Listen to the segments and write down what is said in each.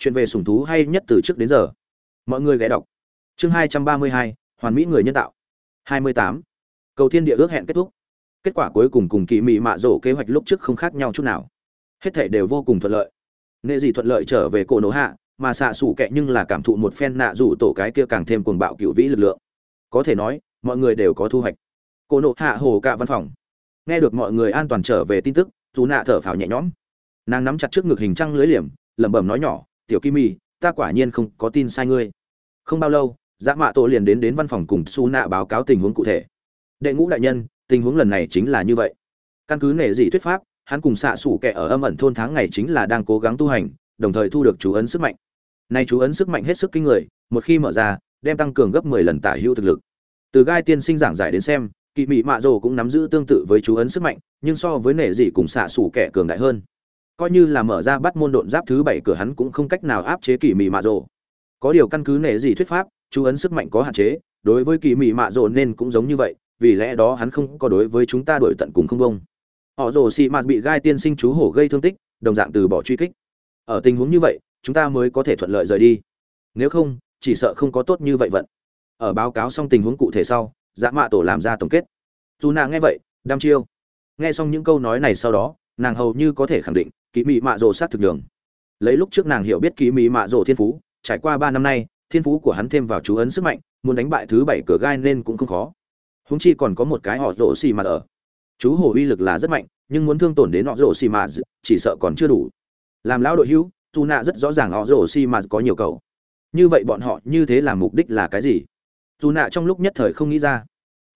chuyện về sủng thú hay nhất từ trước đến giờ. Mọi người ghé đọc. Chương hai trăm ba mươi hai, hoàn mỹ người nhân tạo. hai mươi tám. Cầu thiên địa ước hẹn kết thúc. Kết quả cuối cùng cùng kỳ mị mạ rổ kế hoạch lúc trước không khác nhau chút nào. Hết thảy đều vô cùng thuận lợi. Nệ gì thuận lợi trở về cổ nổ hạ, mà xạ sủ kệ nhưng là cảm thụ một phen nạ rủ tổ cái kia càng thêm cuồng bạo cựu vĩ lực lượng. Có thể nói, mọi người đều có thu hoạch. Cổ nổ hạ hồ cả văn phòng. Nghe được mọi người an toàn trở về tin tức dù nạ thở phào nhẹ nhõm. Nàng nắm chặt trước ngực hình trăng lưới liềm, lẩm bẩm nói nhỏ tiểu kim mì ta quả nhiên không có tin sai ngươi. Không bao lâu dã mạ tổ liền đến đến văn phòng cùng su nạ báo cáo tình huống cụ thể. Đệ ngũ đại nhân, tình huống lần này chính là như vậy. Căn cứ nể dị thuyết pháp, hắn cùng xạ sủ kẻ ở âm ẩn thôn tháng ngày chính là đang cố gắng tu hành, đồng thời thu được chú ấn sức mạnh. Nay chú ấn sức mạnh hết sức kinh người, một khi mở ra, đem tăng cường gấp 10 lần tả hữu thực lực. Từ gai tiên sinh giảng giải đến xem, Kỵ mị mạ rồ cũng nắm giữ tương tự với chú ấn sức mạnh, nhưng so với nể dị cùng xạ sủ kẻ cường đại hơn coi như là mở ra bắt môn độn giáp thứ bảy cửa hắn cũng không cách nào áp chế kỳ mị mạ rồ. Có điều căn cứ nể gì thuyết pháp, chú ấn sức mạnh có hạn chế, đối với kỳ mị mạ rồ nên cũng giống như vậy, vì lẽ đó hắn không có đối với chúng ta đổi tận cùng không bông họ rồ xị mạt bị gai tiên sinh chú hổ gây thương tích, đồng dạng từ bỏ truy kích. Ở tình huống như vậy, chúng ta mới có thể thuận lợi rời đi. Nếu không, chỉ sợ không có tốt như vậy vận. Ở báo cáo xong tình huống cụ thể sau dã mạ tổ làm ra tổng kết. Dù nàng nghe vậy đam chiêu. Nghe xong những câu nói này sau đó nàng hầu như có thể khẳng định kỳ mị mạ rồ sát thực đường lấy lúc trước nàng hiểu biết kỳ mị mạ rồ thiên phú, trải qua ba năm nay, thiên phú của hắn thêm vào chú ấn sức mạnh, muốn đánh bại thứ bảy cửa gai nên cũng không khó. Húng chi còn có một cái họ rồ xì mà ở chú hồ uy lực là rất mạnh, nhưng muốn thương tổn đến họ rồ xì mà chỉ sợ còn chưa đủ. Làm lão đội hữu, dù nạ rất rõ ràng họ rồ xì mà có nhiều cầu. Như vậy bọn họ như thế làm mục đích là cái gì? Dù nạ trong lúc nhất thời không nghĩ ra.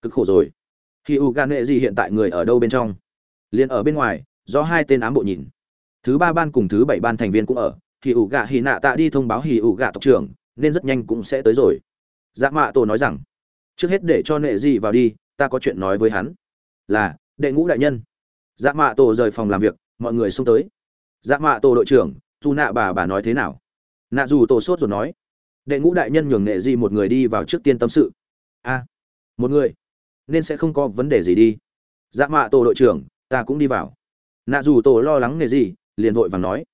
Cực khổ rồi. Khi u gan nệ gì hiện tại người ở đâu bên trong? Liền ở bên ngoài do hai tên ám bộ nhìn. Thứ ba ban cùng thứ bảy ban thành viên cũng ở. Thì ủ gạ hì nạ tạ đi thông báo hì ủ gạ tộc trưởng, nên rất nhanh cũng sẽ tới rồi. Dạ mạ tổ nói rằng, trước hết để cho nệ gì vào đi, ta có chuyện nói với hắn. Là, đệ ngũ đại nhân. Dạ mạ tổ rời phòng làm việc, mọi người xông tới. Dạ mạ tổ đội trưởng dù nạ bà bà nói thế nào? Nạ dù tổ sốt rồi nói, đệ ngũ đại nhân nhường nệ gì một người đi vào trước tiên tâm sự. A, một người? Nên sẽ không có vấn đề gì đi. Dạ mạ tổ đội trưởng, ta cũng đi vào nạ dù tổ lo lắng nệ gì liền vội vàng nói.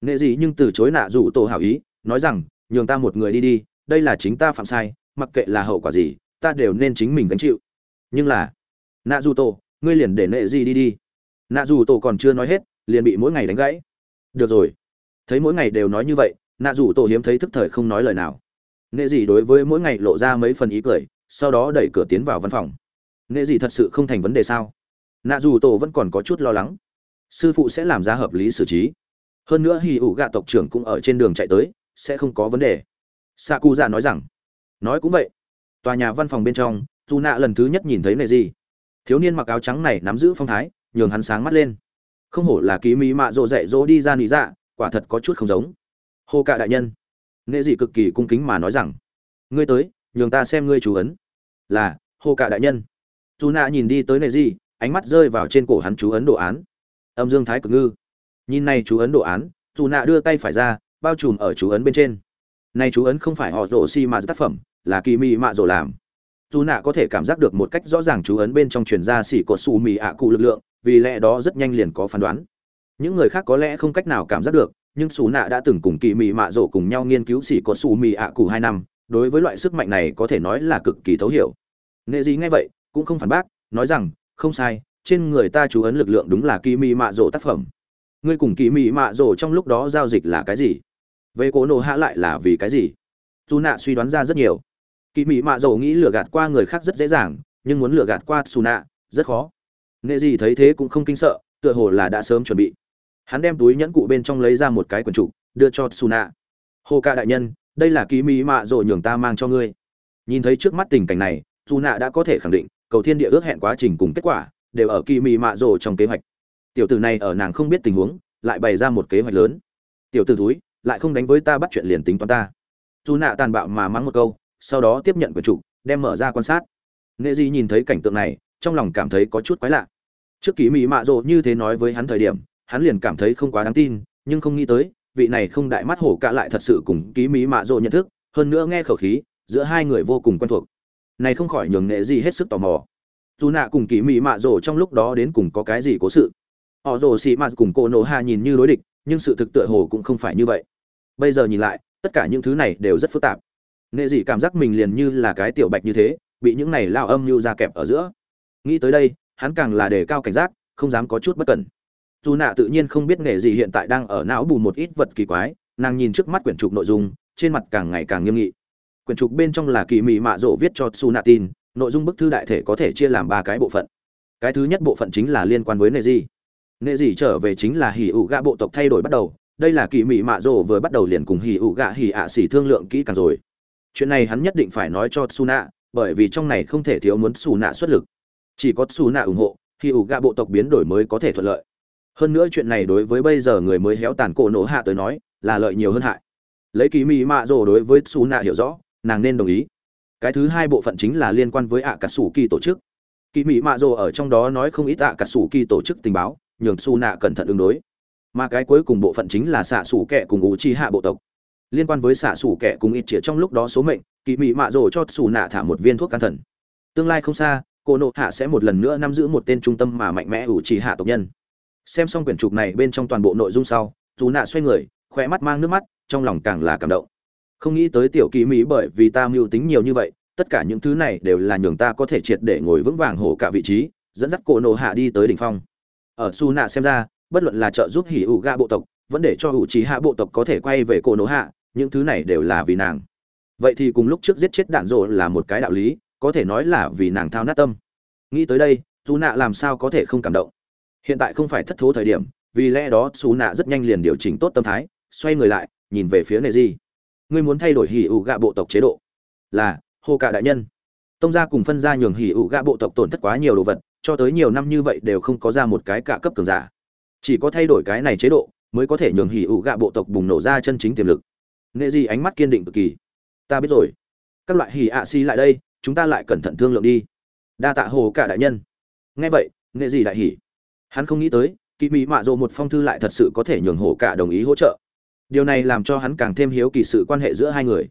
Nệ gì nhưng từ chối nạ dù tổ hảo ý, nói rằng, nhường ta một người đi đi, đây là chính ta phạm sai, mặc kệ là hậu quả gì, ta đều nên chính mình gánh chịu. Nhưng là, nạ dù tổ, ngươi liền để nệ gì đi đi. Nạ dù tổ còn chưa nói hết, liền bị mỗi ngày đánh gãy. Được rồi. Thấy mỗi ngày đều nói như vậy, nạ dù tổ hiếm thấy thức thời không nói lời nào. Nệ gì đối với mỗi ngày lộ ra mấy phần ý cười, sau đó đẩy cửa tiến vào văn phòng. Nệ gì thật sự không thành vấn đề sao? Nạ dù tổ vẫn còn có chút lo lắng sư phụ sẽ làm ra hợp lý xử trí. Hơn nữa hì ủ gạ tộc trưởng cũng ở trên đường chạy tới, sẽ không có vấn đề. Sa cu dạ nói rằng, nói cũng vậy. Tòa nhà văn phòng bên trong, dù nạ lần thứ nhất nhìn thấy nệ gì thiếu niên mặc áo trắng này nắm giữ phong thái, nhường hắn sáng mắt lên. Không hổ là ký mỹ mạ rộ dạy dỗ đi ra nị dạ quả thật có chút không giống. Hô cạ đại nhân. Nệ dị cực kỳ cung kính mà nói rằng, ngươi tới, nhường ta xem ngươi chú ấn. Là, hô cạ đại nhân. Dù nạ nhìn đi tới nệ dị ánh mắt rơi vào trên cổ hắn chú ấn đồ án âm dương thái cực ngư. Nhìn này chú ấn đồ án, dù nạ đưa tay phải ra, bao trùm ở chú ấn bên trên. Này chú ấn không phải họ rổ xi mà tác phẩm, là kỳ mị mạ rổ làm. Dù nạ có thể cảm giác được một cách rõ ràng chú ấn bên trong truyền ra xỉ cột xù mì ạ cụ lực lượng, vì lẽ đó rất nhanh liền có phán đoán. Những người khác có lẽ không cách nào cảm giác được, nhưng xù nạ đã từng cùng kỳ mị mạ rổ cùng nhau nghiên cứu xỉ cột xù mì ạ cụ hai năm, đối với loại sức mạnh này có thể nói là cực kỳ thấu hiểu. Nghệ gì ngay vậy, cũng không phản bác, nói rằng, không sai trên người ta chú ấn lực lượng đúng là kỳ mị mạ rổ tác phẩm. Ngươi cùng kỳ mị mạ rổ trong lúc đó giao dịch là cái gì? Về cố nổ hạ lại là vì cái gì? Dù nạ suy đoán ra rất nhiều. Kỳ mị mạ rổ nghĩ lừa gạt qua người khác rất dễ dàng, nhưng muốn lừa gạt qua xù nạ rất khó. Nghệ gì thấy thế cũng không kinh sợ, tựa hồ là đã sớm chuẩn bị. Hắn đem túi nhẫn cụ bên trong lấy ra một cái quần trục, đưa cho suna hồ ca đại nhân, đây là kỳ mỹ mạ rộ nhường ta mang cho ngươi. Nhìn thấy trước mắt tình cảnh này suna đã có thể khẳng định, cầu thiên địa ước hẹn quá trình cùng kết quả đều ở kỳ mỹ mạ rồi trong kế hoạch. Tiểu tử này ở nàng không biết tình huống, lại bày ra một kế hoạch lớn. Tiểu tử túi lại không đánh với ta bắt chuyện liền tính toán ta. Dù nạ tàn bạo mà mắng một câu, sau đó tiếp nhận quyển trục đem mở ra quan sát. Nghệ di nhìn thấy cảnh tượng này, trong lòng cảm thấy có chút quái lạ. Trước kỳ mỹ mạ rộ như thế nói với hắn thời điểm, hắn liền cảm thấy không quá đáng tin, nhưng không nghĩ tới, vị này không đại mắt hổ cả lại thật sự cùng ký mỹ mạ rộ nhận thức, hơn nữa nghe khẩu khí, giữa hai người vô cùng quen thuộc. Này không khỏi nhường nghệ di hết sức tò mò dù nạ cùng kỳ Mị mạ rổ trong lúc đó đến cùng có cái gì cố sự. Họ rồ xì mạ cùng cô nổ hạ nhìn như đối địch, nhưng sự thực tựa hồ cũng không phải như vậy. Bây giờ nhìn lại, tất cả những thứ này đều rất phức tạp. Nghệ dị cảm giác mình liền như là cái tiểu bạch như thế, bị những này lao âm mưu ra kẹp ở giữa. Nghĩ tới đây, hắn càng là đề cao cảnh giác, không dám có chút bất cẩn. Dù nạ tự nhiên không biết nghề gì hiện tại đang ở não bù một ít vật kỳ quái, nàng nhìn trước mắt quyển trục nội dung, trên mặt càng ngày càng nghiêm nghị. Quyển trục bên trong là kỳ mị mạ rộ viết cho su nạ tin nội dung bức thư đại thể có thể chia làm ba cái bộ phận. Cái thứ nhất bộ phận chính là liên quan với nệ di. Nệ di trở về chính là hỉ ủ gạ bộ tộc thay đổi bắt đầu, đây là kỳ mị mạ rồ vừa bắt đầu liền cùng hỉ ủ gạ hỉ ạ xỉ thương lượng kỹ càng rồi. Chuyện này hắn nhất định phải nói cho su nạ bởi vì trong này không thể thiếu muốn su nạ xuất lực. Chỉ có su nạ ủng hộ, hỉ ủ gạ bộ tộc biến đổi mới có thể thuận lợi. Hơn nữa chuyện này đối với bây giờ người mới héo tàn cổ nổ hạ tới nói, là lợi nhiều hơn hại. Lấy kỳ mị mạ rồ đối với su nạ hiểu rõ, nàng nên đồng ý cái thứ hai bộ phận chính là liên quan với ạ cà sủ kỳ tổ chức. Kỳ mỹ mạ rồ ở trong đó nói không ít ạ cà sủ kỳ tổ chức tình báo, nhường su nạ cẩn thận ứng đối. Mà cái cuối cùng bộ phận chính là xạ sủ kẻ cùng ủ chi hạ bộ tộc. Liên quan với xạ sủ kẻ cùng ít chĩa trong lúc đó số mệnh kỳ mỹ mạ rồ cho su nạ thả một viên thuốc can thần. Tương lai không xa, cô nộ hạ sẽ một lần nữa nắm giữ một tên trung tâm mà mạnh mẽ ủ trì hạ tộc nhân. Xem xong quyển trục này bên trong toàn bộ nội dung sau dù nạ xoay người, khỏe mắt mang nước mắt, trong lòng càng là cảm động không nghĩ tới tiểu kỳ mỹ bởi vì ta mưu tính nhiều như vậy, tất cả những thứ này đều là nhường ta có thể triệt để ngồi vững vàng hổ cả vị trí, dẫn dắt cổ nộ hạ đi tới đỉnh phong. Ở su nạ xem ra, bất luận là trợ giúp hỉ ủ ga bộ tộc, vẫn để cho hữu trí hạ bộ tộc có thể quay về cổ nộ hạ, những thứ này đều là vì nàng. Vậy thì cùng lúc trước giết chết đạn rộ là một cái đạo lý, có thể nói là vì nàng thao nát tâm. Nghĩ tới đây, su nạ làm sao có thể không cảm động? Hiện tại không phải thất thố thời điểm, vì lẽ đó su nạ rất nhanh liền điều chỉnh tốt tâm thái, xoay người lại, nhìn về phía nề di ngươi muốn thay đổi hỉ ủ gạ bộ tộc chế độ. Là, Hồ cả đại nhân. Tông gia cùng phân gia nhường hỉ ủ gạ bộ tộc tổn thất quá nhiều đồ vật, cho tới nhiều năm như vậy đều không có ra một cái cả cấp cường giả. Chỉ có thay đổi cái này chế độ, mới có thể nhường hỉ ủ gạ bộ tộc bùng nổ ra chân chính tiềm lực. Nghệ gì ánh mắt kiên định cực kỳ. Ta biết rồi. Các loại hỉ ạ xi lại đây, chúng ta lại cẩn thận thương lượng đi. Đa tạ hồ cả đại nhân. Nghe vậy, nghệ gì đại hỉ. Hắn không nghĩ tới kỳ mỹ mạ rộ một phong thư lại thật sự có thể nhường hồ cả đồng ý hỗ trợ điều này làm cho hắn càng thêm hiếu kỳ sự quan hệ giữa hai người.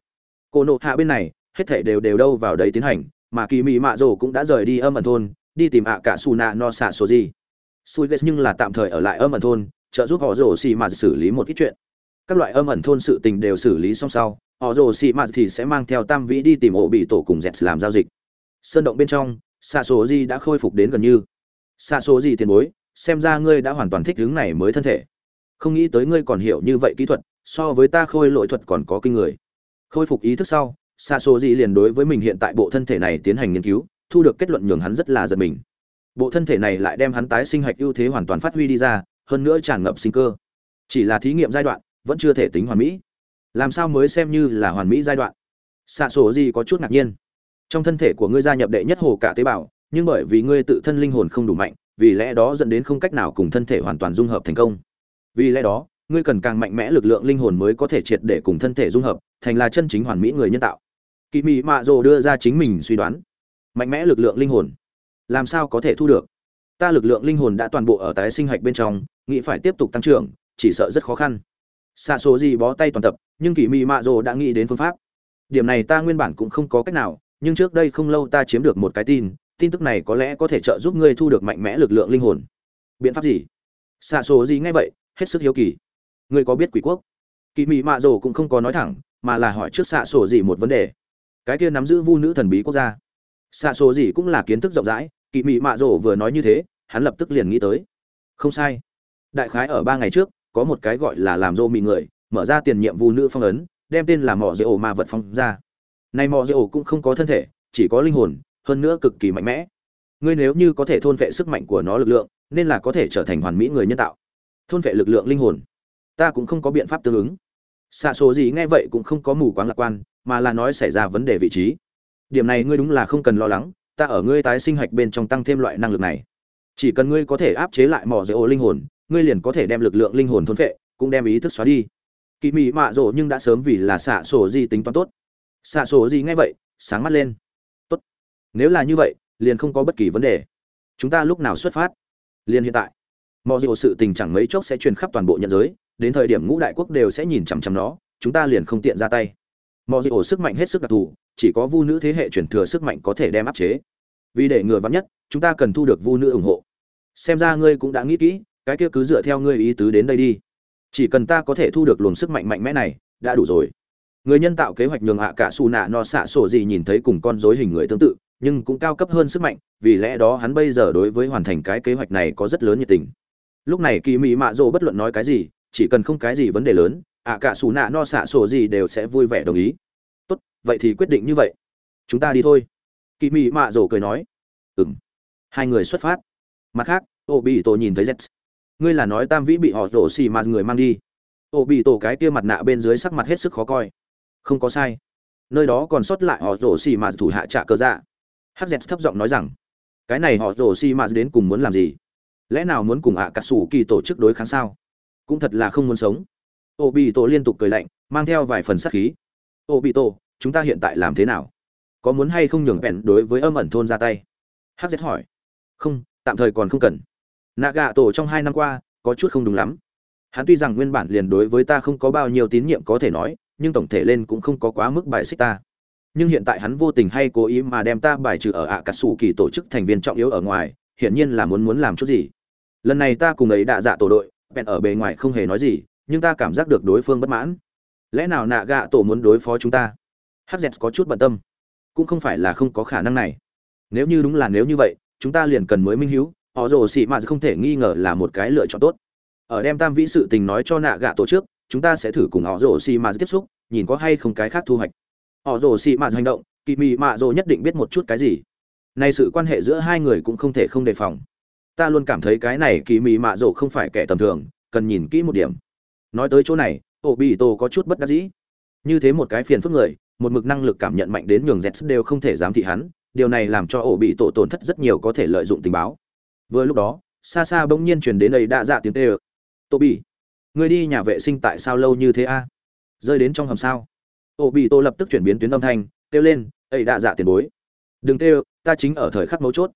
Cô nộ hạ bên này, hết thảy đều đều đâu vào đấy tiến hành, mà kỳ mị mạ rồ cũng đã rời đi âm ẩn thôn, đi tìm ạ cả su nạ no xạ số gì. Sui ghét nhưng là tạm thời ở lại âm ẩn thôn, trợ giúp họ rồ xì mà xử lý một ít chuyện. Các loại âm ẩn thôn sự tình đều xử lý xong sau, họ rồ xì mà thì sẽ mang theo tam vĩ đi tìm ổ bị tổ cùng dẹt làm giao dịch. Sơn động bên trong, xạ số gì đã khôi phục đến gần như. Xạ số gì tiền bối, xem ra ngươi đã hoàn toàn thích hướng này mới thân thể không nghĩ tới ngươi còn hiểu như vậy kỹ thuật, so với ta khôi lỗi thuật còn có kinh người. Khôi phục ý thức sau xa số gì liền đối với mình hiện tại bộ thân thể này tiến hành nghiên cứu, thu được kết luận nhường hắn rất là giật mình. Bộ thân thể này lại đem hắn tái sinh hạch ưu thế hoàn toàn phát huy đi ra, hơn nữa tràn ngập sinh cơ. Chỉ là thí nghiệm giai đoạn, vẫn chưa thể tính hoàn mỹ. Làm sao mới xem như là hoàn mỹ giai đoạn? Xạ sổ gì có chút ngạc nhiên. Trong thân thể của ngươi gia nhập đệ nhất hồ cả tế bào, nhưng bởi vì ngươi tự thân linh hồn không đủ mạnh, vì lẽ đó dẫn đến không cách nào cùng thân thể hoàn toàn dung hợp thành công vì lẽ đó, ngươi cần càng mạnh mẽ lực lượng linh hồn mới có thể triệt để cùng thân thể dung hợp, thành là chân chính hoàn mỹ người nhân tạo. Kỳ mị mạ rồ đưa ra chính mình suy đoán. Mạnh mẽ lực lượng linh hồn. Làm sao có thể thu được? Ta lực lượng linh hồn đã toàn bộ ở tái sinh hạch bên trong, nghĩ phải tiếp tục tăng trưởng, chỉ sợ rất khó khăn. Xa số gì bó tay toàn tập, nhưng kỳ mị mạ rồ đã nghĩ đến phương pháp. Điểm này ta nguyên bản cũng không có cách nào, nhưng trước đây không lâu ta chiếm được một cái tin tin tức này có lẽ có thể trợ giúp ngươi thu được mạnh mẽ lực lượng linh hồn. Biện pháp gì? Xa số gì ngay vậy hết sức hiếu kỳ. Ngươi có biết quỷ quốc? Kỳ mị mạ rồ cũng không có nói thẳng, mà là hỏi trước xạ sổ gì một vấn đề. Cái kia nắm giữ vu nữ thần bí quốc gia. Xạ sổ gì cũng là kiến thức rộng rãi, kỳ mị mạ rồ vừa nói như thế, hắn lập tức liền nghĩ tới. Không sai. Đại khái ở ba ngày trước, có một cái gọi là làm rô mị người, mở ra tiền nhiệm vu nữ phong ấn, đem tên là mỏ dễ ổ ma vật phong ra. Này mỏ dễ ổ cũng không có thân thể, chỉ có linh hồn, hơn nữa cực kỳ mạnh mẽ. Ngươi nếu như có thể thôn vệ sức mạnh của nó lực lượng, nên là có thể trở thành hoàn mỹ người nhân tạo thôn vệ lực lượng linh hồn. Ta cũng không có biện pháp tương ứng. Xạ số gì nghe vậy cũng không có mù quáng lạc quan, mà là nói xảy ra vấn đề vị trí. Điểm này ngươi đúng là không cần lo lắng, ta ở ngươi tái sinh hạch bên trong tăng thêm loại năng lực này. Chỉ cần ngươi có thể áp chế lại mỏ dễ ô linh hồn, ngươi liền có thể đem lực lượng linh hồn thôn vệ, cũng đem ý thức xóa đi. Kỳ mị mạ rộ nhưng đã sớm vì là xạ sổ gì tính toán tốt. Xạ sổ gì nghe vậy, sáng mắt lên. Tốt. Nếu là như vậy, liền không có bất kỳ vấn đề. Chúng ta lúc nào xuất phát? Liền hiện tại mọi dịu sự tình chẳng mấy chốc sẽ truyền khắp toàn bộ nhân giới, đến thời điểm ngũ đại quốc đều sẽ nhìn chằm chằm nó, chúng ta liền không tiện ra tay. Mọi dịu sức mạnh hết sức đặc thù, chỉ có vu nữ thế hệ truyền thừa sức mạnh có thể đem áp chế. Vì để ngừa vắn nhất, chúng ta cần thu được vu nữ ủng hộ. Xem ra ngươi cũng đã nghĩ kỹ, cái kia cứ dựa theo ngươi ý tứ đến đây đi. Chỉ cần ta có thể thu được luồng sức mạnh mạnh mẽ này, đã đủ rồi. Người nhân tạo kế hoạch nhường hạ cả xù nạ no xạ sổ gì nhìn thấy cùng con dối hình người tương tự, nhưng cũng cao cấp hơn sức mạnh, vì lẽ đó hắn bây giờ đối với hoàn thành cái kế hoạch này có rất lớn nhiệt tình lúc này kỳ mỹ mạ rồ bất luận nói cái gì, chỉ cần không cái gì vấn đề lớn, ạ cả xù nạ no xạ sổ gì đều sẽ vui vẻ đồng ý. Tốt, vậy thì quyết định như vậy. Chúng ta đi thôi. Kỳ mỹ mạ rồ cười nói. Ừng hai người xuất phát. Mặt khác ô bị tổ nhìn thấy z ngươi là nói tam vĩ bị họ rổ xì mà người mang đi. Ô bị tổ cái kia mặt nạ bên dưới sắc mặt hết sức khó coi. Không có sai. Nơi đó còn sót lại họ rổ xì mà thủ hạ trả cơ dạ. Hz thấp giọng nói rằng, cái này họ rổ xì mà đến cùng muốn làm gì? Lẽ nào muốn cùng ạ cà sủ kỳ tổ chức đối kháng sao? Cũng thật là không muốn sống. Ô bị tổ liên tục cười lạnh, mang theo vài phần sắc khí. Ô bị tổ chúng ta hiện tại làm thế nào? Có muốn hay không nhường bèn đối với âm ẩn thôn ra tay? Hz hỏi. Không, tạm thời còn không cần. Nạ gạ tổ trong hai năm qua, có chút không đúng lắm. Hắn tuy rằng nguyên bản liền đối với ta không có bao nhiêu tín nhiệm có thể nói, nhưng tổng thể lên cũng không có quá mức bài xích ta. Nhưng hiện tại hắn vô tình hay cố ý mà đem ta bài trừ ở ạ cà sủ kỳ tổ chức thành viên trọng yếu ở ngoài, hiển nhiên là muốn muốn làm chút gì lần này ta cùng ấy đạ dạ tổ đội bèn ở bề ngoài không hề nói gì nhưng ta cảm giác được đối phương bất mãn. Lẽ nào nạ gạ tổ muốn đối phó chúng ta? Hz có chút bận tâm. Cũng không phải là không có khả năng này. Nếu như đúng là nếu như vậy chúng ta liền cần mới minh hiếu họ rồ xị mạt không thể nghi ngờ là một cái lựa chọn tốt. Ở đem tam vĩ sự tình nói cho nạ gạ tổ trước, chúng ta sẽ thử cùng họ rồ xị mạt tiếp xúc nhìn có hay không cái khác thu hoạch. Họ rồ xị mạt hành động kỳ mị mạ rồ nhất định biết một chút cái gì. Nay sự quan hệ giữa hai người cũng không thể không đề phòng ta luôn cảm thấy cái này kỳ mị mạ rồ không phải kẻ tầm thường, cần nhìn kỹ một điểm. Nói tới chỗ này ổ bị tổ có chút bất đắc dĩ. Như thế một cái phiền phức người, một mực năng lực cảm nhận mạnh đến nhường z đều không thể dám thị hắn, điều này làm cho ổ bị tổ tổn thất rất nhiều có thể lợi dụng tình báo. Vừa lúc đó, xa xa bỗng nhiên truyền đến đầy đa dạ tiếng tê ơ tô bị người đi nhà vệ sinh tại sao lâu như thế a? Rơi đến trong hầm sao? Ổ bị tổ lập tức chuyển biến tuyến âm thanh, kêu lên ấy đa dạ tiền bối. Đừng kêu, ta chính ở thời khắc mấu chốt.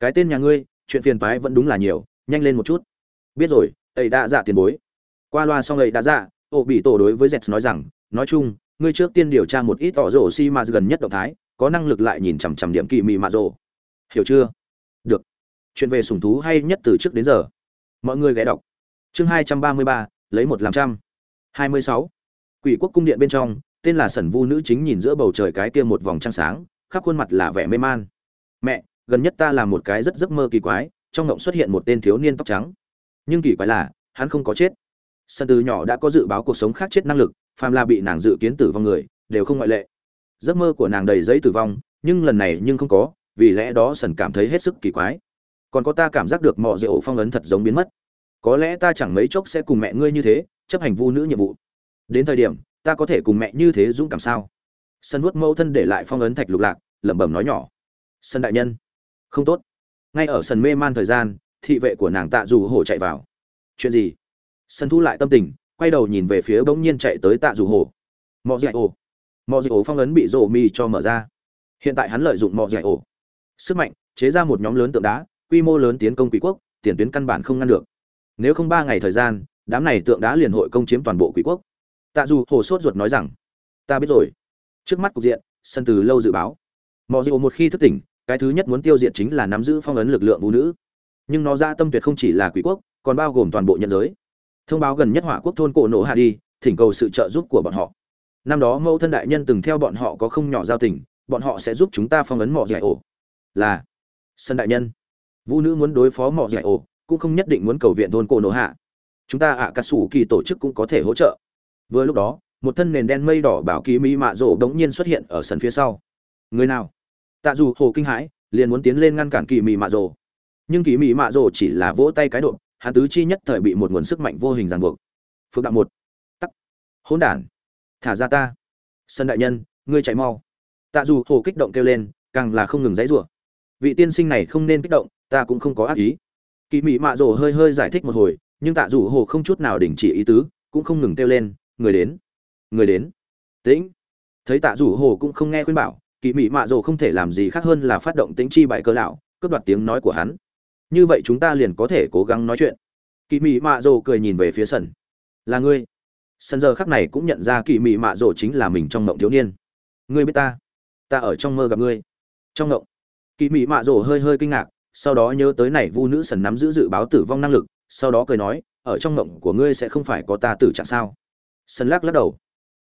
Cái tên nhà ngươi chuyện phiền toái vẫn đúng là nhiều, nhanh lên một chút. Biết rồi, ấy đã dạ tiền bối. Qua loa xong ấy đã dạ ổ bị tổ đối với dẹt nói rằng, nói chung, ngươi trước tiên điều tra một ít tỏ rổ si mà gần nhất động thái, có năng lực lại nhìn chằm chằm điểm kỳ mị mạ rổ. Hiểu chưa? Được. Chuyện về sủng thú hay nhất từ trước đến giờ. Mọi người ghé đọc. Chương hai trăm ba mươi ba, lấy một làm trăm. hai mươi sáu. Quỷ quốc cung điện bên trong, tên là sẩn vu nữ chính nhìn giữa bầu trời cái kia một vòng trăng sáng, khắp khuôn mặt là vẻ mê man. Mẹ gần nhất ta làm một cái rất giấc mơ kỳ quái, trong ngộng xuất hiện một tên thiếu niên tóc trắng. Nhưng kỳ quái là, hắn không có chết. Sân từ nhỏ đã có dự báo cuộc sống khác chết năng lực, phàm là bị nàng dự kiến tử vong người, đều không ngoại lệ. Giấc mơ của nàng đầy giấy tử vong, nhưng lần này nhưng không có, vì lẽ đó sần cảm thấy hết sức kỳ quái. Còn có ta cảm giác được mọi rượu phong ấn thật giống biến mất. Có lẽ ta chẳng mấy chốc sẽ cùng mẹ ngươi như thế, chấp hành vu nữ nhiệm vụ. Đến thời điểm, ta có thể cùng mẹ như thế dũng cảm sao? Sân vuốt mẫu thân để lại phong ấn thạch lục lạc, lẩm bẩm nói nhỏ. Sân đại nhân không tốt. Ngay ở sân mê man thời gian, thị vệ của nàng tạ dù hổ chạy vào. Chuyện gì? Sân thu lại tâm tình, quay đầu nhìn về phía bỗng nhiên chạy tới tạ dù hổ. Mò dạy ổ mò dạy ổ phong ấn bị rổ mi cho mở ra. Hiện tại hắn lợi dụng mò dạy ổ sức mạnh, chế ra một nhóm lớn tượng đá, quy mô lớn tiến công quỷ quốc, tiền tuyến căn bản không ngăn được. Nếu không ba ngày thời gian, đám này tượng đá liền hội công chiếm toàn bộ quỷ quốc. Tạ dù hồ sốt ruột nói rằng, ta biết rồi. Trước mắt cục diện, sân từ lâu dự báo. Mò dạy ổ một khi thức tỉnh cái thứ nhất muốn tiêu diệt chính là nắm giữ phong ấn lực lượng vũ nữ. Nhưng nó ra tâm tuyệt không chỉ là quỷ quốc, còn bao gồm toàn bộ nhân giới. Thông báo gần nhất hỏa quốc thôn cổ nổ hạ đi, thỉnh cầu sự trợ giúp của bọn họ. Năm đó mẫu thân đại nhân từng theo bọn họ có không nhỏ giao tình, bọn họ sẽ giúp chúng ta phong ấn mỏ dạy ổ là, sân đại nhân. Vũ nữ muốn đối phó mỏ dạy ổ cũng không nhất định muốn cầu viện thôn cổ nổ hạ. Chúng ta ạ à cà sủ kỳ tổ chức cũng có thể hỗ trợ. Vừa lúc đó, một thân nền đen mây đỏ bảo ký mỹ mạ rổ đống nhiên xuất hiện ở sân phía sau. Người nào? Tạ dù hồ kinh hãi, liền muốn tiến lên ngăn cản kỳ Mị mạ rồ. Nhưng kỳ Mị mạ rồ chỉ là vỗ tay cái độ, hắn tứ chi nhất thời bị một nguồn sức mạnh vô hình ràng buộc. Phượng đạo một. Tắc. Hỗn đản. Thả ra ta. Sân đại nhân, ngươi chạy mau. Tạ dù hồ kích động kêu lên, càng là không ngừng dãy rủa. Vị tiên sinh này không nên kích động, ta cũng không có ác ý. Kỳ mị mạ rồ hơi hơi giải thích một hồi, nhưng tạ dù hồ không chút nào đình chỉ ý tứ, cũng không ngừng kêu lên, người đến. Người đến. Tĩnh. Thấy tạ dù hồ cũng không nghe khuyên bảo kỳ mị mạ rồ không thể làm gì khác hơn là phát động tính chi bại cơ lão, cướp đoạt tiếng nói của hắn. Như vậy chúng ta liền có thể cố gắng nói chuyện. Kỳ mị mạ rồ cười nhìn về phía sân là ngươi. Sân giờ khắc này cũng nhận ra kỳ mị mạ rồ chính là mình trong mộng thiếu niên. Ngươi biết ta? Ta ở trong mơ gặp ngươi. Trong mộng. Kỳ mị mạ rồ hơi hơi kinh ngạc, sau đó nhớ tới này vu nữ sần nắm giữ dự báo tử vong năng lực, sau đó cười nói, ở trong mộng của ngươi sẽ không phải có ta tử trạng sao? Sân lắc lắc đầu.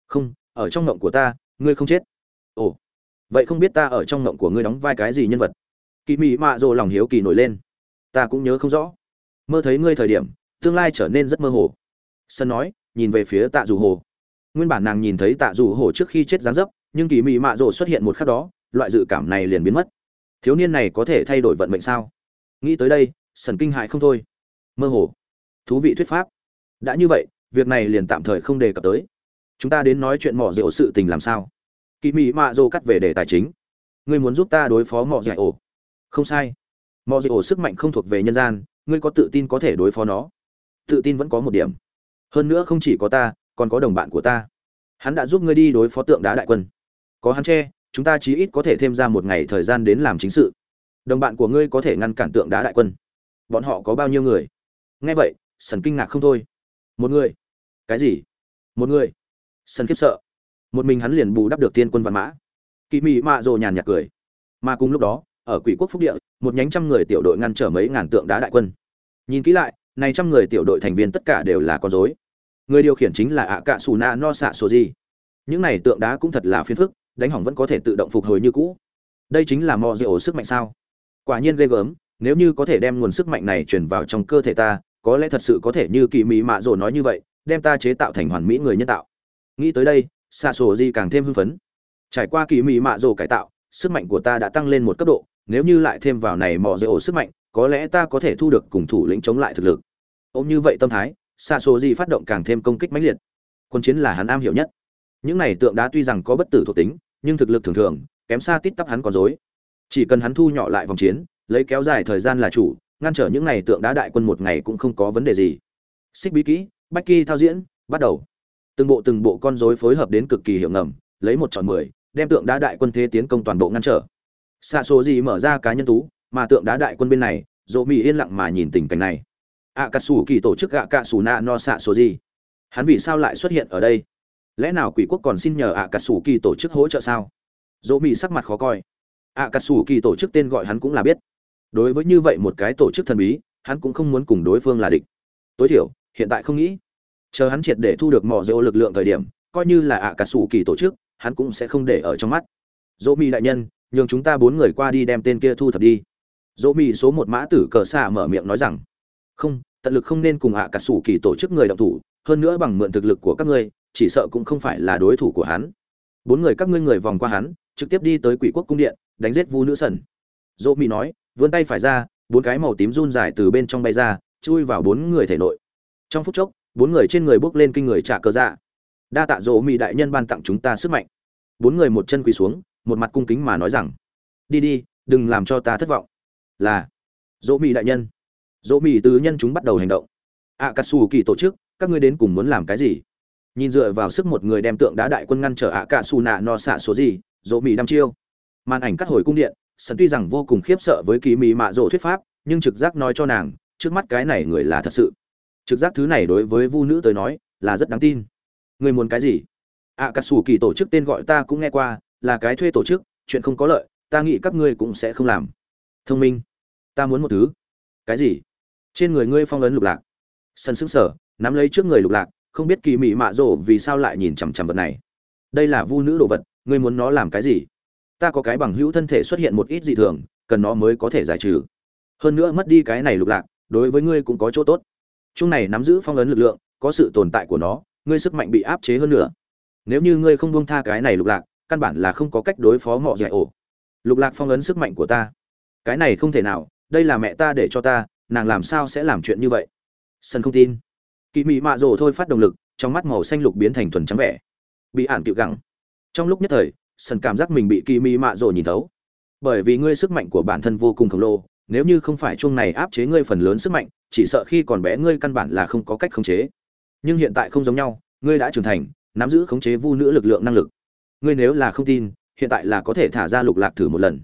Không, ở trong mộng của ta, ngươi không chết. Ồ vậy không biết ta ở trong ngộng của ngươi đóng vai cái gì nhân vật? Kỳ mị mạ rồ lòng hiếu kỳ nổi lên. Ta cũng nhớ không rõ. Mơ thấy ngươi thời điểm, tương lai trở nên rất mơ hồ. Sân nói, nhìn về phía tạ dù hồ. Nguyên bản nàng nhìn thấy tạ dù hồ trước khi chết gián dấp, nhưng kỳ mị mạ rồ xuất hiện một khắc đó, loại dự cảm này liền biến mất. Thiếu niên này có thể thay đổi vận mệnh sao? Nghĩ tới đây sần kinh hại không thôi. Mơ hồ. Thú vị thuyết pháp. Đã như vậy, việc này liền tạm thời không đề cập tới. Chúng ta đến nói chuyện mỏ rượu sự tình làm sao? Kỳ mị mạ dô cắt về đề tài chính. Ngươi muốn giúp ta đối phó mọi dạy ổ. Không sai. Mọi dạy ổ sức mạnh không thuộc về nhân gian, ngươi có tự tin có thể đối phó nó. Tự tin vẫn có một điểm. Hơn nữa không chỉ có ta, còn có đồng bạn của ta. Hắn đã giúp ngươi đi đối phó tượng đá đại quân. Có hắn che, chúng ta chí ít có thể thêm ra một ngày thời gian đến làm chính sự. Đồng bạn của ngươi có thể ngăn cản tượng đá đại quân. Bọn họ có bao nhiêu người? Nghe vậy, sần kinh ngạc không thôi. Một người. Cái gì? Một người. Sần khiếp sợ một mình hắn liền bù đắp được tiên quân văn mã. Kỳ mị mạ rồ nhàn nhạt cười. Mà cùng lúc đó, ở quỷ quốc phúc địa, một nhánh trăm người tiểu đội ngăn trở mấy ngàn tượng đá đại quân. Nhìn kỹ lại, này trăm người tiểu đội thành viên tất cả đều là con dối người điều khiển chính là ạ cạ xù na no xạ sổ gì những này tượng đá cũng thật là phiền phức, đánh hỏng vẫn có thể tự động phục hồi như cũ. Đây chính là mò rượu sức mạnh sao? Quả nhiên ghê gớm, nếu như có thể đem nguồn sức mạnh này chuyển vào trong cơ thể ta, có lẽ thật sự có thể như kỳ mỹ mạ rồ nói như vậy, đem ta chế tạo thành hoàn mỹ người nhân tạo. Nghĩ tới đây xa sổ di càng thêm hưng phấn. Trải qua kỳ mỹ mạ rồ cải tạo, sức mạnh của ta đã tăng lên một cấp độ, nếu như lại thêm vào này mò ổ sức mạnh, có lẽ ta có thể thu được cùng thủ lĩnh chống lại thực lực. Ôm như vậy tâm thái xa Sổ di phát động càng thêm công kích mãnh liệt. Quân chiến là hắn am hiểu nhất. Những này tượng đá tuy rằng có bất tử thuộc tính, nhưng thực lực thường thường, kém xa tít tắp hắn còn dối. Chỉ cần hắn thu nhỏ lại vòng chiến, lấy kéo dài thời gian là chủ, ngăn trở những này tượng đá đại quân một ngày cũng không có vấn đề gì. Xích bí kỹ, bách kỳ thao diễn, bắt đầu từng bộ từng bộ con rối phối hợp đến cực kỳ hiệu ngầm, lấy một chọn mười, đem tượng đá đại quân thế tiến công toàn bộ ngăn trở. Xa số gì mở ra cá nhân tú, mà tượng đá đại quân bên này, dỗ mỹ yên lặng mà nhìn tình cảnh này. Ạ cà sủ kỳ tổ chức gạ cà sủ na no xạ số gì hắn vì sao lại xuất hiện ở đây? Lẽ nào quỷ quốc còn xin nhờ ạ cà sủ kỳ tổ chức hỗ trợ sao? Dỗ mỹ sắc mặt khó coi. Ạ cà sủ kỳ tổ chức tên gọi hắn cũng là biết. Đối với như vậy một cái tổ chức thần bí, hắn cũng không muốn cùng đối phương là địch. Tối thiểu, hiện tại không nghĩ chờ hắn triệt để thu được mỏ dỗ lực lượng thời điểm, coi như là ạ cà sủ kỳ tổ chức, hắn cũng sẽ không để ở trong mắt. Dỗ mỹ đại nhân, nhường chúng ta bốn người qua đi đem tên kia thu thập đi. Dỗ mỹ số một mã tử cờ xạ mở miệng nói rằng, không, tận lực không nên cùng ạ cà sủ kỳ tổ chức người động thủ, hơn nữa bằng mượn thực lực của các ngươi, chỉ sợ cũng không phải là đối thủ của hắn. Bốn người các ngươi người vòng qua hắn, trực tiếp đi tới quỷ quốc cung điện, đánh giết vu nữ sần dỗ mỹ nói, vươn tay phải ra, bốn cái màu tím run dài từ bên trong bay ra, chui vào bốn người thể nội. Trong phút chốc bốn người trên người bước lên kinh người trả cờ dạ. Đa tạ dỗ mỹ đại nhân ban tặng chúng ta sức mạnh. Bốn người một chân quỳ xuống, một mặt cung kính mà nói rằng, đi đi, đừng làm cho ta thất vọng. Là dỗ mỹ đại nhân. Dỗ mỹ từ nhân chúng bắt đầu hành động. Ạ cà sù kỳ tổ chức, các ngươi đến cùng muốn làm cái gì? Nhìn dựa vào sức một người đem tượng đá đại quân ngăn trở ạ cà sù nạ no xạ số gì dỗ mỹ đăm chiêu. Màn ảnh cắt hồi cung điện, sân tuy rằng vô cùng khiếp sợ với kỳ mỹ mạ Dỗ thuyết pháp, nhưng trực giác nói cho nàng, trước mắt cái này người là thật sự trực giác thứ này đối với vu nữ tới nói là rất đáng tin. Người muốn cái gì? Ạ cà sủ kỳ tổ chức tên gọi ta cũng nghe qua, là cái thuê tổ chức, chuyện không có lợi, ta nghĩ các ngươi cũng sẽ không làm. Thông minh. Ta muốn một thứ. Cái gì? Trên người ngươi phong ấn lục lạc. Sân xứng sở nắm lấy trước người lục lạc, không biết kỳ mị mạ rộ vì sao lại nhìn chằm chằm vật này. Đây là vu nữ đồ vật, ngươi muốn nó làm cái gì? Ta có cái bằng hữu thân thể xuất hiện một ít dị thường, cần nó mới có thể giải trừ. Hơn nữa mất đi cái này lục lạc, đối với ngươi cũng có chỗ tốt chung này nắm giữ phong ấn lực lượng, có sự tồn tại của nó, ngươi sức mạnh bị áp chế hơn nữa nếu như ngươi không buông tha cái này lục lạc, căn bản là không có cách đối phó mọi dạy ổ. Lục lạc phong ấn sức mạnh của ta. Cái này không thể nào, đây là mẹ ta để cho ta, nàng làm sao sẽ làm chuyện như vậy? Sân không tin. Kỳ mị mạ rồ thôi phát động lực, trong mắt màu xanh lục biến thành thuần trắng vẻ. Bị ản cựu gẳng. Trong lúc nhất thời, sân cảm giác mình bị kỳ mị mạ rồ nhìn thấu. Bởi vì ngươi sức mạnh của bản thân vô cùng khổng lồ, nếu như không phải chung này áp chế ngươi phần lớn sức mạnh chỉ sợ khi còn bé ngươi căn bản là không có cách khống chế. Nhưng hiện tại không giống nhau, ngươi đã trưởng thành, nắm giữ khống chế vu nữ lực lượng năng lực. Ngươi nếu là không tin, hiện tại là có thể thả ra lục lạc thử một lần.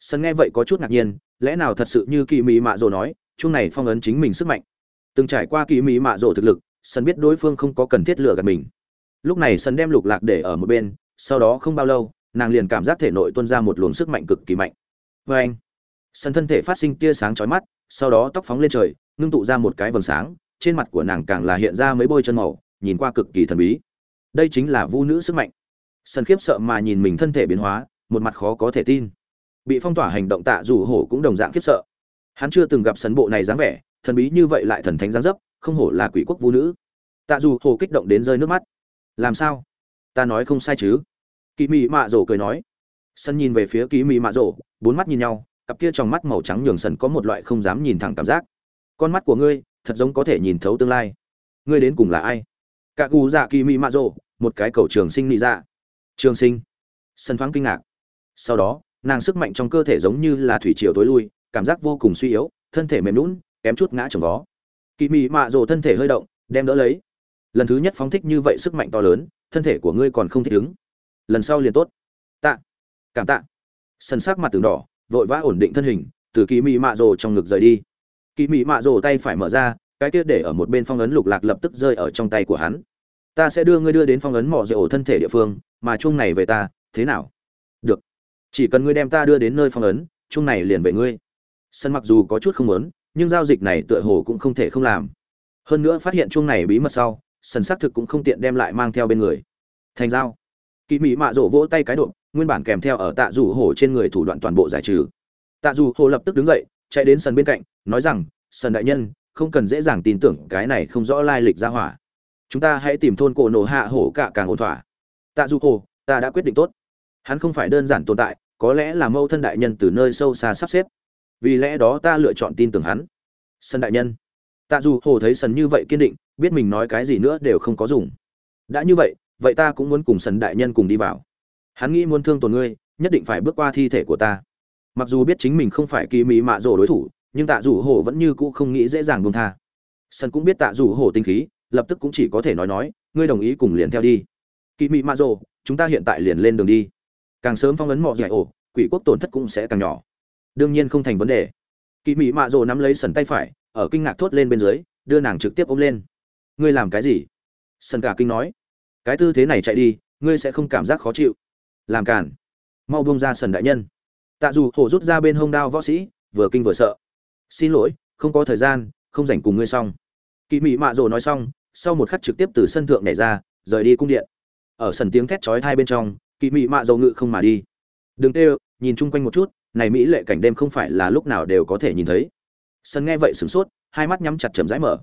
Sân nghe vậy có chút ngạc nhiên, lẽ nào thật sự như kỳ mỹ mạ rồ nói, chung này phong ấn chính mình sức mạnh. Từng trải qua kỳ mỹ mạ rồ thực lực sân biết đối phương không có cần thiết lựa gạt mình. Lúc này sân đem lục lạc để ở một bên, sau đó không bao lâu, nàng liền cảm giác thể nội tuôn ra một luồng sức mạnh cực kỳ mạnh. Vê anh sân thân thể phát sinh tia sáng chói mắt, sau đó tóc phóng lên trời, ngưng tụ ra một cái vầng sáng, trên mặt của nàng càng là hiện ra mấy bôi chân màu, nhìn qua cực kỳ thần bí. Đây chính là vu nữ sức mạnh. Sân khiếp sợ mà nhìn mình thân thể biến hóa, một mặt khó có thể tin. Bị phong tỏa hành động tạ dù hổ cũng đồng dạng khiếp sợ. Hắn chưa từng gặp sân bộ này dáng vẻ, thần bí như vậy lại thần thánh dáng dấp, không hổ là quỷ quốc vu nữ. Tạ dù hổ kích động đến rơi nước mắt. Làm sao? Ta nói không sai chứ? Kỳ mị mạ rổ cười nói. Sân nhìn về phía kỳ mị mạ rổ, bốn mắt nhìn nhau cặp kia trong mắt màu trắng nhường sần có một loại không dám nhìn thẳng cảm giác. Con mắt của ngươi, thật giống có thể nhìn thấu tương lai. Ngươi đến cùng là ai? Cả gù dạ kỳ mị mạ rộ một cái cầu trường sinh nị dạ. Trường sinh. Sân thoáng kinh ngạc. Sau đó, nàng sức mạnh trong cơ thể giống như là thủy triều tối lui, cảm giác vô cùng suy yếu, thân thể mềm lún kém chút ngã trồng vó. Kỳ mị mạ rộ thân thể hơi động, đem đỡ lấy. Lần thứ nhất phóng thích như vậy sức mạnh to lớn, thân thể của ngươi còn không thích ứng. Lần sau liền tốt. Tạ. Cảm tạ. Sân sắc mặt từng đỏ vội vã ổn định thân hình, từ kỳ mị mạ rồ trong ngực rời đi. Kỳ mị mạ rồ tay phải mở ra, cái tiết để ở một bên phong ấn lục lạc lập tức rơi ở trong tay của hắn. Ta sẽ đưa ngươi đưa đến phong ấn mỏ rộ thân thể địa phương, mà chung này về ta, thế nào? Được. Chỉ cần ngươi đem ta đưa đến nơi phong ấn chung này liền về ngươi. Sân mặc dù có chút không muốn, nhưng giao dịch này tựa hồ cũng không thể không làm. Hơn nữa phát hiện chung này bí mật sau, sân xác thực cũng không tiện đem lại mang theo bên người. Thành giao. Kỳ mỹ mạ rồ vỗ tay cái độ nguyên bản kèm theo ở tạ dù hổ trên người thủ đoạn toàn bộ giải trừ. Tạ dù hổ lập tức đứng dậy, chạy đến sân bên cạnh, nói rằng, sân đại nhân, không cần dễ dàng tin tưởng cái này không rõ lai lịch ra hỏa. Chúng ta hãy tìm thôn cổ nổ hạ hổ cả càng ổn thỏa. Tạ dù hổ, ta đã quyết định tốt. Hắn không phải đơn giản tồn tại, có lẽ là mâu thân đại nhân từ nơi sâu xa sắp xếp. Vì lẽ đó ta lựa chọn tin tưởng hắn. Sân đại nhân. Tạ dù hồ thấy sân như vậy kiên định, biết mình nói cái gì nữa đều không có dùng. Đã như vậy vậy ta cũng muốn cùng sân đại nhân cùng đi vào hắn nghĩ muốn thương tổn ngươi, nhất định phải bước qua thi thể của ta. Mặc dù biết chính mình không phải kỳ mỹ mạ rổ đối thủ, nhưng tạ rủ hồ vẫn như cũ không nghĩ dễ dàng buông tha. Sân cũng biết tạ rủ hồ tinh khí, lập tức cũng chỉ có thể nói nói, ngươi đồng ý cùng liền theo đi. Kỳ mỹ mạ rổ chúng ta hiện tại liền lên đường đi. Càng sớm phong ấn mọ giải ổ, quỷ quốc tổn thất cũng sẽ càng nhỏ. Đương nhiên không thành vấn đề. Kỳ mỹ mạ rổ nắm lấy sần tay phải, ở kinh ngạc thốt lên bên dưới, đưa nàng trực tiếp ôm lên. Ngươi làm cái gì? Sần cả kinh nói. Cái tư thế này chạy đi, ngươi sẽ không cảm giác khó chịu làm cản mau buông ra sần đại nhân. Tạ dù hổ rút ra bên hông đao võ sĩ, vừa kinh vừa sợ. Xin lỗi, không có thời gian, không dành cùng ngươi xong. Kỵ mị mạ rồ nói xong, sau một khắc trực tiếp từ sân thượng nhảy ra, rời đi cung điện. Ở sân tiếng thét chói hai bên trong, kỵ mị mạ dầu ngự không mà đi. Đừng tê nhìn chung quanh một chút, này mỹ lệ cảnh đêm không phải là lúc nào đều có thể nhìn thấy. Sân nghe vậy sửng sốt, hai mắt nhắm chặt chậm rãi mở.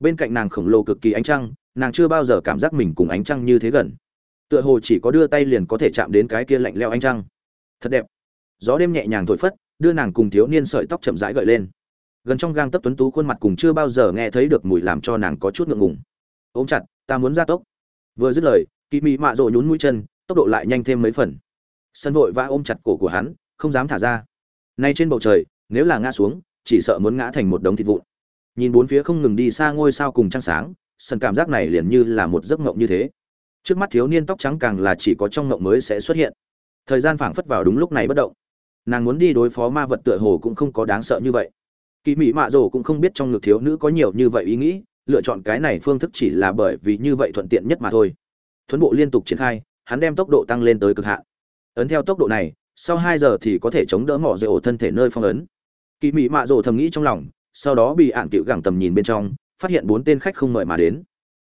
Bên cạnh nàng khổng lồ cực kỳ ánh trăng, nàng chưa bao giờ cảm giác mình cùng ánh trăng như thế gần tựa hồ chỉ có đưa tay liền có thể chạm đến cái kia lạnh leo anh trăng. Thật đẹp. Gió đêm nhẹ nhàng thổi phất, đưa nàng cùng thiếu niên sợi tóc chậm rãi gợi lên. Gần trong gang tấc tuấn tú khuôn mặt cùng chưa bao giờ nghe thấy được mùi làm cho nàng có chút ngượng ngùng. Ôm chặt, ta muốn ra tốc. Vừa dứt lời kỳ mị mạ rộ nhún mũi chân, tốc độ lại nhanh thêm mấy phần. Sân vội vã ôm chặt cổ của hắn, không dám thả ra. Nay trên bầu trời, nếu là ngã xuống, chỉ sợ muốn ngã thành một đống thịt vụn. Nhìn bốn phía không ngừng đi xa ngôi sao cùng trăng sáng, sân cảm giác này liền như là một giấc mộng như thế trước mắt thiếu niên tóc trắng càng là chỉ có trong ngộng mới sẽ xuất hiện. Thời gian phảng phất vào đúng lúc này bất động. Nàng muốn đi đối phó ma vật tựa hồ cũng không có đáng sợ như vậy. Kỳ mỹ mạ rồ cũng không biết trong ngực thiếu nữ có nhiều như vậy ý nghĩ, lựa chọn cái này phương thức chỉ là bởi vì như vậy thuận tiện nhất mà thôi. Thuấn bộ liên tục triển khai, hắn đem tốc độ tăng lên tới cực hạn. Ấn theo tốc độ này, sau hai giờ thì có thể chống đỡ mỏ dây ổ thân thể nơi phong ấn. Kỳ mỹ mạ rồ thầm nghĩ trong lòng, sau đó bị ạn cựu gẳng tầm nhìn bên trong, phát hiện bốn tên khách không mời mà đến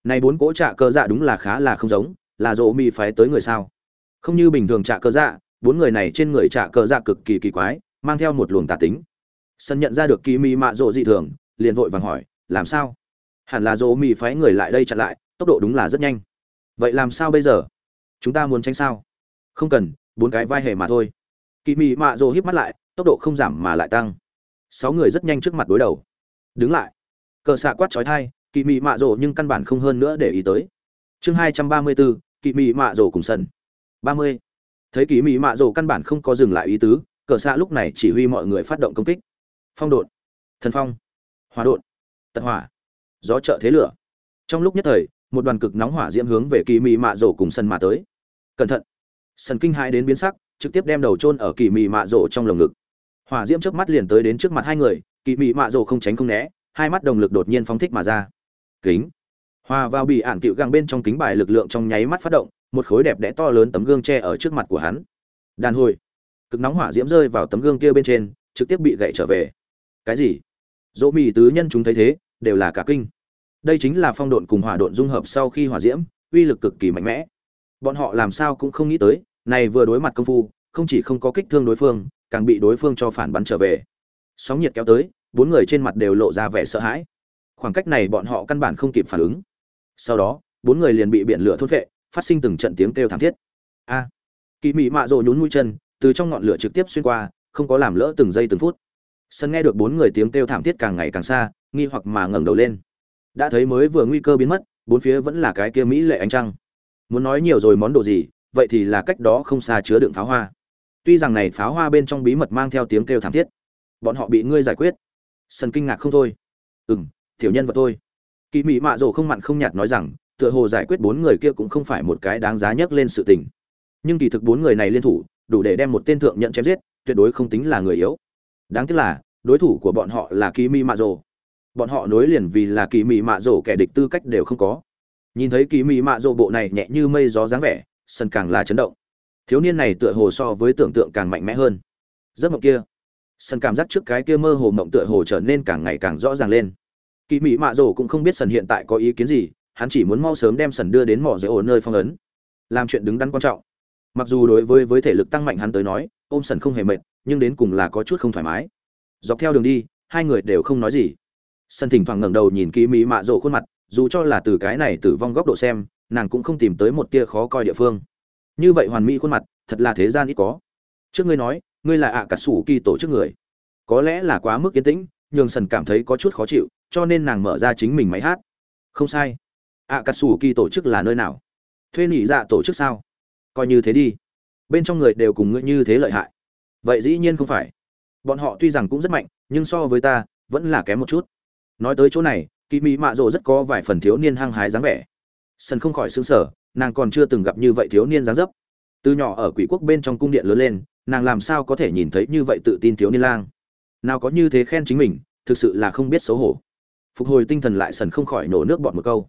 này bốn cỗ trạ cơ dạ đúng là khá là không giống, là dỗ mi phái tới người sao? Không như bình thường trạ cơ dạ bốn người này trên người trạ cơ dạ cực kỳ kỳ quái, mang theo một luồng tà tính. Sân nhận ra được kỳ mi mạ rộ dị thường, liền vội vàng hỏi, làm sao? Hẳn là dỗ mi phái người lại đây chặn lại, tốc độ đúng là rất nhanh. Vậy làm sao bây giờ? Chúng ta muốn tránh sao? Không cần, bốn cái vai hề mà thôi. Kỳ mị mạ rồ híp mắt lại, tốc độ không giảm mà lại tăng. Sáu người rất nhanh trước mặt đối đầu. Đứng lại. Cờ xạ quát trói thai kỳ mị mạ rồ nhưng căn bản không hơn nữa để ý tới. Chương hai trăm ba mươi bốn kỳ mị mạ rồ cùng sân ba mươi. Thấy kỳ mị mạ rồ căn bản không có dừng lại ý tứ, cờ xạ lúc này chỉ huy mọi người phát động công kích. Phong độn. Thần phong. Hòa độn. Tật hỏa. Gió trợ thế lửa. Trong lúc nhất thời, một đoàn cực nóng hỏa diễm hướng về kỳ mị mạ Rổ cùng sân mà tới. Cẩn thận. Sân kinh hãi đến biến sắc, trực tiếp đem đầu chôn ở kỳ mị mạ Rổ trong lồng ngực. Hỏa diễm trước mắt liền tới đến trước mặt hai người kỳ mị mạ Rổ không tránh không né, hai mắt đồng lực đột nhiên phóng thích mà ra kính. Hòa vào bị ạn cựu găng bên trong kính bài lực lượng trong nháy mắt phát động, một khối đẹp đẽ to lớn tấm gương tre ở trước mặt của hắn. Đàn hồi. Cực nóng hỏa diễm rơi vào tấm gương kia bên trên, trực tiếp bị gậy trở về. Cái gì? Dỗ mì tứ nhân chúng thấy thế, đều là cả kinh. Đây chính là phong độn cùng hỏa độn dung hợp sau khi hỏa diễm, uy lực cực kỳ mạnh mẽ. Bọn họ làm sao cũng không nghĩ tới, này vừa đối mặt công phu, không chỉ không có kích thương đối phương, càng bị đối phương cho phản bắn trở về. Sóng nhiệt kéo tới, bốn người trên mặt đều lộ ra vẻ sợ hãi khoảng cách này bọn họ căn bản không kịp phản ứng. Sau đó, bốn người liền bị biển lửa thốt vệ phát sinh từng trận tiếng kêu thảm thiết. A, kỳ mị mạ rộ nhún mũi chân, từ trong ngọn lửa trực tiếp xuyên qua, không có làm lỡ từng giây từng phút. Sân nghe được bốn người tiếng kêu thảm thiết càng ngày càng xa, nghi hoặc mà ngẩng đầu lên. Đã thấy mới vừa nguy cơ biến mất, bốn phía vẫn là cái kia mỹ lệ ánh trăng. Muốn nói nhiều rồi món đồ gì, vậy thì là cách đó không xa chứa đựng pháo hoa. Tuy rằng này pháo hoa bên trong bí mật mang theo tiếng kêu thảm thiết, bọn họ bị ngươi giải quyết. Sân kinh ngạc không thôi. Ừ m tiểu nhân vật thôi. Kỳ mị mạ rồ không mặn không nhạt nói rằng, tựa hồ giải quyết bốn người kia cũng không phải một cái đáng giá nhất lên sự tình. Nhưng kỳ thực bốn người này liên thủ, đủ để đem một tên thượng nhận chém giết, tuyệt đối không tính là người yếu. Đáng tiếc là, đối thủ của bọn họ là kỳ mị mạ rồ. Bọn họ nối liền vì là kỳ mị mạ rồ kẻ địch tư cách đều không có. Nhìn thấy kỳ mị mạ rồ bộ này nhẹ như mây gió dáng vẻ, sân càng là chấn động. Thiếu niên này tựa hồ so với tưởng tượng càng mạnh mẽ hơn. Giấc mộng kia, sân cảm giác trước cái kia mơ hồ mộng tựa hồ trở nên càng ngày càng rõ ràng lên kỳ mỹ mạ Rổ cũng không biết sần hiện tại có ý kiến gì, hắn chỉ muốn mau sớm đem sần đưa đến mỏ dễ ổ nơi phong ấn. Làm chuyện đứng đắn quan trọng. Mặc dù đối với với thể lực tăng mạnh hắn tới nói, ôm sần không hề mệt, nhưng đến cùng là có chút không thoải mái. Dọc theo đường đi, hai người đều không nói gì. Sân thỉnh thoảng ngẩng đầu nhìn kỳ mỹ mạ Rổ khuôn mặt, dù cho là từ cái này tử vong góc độ xem, nàng cũng không tìm tới một tia khó coi địa phương. Như vậy hoàn mỹ khuôn mặt, thật là thế gian ít có. Trước ngươi nói, ngươi là ạ cả sủ kỳ tổ chức người. Có lẽ là quá mức yên tĩnh, nhường sần cảm thấy có chút khó chịu cho nên nàng mở ra chính mình máy hát. Không sai. Ạ cà sủ kỳ tổ chức là nơi nào? Thuê nỉ dạ tổ chức sao? Coi như thế đi. Bên trong người đều cùng ngươi như thế lợi hại. Vậy dĩ nhiên không phải. Bọn họ tuy rằng cũng rất mạnh, nhưng so với ta, vẫn là kém một chút. Nói tới chỗ này kỳ mỹ mạ rộ rất có vài phần thiếu niên hăng hái dáng vẻ. Sân không khỏi xứng sở nàng còn chưa từng gặp như vậy thiếu niên dáng dấp. Từ nhỏ ở quỷ quốc bên trong cung điện lớn lên, nàng làm sao có thể nhìn thấy như vậy tự tin thiếu niên lang? Nào có như thế khen chính mình, thực sự là không biết xấu hổ phục hồi tinh thần lại sần không khỏi nổ nước bọt một câu.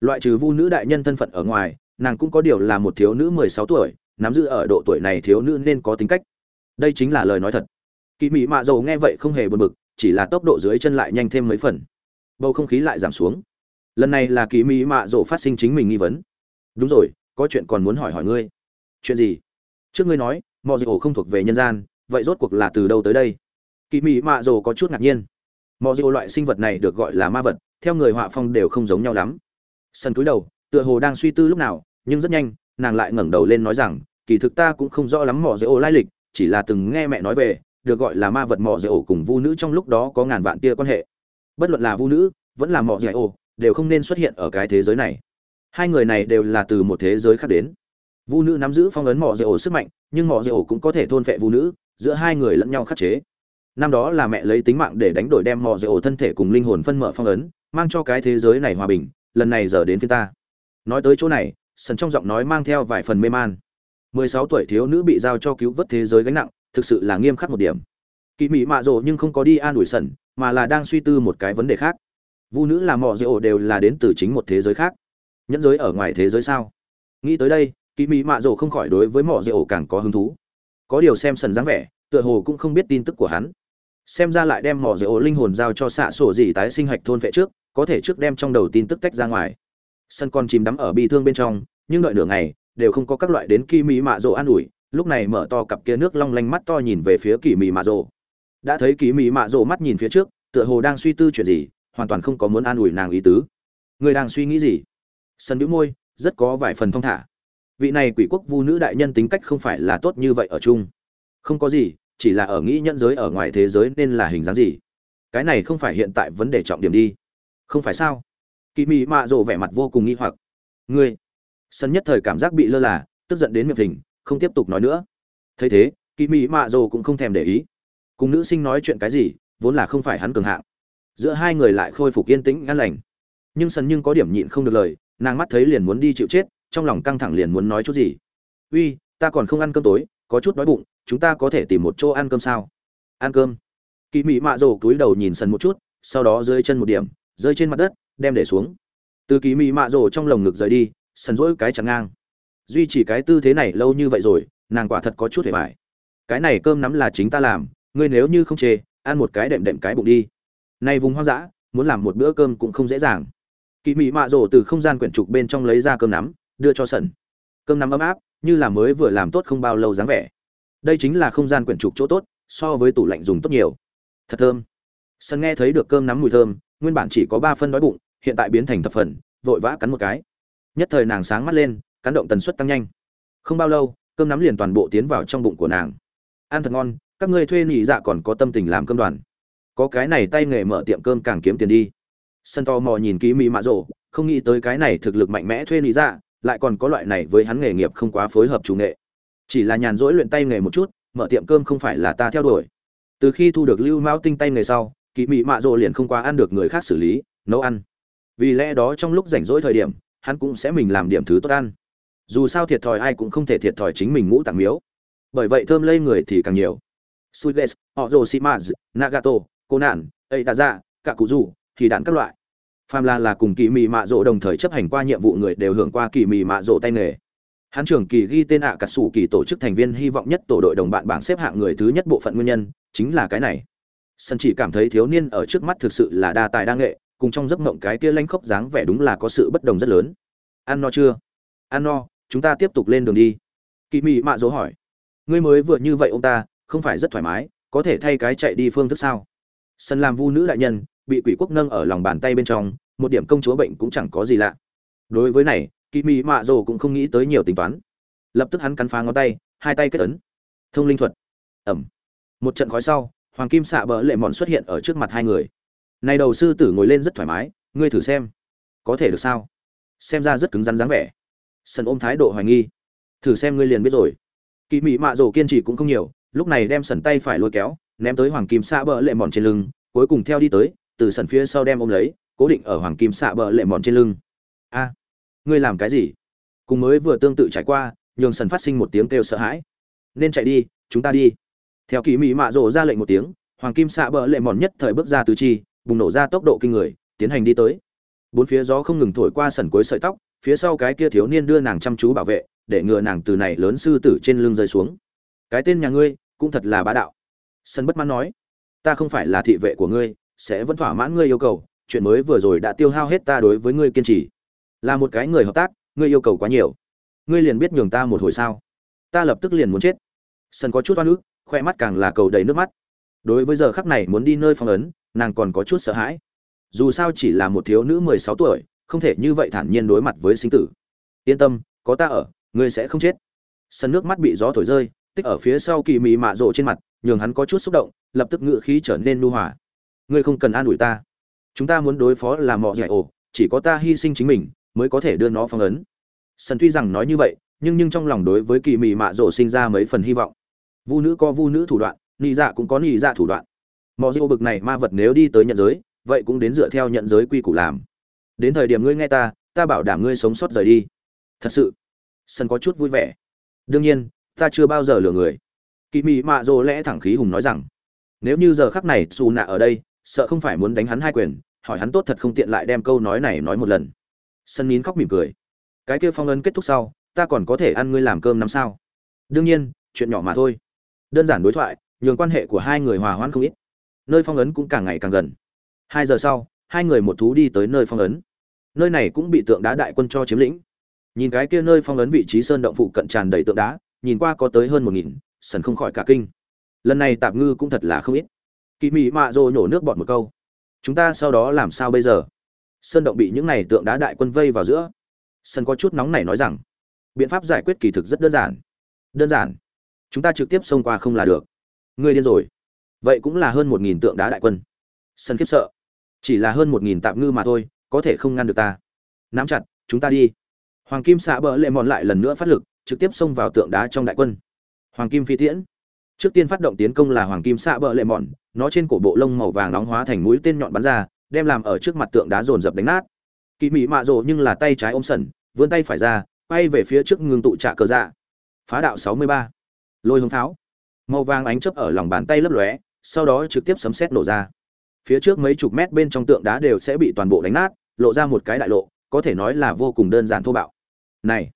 Loại trừ vu nữ đại nhân thân phận ở ngoài, nàng cũng có điều là một thiếu nữ mười sáu tuổi, nắm giữ ở độ tuổi này thiếu nữ nên có tính cách. Đây chính là lời nói thật. Kỳ mỹ mạ dầu nghe vậy không hề buồn bực, chỉ là tốc độ dưới chân lại nhanh thêm mấy phần. Bầu không khí lại giảm xuống. Lần này là kỳ mỹ mạ dầu phát sinh chính mình nghi vấn. Đúng rồi, có chuyện còn muốn hỏi hỏi ngươi. Chuyện gì? Trước ngươi nói mọi dầu không thuộc về nhân gian, vậy rốt cuộc là từ đâu tới đây? Kỳ mỹ mạ dầu có chút ngạc nhiên mọi dịu loại sinh vật này được gọi là ma vật, theo người họa phong đều không giống nhau lắm. Sân cúi đầu, tựa hồ đang suy tư lúc nào, nhưng rất nhanh, nàng lại ngẩng đầu lên nói rằng, kỳ thực ta cũng không rõ lắm mỏ dễ ổ lai lịch, chỉ là từng nghe mẹ nói về, được gọi là ma vật mỏ dễ ổ cùng vu nữ trong lúc đó có ngàn vạn tia quan hệ. Bất luận là vu nữ, vẫn là mỏ dễ ổ đều không nên xuất hiện ở cái thế giới này. Hai người này đều là từ một thế giới khác đến. Vu nữ nắm giữ phong ấn mỏ dễ ổ sức mạnh, nhưng mỏ dễ ổ cũng có thể thôn phệ vu nữ, giữa hai người lẫn nhau khắc chế năm đó là mẹ lấy tính mạng để đánh đổi đem mỏ dễ ổ thân thể cùng linh hồn phân mở phong ấn, mang cho cái thế giới này hòa bình, lần này giờ đến phía ta. Nói tới chỗ này, sần trong giọng nói mang theo vài phần mê man. Mười sáu tuổi thiếu nữ bị giao cho cứu vớt thế giới gánh nặng, thực sự là nghiêm khắc một điểm. Kỳ mỹ mạ rộ nhưng không có đi an ủi sần, mà là đang suy tư một cái vấn đề khác. Vu nữ là mỏ dễ ổ đều là đến từ chính một thế giới khác. Nhẫn giới ở ngoài thế giới sao? Nghĩ tới đây kỳ mỹ mạ rộ không khỏi đối với mỏ dễ ổ càng có hứng thú. Có điều xem sần dáng vẻ, tựa hồ cũng không biết tin tức của hắn xem ra lại đem mỏ dễ ổ linh hồn giao cho xạ sổ gì tái sinh hạch thôn vệ trước, có thể trước đem trong đầu tin tức tách ra ngoài. Sân còn chìm đắm ở bi thương bên trong, nhưng đợi nửa ngày, đều không có các loại đến kỳ mỹ mạ rộ an ủi, lúc này mở to cặp kia nước long lanh mắt to nhìn về phía kỳ mỹ mạ rộ đã thấy kỳ mỹ mạ rộ mắt nhìn phía trước, tựa hồ đang suy tư chuyện gì, hoàn toàn không có muốn an ủi nàng ý tứ. Người đang suy nghĩ gì? Sân bĩu môi, rất có vài phần thong thả. Vị này quỷ quốc vu nữ đại nhân tính cách không phải là tốt như vậy ở chung. Không có gì chỉ là ở nghĩ nhận giới ở ngoài thế giới nên là hình dáng gì? Cái này không phải hiện tại vấn đề trọng điểm đi. Không phải sao? Kỳ mị mạ rộ vẻ mặt vô cùng nghi hoặc. Ngươi, sân nhất thời cảm giác bị lơ là, tức giận đến miệng thình, không tiếp tục nói nữa. Thấy thế kỳ mị mạ rộ cũng không thèm để ý. Cùng nữ sinh nói chuyện cái gì, vốn là không phải hắn cường hạng. Giữa hai người lại khôi phục yên tĩnh ngăn lành. Nhưng sân nhưng có điểm nhịn không được lời, nàng mắt thấy liền muốn đi chịu chết, trong lòng căng thẳng liền muốn nói chút gì. Uy, ta còn không ăn cơm tối có chút đói bụng, chúng ta có thể tìm một chỗ ăn cơm sao? Ăn cơm. Kỳ mị mạ rồ cúi đầu nhìn sần một chút, sau đó rơi chân một điểm, rơi trên mặt đất, đem để xuống. Từ kỳ mị mạ rồ trong lồng ngực rời đi, sần rỗi cái chẳng ngang. Duy chỉ cái tư thế này lâu như vậy rồi, nàng quả thật có chút hề mải cái này cơm nắm là chính ta làm, ngươi nếu như không chê, ăn một cái đệm đệm cái bụng đi. Nay vùng hoang dã, muốn làm một bữa cơm cũng không dễ dàng. Kỳ mị mạ rồ từ không gian quyển trục bên trong lấy ra cơm nắm, đưa cho sần. Cơm nắm ấm áp như là mới vừa làm tốt không bao lâu dáng vẻ. Đây chính là không gian quyển trục chỗ tốt, so với tủ lạnh dùng tốt nhiều. Thật thơm. Sân nghe thấy được cơm nắm mùi thơm, nguyên bản chỉ có ba phân đói bụng, hiện tại biến thành thập phần, vội vã cắn một cái. Nhất thời nàng sáng mắt lên, cắn động tần suất tăng nhanh. Không bao lâu, cơm nắm liền toàn bộ tiến vào trong bụng của nàng. Ăn thật ngon, các ngươi thuê nỉ dạ còn có tâm tình làm cơm đoàn. Có cái này tay nghề mở tiệm cơm càng kiếm tiền đi. Sân to mò nhìn kỹ mỹ mạ rộ, không nghĩ tới cái này thực lực mạnh mẽ thuê nỉ dạ lại còn có loại này với hắn nghề nghiệp không quá phối hợp chủ nghệ. Chỉ là nhàn rỗi luyện tay nghề một chút, mở tiệm cơm không phải là ta theo đuổi. Từ khi thu được lưu mão tinh tay nghề sau kỳ mị mạ rộ liền không quá ăn được người khác xử lý, nấu ăn. Vì lẽ đó trong lúc rảnh rỗi thời điểm, hắn cũng sẽ mình làm điểm thứ tốt ăn. Dù sao thiệt thòi ai cũng không thể thiệt thòi chính mình ngũ tạng miếu. Bởi vậy thơm lây người thì càng nhiều. Suites họ rồ simaz nagato cô nạn ấy đã ra cả cụ rủ thì đạn các loại phàm là là cùng kỳ mị mạ rộ đồng thời chấp hành qua nhiệm vụ người đều hưởng qua kỳ mị mạ rộ tay nghề. Hắn trưởng kỳ ghi tên ạ à cà sủ kỳ tổ chức thành viên hy vọng nhất tổ đội đồng bạn bảng xếp hạng người thứ nhất bộ phận nguyên nhân, chính là cái này. Sân chỉ cảm thấy thiếu niên ở trước mắt thực sự là đa tài đa nghệ, cùng trong giấc mộng cái kia lanh khóc dáng vẻ đúng là có sự bất đồng rất lớn. Ăn no chưa? Ăn no, chúng ta tiếp tục lên đường đi. Kỳ mị mạ dỗ hỏi. Ngươi mới vừa như vậy ông ta, không phải rất thoải mái, có thể thay cái chạy đi phương thức sao? Sân làm vu nữ đại nhân, bị quỷ quốc nâng ở lòng bàn tay bên trong một điểm công chúa bệnh cũng chẳng có gì lạ. Đối với này kỳ mị mạ rồ cũng không nghĩ tới nhiều tính toán. Lập tức hắn cắn phá ngón tay, hai tay kết ấn. Thông linh thuật. Ẩm. Một trận khói sau, hoàng kim xạ bỡ lệ mòn xuất hiện ở trước mặt hai người. Này đầu sư tử ngồi lên rất thoải mái, ngươi thử xem. Có thể được sao? Xem ra rất cứng rắn dáng vẻ. Sần ôm thái độ hoài nghi. Thử xem ngươi liền biết rồi. Kỳ mị mạ rổ kiên trì cũng không nhiều, lúc này đem sần tay phải lôi kéo, ném tới hoàng kim xạ bỡ lệ mòn trên lưng, cuối cùng theo đi tới, từ sần phía sau đem ôm lấy cố định ở hoàng kim xạ bờ lệ mòn trên lưng. A, ngươi làm cái gì? Cùng mới vừa tương tự trải qua, nhường sần phát sinh một tiếng kêu sợ hãi. Nên chạy đi, chúng ta đi. Theo kỳ mỹ mạ rộ ra lệnh một tiếng, hoàng kim xạ bờ lệ mòn nhất thời bước ra từ chi, bùng nổ ra tốc độ kinh người, tiến hành đi tới. Bốn phía gió không ngừng thổi qua sần cuối sợi tóc, phía sau cái kia thiếu niên đưa nàng chăm chú bảo vệ, để ngừa nàng từ này lớn sư tử trên lưng rơi xuống. Cái tên nhà ngươi, cũng thật là bá đạo. Sân bất mãn nói, ta không phải là thị vệ của ngươi, sẽ vẫn thỏa mãn ngươi yêu cầu chuyện mới vừa rồi đã tiêu hao hết ta đối với ngươi kiên trì. Là một cái người hợp tác, ngươi yêu cầu quá nhiều. Ngươi liền biết nhường ta một hồi sao? Ta lập tức liền muốn chết. Sân có chút oan ức, khoe mắt càng là cầu đầy nước mắt. Đối với giờ khắc này muốn đi nơi phong ấn, nàng còn có chút sợ hãi. Dù sao chỉ là một thiếu nữ mười sáu tuổi, không thể như vậy thản nhiên đối mặt với sinh tử. Yên tâm, có ta ở, ngươi sẽ không chết. Sân nước mắt bị gió thổi rơi, tích ở phía sau kỳ mị mạ rộ trên mặt, nhường hắn có chút xúc động, lập tức ngựa khí trở nên nu hòa. Ngươi không cần an ủi ta chúng ta muốn đối phó là mọ dạy ồ chỉ có ta hy sinh chính mình mới có thể đưa nó phong ấn. Sần tuy rằng nói như vậy, nhưng nhưng trong lòng đối với kỳ mị mạ rộ sinh ra mấy phần hy vọng. Vu nữ có vu nữ thủ đoạn, nị dạ cũng có nị dạ thủ đoạn. Mọi diêu bực này ma vật nếu đi tới nhận giới, vậy cũng đến dựa theo nhận giới quy củ làm. Đến thời điểm ngươi nghe ta ta bảo đảm ngươi sống sót rời đi. Thật sự sân có chút vui vẻ. Đương nhiên, ta chưa bao giờ lừa người. Kỳ mị mạ dỗ lẽ thẳng khí hùng nói rằng, nếu như giờ khắc này xù nạ ở đây sợ không phải muốn đánh hắn hai quyền, hỏi hắn tốt thật không tiện lại đem câu nói này nói một lần. Sân nín khóc mỉm cười. Cái kia phong ấn kết thúc sau, ta còn có thể ăn ngươi làm cơm năm sao? Đương nhiên, chuyện nhỏ mà thôi. Đơn giản đối thoại, nhường quan hệ của hai người hòa hoãn không ít. Nơi phong ấn cũng càng ngày càng gần. Hai giờ sau, hai người một thú đi tới nơi phong ấn. Nơi này cũng bị tượng đá đại quân cho chiếm lĩnh. Nhìn cái kia nơi phong ấn vị trí sơn động phụ cận tràn đầy tượng đá, nhìn qua có tới hơn một nghìn sần không khỏi cả kinh. Lần này tạm ngư cũng thật là không ít kỳ mị mạ rồ nhổ nước bọt một câu. Chúng ta sau đó làm sao bây giờ? Sơn động bị những này tượng đá đại quân vây vào giữa. Sân có chút nóng này nói rằng, biện pháp giải quyết kỳ thực rất đơn giản. Đơn giản. Chúng ta trực tiếp xông qua không là được. Ngươi điên rồi. Vậy cũng là hơn một nghìn tượng đá đại quân. Sân khiếp sợ. Chỉ là hơn một nghìn tạm ngư mà thôi, có thể không ngăn được ta. Nắm chặt, chúng ta đi. Hoàng kim xạ bỡ lệ mòn lại lần nữa phát lực, trực tiếp xông vào tượng đá trong đại quân. Hoàng kim phi tiễn trước tiên phát động tiến công là hoàng kim xạ bỡ lệ mòn nó trên cổ bộ lông màu vàng nóng hóa thành mũi tên nhọn bắn ra, đem làm ở trước mặt tượng đá dồn dập đánh nát. Kỳ mị mạ rộ nhưng là tay trái ôm sần, vươn tay phải ra, quay về phía trước ngưng tụ trạ cờ dạ. Phá đạo sáu mươi ba. Lôi hống tháo. Màu vàng ánh chớp ở lòng bàn tay lấp lóe, sau đó trực tiếp sấm sét nổ ra. Phía trước mấy chục mét bên trong tượng đá đều sẽ bị toàn bộ đánh nát, lộ ra một cái đại lộ, có thể nói là vô cùng đơn giản thô bạo. Này,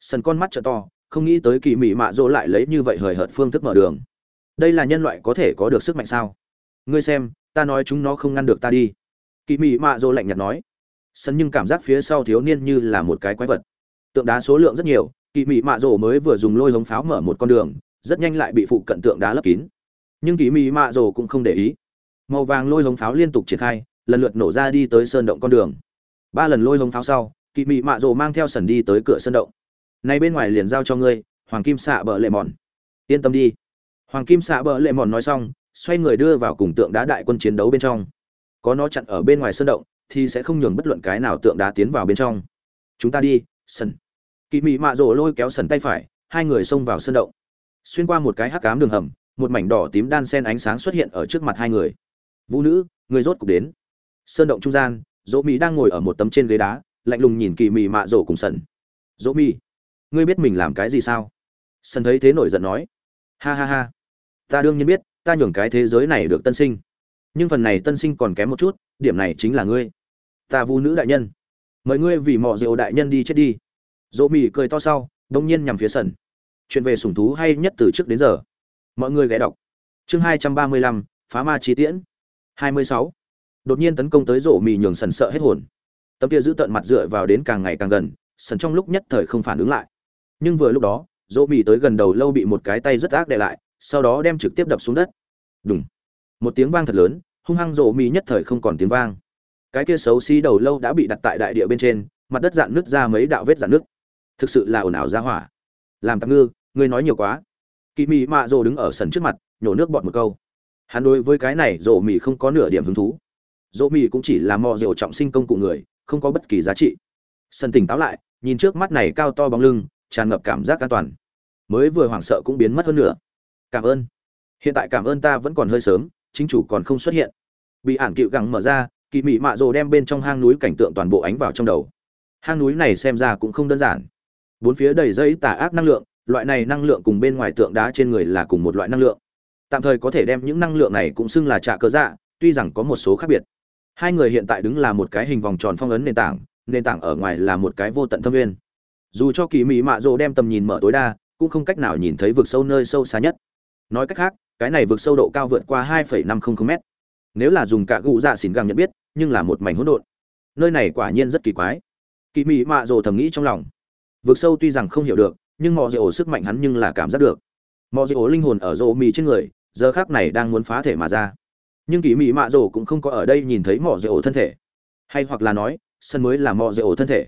sần con mắt trợ to không nghĩ tới kỳ mị mạ dỗ lại lấy như vậy hời hợt phương thức mở đường. Đây là nhân loại có thể có được sức mạnh sao? Ngươi xem, ta nói chúng nó không ngăn được ta đi. Kỳ mị mạ dỗ lạnh nhạt nói. Sân nhưng cảm giác phía sau thiếu niên như là một cái quái vật. Tượng đá số lượng rất nhiều, kỳ mị mạ dỗ mới vừa dùng lôi hống pháo mở một con đường, rất nhanh lại bị phụ cận tượng đá lấp kín. Nhưng kỳ mị mạ dỗ cũng không để ý. Màu vàng lôi hống pháo liên tục triển khai, lần lượt nổ ra đi tới sơn động con đường. Ba lần lôi hống pháo sau, kỳ mị mạ rồ mang theo sần đi tới cửa sơn động này bên ngoài liền giao cho ngươi, hoàng kim xạ bờ lệ mòn yên tâm đi. Hoàng kim xạ bờ lệ mòn nói xong, xoay người đưa vào cùng tượng đá đại quân chiến đấu bên trong. Có nó chặn ở bên ngoài sơn động, thì sẽ không nhường bất luận cái nào tượng đá tiến vào bên trong. Chúng ta đi, sân. Kỳ mị mạ rồ lôi kéo sần tay phải, hai người xông vào sơn động. Xuyên qua một cái hắc cám đường hầm, một mảnh đỏ tím đan sen ánh sáng xuất hiện ở trước mặt hai người. Vũ nữ, người rốt cục đến. Sơn động trung gian, dỗ mỹ đang ngồi ở một tấm trên ghế đá, lạnh lùng nhìn kỳ mị mạ rồ cùng sần dỗ mỹ ngươi biết mình làm cái gì sao? Sân thấy thế nổi giận nói. Ha ha ha. Ta đương nhiên biết, ta nhường cái thế giới này được tân sinh. Nhưng phần này tân sinh còn kém một chút, điểm này chính là ngươi. Ta vu nữ đại nhân. Mời ngươi vì mọ rượu đại nhân đi chết đi. Dỗ Mì cười to sau, đông nhiên nhằm phía sân. Chuyện về sủng thú hay nhất từ trước đến giờ. Mọi người ghé đọc. Chương hai trăm ba mươi lăm, phá ma chi tiễn. hai mươi sáu. Đột nhiên tấn công tới rổ mì nhường sần sợ hết hồn. Tấm kia giữ tận mặt dựa vào đến càng ngày càng gần sần trong lúc nhất thời không phản ứng lại nhưng vừa lúc đó, dỗ mì tới gần đầu lâu bị một cái tay rất ác đè lại, sau đó đem trực tiếp đập xuống đất. Đúng một tiếng vang thật lớn, hung hăng rộ mì nhất thời không còn tiếng vang. Cái kia xấu xí đầu lâu đã bị đặt tại đại địa bên trên, mặt đất dạn nước ra mấy đạo vết dạn nước. thực sự là ồn ào ra hỏa. Làm tạm ngư, ngươi nói nhiều quá. Kỳ mị mạ rồ đứng ở sân trước mặt, nhổ nước bọt một câu. Hắn đối với cái này rộ mì không có nửa điểm hứng thú. Rộ mì cũng chỉ là mò rượu trọng sinh công cụ người, không có bất kỳ giá trị. Sân tỉnh táo lại, nhìn trước mắt này cao to bóng lưng tràn ngập cảm giác an toàn. Mới vừa hoảng sợ cũng biến mất hơn nữa. Cảm ơn. Hiện tại cảm ơn ta vẫn còn hơi sớm, chính chủ còn không xuất hiện. Bị ản cựu gẳng mở ra, kỳ mị mạ rồ đem bên trong hang núi cảnh tượng toàn bộ ánh vào trong đầu. Hang núi này xem ra cũng không đơn giản. Bốn phía đầy dây tà ác năng lượng, loại này năng lượng cùng bên ngoài tượng đá trên người là cùng một loại năng lượng. Tạm thời có thể đem những năng lượng này cũng xưng là trạ cơ dạ tuy rằng có một số khác biệt. Hai người hiện tại đứng là một cái hình vòng tròn phong ấn nền tảng nền tảng ở ngoài là một cái vô tận thâm nguyên dù cho kỳ mỹ mạ rồ đem tầm nhìn mở tối đa cũng không cách nào nhìn thấy vực sâu nơi sâu xa nhất. Nói cách khác cái này vực sâu độ cao vượt qua 2,500 m nếu là dùng cả gụ dạ xỉn găng nhận biết nhưng là một mảnh hỗn độn. Nơi này quả nhiên rất kỳ quái. Kỳ mỹ mạ rồ thầm nghĩ trong lòng. Vực sâu tuy rằng không hiểu được nhưng mọi dễ ổ sức mạnh hắn nhưng là cảm giác được. Mọi dễ ổ linh hồn ở rộ mì trên người giờ khác này đang muốn phá thể mà ra. Nhưng kỳ mỹ mạ rồ cũng không có ở đây nhìn thấy mọi dễ ổ thân thể. Hay hoặc là nói sân mới là mọi dễ ổ thân thể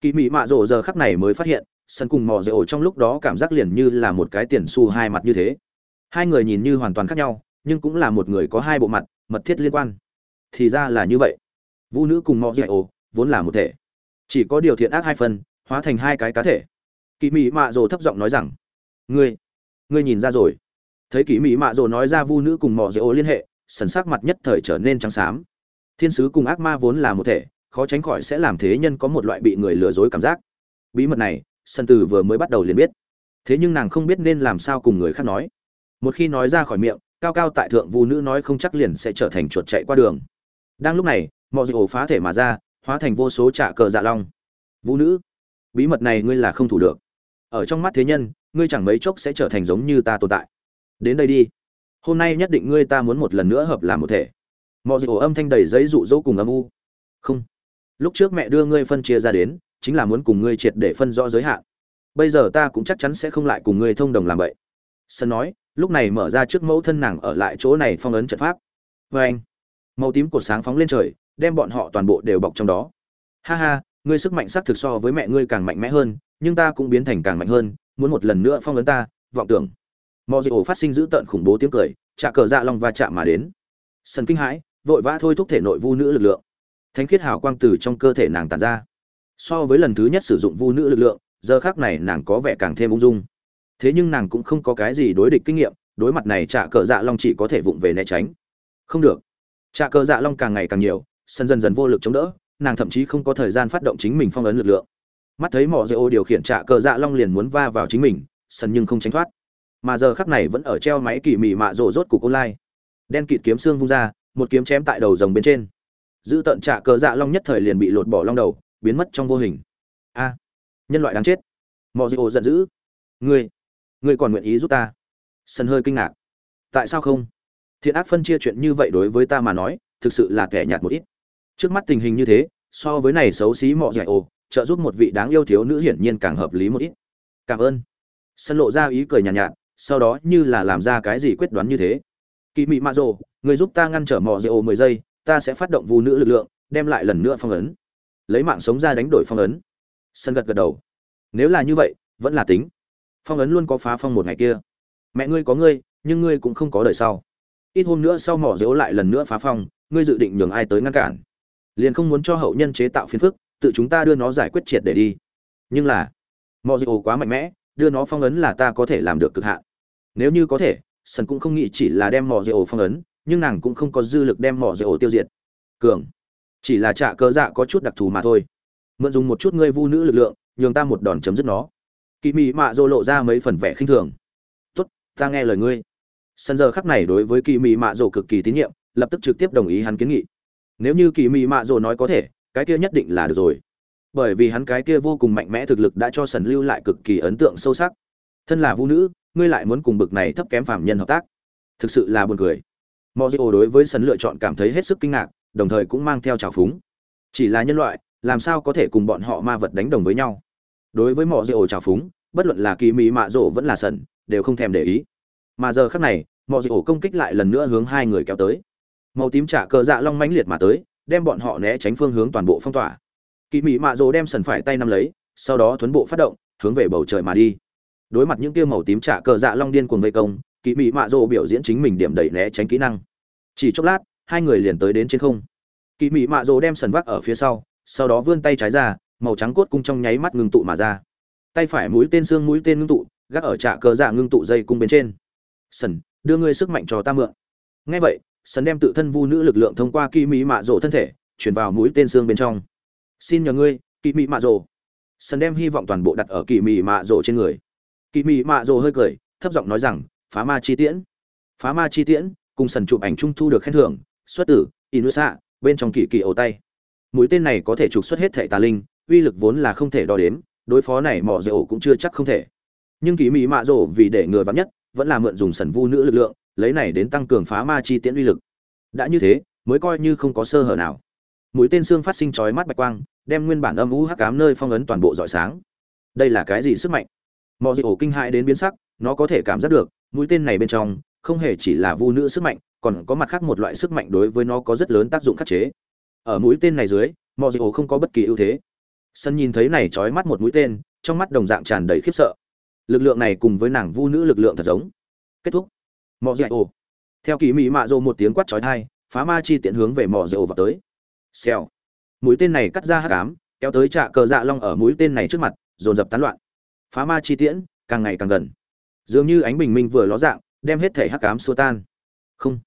kỳ mỹ mạ rộ giờ khắc này mới phát hiện, sân cùng mò dễ ổ trong lúc đó cảm giác liền như là một cái tiền xu hai mặt như thế. Hai người nhìn như hoàn toàn khác nhau, nhưng cũng là một người có hai bộ mặt, mật thiết liên quan. Thì ra là như vậy. Vũ nữ cùng mò dễ ổ, vốn là một thể. Chỉ có điều thiện ác hai phần, hóa thành hai cái cá thể. Kỳ mỹ mạ rồ thấp giọng nói rằng, ngươi ngươi nhìn ra rồi. Thấy kỳ mỹ mạ rồ nói ra vu nữ cùng mò dễ ổ liên hệ sần sắc mặt nhất thời trở nên trắng xám. Thiên sứ cùng ác ma vốn là một thể khó tránh khỏi sẽ làm thế nhân có một loại bị người lừa dối cảm giác. Bí mật này sân từ vừa mới bắt đầu liền biết. Thế nhưng nàng không biết nên làm sao cùng người khác nói. Một khi nói ra khỏi miệng, cao cao tại thượng vu nữ nói không chắc liền sẽ trở thành chuột chạy qua đường. Đang lúc này, mọi ổ phá thể mà ra, hóa thành vô số trạ cờ dạ long. Vũ nữ, bí mật này ngươi là không thủ được. Ở trong mắt thế nhân, ngươi chẳng mấy chốc sẽ trở thành giống như ta tồn tại. Đến đây đi. Hôm nay nhất định ngươi ta muốn một lần nữa hợp làm một thể. Mọi ổ âm thanh đầy giấy rụ rỗ cùng âm u. Không lúc trước mẹ đưa ngươi phân chia ra đến, chính là muốn cùng ngươi triệt để phân rõ giới hạn. Bây giờ ta cũng chắc chắn sẽ không lại cùng ngươi thông đồng làm vậy. Sân nói, lúc này mở ra trước mẫu thân nàng ở lại chỗ này phong ấn trận pháp. Vê anh, màu tím cột sáng phóng lên trời, đem bọn họ toàn bộ đều bọc trong đó. Ha ha, ngươi sức mạnh xác thực so với mẹ ngươi càng mạnh mẽ hơn, nhưng ta cũng biến thành càng mạnh hơn, muốn một lần nữa phong ấn ta, vọng tưởng. Mọi dị ổ phát sinh dữ tợn khủng bố tiếng cười, chạ cờ dạ long va chạm mà đến. Sân kinh hãi, vội vã thôi thúc thể nội vu nữ lực lượng thánh khiết hào quang từ trong cơ thể nàng tàn ra. So với lần thứ nhất sử dụng vu nữ lực lượng, giờ khác này nàng có vẻ càng thêm ung dung. Thế nhưng nàng cũng không có cái gì đối địch kinh nghiệm, đối mặt này Trả cờ dạ long chỉ có thể vụng về né tránh. Không được. Trả cờ dạ long càng ngày càng nhiều, sân dần dần vô lực chống đỡ, nàng thậm chí không có thời gian phát động chính mình phong ấn lực lượng. Mắt thấy mỏ dây ô điều khiển Trả cờ dạ long liền muốn va vào chính mình, sân nhưng không tránh thoát. Mà giờ khắc này vẫn ở treo máy kỳ mị mạ rộ rốt cục online. Đen kịt kiếm xương vung ra, một kiếm chém tại đầu rồng bên trên giữ tận trạ cờ dạ long nhất thời liền bị lột bỏ long đầu biến mất trong vô hình. A nhân loại đáng chết. Mò dị ổ giận dữ. Ngươi ngươi còn nguyện ý giúp ta? Sân hơi kinh ngạc. Tại sao không? Thiện ác phân chia chuyện như vậy đối với ta mà nói thực sự là kẻ nhạt một ít. Trước mắt tình hình như thế so với này xấu xí mọ dạy ồ trợ giúp một vị đáng yêu thiếu nữ hiển nhiên càng hợp lý một ít. Cảm ơn. Sân lộ ra ý cười nhàn nhạt, nhạt sau đó như là làm ra cái gì quyết đoán như thế. Kỳ mị mạ rồ người giúp ta ngăn trở mọ dạy ồ mười giây ta sẽ phát động vu nữ lực lượng, đem lại lần nữa phong ấn. Lấy mạng sống ra đánh đổi phong ấn. Sân gật gật đầu. Nếu là như vậy, vẫn là tính. Phong ấn luôn có phá phong một ngày kia. Mẹ ngươi có ngươi, nhưng ngươi cũng không có đời sau. Ít hôm nữa sau mỏ dếu lại lần nữa phá phong, ngươi dự định nhường ai tới ngăn cản? Liền không muốn cho hậu nhân chế tạo phiền phức, tự chúng ta đưa nó giải quyết triệt để đi. Nhưng là, mỏ dếu quá mạnh mẽ, đưa nó phong ấn là ta có thể làm được cực hạn. Nếu như có thể, sân cũng không nghĩ chỉ là đem mỏ dếu phong ấn nhưng nàng cũng không có dư lực đem mỏ dếu tiêu diệt. Cường. Chỉ là trả cơ dạ có chút đặc thù mà thôi. Mượn dùng một chút ngươi vu nữ lực lượng, nhường ta một đòn chấm dứt nó. Kỳ mị mạ dô lộ ra mấy phần vẻ khinh thường. Tốt, ta nghe lời ngươi. Sân giờ khắc này đối với kỳ mị mạ dô cực kỳ tín nhiệm, lập tức trực tiếp đồng ý hắn kiến nghị. Nếu như kỳ mị mạ dô nói có thể, cái kia nhất định là được rồi. Bởi vì hắn cái kia vô cùng mạnh mẽ thực lực đã cho sần lưu lại cực kỳ ấn tượng sâu sắc. Thân là vũ nữ, ngươi lại muốn cùng bực này thấp kém phạm nhân hợp tác. Thực sự là buồn cười. Mojio đối với sân lựa chọn cảm thấy hết sức kinh ngạc, đồng thời cũng mang theo trào phúng. Chỉ là nhân loại, làm sao có thể cùng bọn họ ma vật đánh đồng với nhau? Đối với Mojio trào phúng, bất luận là kỳ mỹ mạ rỗ vẫn là sần, đều không thèm để ý. Mà giờ khắc này, Mojio công kích lại lần nữa hướng hai người kéo tới. Màu tím trả cờ dạ long mãnh liệt mà tới, đem bọn họ né tránh phương hướng toàn bộ phong tỏa. Kỳ mỹ mạ rỗ đem sần phải tay nắm lấy, sau đó thuấn bộ phát động, hướng về bầu trời mà đi. Đối mặt những kia màu tím trả cờ dạ long điên cuồng vây công, kỳ mỹ mạ rồ biểu diễn chính mình điểm đẩy né tránh kỹ năng. Chỉ chốc lát, hai người liền tới đến trên không. Kỳ mỹ mạ rồ đem sần vác ở phía sau sau đó vươn tay trái ra, màu trắng cốt cung trong nháy mắt ngưng tụ mà ra. Tay phải mũi tên xương mũi tên ngưng tụ, gác ở trạ cờ dạ ngưng tụ dây cung bên trên. Sần, đưa ngươi sức mạnh cho ta mượn. Ngay vậy, sần đem tự thân vu nữ lực lượng thông qua kỳ mỹ mạ rồ thân thể, chuyển vào mũi tên xương bên trong. Xin nhờ ngươi kỳ mỹ mạ rồ sần đem hy vọng toàn bộ đặt ở kỳ mỹ mạ rồ trên người. Kỳ mỹ mạ rồ hơi cười, thấp giọng nói rằng phá ma chi tiễn. Phá ma chi tiễn, cùng sần chụp ảnh trung thu được khen thưởng, xuất tử inusa, bên trong kỳ kỳ ổ tay. Mũi tên này có thể trục xuất hết thể tà linh, uy lực vốn là không thể đo đếm, đối phó này mỏ dễ ổ cũng chưa chắc không thể. Nhưng kỳ mỹ mạ rổ vì để ngừa vắng nhất, vẫn là mượn dùng sần vu nữ lực lượng, lấy này đến tăng cường phá ma chi tiễn uy lực. Đã như thế, mới coi như không có sơ hở nào. Mũi tên xương phát sinh chói mắt bạch quang, đem nguyên bản âm u hắc cám nơi phong ấn toàn bộ rọi sáng. Đây là cái gì sức mạnh? Mọi dị ổ kinh hại đến biến sắc, nó có thể cảm giác được mũi tên này bên trong, không hề chỉ là vu nữ sức mạnh, còn có mặt khác một loại sức mạnh đối với nó có rất lớn tác dụng khắc chế. Ở mũi tên này dưới mọi dịp không có bất kỳ ưu thế. Sân nhìn thấy này trói mắt một mũi tên, trong mắt đồng dạng tràn đầy khiếp sợ. Lực lượng này cùng với nàng vu nữ lực lượng thật giống. Kết thúc. Mọi dịp theo kỳ mỹ mạ rộ một tiếng quát trói thai phá ma chi tiện hướng về mỏ dịp vào tới. Xèo. Mũi tên này cắt ra hát cám kéo tới trạ cờ dạ long ở mũi tên này trước mặt, dồn dập tán loạn. Phá ma chi tiễn, càng ngày càng gần dường như ánh bình minh vừa ló dạng, đem hết thể hắc cám xua tan. Không.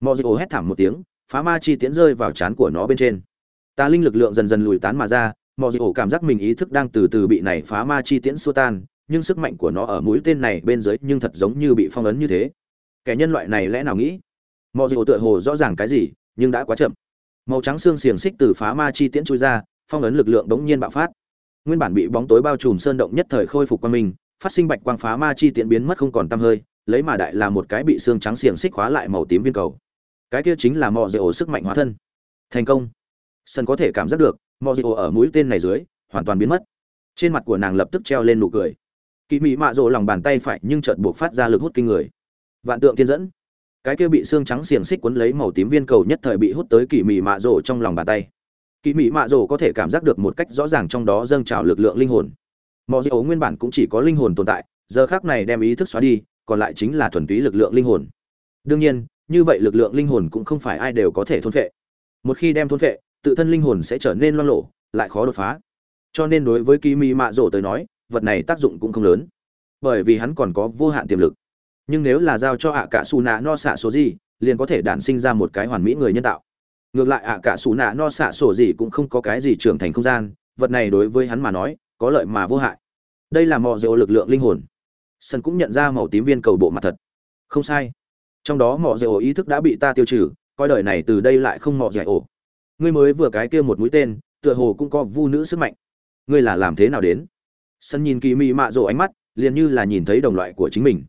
Mọi dịp ổ hét thảm một tiếng, phá ma chi tiễn rơi vào trán của nó bên trên. Tà linh lực lượng dần dần lùi tán mà ra mọi dịp ổ cảm giác mình ý thức đang từ từ bị này phá ma chi tiễn xua tan, nhưng sức mạnh của nó ở mũi tên này bên dưới nhưng thật giống như bị phong ấn như thế. Kẻ nhân loại này lẽ nào nghĩ? Mọi dịp ổ tựa hồ rõ ràng cái gì, nhưng đã quá chậm. Màu trắng xương xiềng xích từ phá ma chi tiễn chui ra, phong ấn lực lượng đống nhiên bạo phát. Nguyên bản bị bóng tối bao trùm sơn động nhất thời khôi phục qua mình phát sinh bạch quang phá ma chi tiện biến mất không còn tăm hơi, lấy mà đại là một cái bị xương trắng xiềng xích khóa lại màu tím viên cầu. Cái kia chính là mò dây ổ sức mạnh hóa thân. Thành công. Sân có thể cảm giác được mò dây ổ ở mũi tên này dưới, hoàn toàn biến mất. Trên mặt của nàng lập tức treo lên nụ cười. Kỳ mị mạ rộ lòng bàn tay phải nhưng chợt buộc phát ra lực hút kinh người. Vạn tượng thiên dẫn. Cái kia bị xương trắng xiềng xích quấn lấy màu tím viên cầu nhất thời bị hút tới kỳ mị mạ rộ trong lòng bàn tay. Kỳ mị mạ rộ có thể cảm giác được một cách rõ ràng trong đó dâng trào lực lượng linh hồn mọi dấu nguyên bản cũng chỉ có linh hồn tồn tại, giờ khác này đem ý thức xóa đi, còn lại chính là thuần túy lực lượng linh hồn. Đương nhiên, như vậy lực lượng linh hồn cũng không phải ai đều có thể thôn phệ. Một khi đem thôn phệ, tự thân linh hồn sẽ trở nên loang lộ lại khó đột phá. Cho nên đối với kỳ mỹ mạ rổ tới nói, vật này tác dụng cũng không lớn. Bởi vì hắn còn có vô hạn tiềm lực. Nhưng nếu là giao cho ạ cả xù nạ no xạ số gì liền có thể đản sinh ra một cái hoàn mỹ người nhân tạo. Ngược lại ạ cả xù nạ no xạ sổ gì cũng không có cái gì trưởng thành không gian, vật này đối với hắn mà nói có lợi mà vô hại. Đây là mò dầu lực lượng linh hồn. Sân cũng nhận ra màu tím viên cầu bộ mặt thật. Không sai. Trong đó mò dầu ý thức đã bị ta tiêu trừ, coi đời này từ đây lại không mò dầu ổ. Ngươi mới vừa cái kia một mũi tên, tựa hồ cũng có vu nữ sức mạnh. Ngươi là làm thế nào đến? Sân nhìn kỳ mị mạ rộ ánh mắt, liền như là nhìn thấy đồng loại của chính mình.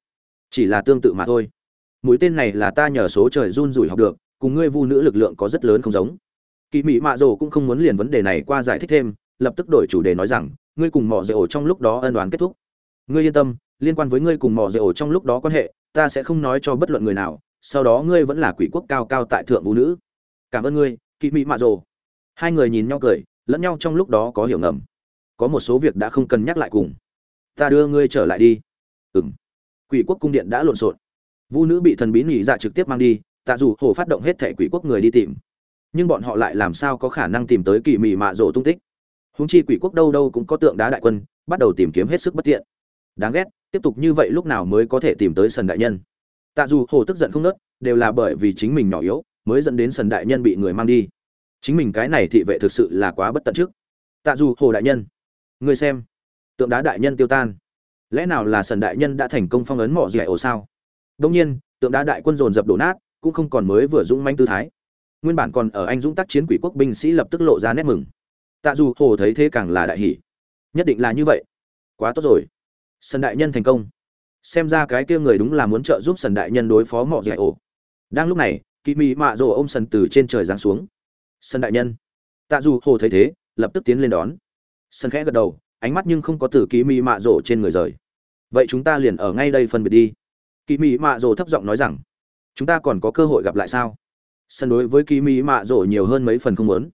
Chỉ là tương tự mà thôi. Mũi tên này là ta nhờ số trời run rủi học được, cùng ngươi vu nữ lực lượng có rất lớn không giống. Kỳ mị mạ rồ cũng không muốn liền vấn đề này qua giải thích thêm, lập tức đổi chủ đề nói rằng ngươi cùng mỏ dễ ổ trong lúc đó ân đoán kết thúc. Ngươi yên tâm, liên quan với ngươi cùng mỏ dễ ổ trong lúc đó quan hệ, ta sẽ không nói cho bất luận người nào, sau đó ngươi vẫn là quỷ quốc cao cao tại thượng vũ nữ. Cảm ơn ngươi, kỵ mỹ mạ rồ. Hai người nhìn nhau cười, lẫn nhau trong lúc đó có hiểu ngầm. Có một số việc đã không cần nhắc lại cùng. Ta đưa ngươi trở lại đi. Ừng quỷ quốc cung điện đã lộn xộn. Vũ nữ bị thần bí nghỉ dạ trực tiếp mang đi, tạ dù hồ phát động hết thẻ quỷ quốc người đi tìm. Nhưng bọn họ lại làm sao có khả năng tìm tới kỳ mị mạ rồ tung tích? Húng chi quỷ quốc đâu đâu cũng có tượng đá đại quân, bắt đầu tìm kiếm hết sức bất tiện. Đáng ghét, tiếp tục như vậy lúc nào mới có thể tìm tới sần đại nhân? Tạ dù hồ tức giận không nớt, đều là bởi vì chính mình nhỏ yếu, mới dẫn đến sần đại nhân bị người mang đi. Chính mình cái này thị vệ thực sự là quá bất tận trước. Tạ dù hồ đại nhân người xem, tượng đá đại nhân tiêu tan. Lẽ nào là sần đại nhân đã thành công phong ấn mỏ dẻ ổ sao? Đông nhiên, tượng đá đại quân dồn dập đổ nát, cũng không còn mới vừa dũng manh tư thái. Nguyên bản còn ở anh dũng tác chiến quỷ quốc binh sĩ lập tức lộ ra nét mừng tạ dù hồ thấy thế càng là đại hỷ nhất định là như vậy. Quá tốt rồi. Sần đại nhân thành công. Xem ra cái kia người đúng là muốn trợ giúp sần đại nhân đối phó mọ dạy ổ. Đang lúc này kỳ mị mạ rồ ôm sần từ trên trời giáng xuống. Sân đại nhân. Tạ dù hồ thấy thế, lập tức tiến lên đón. Sân khẽ gật đầu, ánh mắt nhưng không có từ kỳ mị mạ rồ trên người rời. Vậy chúng ta liền ở ngay đây phân biệt đi. Kỳ mị mạ rồ thấp giọng nói rằng, chúng ta còn có cơ hội gặp lại sao? Sân đối với kỳ mị mạ rổ nhiều hơn mấy phần không muốn.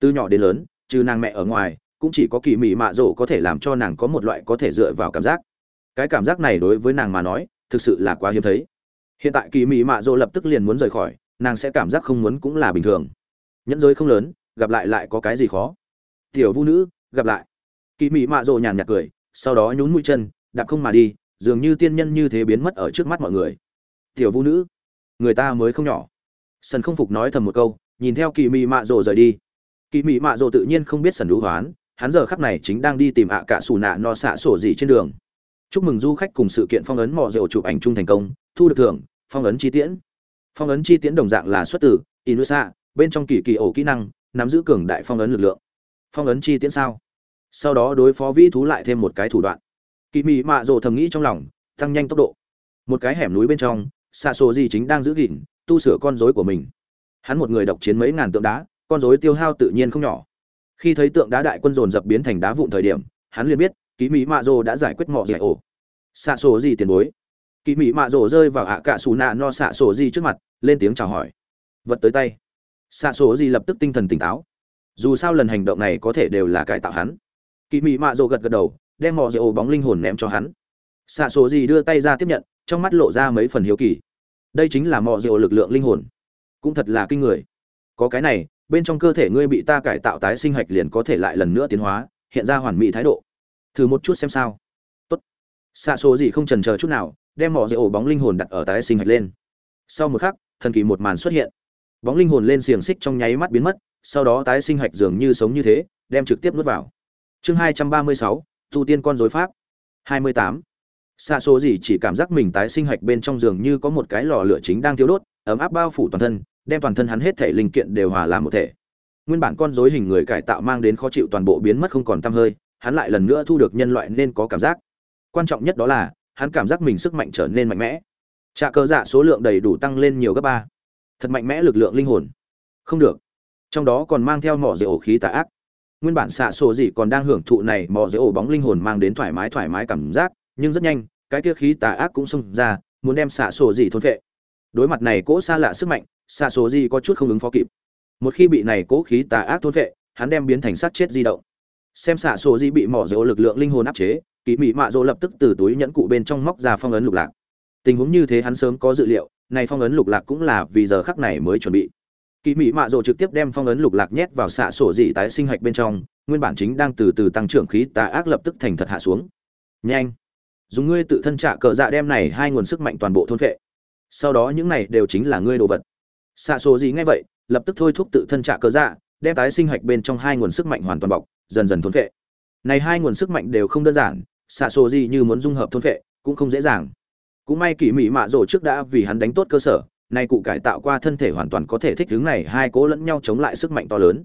Từ nhỏ đến lớn trừ nàng mẹ ở ngoài, cũng chỉ có kỳ mị mạ rồ có thể làm cho nàng có một loại có thể dựa vào cảm giác. Cái cảm giác này đối với nàng mà nói, thực sự là quá hiếm thấy. Hiện tại kỳ mị mạ rồ lập tức liền muốn rời khỏi, nàng sẽ cảm giác không muốn cũng là bình thường. Nhẫn giới không lớn, gặp lại lại có cái gì khó? Tiểu vũ nữ, gặp lại. Kỳ mị mạ rồ nhàn nhạt cười, sau đó nhún mũi chân, đạp không mà đi, dường như tiên nhân như thế biến mất ở trước mắt mọi người. Tiểu vũ nữ, người ta mới không nhỏ. Sần không phục nói thầm một câu, nhìn theo kỳ mị mạ rồ rời đi kỳ mị mạ rồ tự nhiên không biết sần đũ hoán, hắn giờ khắc này chính đang đi tìm ạ cả xù nạ no xạ sổ gì trên đường. Chúc mừng du khách cùng sự kiện phong ấn mò rượu chụp ảnh chung thành công, thu được thưởng, phong ấn chi tiễn. Phong ấn chi tiễn đồng dạng là xuất từ inusa, bên trong kỳ kỳ ổ kỹ năng, nắm giữ cường đại phong ấn lực lượng. Phong ấn chi tiễn sao? Sau đó đối phó vĩ thú lại thêm một cái thủ đoạn. Kỳ mị mạ rồ thầm nghĩ trong lòng, tăng nhanh tốc độ. Một cái hẻm núi bên trong, xạ sổ gì chính đang giữ gìn, tu sửa con rối của mình. Hắn một người độc chiến mấy ngàn tượng đá con rối tiêu hao tự nhiên không nhỏ. Khi thấy tượng đá đại quân dồn dập biến thành đá vụn thời điểm, hắn liền biết kỳ mỹ mạ rồ đã giải quyết mọi giải ổ xạ sổ gì tiền bối? Kỳ mỹ mạ rồ rơi vào ạ cạ xù nạ no xạ sổ gì trước mặt, lên tiếng chào hỏi. Vật tới tay. Xạ sổ gì lập tức tinh thần tỉnh táo. Dù sao lần hành động này có thể đều là cải tạo hắn. Kỳ mỹ mạ rồ gật gật đầu, đem mọi giải ổ bóng linh hồn ném cho hắn. Xạ sổ gì đưa tay ra tiếp nhận, trong mắt lộ ra mấy phần hiếu kỳ. Đây chính là mọi giải lực lượng linh hồn. Cũng thật là kinh người. Có cái này bên trong cơ thể ngươi bị ta cải tạo tái sinh hạch liền có thể lại lần nữa tiến hóa, hiện ra hoàn mỹ thái độ. Thử một chút xem sao. Tốt. Xạ số gì không trần chờ chút nào, đem mỏ dây ổ bóng linh hồn đặt ở tái sinh hạch lên. Sau một khắc, thần kỳ một màn xuất hiện. Bóng linh hồn lên xiềng xích trong nháy mắt biến mất, sau đó tái sinh hạch dường như sống như thế, đem trực tiếp nuốt vào. Chương hai trăm ba mươi sáu, tu tiên con dối pháp. hai mươi tám. Xạ số gì chỉ cảm giác mình tái sinh hạch bên trong giường như có một cái lò lửa chính đang thiêu đốt, ấm áp bao phủ toàn thân đem toàn thân hắn hết thể linh kiện đều hòa làm một thể. Nguyên bản con rối hình người cải tạo mang đến khó chịu toàn bộ biến mất không còn tăm hơi, hắn lại lần nữa thu được nhân loại nên có cảm giác. Quan trọng nhất đó là, hắn cảm giác mình sức mạnh trở nên mạnh mẽ. Trạ cơ dạ số lượng đầy đủ tăng lên nhiều gấp ba. Thật mạnh mẽ lực lượng linh hồn. Không được. Trong đó còn mang theo mỏ dễ ổ khí tà ác. Nguyên bản xạ sổ gì còn đang hưởng thụ này mỏ dễ ổ bóng linh hồn mang đến thoải mái thoải mái cảm giác, nhưng rất nhanh, cái kia khí tà ác cũng xông ra, muốn đem xạ sổ gì thôn phệ. Đối mặt này, cỗ xa lạ sức mạnh xạ sổ gì có chút không ứng phó kịp. Một khi bị này cố khí tà ác thôn phệ, hắn đem biến thành sát chết di động. Xem xạ sổ gì bị mỏ dỗ lực lượng linh hồn áp chế kỳ mị mạ dỗ lập tức từ túi nhẫn cụ bên trong móc ra phong ấn lục lạc. Tình huống như thế hắn sớm có dự liệu, này phong ấn lục lạc cũng là vì giờ khắc này mới chuẩn bị. Kỳ mị mạ dỗ trực tiếp đem phong ấn lục lạc nhét vào xạ sổ dị tái sinh hạch bên trong, nguyên bản chính đang từ từ tăng trưởng khí tà ác lập tức thành thật hạ xuống. Nhanh! Dùng ngươi tự thân trả cờ dạ đem này hai nguồn sức mạnh toàn bộ thôn phệ. Sau đó những này đều chính là ngươi đồ vật xạ số gì ngay vậy, lập tức thôi thúc tự thân trả cơ dạ đem tái sinh hạch bên trong hai nguồn sức mạnh hoàn toàn bọc, dần dần thôn phệ. Này hai nguồn sức mạnh đều không đơn giản, xạ số gì như muốn dung hợp thôn phệ, cũng không dễ dàng. Cũng may kỳ mỹ mạ rổ trước đã vì hắn đánh tốt cơ sở, nay cụ cải tạo qua thân thể hoàn toàn có thể thích ứng này hai cố lẫn nhau chống lại sức mạnh to lớn.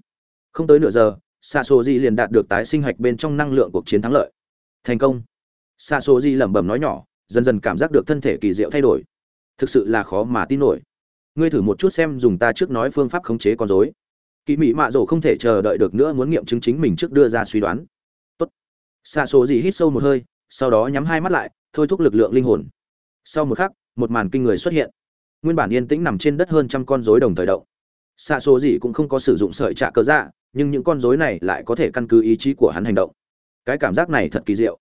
Không tới nửa giờ, xạ số gì liền đạt được tái sinh hạch bên trong năng lượng cuộc chiến thắng lợi. Thành công. Xạ số gì lẩm bẩm nói nhỏ, dần dần cảm giác được thân thể kỳ diệu thay đổi. Thực sự là khó mà tin nổi ngươi thử một chút xem dùng ta trước nói phương pháp khống chế con dối kỳ mỹ mạ rổ không thể chờ đợi được nữa muốn nghiệm chứng chính mình trước đưa ra suy đoán. Tốt. Xạ số gì hít sâu một hơi, sau đó nhắm hai mắt lại, thôi thúc lực lượng linh hồn. Sau một khắc, một màn kinh người xuất hiện. Nguyên bản yên tĩnh nằm trên đất hơn trăm con rối đồng thời động. Xạ số gì cũng không có sử dụng sợi trạ cơ dạ nhưng những con rối này lại có thể căn cứ ý chí của hắn hành động. Cái cảm giác này thật kỳ diệu.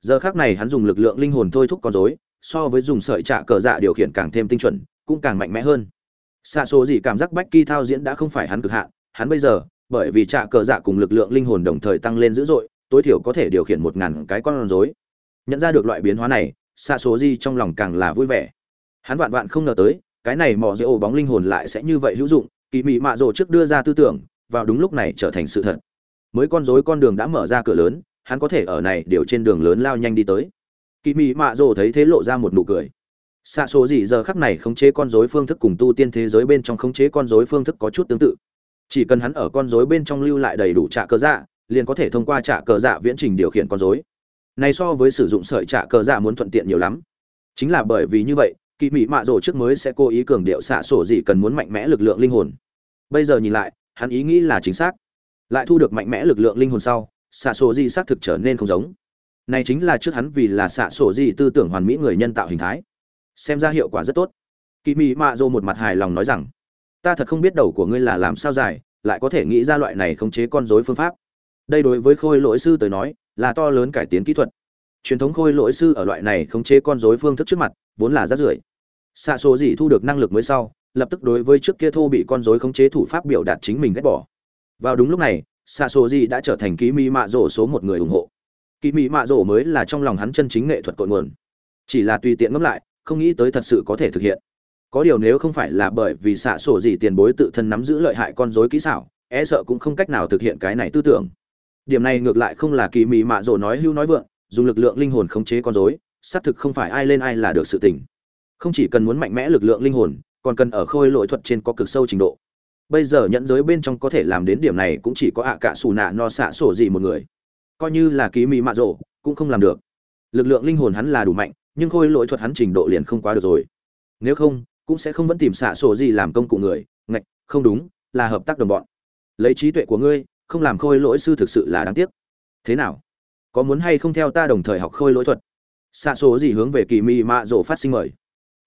Giờ khác này hắn dùng lực lượng linh hồn thôi thúc con rối, so với dùng sợi trạ cờ dạ điều khiển càng thêm tinh chuẩn, cũng càng mạnh mẽ hơn xạ số gì cảm giác bách kỳ thao diễn đã không phải hắn cực hạn, hắn bây giờ, bởi vì trạ cờ dạ cùng lực lượng linh hồn đồng thời tăng lên dữ dội, tối thiểu có thể điều khiển một ngàn cái con rối. Nhận ra được loại biến hóa này, xạ số gì trong lòng càng là vui vẻ. Hắn vạn vạn không ngờ tới, cái này mò dễ ổ bóng linh hồn lại sẽ như vậy hữu dụng kỳ mị mạ rồ trước đưa ra tư tưởng, vào đúng lúc này trở thành sự thật. Mới con rối con đường đã mở ra cửa lớn, hắn có thể ở này điều trên đường lớn lao nhanh đi tới. Kỳ mị mạ rồ thấy thế lộ ra một nụ cười xạ số gì giờ khắc này khống chế con rối phương thức cùng tu tiên thế giới bên trong khống chế con rối phương thức có chút tương tự. Chỉ cần hắn ở con rối bên trong lưu lại đầy đủ trả cờ dạ liền có thể thông qua trả cờ dạ viễn trình điều khiển con rối. Này so với sử dụng sợi trả cờ dạ muốn thuận tiện nhiều lắm. Chính là bởi vì như vậy kỳ mỹ mạ rổ trước mới sẽ cố ý cường điệu xạ sổ gì cần muốn mạnh mẽ lực lượng linh hồn. Bây giờ nhìn lại, hắn ý nghĩ là chính xác. Lại thu được mạnh mẽ lực lượng linh hồn sau, xạ sổ gì xác thực trở nên không giống. Này chính là trước hắn vì là xạ sổ gì tư tưởng hoàn mỹ người nhân tạo hình thái xem ra hiệu quả rất tốt. Kỳ mị mạ dô một mặt hài lòng nói rằng, ta thật không biết đầu của ngươi là làm sao dài lại có thể nghĩ ra loại này khống chế con rối phương pháp. Đây đối với khôi lỗi sư tới nói, là to lớn cải tiến kỹ thuật. Truyền thống khôi lỗi sư ở loại này khống chế con rối phương thức trước mặt, vốn là rất rưởi. Xạ số gì thu được năng lực mới sau, lập tức đối với trước kia thô bị con rối khống chế thủ pháp biểu đạt chính mình ghét bỏ. Vào đúng lúc này, xạ số gì đã trở thành ký mỹ mạ rổ số một người ủng hộ. Ký mỹ mạ rổ mới là trong lòng hắn chân chính nghệ thuật cội nguồn. Chỉ là tùy tiện ngẫm lại không nghĩ tới thật sự có thể thực hiện. Có điều nếu không phải là bởi vì xạ sổ gì tiền bối tự thân nắm giữ lợi hại con rối kỹ xảo e sợ cũng không cách nào thực hiện cái này tư tưởng. Điểm này ngược lại không là kỳ mị mạ rổ nói hưu nói vượng, dùng lực lượng linh hồn khống chế con rối, xác thực không phải ai lên ai là được sự tình. Không chỉ cần muốn mạnh mẽ lực lượng linh hồn, còn cần ở khôi lỗi thuật trên có cực sâu trình độ. Bây giờ nhẫn giới bên trong có thể làm đến điểm này cũng chỉ có ạ cả xù nạ no xạ sổ gì một người. Coi như là ký mỹ mạ rộ cũng không làm được. Lực lượng linh hồn hắn là đủ mạnh nhưng khôi lỗi thuật hắn trình độ liền không quá được rồi. Nếu không, cũng sẽ không vẫn tìm xạ sổ gì làm công cụ người, ngạch, không đúng, là hợp tác đồng bọn. Lấy trí tuệ của ngươi, không làm khôi lỗi sư thực sự là đáng tiếc. Thế nào? Có muốn hay không theo ta đồng thời học khôi lỗi thuật? Xạ số gì hướng về kỳ mị mạ rộ phát sinh mời.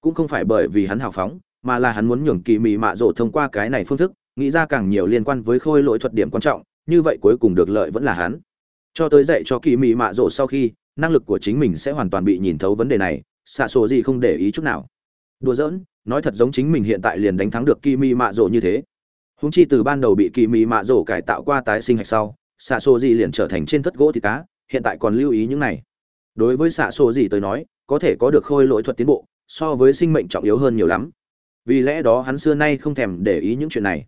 Cũng không phải bởi vì hắn hào phóng, mà là hắn muốn nhường kỳ mị mạ rộ thông qua cái này phương thức, nghĩ ra càng nhiều liên quan với khôi lỗi thuật điểm quan trọng, như vậy cuối cùng được lợi vẫn là hắn. Cho tới dạy cho kỳ mị mạ rộ sau khi năng lực của chính mình sẽ hoàn toàn bị nhìn thấu vấn đề này xạ sổ gì không để ý chút nào. Đùa giỡn, nói thật giống chính mình hiện tại liền đánh thắng được kỳ mị mạ rộ như thế. Húng chi từ ban đầu bị kỳ mị mạ rộ cải tạo qua tái sinh hạch sau xạ sổ gì liền trở thành trên thất gỗ thịt cá, hiện tại còn lưu ý những này. Đối với xạ sổ gì tới nói, có thể có được khôi lỗi thuật tiến bộ, so với sinh mệnh trọng yếu hơn nhiều lắm. Vì lẽ đó hắn xưa nay không thèm để ý những chuyện này.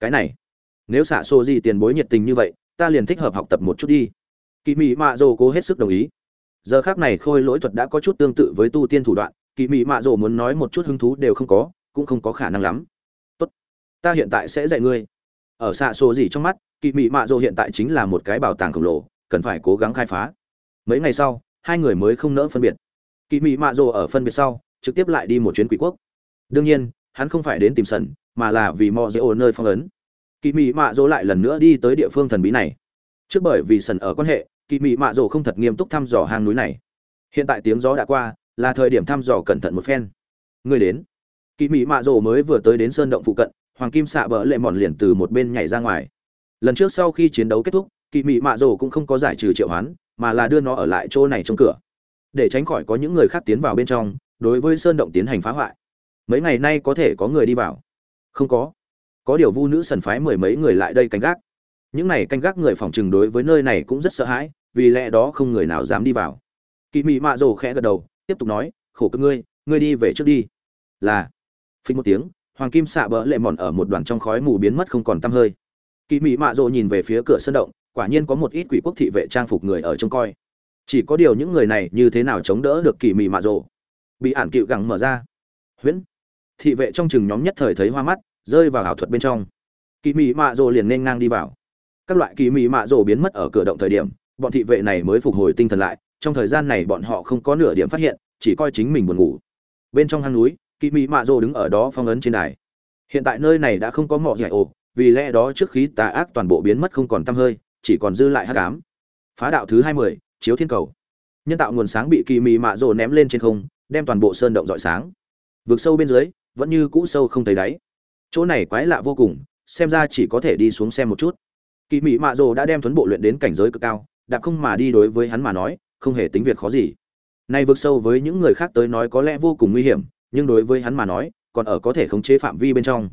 Cái này, nếu xạ sổ gì tiền bối nhiệt tình như vậy, ta liền thích hợp học tập một chút đi. Kỳ mị mạ dồ cố hết sức đồng ý giờ khác này khôi lỗi thuật đã có chút tương tự với tu tiên thủ đoạn, kỳ mỹ mạ dồ muốn nói một chút hứng thú đều không có, cũng không có khả năng lắm. Tốt, ta hiện tại sẽ dạy ngươi. Ở xạ xô gì trong mắt, kỳ mỹ mạ dồ hiện tại chính là một cái bảo tàng khổng lồ, cần phải cố gắng khai phá. Mấy ngày sau, hai người mới không nỡ phân biệt. Kỳ mỹ mạ rồ ở phân biệt sau, trực tiếp lại đi một chuyến quỷ quốc. Đương nhiên, hắn không phải đến tìm sần mà là vì mò dễ ổ nơi phong ấn. Kỳ mỹ mạ rồ lại lần nữa đi tới địa phương thần bí này. Trước bởi vì sần ở quan hệ kỳ Mị mạ rồ không thật nghiêm túc thăm dò hang núi này. Hiện tại tiếng gió đã qua, là thời điểm thăm dò cẩn thận một phen. Người đến. Kỳ Mị mạ rồ mới vừa tới đến sơn động phụ cận, hoàng kim xạ bỡ lệ mòn liền từ một bên nhảy ra ngoài. Lần trước sau khi chiến đấu kết thúc, kỳ Mị mạ rồ cũng không có giải trừ triệu hoán, mà là đưa nó ở lại chỗ này trong cửa. Để tránh khỏi có những người khác tiến vào bên trong, đối với sơn động tiến hành phá hoại. Mấy ngày nay có thể có người đi vào? Không có. Có điều vu nữ sần phái mười mấy người lại đây canh gác. Những này canh gác người phòng chừng đối với nơi này cũng rất sợ hãi vì lẽ đó không người nào dám đi vào. Kỳ mị mạ rồ khẽ gật đầu, tiếp tục nói, khổ cơ ngươi ngươi đi về trước đi. Là, phình một tiếng, hoàng kim xạ bỡ lệ mòn ở một đoàn trong khói mù biến mất không còn tăm hơi. Kỳ mị mạ rồ nhìn về phía cửa sân động, quả nhiên có một ít quỷ quốc thị vệ trang phục người ở trông coi. Chỉ có điều những người này như thế nào chống đỡ được kỳ mị mạ rồ? Bị ản cựu gẳng mở ra. Huyễn, thị vệ trong chừng nhóm nhất thời thấy hoa mắt, rơi vào ảo thuật bên trong. Kỳ mị mạ rồ liền nên ngang đi vào. Các loại kỳ mị mạ rồ biến mất ở cửa động thời điểm bọn thị vệ này mới phục hồi tinh thần lại, trong thời gian này bọn họ không có nửa điểm phát hiện, chỉ coi chính mình buồn ngủ. Bên trong hang núi, kỵ mỹ mạ rồ đứng ở đó phong ấn trên đài. Hiện tại nơi này đã không có mỏ dạy ổ vì lẽ đó trước khí tà ác toàn bộ biến mất không còn tăm hơi, chỉ còn dư lại hắc ám. Phá đạo thứ hai mươi, chiếu thiên cầu. Nhân tạo nguồn sáng bị kỳ mị mạ rồ ném lên trên không, đem toàn bộ sơn động rọi sáng. Vượt sâu bên dưới, vẫn như cũ sâu không thấy đáy. Chỗ này quái lạ vô cùng, xem ra chỉ có thể đi xuống xem một chút. Kỳ mị mạ rồ đã đem tuấn bộ luyện đến cảnh giới cực cao đạp không mà đi đối với hắn mà nói không hề tính việc khó gì. Nay vượt sâu với những người khác tới nói có lẽ vô cùng nguy hiểm nhưng đối với hắn mà nói còn ở có thể khống chế phạm vi bên trong.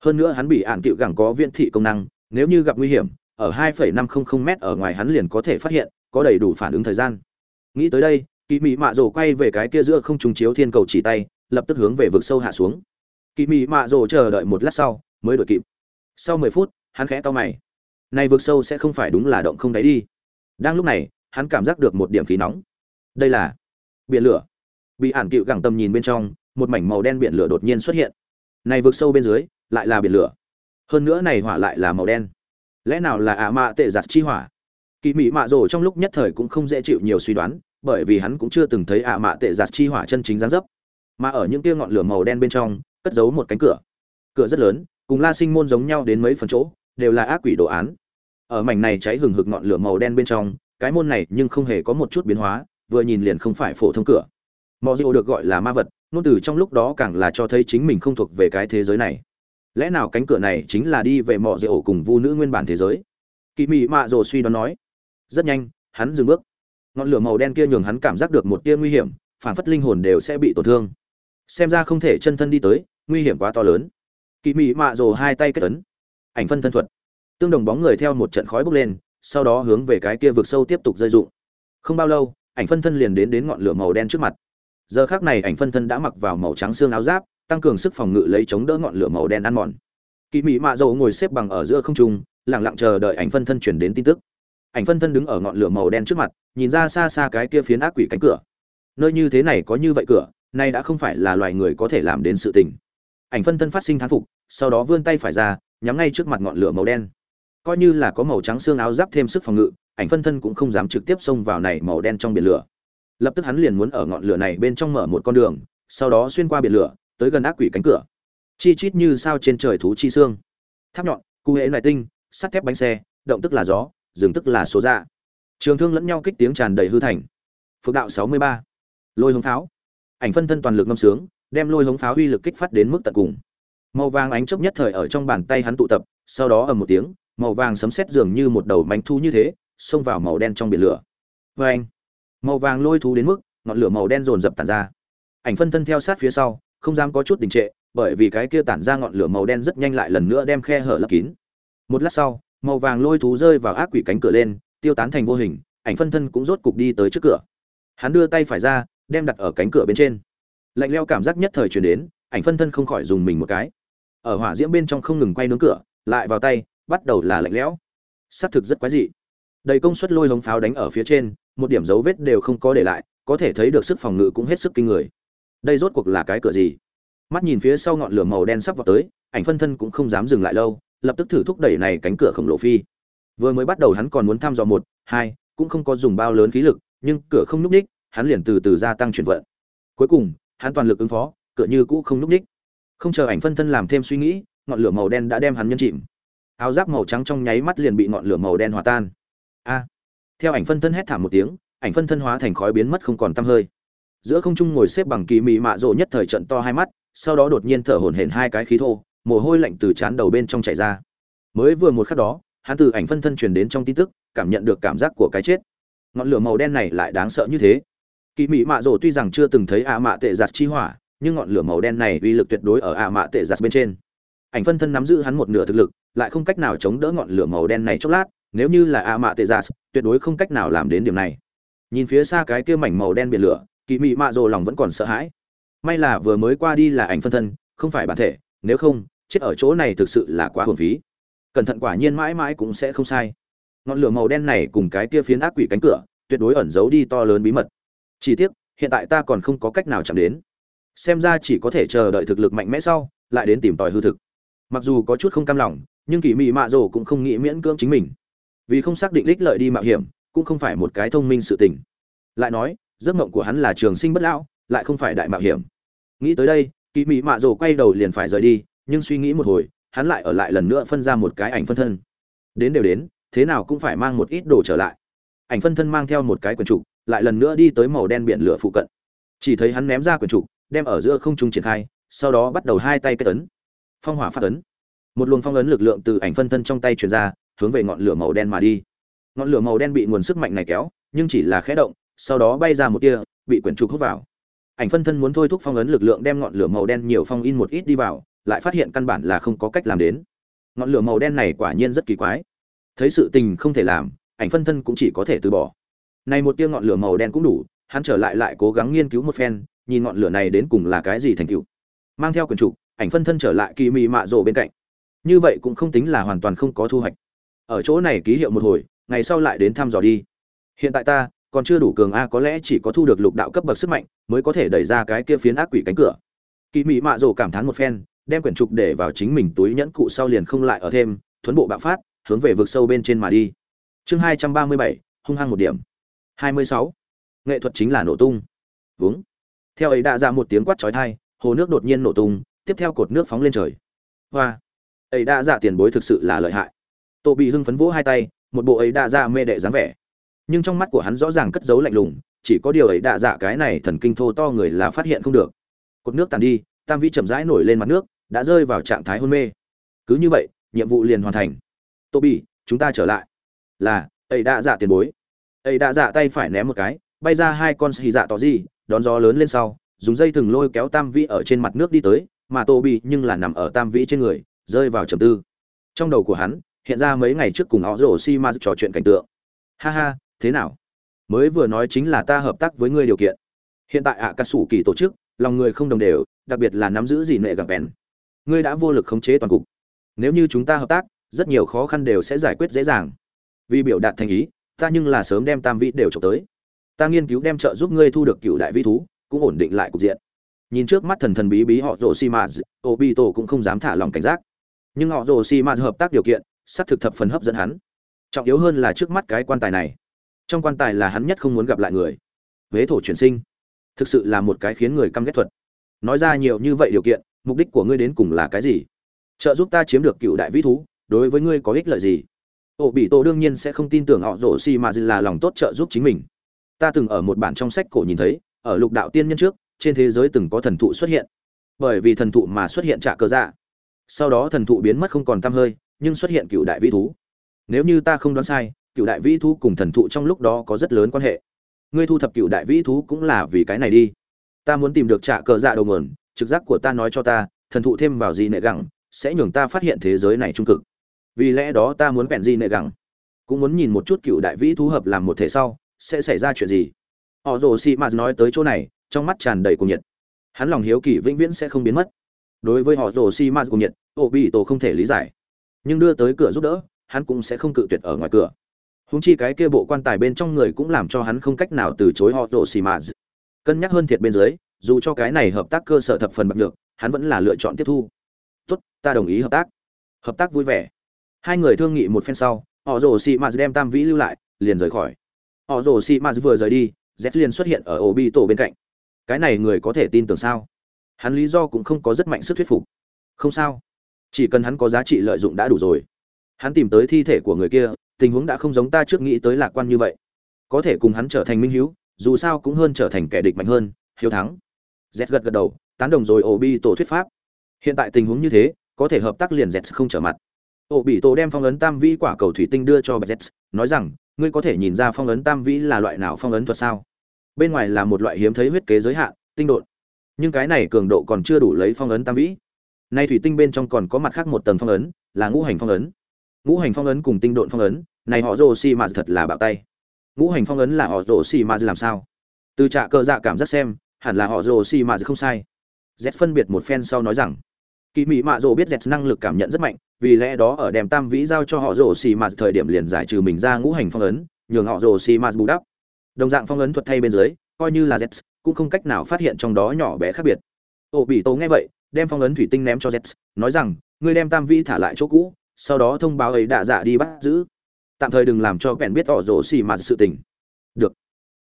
Hơn nữa hắn bị ạn cựu gẳng có viễn thị công năng nếu như gặp nguy hiểm ở 2,500 m ở ngoài hắn liền có thể phát hiện có đầy đủ phản ứng thời gian. Nghĩ tới đây kỳ mị mạ rồ quay về cái kia giữa không trùng chiếu thiên cầu chỉ tay lập tức hướng về vực sâu hạ xuống. Kỳ mị mạ rồ chờ đợi một lát sau mới đổi kịp. Sau mười phút hắn khẽ to mày. Này vực sâu sẽ không phải đúng là động không đáy đi đang lúc này, hắn cảm giác được một điểm khí nóng. Đây là biển lửa. Bị ản cựu gẳng tầm nhìn bên trong, một mảnh màu đen biển lửa đột nhiên xuất hiện. Này vượt sâu bên dưới, lại là biển lửa. Hơn nữa này hỏa lại là màu đen. Lẽ nào là ả mạ tệ giặt chi hỏa? Kỳ mị mạ rồ trong lúc nhất thời cũng không dễ chịu nhiều suy đoán, bởi vì hắn cũng chưa từng thấy ả mạ tệ giặt chi hỏa chân chính gián dấp. Mà ở những tia ngọn lửa màu đen bên trong, cất giấu một cánh cửa. Cửa rất lớn, cùng la sinh môn giống nhau đến mấy phần chỗ, đều là ác quỷ đồ án ở mảnh này cháy hừng hực ngọn lửa màu đen bên trong, cái môn này nhưng không hề có một chút biến hóa, vừa nhìn liền không phải phổ thông cửa. Mò rượu được gọi là ma vật, ngôn từ trong lúc đó càng là cho thấy chính mình không thuộc về cái thế giới này. Lẽ nào cánh cửa này chính là đi về mò rượu cùng vu nữ nguyên bản thế giới? Kỳ mị mạ rồ suy đoán nói. Rất nhanh, hắn dừng bước. Ngọn lửa màu đen kia nhường hắn cảm giác được một tia nguy hiểm, phản phất linh hồn đều sẽ bị tổn thương. Xem ra không thể chân thân đi tới, nguy hiểm quá to lớn. Kỳ mị mạ rồ hai tay kết tấn ảnh phân thân thuật tương đồng bóng người theo một trận khói bốc lên, sau đó hướng về cái kia vực sâu tiếp tục rơi rụng. không bao lâu, ảnh phân thân liền đến đến ngọn lửa màu đen trước mặt. Giờ khác này ảnh phân thân đã mặc vào màu trắng xương áo giáp, tăng cường sức phòng ngự lấy chống đỡ ngọn lửa màu đen ăn mòn. Kỳ mỹ mạ dầu ngồi xếp bằng ở giữa không trung lẳng lặng chờ đợi ảnh phân thân chuyển đến tin tức. Ảnh phân thân đứng ở ngọn lửa màu đen trước mặt, nhìn ra xa xa cái kia phiến ác quỷ cánh cửa. Nơi như thế này có như vậy cửa, nay đã không phải là loài người có thể làm đến sự tình. Ảnh phân thân phát sinh thán phục, sau đó vươn tay phải ra, nhắm ngay trước mặt ngọn lửa màu đen coi như là có màu trắng xương áo giáp thêm sức phòng ngự, ảnh phân thân cũng không dám trực tiếp xông vào này màu đen trong biển lửa. Lập tức hắn liền muốn ở ngọn lửa này bên trong mở một con đường, sau đó xuyên qua biển lửa, tới gần ác quỷ cánh cửa. Chi chít như sao trên trời thú chi xương. Tháp nhọn cụ hệ loại tinh, sắt thép bánh xe, động tức là gió, dừng tức là số dạ. Trường thương lẫn nhau kích tiếng tràn đầy hư thành. Phước đạo sáu mươi ba. Lôi hống pháo. Ảnh phân thân toàn lực ngâm sướng, đem lôi hống pháo uy lực kích phát đến mức tận cùng. Màu vàng ánh chớp nhất thời ở trong bàn tay hắn tụ tập, sau đó ầm một tiếng màu vàng sấm sét dường như một đầu mánh thu như thế, xông vào màu đen trong biển lửa. Vê anh, màu vàng lôi thú đến mức ngọn lửa màu đen rồn rập tàn ra. Ảnh phân thân theo sát phía sau, không dám có chút đình trệ, bởi vì cái kia tản ra ngọn lửa màu đen rất nhanh lại lần nữa đem khe hở lấp kín. Một lát sau, màu vàng lôi thú rơi vào ác quỷ cánh cửa lên, tiêu tán thành vô hình, ảnh phân thân cũng rốt cục đi tới trước cửa. Hắn đưa tay phải ra, đem đặt ở cánh cửa bên trên. Lạnh leo cảm giác nhất thời truyền đến, ảnh phân thân không khỏi dùng mình một cái. Ở hỏa diễm bên trong không ngừng quay nướng cửa, lại vào tay bắt đầu là lạnh lẽo. Xác thực rất quái dị. Đầy công suất lôi hống pháo đánh ở phía trên, một điểm dấu vết đều không có để lại, có thể thấy được sức phòng ngự cũng hết sức kinh người. Đây rốt cuộc là cái cửa gì? Mắt nhìn phía sau ngọn lửa màu đen sắp vào tới, ảnh phân thân cũng không dám dừng lại lâu, lập tức thử thúc đẩy này cánh cửa khổng lồ phi. Vừa mới bắt đầu hắn còn muốn thăm dò một, hai, cũng không có dùng bao lớn khí lực, nhưng cửa không núc ních hắn liền từ từ gia tăng chuyển vận. Cuối cùng, hắn toàn lực ứng phó, cửa như cũ không núc ních không chờ ảnh phân thân làm thêm suy nghĩ, ngọn lửa màu đen đã đem hắn nhân chìm áo giáp màu trắng trong nháy mắt liền bị ngọn lửa màu đen hòa tan. A! Theo ảnh phân thân hét thảm một tiếng, ảnh phân thân hóa thành khói biến mất không còn tăm hơi. Giữa không trung ngồi xếp bằng kỳ mị mạ rộ nhất thời trận to hai mắt, sau đó đột nhiên thở hổn hển hai cái khí thô, mồ hôi lạnh từ trán đầu bên trong chảy ra. Mới vừa một khắc đó, hắn từ ảnh phân thân truyền đến trong tin tức, cảm nhận được cảm giác của cái chết. Ngọn lửa màu đen này lại đáng sợ như thế. Kỳ mị mạ rộ tuy rằng chưa từng thấy ạ mạ tệ giặt chi hỏa, nhưng ngọn lửa màu đen này uy lực tuyệt đối ở ạ mạ tệ giặt bên trên. Ảnh phân thân nắm giữ hắn một nửa thực lực lại không cách nào chống đỡ ngọn lửa màu đen này chốc lát, nếu như là a mạ tê gia tuyệt đối không cách nào làm đến điểm này. Nhìn phía xa cái kia mảnh màu đen biển lửa kỳ mị mạ rồ lòng vẫn còn sợ hãi. May là vừa mới qua đi là ảnh phân thân, không phải bản thể, nếu không, chết ở chỗ này thực sự là quá hồn phí. Cẩn thận quả nhiên mãi mãi cũng sẽ không sai. Ngọn lửa màu đen này cùng cái kia phiến ác quỷ cánh cửa, tuyệt đối ẩn giấu đi to lớn bí mật. Chỉ tiếc, hiện tại ta còn không có cách nào chạm đến. Xem ra chỉ có thể chờ đợi thực lực mạnh mẽ sau, lại đến tìm tòi hư thực. Mặc dù có chút không cam lòng nhưng kỳ mị mạ rồ cũng không nghĩ miễn cưỡng chính mình. Vì không xác định đích lợi đi mạo hiểm, cũng không phải một cái thông minh sự tình. Lại nói, giấc mộng của hắn là trường sinh bất lão, lại không phải đại mạo hiểm. Nghĩ tới đây, kỳ mị mạ rồ quay đầu liền phải rời đi, nhưng suy nghĩ một hồi, hắn lại ở lại lần nữa phân ra một cái ảnh phân thân. Đến đều đến, thế nào cũng phải mang một ít đồ trở lại. Ảnh phân thân mang theo một cái quyển trục, lại lần nữa đi tới màu đen biển lửa phụ cận. Chỉ thấy hắn ném ra quyển trục, đem ở giữa không trung triển khai, sau đó bắt đầu hai tay kết ấn. Phong hỏa phát ấn một luồng phong ấn lực lượng từ ảnh phân thân trong tay truyền ra, hướng về ngọn lửa màu đen mà đi. Ngọn lửa màu đen bị nguồn sức mạnh này kéo, nhưng chỉ là khẽ động, sau đó bay ra một tia, bị quyển trục hút vào. Ảnh phân thân muốn thôi thúc phong ấn lực lượng đem ngọn lửa màu đen nhiều phong in một ít đi vào, lại phát hiện căn bản là không có cách làm đến. Ngọn lửa màu đen này quả nhiên rất kỳ quái. Thấy sự tình không thể làm, ảnh phân thân cũng chỉ có thể từ bỏ. Này một tia ngọn lửa màu đen cũng đủ, hắn trở lại lại cố gắng nghiên cứu một phen, nhìn ngọn lửa này đến cùng là cái gì thành tựu. Mang theo quyển trục, ảnh phân thân trở lại kỳ mị mạ rồ bên cạnh như vậy cũng không tính là hoàn toàn không có thu hoạch. Ở chỗ này ký hiệu một hồi, ngày sau lại đến thăm dò đi. Hiện tại ta, còn chưa đủ cường a, có lẽ chỉ có thu được lục đạo cấp bậc sức mạnh, mới có thể đẩy ra cái kia phiến ác quỷ cánh cửa. Kỳ mị mạ rồ cảm thán một phen, đem quyển trục để vào chính mình túi nhẫn cụ sau liền không lại ở thêm, thuấn bộ bạo phát, hướng về vực sâu bên trên mà đi. Chương hai trăm ba mươi bảy, hung hăng một điểm. Hai mươi sáu. Nghệ thuật chính là nổ tung. Vướng theo ấy đã ra một tiếng quát chói tai, hồ nước đột nhiên nổ tung, tiếp theo cột nước phóng lên trời. Hoa ấy đã dạ tiền bối thực sự là lợi hại. Tô bị hưng phấn vỗ hai tay, một bộ ấy đã dạ mê đệ dáng vẻ. Nhưng trong mắt của hắn rõ ràng cất giấu lạnh lùng, chỉ có điều ấy đã dạ cái này thần kinh thô to người là phát hiện không được. Cột nước tàn đi, tam vĩ chậm rãi nổi lên mặt nước, đã rơi vào trạng thái hôn mê. Cứ như vậy, nhiệm vụ liền hoàn thành. Tô bị, chúng ta trở lại. Là, ấy đã dạ tiền bối. Ấy đã dạ tay phải ném một cái, bay ra hai con xì dạ tỏ gì, đón gió lớn lên sau, dùng dây thừng lôi kéo tam vĩ ở trên mặt nước đi tới, mà tô bị nhưng là nằm ở tam vĩ trên người rơi vào trầm tư. Trong đầu của hắn hiện ra mấy ngày trước cùng họ rổ si ma trò chuyện cảnh tượng. Ha ha thế nào? Mới vừa nói chính là ta hợp tác với ngươi điều kiện. Hiện tại ạ à, ca sủ kỳ tổ chức lòng người không đồng đều đặc biệt là nắm giữ gì nệ gặp bèn. Ngươi đã vô lực khống chế toàn cục. Nếu như chúng ta hợp tác rất nhiều khó khăn đều sẽ giải quyết dễ dàng. Vì biểu đạt thành ý ta nhưng là sớm đem tam vĩ đều trộm tới. Ta nghiên cứu đem trợ giúp ngươi thu được cựu đại vĩ thú cũng ổn định lại cục diện. Nhìn trước mắt thần thần bí bí họ rồ xi mã obito cũng không dám thả lòng cảnh giác nhưng họ rồ xi mã hợp tác điều kiện, xác thực thập phần hấp dẫn hắn. Trọng yếu hơn là trước mắt cái quan tài này. Trong quan tài là hắn nhất không muốn gặp lại người. Huế thổ chuyển sinh. Thực sự là một cái khiến người căm ghét thuật. Nói ra nhiều như vậy điều kiện, mục đích của ngươi đến cùng là cái gì? Trợ giúp ta chiếm được cựu đại vĩ thú, đối với ngươi có ích lợi gì? Ổ bị tổ đương nhiên sẽ không tin tưởng họ rổ xi mà là lòng tốt trợ giúp chính mình. Ta từng ở một bản trong sách cổ nhìn thấy, ở lục đạo tiên nhân trước, trên thế giới từng có thần thụ xuất hiện. Bởi vì thần thụ mà xuất hiện trả cơ dạ sau đó thần thụ biến mất không còn t hơi, nhưng xuất hiện cựu đại vĩ thú. Nếu như ta không đoán sai, cựu đại vĩ thú cùng thần thụ trong lúc đó có rất lớn quan hệ. Ngươi thu thập cựu đại vĩ thú cũng là vì cái này đi. Ta muốn tìm được trả cờ dạ đầu nguồn, trực giác của ta nói cho ta, thần thụ thêm vào gì nệ gẳng, sẽ nhường ta phát hiện thế giới này trung cực. Vì lẽ đó ta muốn vẹn gì nệ gẳng. Cũng muốn nhìn một chút cựu đại vĩ thú hợp làm một thể sau, sẽ xảy ra chuyện gì. Họ rồ xì mạt nói tới chỗ này, trong mắt tràn đầy cuồng nhiệt. Hắn lòng hiếu kỳ vĩnh viễn sẽ không biến mất đối với họ rồ xì ma cùng nhiệt ô bị tổ không thể lý giải. Nhưng đưa tới cửa giúp đỡ, hắn cũng sẽ không cự tuyệt ở ngoài cửa. Húng chi cái kia bộ quan tài bên trong người cũng làm cho hắn không cách nào từ chối họ rồ xì ma. Cân nhắc hơn thiệt bên dưới, dù cho cái này hợp tác cơ sở thập phần bậc được hắn vẫn là lựa chọn tiếp thu. Tốt, ta đồng ý hợp tác. Hợp tác vui vẻ. Hai người thương nghị một phen sau, họ rồ xì ma đem tam vĩ lưu lại, liền rời khỏi. Họ rồ xì ma vừa rời đi, z liền xuất hiện ở ô bị tổ bên cạnh. Cái này người có thể tin tưởng sao? Hắn lý do cũng không có rất mạnh sức thuyết phục. Không sao. Chỉ cần hắn có giá trị lợi dụng đã đủ rồi. Hắn tìm tới thi thể của người kia, tình huống đã không giống ta trước nghĩ tới lạc quan như vậy. Có thể cùng hắn trở thành minh hữu dù sao cũng hơn trở thành kẻ địch mạnh hơn, hiếu thắng. Z gật gật đầu, tán đồng rồi ổ bi tổ thuyết pháp. Hiện tại tình huống như thế, có thể hợp tác liền z không trở mặt. Ổ bị tổ đem phong ấn tam vĩ quả cầu thủy tinh đưa cho bạch z, nói rằng, ngươi có thể nhìn ra phong ấn tam vĩ là loại nào phong ấn thuật sao? Bên ngoài là một loại hiếm thấy huyết kế giới hạn, tinh đột nhưng cái này cường độ còn chưa đủ lấy phong ấn tam vĩ. Nay thủy tinh bên trong còn có mặt khác một tầng phong ấn, là ngũ hành phong ấn. Ngũ hành phong ấn cùng tinh độn phong ấn, này họ rồ xì mà thật là bạo tay. Ngũ hành phong ấn là họ rồ xì mà làm sao? Từ trạ cơ dạ cảm giác xem, hẳn là họ rồ xì mà không sai. Z phân biệt một phen sau nói rằng kỳ mỹ mạ rồ biết z năng lực cảm nhận rất mạnh, vì lẽ đó ở đem tam vĩ giao cho họ rồ xì mà thời điểm liền giải trừ mình ra ngũ hành phong ấn, nhường họ rồ xì mà bù đắp. Đồng dạng phong ấn thuật thay bên dưới coi như là z cũng không cách nào phát hiện trong đó nhỏ bé khác biệt. Ô, bị tố nghe vậy, đem phong ấn thủy tinh ném cho z nói rằng, ngươi đem tam Vi thả lại chỗ cũ, sau đó thông báo ấy đạ dạ đi bắt giữ. Tạm thời đừng làm cho bèn biết tỏ rổ xì mà sự tình. Được.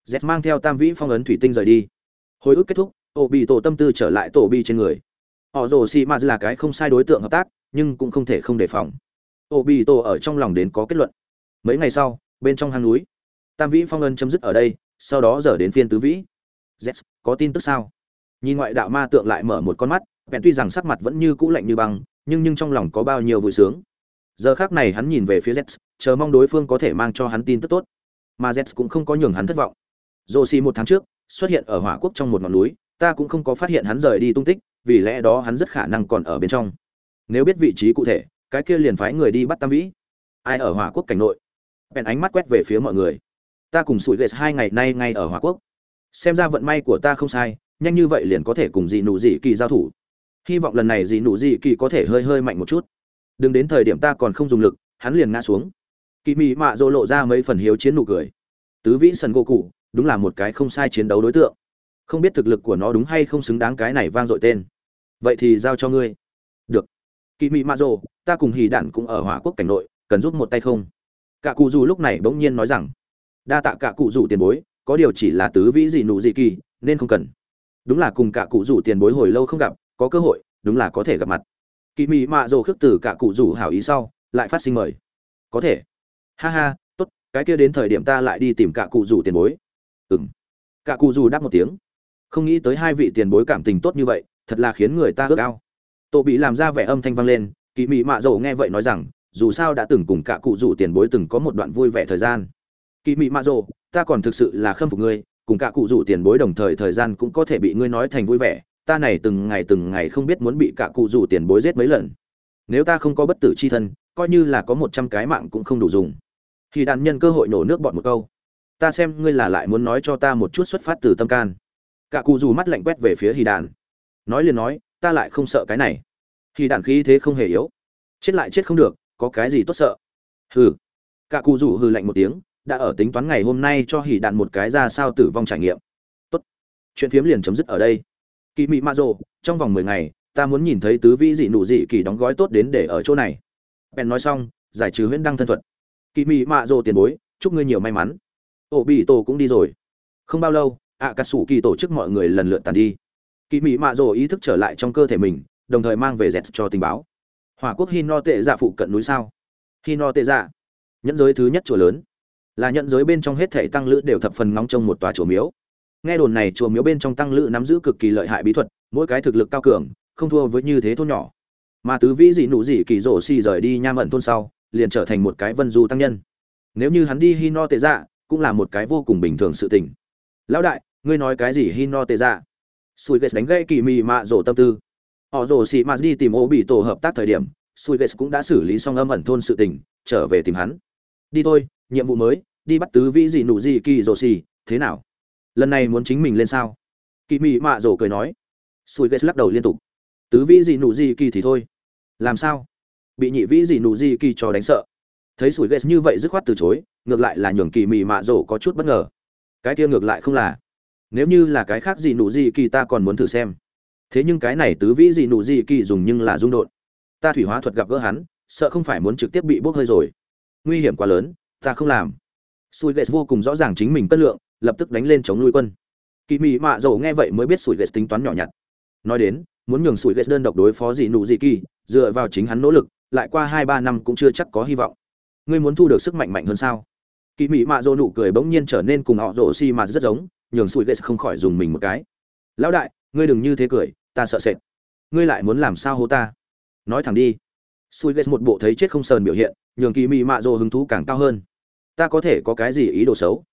Z mang theo tam vĩ phong ấn thủy tinh rời đi. Hồi ức kết thúc, ô, bị tổ tâm tư trở lại tổ bi trên người. Họ rổ xì mà là cái không sai đối tượng hợp tác, nhưng cũng không thể không đề phòng. Ô, bị tổ ở trong lòng đến có kết luận. Mấy ngày sau, bên trong hang núi, tam vĩ phong ấn chấm dứt ở đây sau đó giờ đến phiên tứ vĩ. Z có tin tức sao? Nhìn ngoại đạo ma tượng lại mở một con mắt vẹn tuy rằng sắc mặt vẫn như cũ lạnh như băng, nhưng nhưng trong lòng có bao nhiêu vui sướng. Giờ khác này hắn nhìn về phía z chờ mong đối phương có thể mang cho hắn tin tức tốt. Mà z cũng không có nhường hắn thất vọng. Dồ xì một tháng trước, xuất hiện ở hỏa quốc trong một ngọn núi, ta cũng không có phát hiện hắn rời đi tung tích, vì lẽ đó hắn rất khả năng còn ở bên trong. Nếu biết vị trí cụ thể, cái kia liền phái người đi bắt tam vĩ. Ai ở hỏa quốc cảnh nội? Bèn ánh mắt quét về phía mọi người ta cùng sủi ghệ hai ngày nay ngay ở hỏa quốc. Xem ra vận may của ta không sai, nhanh như vậy liền có thể cùng dì nụ dị kỳ giao thủ. Hy vọng lần này dì nụ dị kỳ có thể hơi hơi mạnh một chút. Đừng đến thời điểm ta còn không dùng lực, hắn liền ngã xuống. Kỳ mị mạ dỗ lộ ra mấy phần hiếu chiến nụ cười. Tứ vĩ sần gỗ cụ, đúng là một cái không sai chiến đấu đối tượng. Không biết thực lực của nó đúng hay không xứng đáng cái này vang dội tên. Vậy thì giao cho ngươi. Được. Kỳ mị mạ dỗ ta cùng hì đản cũng ở hỏa quốc cảnh nội, cần giúp một tay không? Cả cụ dù lúc này bỗng nhiên nói rằng đa tạ cả cụ rủ tiền bối có điều chỉ là tứ vĩ gì nụ gì kỳ nên không cần. Đúng là cùng cả cụ rủ tiền bối hồi lâu không gặp có cơ hội đúng là có thể gặp mặt. Kỳ mị mạ rồ khước từ cả cụ rủ hảo ý sau lại phát sinh mời. Có thể. Ha ha tốt cái kia đến thời điểm ta lại đi tìm cả cụ rủ tiền bối. Ừm, cả cụ rủ đáp một tiếng. Không nghĩ tới hai vị tiền bối cảm tình tốt như vậy thật là khiến người ta ước ao. Tổ bị làm ra vẻ âm thanh vang lên kỳ mị mạ rồ nghe vậy nói rằng dù sao đã từng cùng cả cụ rủ tiền bối từng có một đoạn vui vẻ thời gian kỳ mị mạ rồ, ta còn thực sự là khâm phục ngươi, cùng cả cụ rủ tiền bối đồng thời thời gian cũng có thể bị ngươi nói thành vui vẻ, ta này từng ngày từng ngày không biết muốn bị cả cụ rủ tiền bối giết mấy lần. Nếu ta không có bất tử c h i thân, coi như là có một trăm cái mạng cũng không đủ dùng. Thì đàn nhân cơ hội nổ nước bọn một câu, ta xem ngươi là lại muốn nói cho ta một chút xuất phát từ tâm can. Cả cụ dù mắt lạnh quét về phía hì đàn. Nói liền nói, ta lại không sợ cái này. Hì đàn khí thế không hề yếu. Chết lại chết không được, có cái gì tốt sợ? Hừ. Cả cụ rủ hừ lạnh một tiếng đã ở tính toán ngày hôm nay cho hỉ đạn một cái ra sao tử vong trải nghiệm. Tốt. Chuyện phiếm liền chấm dứt ở đây. Kỳ mị ma rồ, trong vòng mười ngày, ta muốn nhìn thấy tứ vĩ dị nụ dị kỳ đóng gói tốt đến để ở chỗ này. Bèn nói xong, giải trừ huyễn đăng thân thuật. Kỳ mị mạ rồ tiền bối, chúc ngươi nhiều may mắn. Ổ bị tổ cũng đi rồi. Không bao lâu, ạ cà sủ kỳ tổ chức mọi người lần lượt tàn đi. Kỳ mị mạ rồ ý thức trở lại trong cơ thể mình, đồng thời mang về dẹt cho tình báo. Hỏa quốc hin no tệ dạ phụ cận núi sao? Hin no tệ dạ nhẫn giới thứ nhất chùa lớn là nhận giới bên trong hết thảy tăng lữ đều thập phần ngóng trông một tòa chùa miếu. Nghe đồn này chùa miếu bên trong tăng lữ nắm giữ cực kỳ lợi hại bí thuật, mỗi cái thực lực cao cường, không thua với như thế thôn nhỏ. Mà tứ vĩ dị nụ dị kỳ rổ xì rời đi nham ẩn thôn sau, liền trở thành một cái vân du tăng nhân. Nếu như hắn đi Hino tệ dạ cũng là một cái vô cùng bình thường sự tình. Lão đại, ngươi nói cái gì Hino tệ dạ sùi ghét đánh gãy kỳ mị mạ rổ tâm tư. Họ rổ xì mà đi tìm ổ bị tổ hợp tác thời điểm sùi ghét cũng đã xử lý xong âm ẩn thôn sự tình, trở về tìm hắn. Đi thôi nhiệm vụ mới, đi bắt tứ vĩ dị nụ dị kỳ rồ xì, thế nào? Lần này muốn chính mình lên sao? Kỳ mị mạ rồ cười nói. Sùi ghét lắc đầu liên tục. Tứ vĩ dị nụ dị kỳ thì thôi. Làm sao? Bị nhị vĩ dị nụ dị kỳ cho đánh sợ. Thấy sùi ghét như vậy dứt khoát từ chối, ngược lại là nhường kỳ mị mạ rồ có chút bất ngờ. Cái kia ngược lại không là. Nếu như là cái khác gì nụ gì kỳ ta còn muốn thử xem. Thế nhưng cái này tứ vĩ gì nụ gì kỳ dùng nhưng là rung độn. ta thủy hóa thuật gặp gỡ hắn, sợ không phải muốn trực tiếp bị bốc hơi rồi. Nguy hiểm quá lớn ta không làm. Sùi ghét vô cùng rõ ràng chính mình cân lượng, lập tức đánh lên chống nuôi quân. Kỳ mị mạ dầu nghe vậy mới biết sủi ghét tính toán nhỏ nhặt. Nói đến, muốn nhường sủi ghét đơn độc đối phó gì nụ gì kỳ, dựa vào chính hắn nỗ lực, lại qua hai ba năm cũng chưa chắc có hy vọng. Ngươi muốn thu được sức mạnh mạnh hơn sao? Kỳ mị mạ dầu nụ cười bỗng nhiên trở nên cùng họ rổ xi mà rất giống, nhường sủi ghét không khỏi dùng mình một cái. Lão đại, ngươi đừng như thế cười, ta sợ sệt. Ngươi lại muốn làm sao hô ta? Nói thẳng đi. Sủi ghét một bộ thấy chết không sờn biểu hiện, nhường kỳ mị mạ dầu hứng thú càng cao hơn ta có thể có cái gì ý đồ xấu?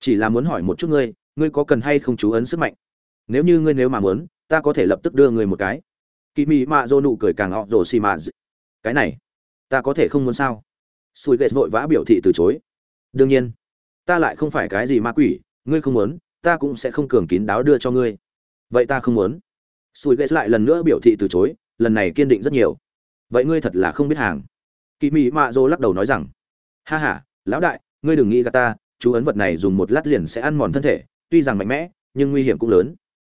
Chỉ là muốn hỏi một chút ngươi ngươi có cần hay không chú ấn sức mạnh? Nếu như ngươi nếu mà muốn, ta có thể lập tức đưa ngươi một cái. Kỳ mị mạ dô nụ cười càng họ rồ xì mạ cái này, ta có thể không muốn sao? Sùi ghét vội vã biểu thị từ chối. Đương nhiên, ta lại không phải cái gì ma quỷ, ngươi không muốn, ta cũng sẽ không cường kín đáo đưa cho ngươi. Vậy ta không muốn. Sùi ghét lại lần nữa biểu thị từ chối, lần này kiên định rất nhiều. Vậy ngươi thật là không biết hàng. Kỳ mị mạ dô lắc đầu nói rằng, ha h a lão đại ngươi đừng nghĩ gạt ta, chú ấn vật này dùng một lát liền sẽ ăn mòn thân thể, tuy rằng mạnh mẽ, nhưng nguy hiểm cũng lớn.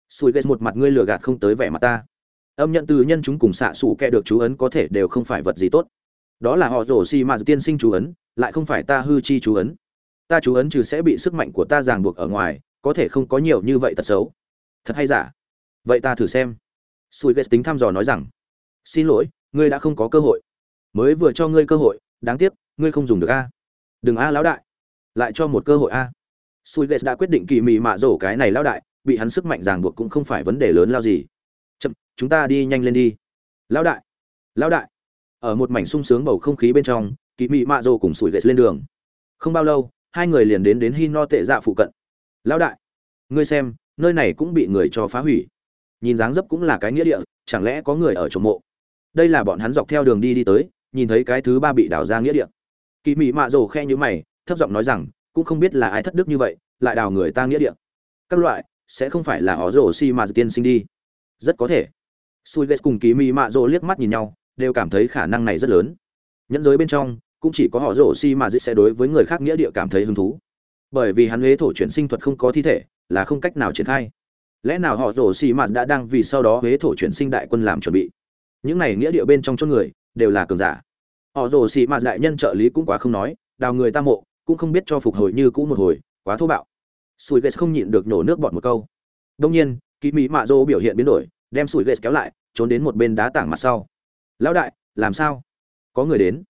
Sùi ghét một mặt ngươi lừa gạt không tới vẻ mặt ta. Âm nhận từ nhân chúng cùng xạ xủ kẻ được chú ấn có thể đều không phải vật gì tốt. Đó là họ rổ xi mà tiên sinh chú ấn, lại không phải ta hư chi chú ấn. Ta chú ấn trừ sẽ bị sức mạnh của ta ràng buộc ở ngoài, có thể không có nhiều như vậy tật xấu. Thật hay giả? Vậy ta thử xem. Sùi ghét tính thăm dò nói rằng, xin lỗi, ngươi đã không có cơ hội. Mới vừa cho ngươi cơ hội, đáng tiếc, ngươi không dùng được a đừng a lão đại. Lại cho một cơ hội a sùi ghét đã quyết định kỳ mị mạ rổ cái này, lão đại, bị hắn sức mạnh ràng buộc cũng không phải vấn đề lớn lao gì. Chậm, chúng ta đi nhanh lên đi. Lão đại lão đại. Ở một mảnh sung sướng bầu không khí bên trong, kỳ mị mạ rổ cùng sùi ghét lên đường. Không bao lâu, hai người liền đến đến hi no tệ dạ phụ cận. Lão đại, ngươi xem, nơi này cũng bị người cho phá hủy. Nhìn dáng dấp cũng là cái nghĩa địa, chẳng lẽ có người ở chỗ mộ? Đây là bọn hắn dọc theo đường đi đi tới, nhìn thấy cái thứ ba bị đào ra nghĩa địa kỳ mị mạ rồ khe như mày, thấp giọng nói rằng, cũng không biết là ai thất đức như vậy, lại đào người ta nghĩa địa. Các loại, sẽ không phải là họ rồ si mà tiên sinh đi. Rất có thể. Sui ghét cùng kỳ mị mạ rồ liếc mắt nhìn nhau, đều cảm thấy khả năng này rất lớn. Nhẫn giới bên trong, cũng chỉ có họ rồ si mà sẽ đối với người khác nghĩa địa cảm thấy hứng thú. Bởi vì hắn huế thổ chuyển sinh thuật không có thi thể, là không cách nào triển khai. Lẽ nào họ rồ xì mạt đã đang vì sau đó huế thổ chuyển sinh đại quân làm chuẩn bị? Những này nghĩa địa bên trong chôn người, đều là cường giả họ rồ xì mạt đại nhân trợ lý cũng quá không nói, đào người ta mộ, cũng không biết cho phục hồi như cũ một hồi, quá thô bạo. Sủi ghét không nhịn được nổ nước bọt một câu. Đông nhiên kỳ mỹ mạ dô biểu hiện biến đổi, đem sủi ghét kéo lại, trốn đến một bên đá tảng mặt sau. Lão đại, làm sao? Có người đến.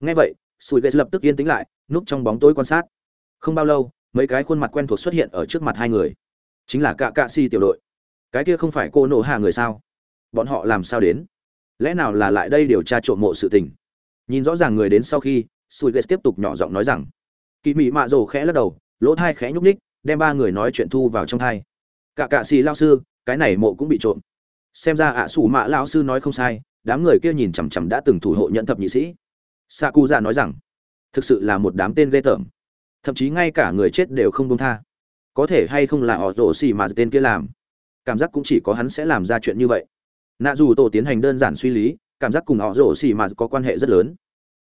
Nghe vậy, sủi ghét lập tức yên tĩnh lại, núp trong bóng tối quan sát. Không bao lâu, mấy cái khuôn mặt quen thuộc xuất hiện ở trước mặt hai người. Chính là cạ cạ si tiểu đội. Cái kia không phải cô nổ hạ người sao? Bọn họ làm sao đến? Lẽ nào là lại đây điều tra trộm mộ sự tình? Nhìn rõ ràng người đến sau khi sùi ghét tiếp tục nhỏ giọng nói rằng kỳ mị mạ rồ khẽ lắc đầu, lỗ thai khẽ nhúc ních đem ba người nói chuyện thu vào trong thai. Cả cạ xì lao sư, cái này mộ cũng bị trộm. Xem ra ạ à sủ mạ lao sư nói không sai, đám người kia nhìn chằm chằm đã từng thủ hộ nhận thập nhị sĩ. Sa cu ra nói rằng, thực sự là một đám tên ghê tởm. Thậm chí ngay cả người chết đều không đông tha. Có thể hay không là họ rổ xì mà tên kia làm? Cảm giác cũng chỉ có hắn sẽ làm ra chuyện như vậy. Nạ dù tổ tiến hành đơn giản suy lý cảm giác cùng họ rồ xì mà có quan hệ rất lớn.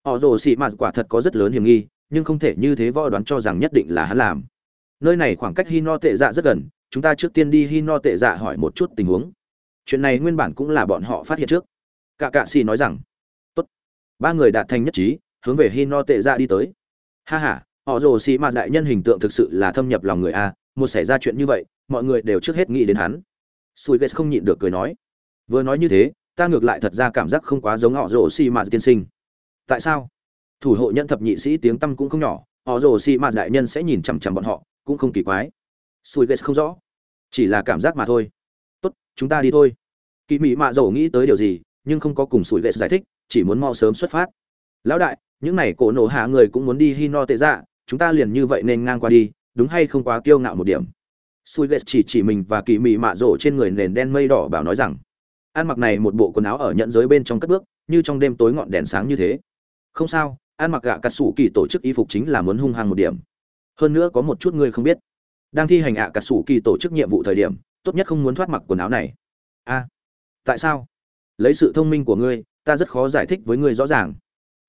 Họ rồ xì mà quả thật có rất lớn hiểm nghi, nhưng không thể như thế võ đoán cho rằng nhất định là hắn làm. Nơi này khoảng cách hi no tệ dạ rất gần, chúng ta trước tiên đi hi no tệ dạ hỏi một chút tình huống. Chuyện này nguyên bản cũng là bọn họ phát hiện trước. Cả cạ xì nói rằng, tốt. Ba người đạt thành nhất trí, hướng về hi no tệ dạ đi tới. Ha ha, họ rồ xì mà đại nhân hình tượng thực sự là thâm nhập lòng người a, một xảy ra chuyện như vậy, mọi người đều trước hết nghĩ đến hắn. Sùi ghét không nhịn được cười nói. Vừa nói như thế ta ngược lại thật ra cảm giác không quá giống họ rồ xì mạt tiên sinh. Tại sao? Thủ hộ nhân thập nhị sĩ tiếng tâm cũng không nhỏ, họ rồ xì mạt đại nhân sẽ nhìn chằm chằm bọn họ, cũng không kỳ quái. Sùi ghê không rõ, chỉ là cảm giác mà thôi. Tốt, chúng ta đi thôi. Kỳ mị mạ dầu nghĩ tới điều gì, nhưng không có cùng sùi ghét giải thích, chỉ muốn mau sớm xuất phát. Lão đại, những này cổ nổ hạ người cũng muốn đi hi no tệ dạ chúng ta liền như vậy nên ngang qua đi, đúng hay không quá kiêu ngạo một điểm? Sủi ghét chỉ chỉ mình và kỳ mị mạ rổ trên người nền đen mây đỏ bảo nói rằng ăn mặc này một bộ quần áo ở nhận giới bên trong cất bước, như trong đêm tối ngọn đèn sáng như thế. Không sao, ăn mặc gạ cà sủ kỳ tổ chức y phục chính là muốn hung hăng một điểm. Hơn nữa có một chút ngươi không biết. Đang thi hành ạ cà sủ kỳ tổ chức nhiệm vụ thời điểm, tốt nhất không muốn thoát mặc quần áo này. A, tại sao? Lấy sự thông minh của ngươi, ta rất khó giải thích với ngươi rõ ràng.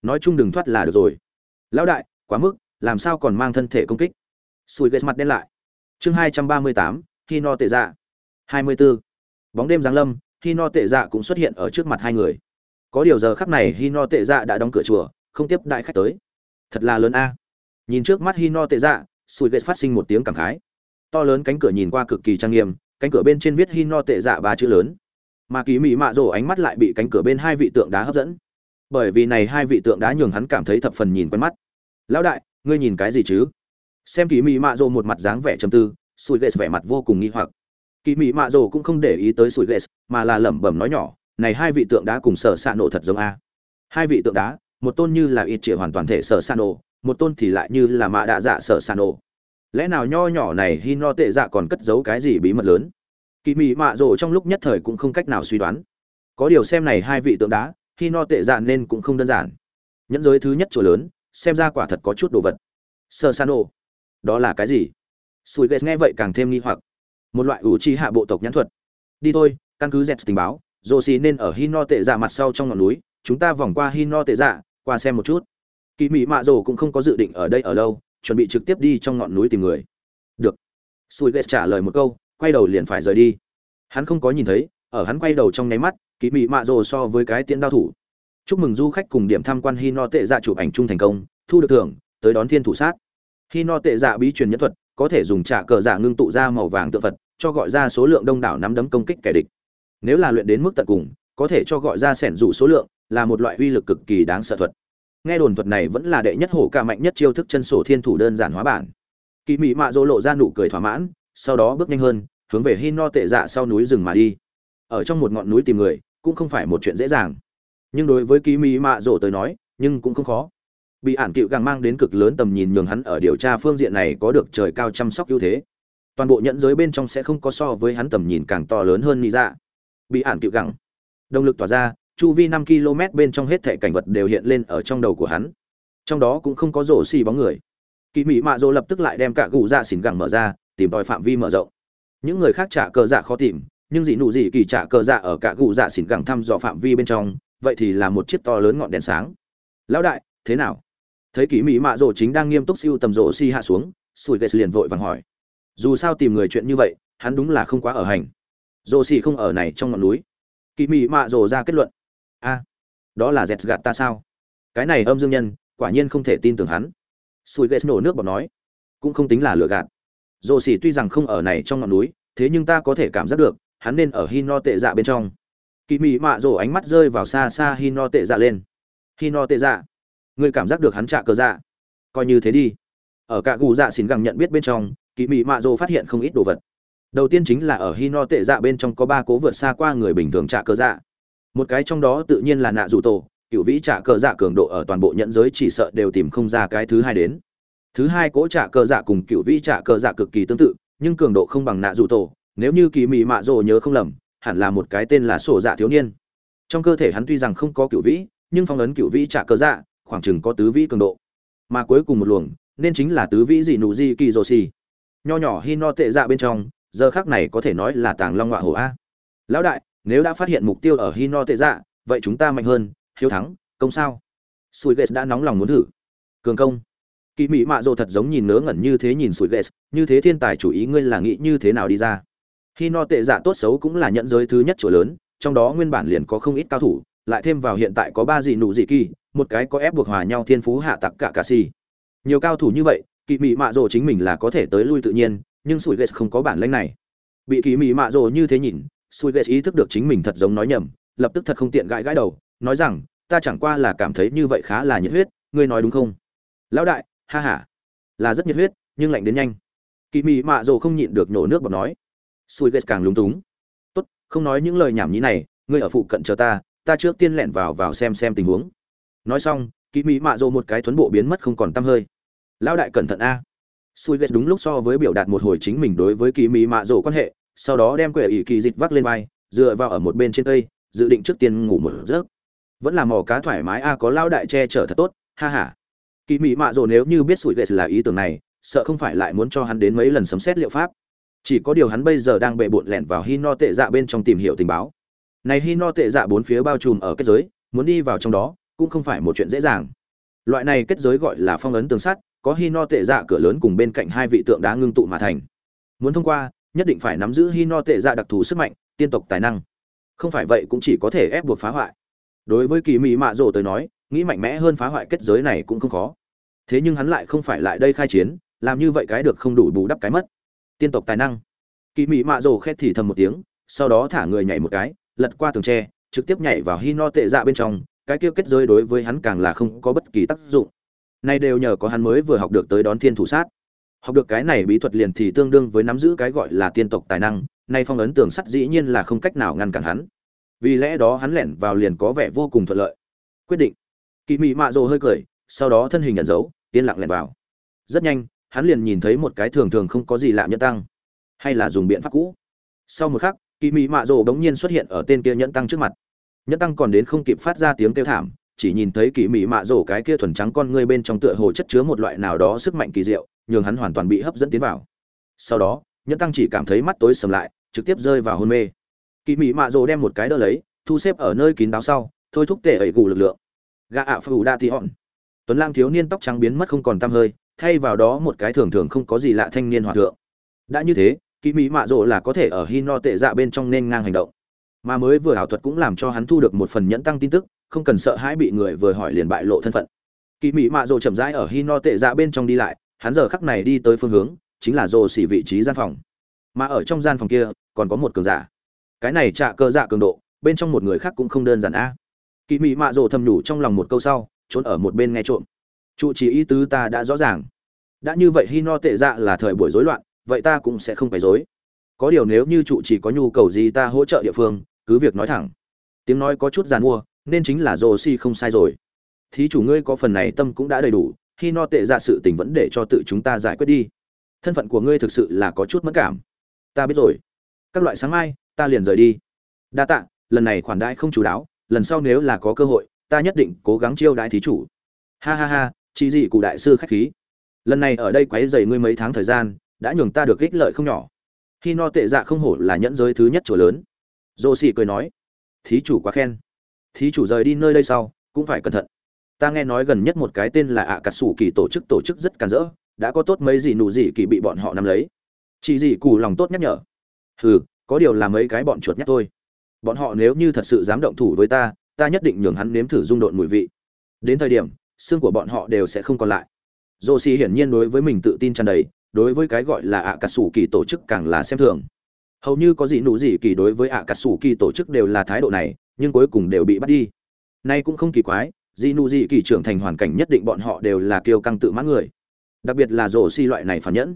Nói chung đừng thoát là được rồi. Lão đại, quá mức, làm sao còn mang thân thể công kích? Sùi ghét mặt đen lại. Chương hai trăm ba mươi tám khi no tệ dạ. hai mươi b ố bóng đêm giáng lâm Hino tệ dạ cũng xuất hiện ở trước mặt hai người. Có điều giờ khắc này Hino tệ dạ đã đóng cửa chùa, không tiếp đại khách tới. Thật là lớn a. Nhìn trước mắt Hino tệ dạ Sủi Gệt phát sinh một tiếng cảm khái. To lớn cánh cửa nhìn qua cực kỳ trang nghiêm, cánh cửa bên trên viết Hino tệ dạ ba chữ lớn. Mà ký mỹ mạ rồ ánh mắt lại bị cánh cửa bên hai vị tượng đá hấp dẫn. Bởi vì này hai vị tượng đá nhường hắn cảm thấy thập phần nhìn quen mắt. Lão đại, ngươi nhìn cái gì chứ? Xem ký mỹ mạ rồ một mặt dáng vẻ trầm tư, Sủi Gệt vẻ mặt vô cùng nghi hoặc kỳ Mị mạ Rồ cũng không để ý tới Sủi ghét mà là lẩm bẩm nói nhỏ, này hai vị tượng đá cùng sở s nổ thật giống a. Hai vị tượng đá, một tôn như là ít trịa hoàn toàn thể sở s nổ, một tôn thì lại như là mạ đạ dạ sở s nổ. Lẽ nào nho nhỏ này hi no tệ dạ còn cất giấu cái gì bí mật lớn? Kỳ mị mạ Rồ trong lúc nhất thời cũng không cách nào suy đoán. Có điều xem này hai vị tượng đá, hi no tệ dạ nên cũng không đơn giản. Nhẫn giới thứ nhất chùa lớn, xem ra quả thật có chút đồ vật. Sơ san ô đó là cái gì? Sùi ghét nghe vậy càng thêm nghi hoặc một loại ủ chi hạ bộ tộc nhãn thuật. Đi thôi, căn cứ z tình báo rồ xì nên ở hino tệ dạ mặt sau trong ngọn núi, chúng ta vòng qua hino tệ dạ qua xem một chút. Kỳ mỹ mạ rồ cũng không có dự định ở đây ở lâu, chuẩn bị trực tiếp đi trong ngọn núi tìm người. Được. Sùi ghét trả lời một câu, quay đầu liền phải rời đi. Hắn không có nhìn thấy, ở hắn quay đầu trong nháy mắt kỳ mỹ mạ rồ so với cái tiễn đao thủ. Chúc mừng du khách cùng điểm tham quan hino tệ dạ chụp ảnh chung thành công, thu được thưởng, tới đón thiên thủ sát. Hino tệ dạ bí truyền nhân thuật có thể dùng trả cờ giả ngưng tụ ra màu vàng tượng vật cho gọi ra số lượng đông đảo nắm đấm công kích kẻ địch. Nếu là luyện đến mức tận cùng, có thể cho gọi ra sẻn dụ số lượng, là một loại uy lực cực kỳ đáng sợ thuật. Nghe đồn thuật này vẫn là đệ nhất hổ ca mạnh nhất chiêu thức chân sổ thiên thủ đơn giản hóa bản. Kỳ mị mạ dỗ lộ ra nụ cười thỏa mãn, sau đó bước nhanh hơn, hướng về hin no tệ dạ sau núi rừng mà đi. Ở trong một ngọn núi tìm người, cũng không phải một chuyện dễ dàng. Nhưng đối với kỳ mị mạ dỗ tới nói, nhưng cũng không khó bị ản cựu càng mang đến cực lớn tầm nhìn nhường hắn ở điều tra phương diện này có được trời cao chăm sóc ưu thế. Toàn bộ nhẫn giới bên trong sẽ không có so với hắn tầm nhìn càng to lớn hơn nghĩ ra dạ. bị ản cựu gẳng. Động lực tỏa ra, chu vi năm km bên trong hết thảy cảnh vật đều hiện lên ở trong đầu của hắn. Trong đó cũng không có rổ xì bóng người. Kỳ mỹ mạ rỗ lập tức lại đem cả gù dạ xỉn gẳng mở ra, tìm tòi phạm vi mở rộng. Những người khác trả cờ dạ khó tìm, nhưng dị nụ dị kỳ trả cờ dạ ở cả gù dạ xỉn gẳng thăm dò phạm vi bên trong, vậy thì là một chiếc to lớn ngọn đèn sáng. Lão đại, thế nào? Thấy kỳ mỹ mạ rỗ chính đang nghiêm túc siêu tầm rồ xi hạ xuống sùi ghét liền vội vàng hỏi. Dù sao tìm người chuyện như vậy, hắn đúng là không quá ở hành. Rồ si không ở này trong ngọn núi. Kỳ mỹ mạ rỗ ra kết luận. A, đó là dẹt gạt ta sao? Cái này âm dương nhân, quả nhiên không thể tin tưởng hắn. Sùi ghét nổ nước bọt nói. Cũng không tính là lừa gạt. Rồ xỉ tuy rằng không ở này trong ngọn núi, thế nhưng ta có thể cảm giác được, hắn nên ở hino tệ dạ bên trong. Kỳ mỹ mạ rồ ánh mắt rơi vào xa xa hino tệ dạ lên. Hino tệ dạ ngươi cảm giác được hắn trả cờ dạ. Coi như thế đi. Ở cả gù dạ xỉn gẳng nhận biết bên trong kỳ mị mạ dô phát hiện không ít đồ vật. Đầu tiên chính là ở hi no tệ dạ bên trong có ba cố vượt xa qua người bình thường trả cờ dạ. Một cái trong đó tự nhiên là nạ dù tổ, cựu vĩ trả cờ dạ cường độ ở toàn bộ nhận giới chỉ sợ đều tìm không ra cái thứ hai đến. Thứ hai cố trả cờ dạ cùng cựu vĩ trả cờ dạ cực kỳ tương tự, nhưng cường độ không bằng nạ dù tổ. Nếu như kỳ mị mạ dồ nhớ không lầm, hẳn là một cái tên là sổ dạ thiếu niên. Trong cơ thể hắn tuy rằng không có cựu vĩ, nhưng phong ấn cựu vĩ trả cờ dạ khoảng chừng có tứ vĩ cường độ. Mà cuối cùng một luồng, nên chính là tứ vĩ dị nụ di kỳ rồ xì. Nho nhỏ hi no tệ dạ bên trong, giờ khác này có thể nói là tàng long họa hổ a. Lão đại, nếu đã phát hiện mục tiêu ở hino tệ dạ vậy chúng ta mạnh hơn, hiếu thắng, công sao? Sùi ghét đã nóng lòng muốn thử. Cường công. Kỳ mỹ mạ rồ thật giống nhìn nớ ngẩn như thế nhìn sùi ghét như thế thiên tài chủ ý ngươi là nghĩ như thế nào đi ra? Hino tệ dạ tốt xấu cũng là nhận giới thứ nhất chỗ lớn, trong đó nguyên bản liền có không ít cao thủ, lại thêm vào hiện tại có ba dị nụ dị kỳ một cái có ép buộc hòa nhau thiên phú hạ tặc cả cà si nhiều cao thủ như vậy kỳ mỹ mạ rồ chính mình là có thể tới lui tự nhiên, nhưng sủi ghét không có bản lĩnh này. Bị kỳ mỹ mạ rồ như thế nhìn sủi ghét ý thức được chính mình thật giống nói nhầm, lập tức thật không tiện gãi gãi đầu, nói rằng, ta chẳng qua là cảm thấy như vậy khá là nhiệt huyết, ngươi nói đúng không? Lão đại, ha ha, là rất nhiệt huyết, nhưng lạnh đến nhanh. Kỳ mị mạ rồ không nhịn được nhổ nước bọt nói. Sủi ghét càng lúng túng. Tốt, không nói những lời nhảm nhí này, ngươi ở phụ cận chờ ta ta trước tiên lẻn vào vào xem xem tình huống nói xong kỳ mỹ mạ rộ một cái thuấn bộ biến mất không còn t hơi. Lão đại cẩn thận a. Sui ghét đúng lúc so với biểu đạt một hồi chính mình đối với kỳ mỹ mạ rộ quan hệ, sau đó đem quệ ỷ kỳ dịch vác lên vai, dựa vào ở một bên trên cây, dự định trước tiên ngủ một giấc. Vẫn là mò cá thoải mái, a, có lao đại che chở thật tốt, ha ha. Kỳ mỹ mạ rồ nếu như biết sủi ghệ là ý tưởng này, sợ không phải lại muốn cho hắn đến mấy lần sấm xét liệu pháp. Chỉ có điều hắn bây giờ đang bệ bộn lẻn vào hi no tệ dạ bên trong tìm hiểu tình báo. Này hi no tệ dạ bốn phía bao trùm ở kết giới, muốn đi vào trong đó cũng không phải một chuyện dễ dàng. Loại này kết giới gọi là phong ấn tường sắt, có hi no tệ dạ cửa lớn cùng bên cạnh hai vị tượng đá ngưng tụ mà thành. Muốn thông qua, nhất định phải nắm giữ hi no tệ dạ đặc thù sức mạnh, tiên tộc tài năng. Không phải vậy cũng chỉ có thể ép buộc phá hoại. Đối với kỳ mỹ mạ rồ tới nói, nghĩ mạnh mẽ hơn phá hoại kết giới này cũng không khó. Thế nhưng hắn lại không phải lại đây khai chiến, làm như vậy cái được không đủ bù đắp cái mất. Tiên tộc tài năng. Kỳ mỹ mạ rồ khét thì thầm một tiếng, sau đó thả người nhảy một cái, lật qua tường tre, trực tiếp nhảy vào hi no tệ dạ bên trong cái kia kết giới đối với hắn càng là không có bất kỳ tác dụng. Nay đều nhờ có hắn mới vừa học được tới đón thiên thủ sát. Học được cái này bí thuật liền thì tương đương với nắm giữ cái gọi là tiên tộc tài năng, nay phong ấn tường sắt dĩ nhiên là không cách nào ngăn cản hắn. Vì lẽ đó hắn lẻn vào liền có vẻ vô cùng thuận lợi. Quyết định. Kỳ mị mạ rồ hơi cười, sau đó thân hình nhận dấu yên lặng lẻn vào. Rất nhanh, hắn liền nhìn thấy một cái thường thường không có gì lạ nhẫn tăng, hay là dùng biện pháp cũ. Sau một khắc kỳ mị mạ rồ bỗng nhiên xuất hiện ở tên kia nhẫn tăng trước mặt nhẫn tăng còn đến không kịp phát ra tiếng kêu thảm, chỉ nhìn thấy kỳ mị mạ rổ cái kia thuần trắng con ngươi bên trong tựa hồ chất chứa một loại nào đó sức mạnh kỳ diệu, nhường hắn hoàn toàn bị hấp dẫn tiến vào. Sau đó, nhẫn tăng chỉ cảm thấy mắt tối sầm lại, trực tiếp rơi vào hôn mê. Kỳ mị mạ rổ đem một cái đỡ lấy, thu xếp ở nơi kín đáo sau, thôi thúc tệ ẩy gù lực lượng. Gà ạ phù đa tị hòn tuấn lang thiếu niên tóc trắng biến mất không còn tăm hơi, thay vào đó một cái thường thường không có gì lạ thanh niên hòa thượng. Đã như thế kỳ mỹ mạ rộ là có thể ở hi no tệ dạ bên trong nên ngang hành động mà mới vừa ảo thuật cũng làm cho hắn thu được một phần nhẫn tăng tin tức, không cần sợ hãi bị người vừa hỏi liền bại lộ thân phận. Kỳ mỹ mạ rồ chậm rãi ở hi no tệ dạ bên trong đi lại, hắn giờ khắc này đi tới phương hướng, chính là rồ xỉ vị trí gian phòng. Mà ở trong gian phòng kia, còn có một cường giả. Cái này trạ cơ dạ cường độ, bên trong một người khác cũng không đơn giản a. Kỳ mỹ mạ rồ thầm nhủ trong lòng một câu sau, trốn ở một bên nghe trộm. Trụ trì ý tứ ta đã rõ ràng. Đã như vậy hi no tệ dạ là thời buổi rối loạn, vậy ta cũng sẽ không phải dối có điều nếu như trụ chỉ có nhu cầu gì ta hỗ trợ địa phương cứ việc nói thẳng. Tiếng nói có chút giàn mua, nên chính là rồ si không sai rồi. Thí chủ ngươi có phần này tâm cũng đã đầy đủ, khi no tệ ra sự tình vẫn để cho tự chúng ta giải quyết đi. Thân phận của ngươi thực sự là có chút mất cảm. Ta biết rồi. Các loại sáng mai, ta liền rời đi. Đa tạ, lần này khoản đãi không chú đáo, lần sau nếu là có cơ hội, ta nhất định cố gắng chiêu đãi thí chủ. Ha ha ha chỉ gì cụ đại sư khách khí. Lần này ở đây quấy dày ngươi mấy tháng thời gian, đã nhường ta được ích lợi không nhỏ. Khi no tệ dạ không hổ là nhẫn giới thứ nhất chùa lớn dô xì cười nói, thí chủ quá khen. Thí chủ rời đi nơi đây sau, cũng phải cẩn thận. Ta nghe nói gần nhất một cái tên là ạ cà sủ kỳ tổ chức tổ chức rất càn rỡ, đã có tốt mấy gì nụ gì kỳ bị bọn họ nắm lấy. Chỉ gì cù lòng tốt nhắc nhở. Hừ, có điều là mấy cái bọn chuột nhắc thôi. Bọn họ nếu như thật sự dám động thủ với ta ta nhất định nhường hắn nếm thử rung độn mùi vị. Đến thời điểm, xương của bọn họ đều sẽ không còn lại. Dô xì hiển nhiên đối với mình tự tin tràn đầy, đối với cái gọi là ạ cà sủ kỳ tổ chức càng là xem thường hầu như có gì nụ gì kỳ đối với ạ cà sủ kỳ tổ chức đều là thái độ này, nhưng cuối cùng đều bị bắt đi. Nay cũng không kỳ quái dị nụ dị kỳ trưởng thành hoàn cảnh nhất định bọn họ đều là kiêu căng tự mãn người. Đặc biệt là rổ xi loại này phản nhẫn.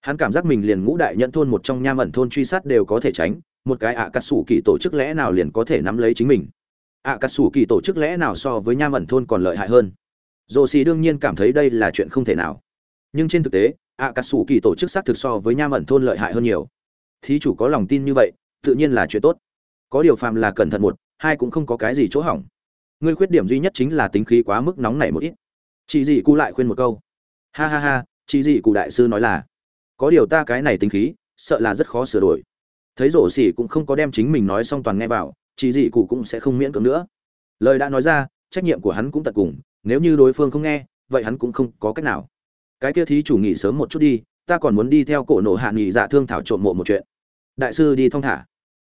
Hắn cảm giác mình liền ngũ đại nhận thôn một trong nham ẩn thôn truy sát đều có thể tránh, một cái ạ cà sủ kỳ tổ chức lẽ nào liền có thể nắm lấy chính mình? Ạ cà sủ kỳ tổ chức lẽ nào so với nham ẩn thôn còn lợi hại hơn? Rổ xi đương nhiên cảm thấy đây là chuyện không thể nào. Nhưng trên thực tế ạ cà sủ kỳ tổ chức xác thực so với nham ẩn thôn lợi hại hơn nhiều thí chủ có lòng tin như vậy, tự nhiên là chuyện tốt. Có điều phàm là cẩn thận một, hai cũng không có cái gì chỗ hỏng. Ngươi khuyết điểm duy nhất chính là tính khí quá mức nóng nảy một ít. Chị dị cụ lại khuyên một câu. Ha ha ha chị dị cụ đại sư nói là, có điều ta cái này tính khí, sợ là rất khó sửa đổi. Thấy rổ xỉ cũng không có đem chính mình nói xong toàn nghe vào chị dị cụ cũng sẽ không miễn cưỡng nữa. Lời đã nói ra, trách nhiệm của hắn cũng tận cùng, nếu như đối phương không nghe, vậy hắn cũng không có cách nào. Cái kia thí chủ nghỉ sớm một chút đi ta còn muốn đi theo cổ nộ hạ nghỉ dạ thương thảo trộm mộ một chuyện. Đại sư đi thong thả.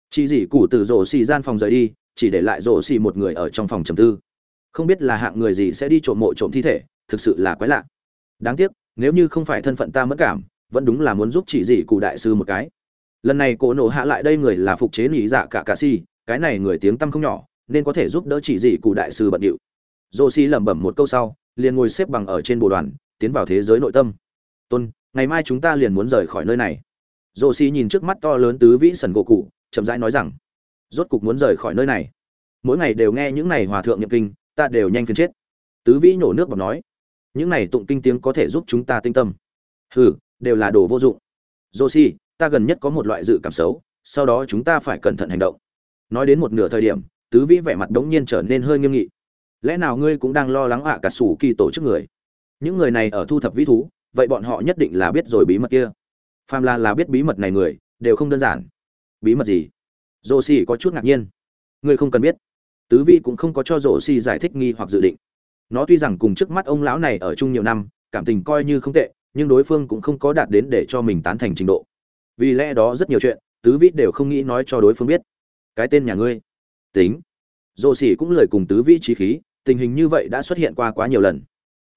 Chị dì cụ từ rổ xì gian phòng rời đi, chỉ để lại rổ xì một người ở trong phòng trầm tư. Không biết là hạng người gì sẽ đi trộm mộ trộm thi thể, thực sự là quái lạ. Đáng tiếc, nếu như không phải thân phận ta mất cảm, vẫn đúng là muốn giúp chị dì cụ đại sư một cái. Lần này cổ nộ hạ lại đây người là phục chế nghỉ dạ cả cà si, cái này người tiếng tăm không nhỏ, nên có thể giúp đỡ chị dì cụ đại sư bận điệu. Rổ xì lẩm bẩm một câu sau, liền ngồi xếp bằng ở trên bồ đoàn, tiến vào thế giới nội tâm. Tôn ngày mai chúng ta liền muốn rời khỏi nơi này. Rổ xì nhìn trước mắt to lớn tứ vĩ sần gỗ cụ, chậm rãi nói rằng, rốt cục muốn rời khỏi nơi này. Mỗi ngày đều nghe những này hòa thượng nhập kinh, ta đều nhanh phiền chết. Tứ vĩ nhổ nước bọc nói, những này tụng kinh tiếng có thể giúp chúng ta tinh tâm. Hừ, đều là đồ vô dụng. Joshi ta gần nhất có một loại dự cảm xấu, sau đó chúng ta phải cẩn thận hành động. Nói đến một nửa thời điểm, tứ vĩ vẻ mặt đống nhiên trở nên hơi nghiêm nghị. Lẽ nào ngươi cũng đang lo lắng ạ cả sủ kỳ tổ chức người? Những người này ở thu thập vĩ thú vậy bọn họ nhất định là biết rồi bí mật kia. Phàm là là biết bí mật này người, đều không đơn giản. Bí mật gì? Rổ xì có chút ngạc nhiên. Ngươi không cần biết. Tứ vi cũng không có cho rổ xì giải thích nghi hoặc dự định. Nó tuy rằng cùng trước mắt ông lão này ở chung nhiều năm, cảm tình coi như không tệ, nhưng đối phương cũng không có đạt đến để cho mình tán thành trình độ. Vì lẽ đó rất nhiều chuyện, tứ Vi đều không nghĩ nói cho đối phương biết. Cái tên nhà ngươi? Tính. Rổ xì cũng lời cùng tứ Vi trí khí, tình hình như vậy đã xuất hiện qua quá nhiều lần.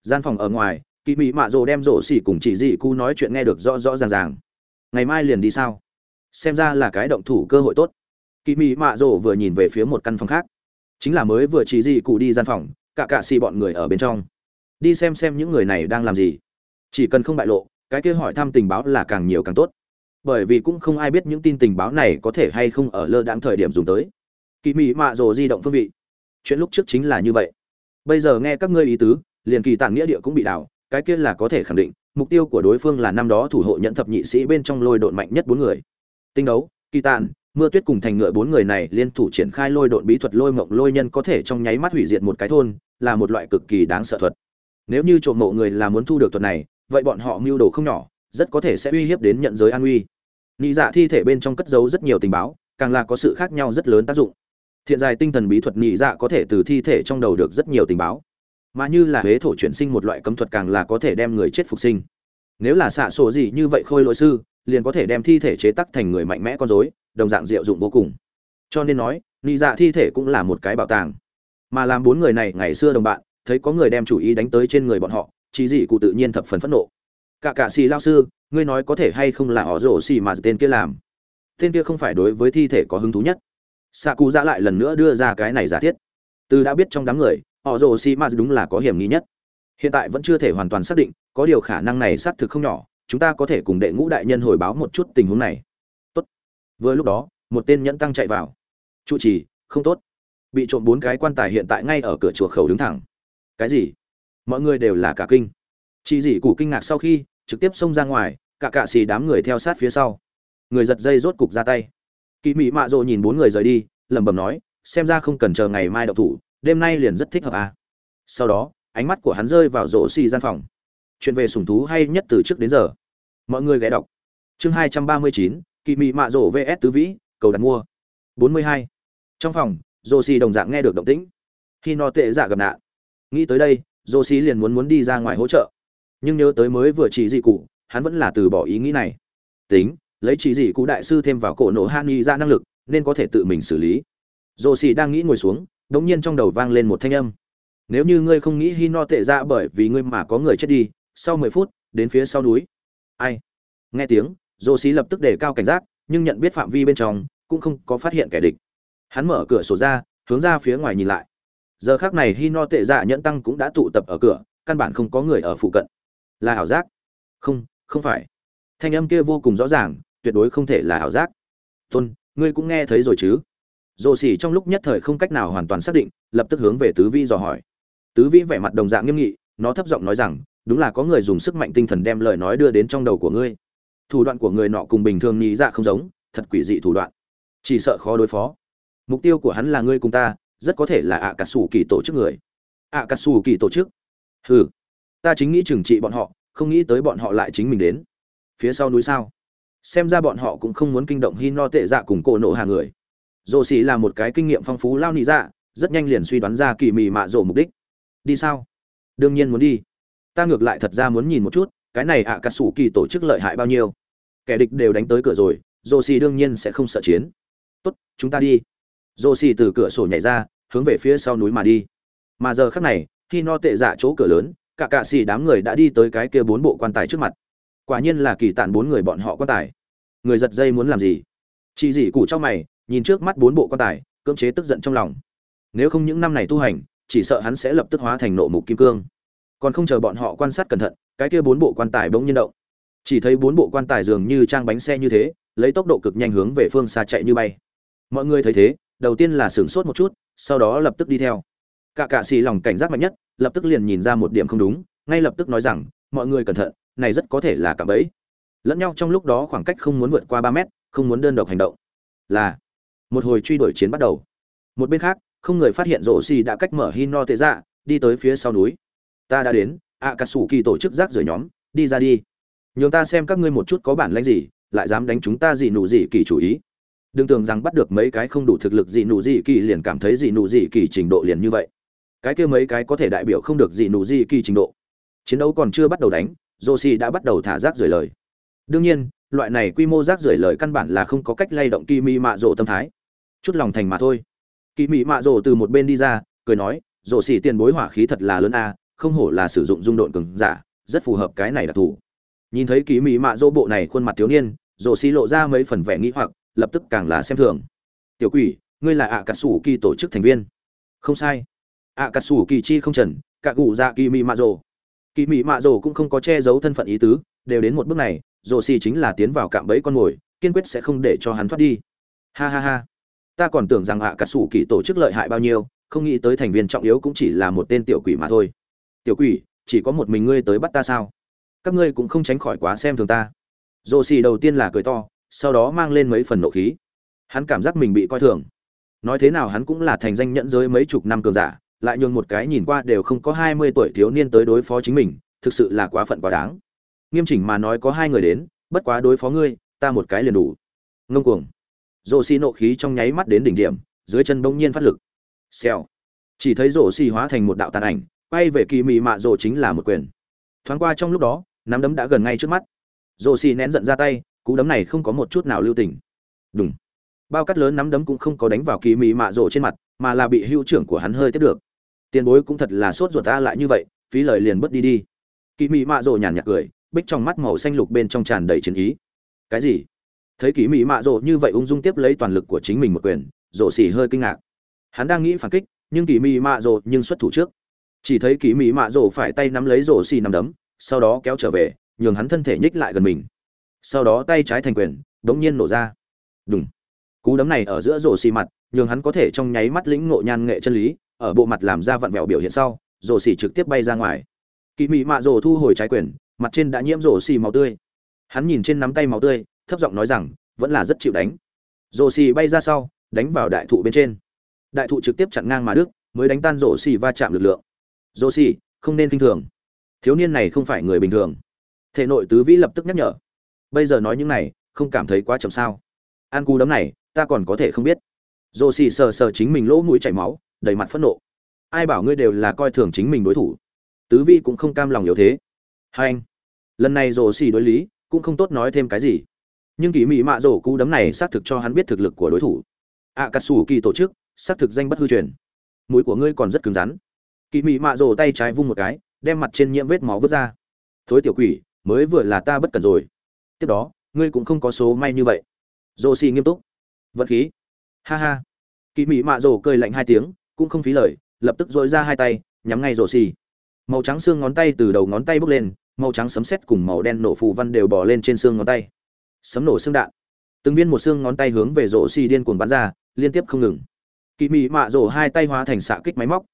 Gian phòng ở ngoài kỳ mỹ mạ rồ đem rổ xì cùng chỉ dị cu nói chuyện nghe được rõ rõ ràng ràng. Ngày mai liền đi sao? Xem ra là cái động thủ cơ hội tốt. Kỳ mỹ mạ rồ vừa nhìn về phía một căn phòng khác. Chính là mới vừa chỉ Dị cụ đi gian phòng, cả cạ xì bọn người ở bên trong. Đi xem xem những người này đang làm gì. Chỉ cần không bại lộ, cái kia hỏi thăm tình báo là càng nhiều càng tốt. Bởi vì cũng không ai biết những tin tình báo này có thể hay không ở lơ đáng thời điểm dùng tới. Kỳ mỹ mạ rồ di động phương vị. Chuyện lúc trước chính là như vậy. Bây giờ nghe các ngươi ý tứ, liền kỳ tản nghĩa địa cũng bị đảo cái kia là có thể khẳng định mục tiêu của đối phương là năm đó thủ hộ nhận thập nhị sĩ bên trong lôi độn mạnh nhất bốn người. Tinh đấu kỳ tàn, mưa tuyết cùng thành ngựa bốn người này liên thủ triển khai lôi độn bí thuật lôi mộng lôi nhân có thể trong nháy mắt hủy diệt một cái thôn là một loại cực kỳ đáng sợ thuật. Nếu như trộm mộ người là muốn thu được thuật này vậy bọn họ mưu đồ không nhỏ rất có thể sẽ uy hiếp đến nhận giới an uy. Nghĩ dạ thi thể bên trong cất giấu rất nhiều tình báo càng là có sự khác nhau rất lớn tác dụng. Thiện dài tinh thần bí thuật nhị dạ có thể từ thi thể trong đầu được rất nhiều tình báo mà như là huế thổ chuyển sinh một loại cấm thuật càng là có thể đem người chết phục sinh. Nếu là xạ sổ gì như vậy khôi lỗi sư, liền có thể đem thi thể chế tắc thành người mạnh mẽ con dối đồng dạng diệu dụng vô cùng. Cho nên nói, nị dạ thi thể cũng là một cái bảo tàng. Mà làm bốn người này ngày xưa đồng bạn, thấy có người đem chủ ý đánh tới trên người bọn họ, chỉ dị cụ tự nhiên thập phần phẫn nộ. Cả cả xì lao sư, ngươi nói có thể hay không là họ rổ xì mà tên kia làm? Tên kia không phải đối với thi thể có hứng thú nhất. Xạ cụ ra lại lần nữa đưa ra cái này giả thiết. Từ đã biết trong đám người họ rồ si ma đúng là có hiểm nghi nhất. Hiện tại vẫn chưa thể hoàn toàn xác định, có điều khả năng này xác thực không nhỏ, chúng ta có thể cùng đệ ngũ đại nhân hồi báo một chút tình huống này. Tốt. Vừa lúc đó, một tên nhẫn tăng chạy vào. Trụ trì, không tốt. Bị trộm bốn cái quan tài hiện tại ngay ở cửa chùa khẩu đứng thẳng. Cái gì? Mọi người đều là cả kinh. Chị dì cụ kinh ngạc sau khi, trực tiếp xông ra ngoài, cả cạ xì đám người theo sát phía sau. Người giật dây rốt cục ra tay. Kỳ mị mạ rộ nhìn bốn người rời đi, lẩm bẩm nói, xem ra không cần chờ ngày mai đậu thủ đêm nay liền rất thích hợp à. sau đó, ánh mắt của hắn rơi vào rổ xì gian phòng. Chuyện về sùng thú hay nhất từ trước đến giờ. Mọi người ghé đọc. Chương hai trăm ba mươi chín kỳ mị mạ rổ vs tứ vĩ, cầu đặt mua. bốn mươi hai. Trong phòng, rổ xì đồng dạng nghe được động tĩnh. Khi no tệ giả gặp nạn. Nghĩ tới đây, rổ xì liền muốn muốn đi ra ngoài hỗ trợ. Nhưng nhớ tới mới vừa chỉ dị cụ, hắn vẫn là từ bỏ ý nghĩ này. Tính, lấy chỉ dị cụ đại sư thêm vào cổ nổ han y ra năng lực, nên có thể tự mình xử lý. Rổ xì đang nghĩ ngồi xuống đ nhiên trong đầu vang lên một thanh âm. Nếu như ngươi không nghĩ hino tệ ra bởi vì ngươi mà có người chết đi, sau mười phút, đến phía sau núi. Ai? Nghe tiếng rộ xí lập tức đề cao cảnh giác, nhưng nhận biết phạm vi bên trong, cũng không có phát hiện kẻ địch. Hắn mở cửa sổ ra, hướng ra phía ngoài nhìn lại. Giờ khác này hino tệ dạ nhẫn tăng cũng đã tụ tập ở cửa, căn bản không có người ở phụ cận. Là ảo giác? Không không phải. Thanh âm kia vô cùng rõ ràng, tuyệt đối không thể là ảo giác. Tôn, ngươi cũng nghe thấy rồi chứ? Rồ xỉ trong lúc nhất thời không cách nào hoàn toàn xác định, lập tức hướng về tứ vi dò hỏi. Tứ vi vẻ mặt đồng dạng nghiêm nghị, nó thấp giọng nói rằng, đúng là có người dùng sức mạnh tinh thần đem lời nói đưa đến trong đầu của ngươi. Thủ đoạn của người nọ cùng bình thường nghĩ dạ không giống, thật quỷ dị thủ đoạn. Chỉ sợ khó đối phó. Mục tiêu của hắn là ngươi cùng ta, rất có thể là ạ cà sủ kỳ tổ chức người. Ạ cà sủ kỳ tổ chức? Hừ. Ta chính nghĩ trừng trị bọn họ, không nghĩ tới bọn họ lại chính mình đến. Phía sau núi sao? Xem ra bọn họ cũng không muốn kinh động hi no tệ dạ cùng cổ nộ hạ người rồ xì là một cái kinh nghiệm phong phú lao nị dạ rất nhanh liền suy đoán ra kỳ mị mạ rồ mục đích. Đi sao? Đương nhiên muốn đi. Ta ngược lại thật ra muốn nhìn một chút, cái này ạ cà sủ kỳ tổ chức lợi hại bao nhiêu. Kẻ địch đều đánh tới cửa rồi rồ xì đương nhiên sẽ không sợ chiến. Tốt, chúng ta đi. Rồ xì từ cửa sổ nhảy ra, hướng về phía sau núi mà đi. Mà giờ khắc này, khi no tệ dạ chỗ cửa lớn, cả cạ xì đám người đã đi tới cái kia bốn bộ quan tài trước mặt. Quả nhiên là kỳ tản bốn người bọn họ quan tài. Người giật dây muốn làm gì? Chị gì cụ trong mày nhìn trước mắt bốn bộ quan tài, cưỡng chế tức giận trong lòng. Nếu không những năm này tu hành, chỉ sợ hắn sẽ lập tức hóa thành nộ mục kim cương. Còn không chờ bọn họ quan sát cẩn thận, cái kia bốn bộ quan tài bỗng nhiên động. Chỉ thấy bốn bộ quan tài dường như trang bánh xe như thế, lấy tốc độ cực nhanh hướng về phương xa chạy như bay. Mọi người thấy thế, đầu tiên là sửng sốt một chút, sau đó lập tức đi theo. Cả cạ xì lòng cảnh giác mạnh nhất, lập tức liền nhìn ra một điểm không đúng, ngay lập tức nói rằng, mọi người cẩn thận, này rất có thể là cả bẫy. Lẫn nhau trong lúc đó khoảng cách không muốn vượt qua ba mét, không muốn đơn độc hành động. Là một hồi truy đuổi chiến bắt đầu. Một bên khác, không người phát hiện rổ xì đã cách mở hin no tệ dạ đi tới phía sau núi. Ta đã đến ạ cà sủ kỳ tổ chức rác rưởi nhóm, đi ra đi. Nhường ta xem các ngươi một chút có bản lãnh gì, lại dám đánh chúng ta gì nụ gì kỳ chủ ý. Đừng tưởng rằng bắt được mấy cái không đủ thực lực gì nụ gì kỳ liền cảm thấy gì nụ gì kỳ trình độ liền như vậy. Cái kia mấy cái có thể đại biểu không được gì nụ gì kỳ trình độ. Chiến đấu còn chưa bắt đầu đánh joshi đã bắt đầu thả rác rưởi lời. Đương nhiên, loại này quy mô rác rưởi lời căn bản là không có cách lay động kỳ mi mạ rộ tâm thái chút lòng thành mà thôi. Kỳ mỹ mạ rồ từ một bên đi ra cười nói rồ xỉ tiền bối hỏa khí thật là lớn a không hổ là sử dụng dung độn cứng, giả rất phù hợp cái này đặc thù. Nhìn thấy kỳ mỹ mạ rỗ bộ này khuôn mặt thiếu niên rồ xỉ lộ ra mấy phần vẻ nghĩ hoặc lập tức càng là xem thường. Tiểu quỷ ngươi là ạ à cà sủ kỳ tổ chức thành viên. Không sai. Ạ cà sủ kỳ chi không trần cạ gù dạ kỳ mỹ mạ rồ. Kỳ mỹ mạ rồ cũng không có che giấu thân phận ý tứ đều đến một bước này rồ xì chính là tiến vào cạm bẫy con mồi kiên quyết sẽ không để cho hắn thoát đi. Ha ha ha ta còn tưởng rằng ạ cà sủ kỳ tổ chức lợi hại bao nhiêu, không nghĩ tới thành viên trọng yếu cũng chỉ là một tên tiểu quỷ mà thôi. Tiểu quỷ, chỉ có một mình ngươi tới bắt ta sao? Các ngươi cũng không tránh khỏi quá xem thường ta. Rồ xì đầu tiên là cười to, sau đó mang lên mấy phần nộ khí. Hắn cảm giác mình bị coi thường. Nói thế nào hắn cũng là thành danh nhẫn giới mấy chục năm cường giả, lại nhường một cái nhìn qua đều không có hai mươi tuổi thiếu niên tới đối phó chính mình, thực sự là quá phận quá đáng. Nghiêm chỉnh mà nói có hai người đến, bất quá đối phó ngươi, ta một cái liền đủ. Ngông cuồng rổ xi nộ khí trong nháy mắt đến đỉnh điểm, dưới chân bỗng nhiên phát lực. Xèo. Chỉ thấy rổ xi hóa thành một đạo tàn ảnh, quay về kỳ mị mạ rổ chính là một quyền. Thoáng qua trong lúc đó, nắm đấm đã gần ngay trước mắt. Rổ xi nén giận ra tay, cú đấm này không có một chút nào lưu tình. Đúng bao cắt lớn nắm đấm cũng không có đánh vào kỳ mị mạ rổ trên mặt, mà là bị hữu trưởng của hắn hơi tiếp được. Tiền bối cũng thật là sốt ruột ta lại như vậy, phí lời liền bớt đi đi. Kỳ mị mạ rổ nhàn nhạt cười, bích trong mắt màu xanh lục bên trong tràn đầy chiến ý. Cái gì? Thấy kỳ mỹ mạ rồ như vậy ung dung tiếp lấy toàn lực của chính mình một quyền rồ xỉ hơi kinh ngạc. Hắn đang nghĩ phản kích, nhưng kỳ mỹ mạ rồ nhưng xuất thủ trước. Chỉ thấy kỳ mỹ mạ rồ phải tay nắm lấy rồ xì nằm đấm, sau đó kéo trở về, nhường hắn thân thể nhích lại gần mình. Sau đó tay trái thành quyền, đống nhiên nổ ra. Đúng cú đấm này ở giữa rồ xì mặt, nhường hắn có thể trong nháy mắt lĩnh ngộ nhan nghệ chân lý, ở bộ mặt làm ra vặn vẹo biểu hiện sau rồ xì trực tiếp bay ra ngoài. Kỳ mị mạ rồ thu hồi trái quyền, mặt trên đã nhiễm rồ xì màu tươi. Hắn nhìn trên nắm tay màu tươi thấp giọng nói rằng, vẫn là rất chịu đánh. Rổ xì bay ra sau, đánh vào đại thụ bên trên. Đại thụ trực tiếp chặn ngang mà đức, mới đánh tan rổ xì va chạm lực lượng. Rổ xì, không nên kinh thường. Thiếu niên này không phải người bình thường. Thể nội tứ vĩ lập tức nhắc nhở. Bây giờ nói những này, không cảm thấy quá chậm sao? An cú đấm này, ta còn có thể không biết. Rổ xì sờ sờ chính mình lỗ mũi chảy máu, đầy mặt phẫn nộ. Ai bảo ngươi đều là coi thường chính mình đối thủ? Tứ vi cũng không cam lòng yếu thế. Hai anh. Lần này rổ xì đối lý, cũng không tốt nói thêm cái gì nhưng kỳ mỹ mạ rổ cú đấm này xác thực cho hắn biết thực lực của đối thủ. Ạ cà sủ kỳ tổ chức, xác thực danh bất hư truyền. Mũi của ngươi còn rất cứng rắn. Kỳ mỹ mạ rổ tay trái vung một cái, đem mặt trên nhiễm vết máu vứt ra. Thối tiểu quỷ, mới vừa là ta bất cẩn rồi. Tiếp đó, ngươi cũng không có số may như vậy. Rổ xì nghiêm túc. Vật khí. Ha ha. Kỳ mỹ mạ rổ cười lạnh hai tiếng, cũng không phí lời, lập tức dội ra hai tay, nhắm ngay rổ xì màu trắng xương ngón tay từ đầu ngón tay bốc lên, màu trắng sấm sét cùng màu đen nổ phù văn đều bò lên trên xương ngón tay sấm nổ xương đạn. Từng viên một xương ngón tay hướng về rổ xì điên cuồng bắn ra, liên tiếp không ngừng. Kỳ mị mạ rổ hai tay hóa thành xạ kích máy móc.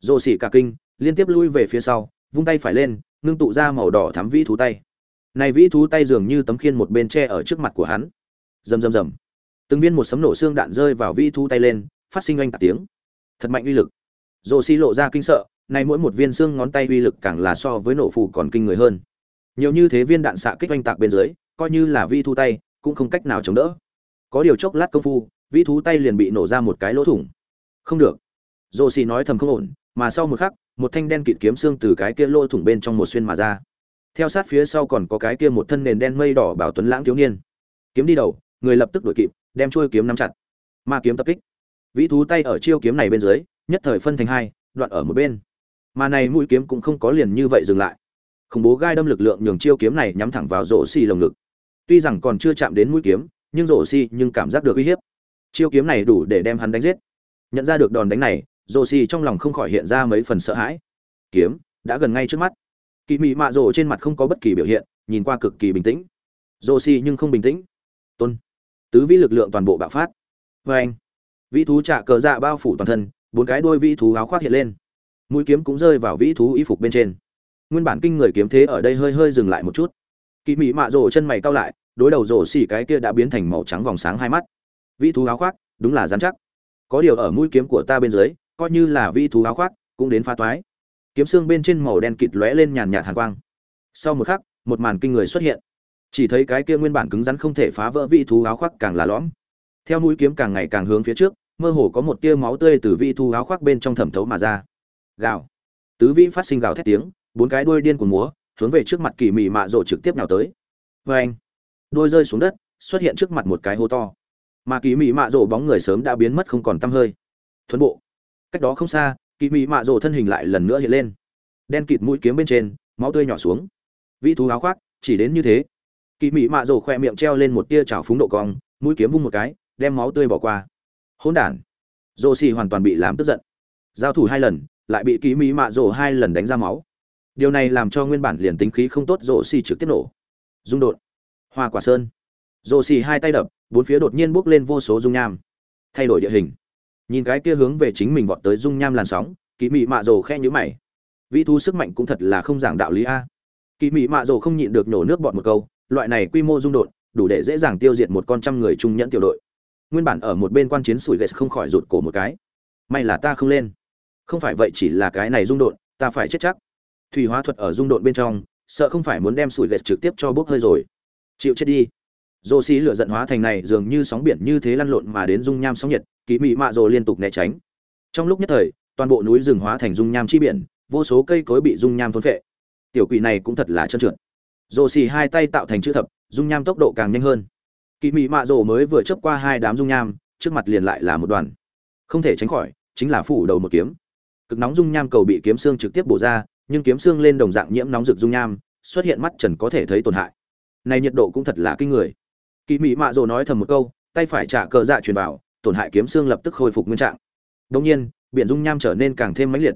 Rổ xì cả kinh, liên tiếp lui về phía sau, vung tay phải lên, ngưng tụ ra màu đỏ thắm vĩ thú tay. Này vĩ thú tay dường như tấm khiên một bên tre ở trước mặt của hắn. Rầm rầm rầm. Từng viên một sấm nổ xương đạn rơi vào vĩ thú tay lên, phát sinh oanh tạc tiếng. Thật mạnh uy lực. Rổ xì lộ ra kinh sợ, này mỗi một viên xương ngón tay uy lực càng là so với nổ phù còn kinh người hơn. Nhiều như thế viên đạn xạ kích oanh tạc bên dưới coi như là vi thu tay, cũng không cách nào chống đỡ. Có điều chốc lát công phu, vi thú tay liền bị nổ ra một cái lỗ thủng. Không được. Dồ xì nói thầm không ổn, mà sau một khắc, một thanh đen kịt kiếm xương từ cái kia lỗ thủng bên trong một xuyên mà ra. Theo sát phía sau còn có cái kia một thân nền đen mây đỏ bảo tuấn lãng thiếu niên. Kiếm đi đầu, người lập tức đuổi kịp, đem chuôi kiếm nắm chặt. Ma kiếm tập kích. Vĩ thú tay ở chiêu kiếm này bên dưới, nhất thời phân thành hai, đoạn ở một bên. Mà này mũi kiếm cũng không có liền như vậy dừng lại. Khủng bố gai đâm lực lượng nhường chiêu kiếm này nhắm thẳng vào rổ xì lồng ngực tuy rằng còn chưa chạm đến mũi kiếm, nhưng rổ xì nhưng cảm giác được uy hiếp. Chiêu kiếm này đủ để đem hắn đánh giết. Nhận ra được đòn đánh này rổ xì trong lòng không khỏi hiện ra mấy phần sợ hãi. Kiếm, đã gần ngay trước mắt. Kỳ mị mạ rổ trên mặt không có bất kỳ biểu hiện, nhìn qua cực kỳ bình tĩnh. Rổ xì nhưng không bình tĩnh. Tôn. Tứ vĩ lực lượng toàn bộ bạo phát. Vê anh vĩ thú trả cờ dạ bao phủ toàn thân, bốn cái đôi vĩ thú áo khoác hiện lên. Mũi kiếm cũng rơi vào vĩ thú y phục bên trên. Nguyên bản kinh người kiếm thế ở đây hơi hơi dừng lại một chút kỳ mị mạ rổ chân mày cao lại, đối đầu rổ xỉ cái kia đã biến thành màu trắng vòng sáng hai mắt. Vĩ thú áo khoác, đúng là dám chắc. Có điều ở mũi kiếm của ta bên dưới, coi như là vĩ thú áo khoác, cũng đến phá toái. Kiếm xương bên trên màu đen kịt lóe lên nhàn nhạt hàn quang. Sau một khắc, một màn kinh người xuất hiện. Chỉ thấy cái kia nguyên bản cứng rắn không thể phá vỡ vị thú áo khoác càng là lõm. Theo mũi kiếm càng ngày càng hướng phía trước, mơ hồ có một tia máu tươi từ vị thú áo khoác bên trong thẩm thấu mà ra. Gào. Tứ vĩ phát sinh gào thét tiếng, bốn cái đuôi điên của múa hướng về trước mặt kỳ mị mạ rồ trực tiếp nào tới. Vê anh, đôi rơi xuống đất, xuất hiện trước mặt một cái hố to. Mà kỳ mị mạ rồ bóng người sớm đã biến mất không còn tăm hơi. Thuấn bộ. Cách đó không xa, kỳ mị mạ rồ thân hình lại lần nữa hiện lên. Đen kịt mũi kiếm bên trên, máu tươi nhỏ xuống. Vĩ thú áo khoác, chỉ đến như thế. Kỳ mị mạ rồ khoe miệng treo lên một tia trào phúng độ cong, mũi kiếm vung một cái, đem máu tươi bỏ qua. Hỗn đản. Rồ xì hoàn toàn bị làm tức giận. Giao thủ hai lần, lại bị kỳ mỹ mạ rổ hai lần đánh ra máu điều này làm cho nguyên bản liền tính khí không tốt rổ xì trực tiếp nổ. Dung đột. Hoa quả sơn. Rổ xì hai tay đập, bốn phía đột nhiên bốc lên vô số dung nham. Thay đổi địa hình. Nhìn cái kia hướng về chính mình vọt tới dung nham làn sóng kỳ mị mạ rồ khe nhữ mày. Vĩ thu sức mạnh cũng thật là không giảng đạo lý a. Kỳ mị mạ rồ không nhịn được nổ nước bọt một câu, loại này quy mô dung đột, đủ để dễ dàng tiêu diệt một con trăm người trung nhẫn tiểu đội. Nguyên bản ở một bên quan chiến sủi gậy không khỏi rụt cổ một cái. May là ta không lên. Không phải vậy chỉ là cái này dung đột, ta phải chết chắc thủy hóa thuật ở dung độn bên trong, sợ không phải muốn đem sủi lệch trực tiếp cho bốc hơi rồi. Chịu chết đi. Rô xí lửa giận hóa thành này dường như sóng biển như thế lăn lộn mà đến dung nham sóng nhiệt kỳ mị mạ rồ liên tục né tránh. Trong lúc nhất thời, toàn bộ núi rừng hóa thành dung nham chi biển, vô số cây cối bị dung nham thôn phệ. Tiểu quỷ này cũng thật là trơn trượt. Dô xì hai tay tạo thành chữ thập, dung nham tốc độ càng nhanh hơn. Kỳ mị mạ rồ mới vừa chấp qua hai đám dung nham, trước mặt liền lại là một đoàn. Không thể tránh khỏi, chính là phủ đầu một kiếm. Cực nóng dung nham cầu bị kiếm xương trực tiếp bổ ra nhưng kiếm xương lên đồng dạng nhiễm nóng rực dung nham, xuất hiện mắt trần có thể thấy tổn hại. Này nhiệt độ cũng thật là kinh người. Kỳ mỹ mạ rồ nói thầm một câu, tay phải trả cờ dạ truyền vào, tổn hại kiếm xương lập tức khôi phục nguyên trạng. Đông nhiên, biển dung nham trở nên càng thêm mãnh liệt.